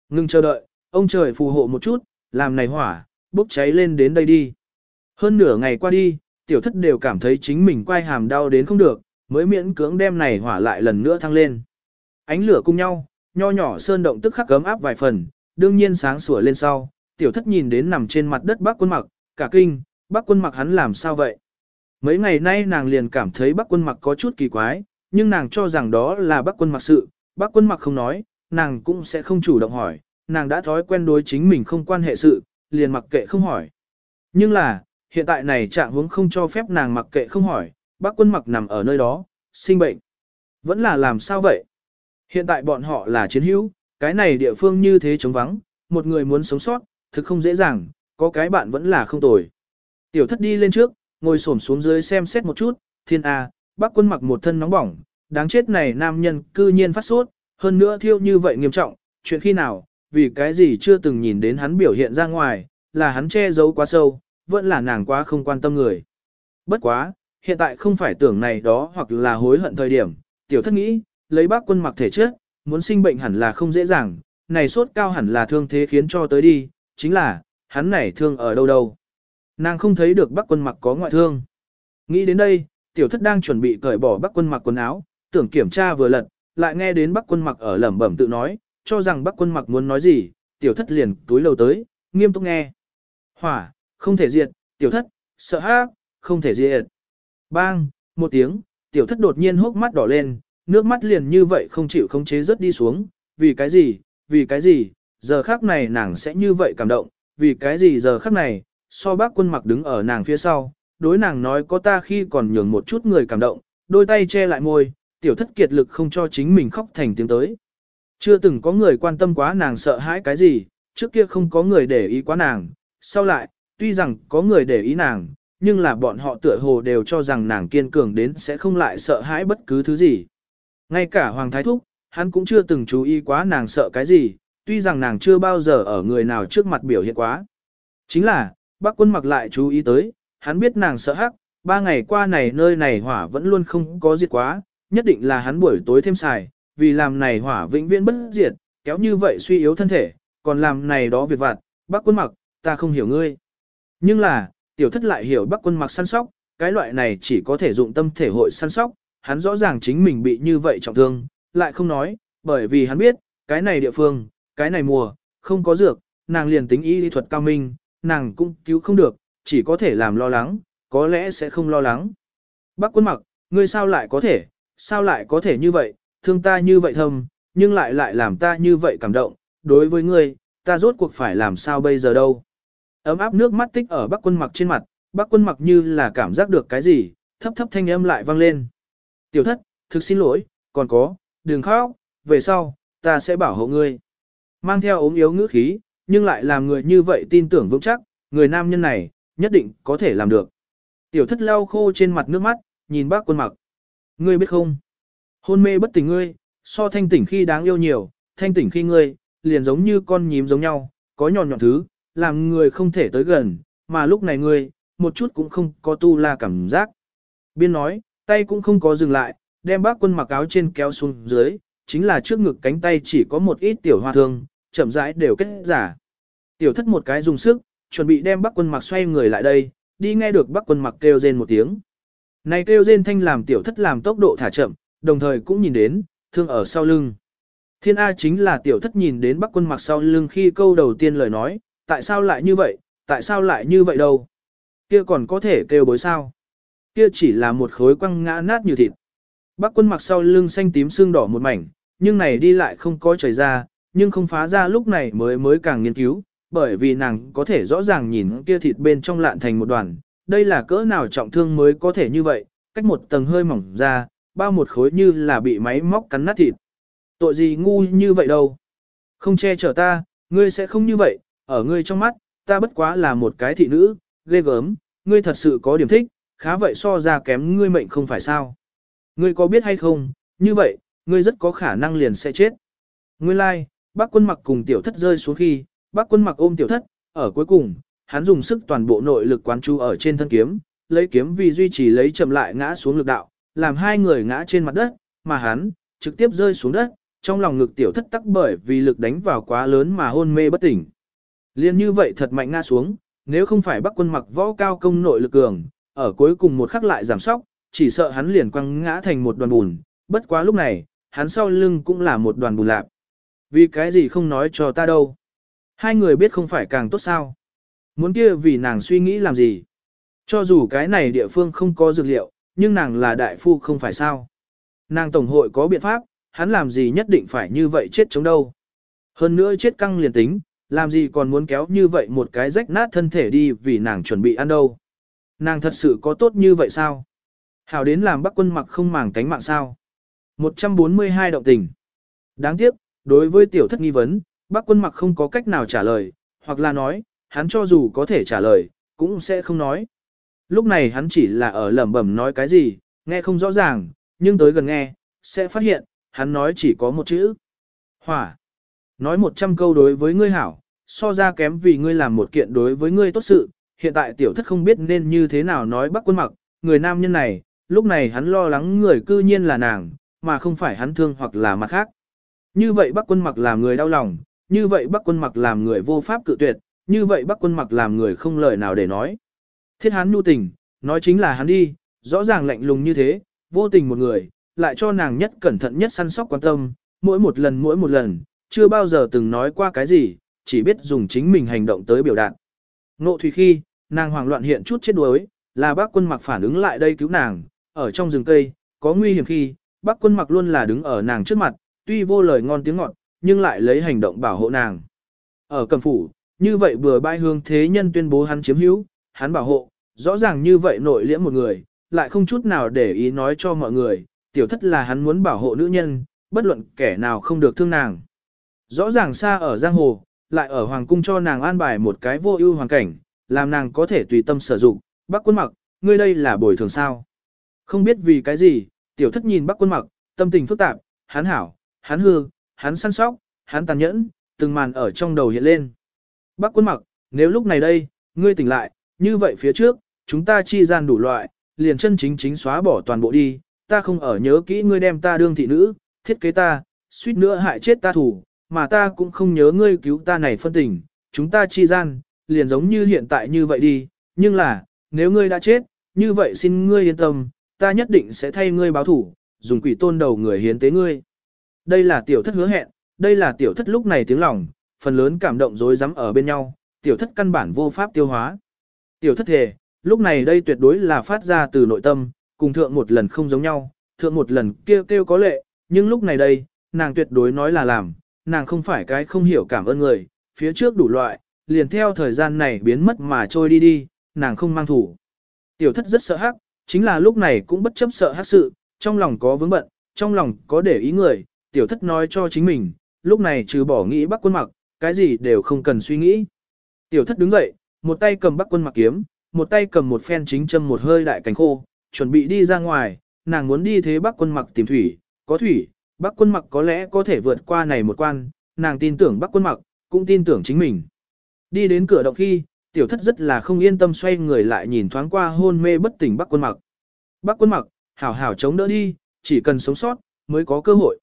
Ngưng chờ đợi, ông trời phù hộ một chút, làm này hỏa, bốc cháy lên đến đây đi. Hơn nửa ngày qua đi, tiểu thất đều cảm thấy chính mình quay hàm đau đến không được, mới miễn cưỡng đem này hỏa lại lần nữa thăng lên. Ánh lửa cùng nhau, nho nhỏ sơn động tức khắc cấm áp vài phần, đương nhiên sáng sủa lên sau, tiểu thất nhìn đến nằm trên mặt đất bác quân mặc, cả kinh, bác quân mặc hắn làm sao vậy? Mấy ngày nay nàng liền cảm thấy bác quân mặc có chút kỳ quái, nhưng nàng cho rằng đó là bác quân mặc sự, bác quân mặc không nói, nàng cũng sẽ không chủ động hỏi, nàng đã thói quen đối chính mình không quan hệ sự, liền mặc kệ không hỏi. Nhưng là, hiện tại này trạng huống không cho phép nàng mặc kệ không hỏi, bác quân mặc nằm ở nơi đó, sinh bệnh. Vẫn là làm sao vậy? Hiện tại bọn họ là chiến hữu, cái này địa phương như thế trống vắng, một người muốn sống sót, thực không dễ dàng, có cái bạn vẫn là không tồi. Tiểu thất đi lên trước, ngồi xổm xuống dưới xem xét một chút, thiên A, bác quân mặc một thân nóng bỏng, đáng chết này nam nhân cư nhiên phát sốt, hơn nữa thiêu như vậy nghiêm trọng, chuyện khi nào, vì cái gì chưa từng nhìn đến hắn biểu hiện ra ngoài, là hắn che giấu quá sâu, vẫn là nàng quá không quan tâm người. Bất quá, hiện tại không phải tưởng này đó hoặc là hối hận thời điểm, tiểu thất nghĩ, lấy bác quân mặc thể trước, muốn sinh bệnh hẳn là không dễ dàng, này sốt cao hẳn là thương thế khiến cho tới đi, chính là, hắn này thương ở đâu đâu. Nàng không thấy được bác quân mặc có ngoại thương. Nghĩ đến đây, tiểu thất đang chuẩn bị cởi bỏ bác quân mặc quần áo, tưởng kiểm tra vừa lật, lại nghe đến bác quân mặc ở lẩm bẩm tự nói, cho rằng bác quân mặc muốn nói gì, tiểu thất liền túi lầu tới, nghiêm túc nghe. Hỏa, không thể diệt, tiểu thất, sợ hát, không thể diệt. Bang, một tiếng, tiểu thất đột nhiên hốc mắt đỏ lên, nước mắt liền như vậy không chịu khống chế rớt đi xuống, vì cái gì, vì cái gì, giờ khắc này nàng sẽ như vậy cảm động, vì cái gì giờ khắc này, so bác quân mặc đứng ở nàng phía sau, đối nàng nói có ta khi còn nhường một chút người cảm động, đôi tay che lại môi, tiểu thất kiệt lực không cho chính mình khóc thành tiếng tới. Chưa từng có người quan tâm quá nàng sợ hãi cái gì, trước kia không có người để ý quá nàng, sau lại, tuy rằng có người để ý nàng, nhưng là bọn họ tựa hồ đều cho rằng nàng kiên cường đến sẽ không lại sợ hãi bất cứ thứ gì. Ngay cả Hoàng Thái Thúc, hắn cũng chưa từng chú ý quá nàng sợ cái gì, tuy rằng nàng chưa bao giờ ở người nào trước mặt biểu hiện quá. Chính là, bác quân mặc lại chú ý tới, hắn biết nàng sợ hắc, ba ngày qua này nơi này hỏa vẫn luôn không có diệt quá, nhất định là hắn buổi tối thêm xài, vì làm này hỏa vĩnh viễn bất diệt, kéo như vậy suy yếu thân thể, còn làm này đó việc vặt, bác quân mặc, ta không hiểu ngươi. Nhưng là, tiểu thất lại hiểu bác quân mặc săn sóc, cái loại này chỉ có thể dụng tâm thể hội săn sóc, hắn rõ ràng chính mình bị như vậy trọng thương, lại không nói, bởi vì hắn biết, cái này địa phương, cái này mùa, không có dược, nàng liền tính y lý thuật cao minh, nàng cũng cứu không được, chỉ có thể làm lo lắng, có lẽ sẽ không lo lắng. Bác quân mặc, ngươi sao lại có thể, sao lại có thể như vậy, thương ta như vậy thâm, nhưng lại lại làm ta như vậy cảm động, đối với ngươi, ta rốt cuộc phải làm sao bây giờ đâu. Ấm áp nước mắt tích ở bác quân mặc trên mặt, bác quân mặc như là cảm giác được cái gì, thấp thấp thanh âm lại vang lên. Tiểu thất, thực xin lỗi, còn có, đừng khóc, về sau, ta sẽ bảo hộ ngươi. Mang theo ốm yếu ngữ khí, nhưng lại làm người như vậy tin tưởng vững chắc, người nam nhân này, nhất định có thể làm được. Tiểu thất lau khô trên mặt nước mắt, nhìn bác quân mặc. Ngươi biết không? Hôn mê bất tỉnh ngươi, so thanh tỉnh khi đáng yêu nhiều, thanh tỉnh khi ngươi, liền giống như con nhím giống nhau, có nhọn nhọn thứ, làm người không thể tới gần, mà lúc này ngươi, một chút cũng không có tu la cảm giác. Biên nói, tay cũng không có dừng lại, đem bác quân mặc áo trên kéo xuống dưới, chính là trước ngực cánh tay chỉ có một ít tiểu hoa thương, chậm rãi đều kết giả. Tiểu thất một cái dùng sức, chuẩn bị đem bác quân mặc xoay người lại đây, đi nghe được bác quân mặc kêu rên một tiếng. Này kêu rên thanh làm tiểu thất làm tốc độ thả chậm, đồng thời cũng nhìn đến, thương ở sau lưng. Thiên A chính là tiểu thất nhìn đến bắc quân mặc sau lưng khi câu đầu tiên lời nói, tại sao lại như vậy, tại sao lại như vậy đâu. Kia còn có thể kêu bối sao. Kia chỉ là một khối quăng ngã nát như thịt. bắc quân mặc sau lưng xanh tím xương đỏ một mảnh, nhưng này đi lại không có chảy ra, nhưng không phá ra lúc này mới mới càng nghiên cứu, bởi vì nàng có thể rõ ràng nhìn kia thịt bên trong lạn thành một đoàn, đây là cỡ nào trọng thương mới có thể như vậy, cách một tầng hơi mỏng ra, bao một khối như là bị máy móc cắn nát thịt. Tội gì ngu như vậy đâu. Không che chở ta, ngươi sẽ không như vậy, ở ngươi trong mắt, ta bất quá là một cái thị nữ, ghê gớm, ngươi thật sự có điểm thích, khá vậy so ra kém ngươi mệnh không phải sao. Ngươi có biết hay không, như vậy, ngươi rất có khả năng liền sẽ chết. Ngươi lai, like, bác quân mặc cùng tiểu thất rơi xuống khi, bác quân mặc ôm tiểu thất, ở cuối cùng, hắn dùng sức toàn bộ nội lực quán chú ở trên thân kiếm, lấy kiếm vì duy trì lấy chậm lại ngã xuống lực đạo, làm hai người ngã trên mặt đất, mà hắn, trực tiếp rơi xuống đất, trong lòng ngực tiểu thất tắc bởi vì lực đánh vào quá lớn mà hôn mê bất tỉnh. Liên như vậy thật mạnh ngã xuống, nếu không phải bắc quân mặc võ cao công nội lực cường, ở cuối cùng một khắc lại giảm sóc, chỉ sợ hắn liền quăng ngã thành một đoàn bùn, bất quá lúc này, hắn sau lưng cũng là một đoàn bùn lạp. Vì cái gì không nói cho ta đâu. Hai người biết không phải càng tốt sao. Muốn kia vì nàng suy nghĩ làm gì. Cho dù cái này địa phương không có dược liệu, nhưng nàng là đại phu không phải sao. Nàng tổng hội có biện pháp, hắn làm gì nhất định phải như vậy chết chống đâu. Hơn nữa chết căng liền tính, làm gì còn muốn kéo như vậy một cái rách nát thân thể đi vì nàng chuẩn bị ăn đâu. Nàng thật sự có tốt như vậy sao? Hảo đến làm bắc quân mặc không màng tánh mạng sao? 142 động tình. Đáng tiếc, đối với tiểu thất nghi vấn, bắc quân mặc không có cách nào trả lời, hoặc là nói, hắn cho dù có thể trả lời, cũng sẽ không nói. Lúc này hắn chỉ là ở lẩm bẩm nói cái gì, nghe không rõ ràng, nhưng tới gần nghe, sẽ phát hiện, hắn nói chỉ có một chữ. Hỏa. Nói một trăm câu đối với ngươi hảo, so ra kém vì ngươi làm một kiện đối với ngươi tốt sự, hiện tại tiểu thất không biết nên như thế nào nói bắc quân mặc, người nam nhân này, lúc này hắn lo lắng người cư nhiên là nàng, mà không phải hắn thương hoặc là mặt khác. Như vậy bắc quân mặc làm người đau lòng, như vậy bắc quân mặc làm người vô pháp cự tuyệt, như vậy bắc quân mặc làm người không lời nào để nói. Thiết hắn nhu tình, nói chính là hắn đi, rõ ràng lạnh lùng như thế, vô tình một người, lại cho nàng nhất cẩn thận nhất săn sóc quan tâm, mỗi một lần mỗi một lần, chưa bao giờ từng nói qua cái gì, chỉ biết dùng chính mình hành động tới biểu đạt. Nộ thủy khi, nàng hoảng loạn hiện chút chết đuối, là bác quân mặc phản ứng lại đây cứu nàng, ở trong rừng cây, có nguy hiểm khi, bác quân mặc luôn là đứng ở nàng trước mặt, tuy vô lời ngon tiếng ngọt, nhưng lại lấy hành động bảo hộ nàng. Ở cầm phủ, như vậy vừa bai hương thế nhân tuyên bố hắn chiếm hữu, hắn bảo hộ, rõ ràng như vậy nội liễm một người, lại không chút nào để ý nói cho mọi người, tiểu thất là hắn muốn bảo hộ nữ nhân, bất luận kẻ nào không được thương nàng. Rõ ràng xa ở giang hồ, lại ở hoàng cung cho nàng an bài một cái vô ưu hoàn cảnh, làm nàng có thể tùy tâm sử dụng, bác quân mặc, ngươi đây là bồi thường sao. Không biết vì cái gì, tiểu thất nhìn bác quân mặc, tâm tình phức tạp, hắn hảo, hắn hư, hắn săn sóc, hắn tàn nhẫn, từng màn ở trong đầu hiện lên. Bác quân mặc, nếu lúc này đây, ngươi tỉnh lại, như vậy phía trước, chúng ta chi gian đủ loại, liền chân chính chính xóa bỏ toàn bộ đi, ta không ở nhớ kỹ ngươi đem ta đương thị nữ, thiết kế ta, suýt nữa hại chết ta thủ, mà ta cũng không nhớ ngươi cứu ta này phân tình, chúng ta chi gian, liền giống như hiện tại như vậy đi, nhưng là, nếu ngươi đã chết, như vậy xin ngươi yên tâm, ta nhất định sẽ thay ngươi báo thủ, dùng quỷ tôn đầu người hiến tế ngươi. Đây là tiểu thất hứa hẹn, đây là tiểu thất lúc này tiếng lòng, phần lớn cảm động dối rắm ở bên nhau, tiểu thất căn bản vô pháp tiêu hóa. Tiểu thất thề, lúc này đây tuyệt đối là phát ra từ nội tâm, cùng thượng một lần không giống nhau, thượng một lần kêu kêu có lệ, nhưng lúc này đây, nàng tuyệt đối nói là làm, nàng không phải cái không hiểu cảm ơn người, phía trước đủ loại, liền theo thời gian này biến mất mà trôi đi đi, nàng không mang thủ. Tiểu thất rất sợ hắc, chính là lúc này cũng bất chấp sợ hắc sự, trong lòng có vướng bận, trong lòng có để ý người, tiểu thất nói cho chính mình, lúc này trừ bỏ nghĩ bắc quân mặc, cái gì đều không cần suy nghĩ. Tiểu thất đứng dậy, một tay cầm bắc quân mặc kiếm, một tay cầm một phen chính châm một hơi đại cánh khô, chuẩn bị đi ra ngoài, nàng muốn đi thế bắc quân mặc tìm thủy, có thủy, bắc quân mặc có lẽ có thể vượt qua này một quan, nàng tin tưởng bắc quân mặc, cũng tin tưởng chính mình. Đi đến cửa động khi, tiểu thất rất là không yên tâm xoay người lại nhìn thoáng qua hôn mê bất tỉnh bắc quân mặc. Bắc quân mặc, hảo hảo chống đỡ đi, chỉ cần sống sót, mới có cơ hội.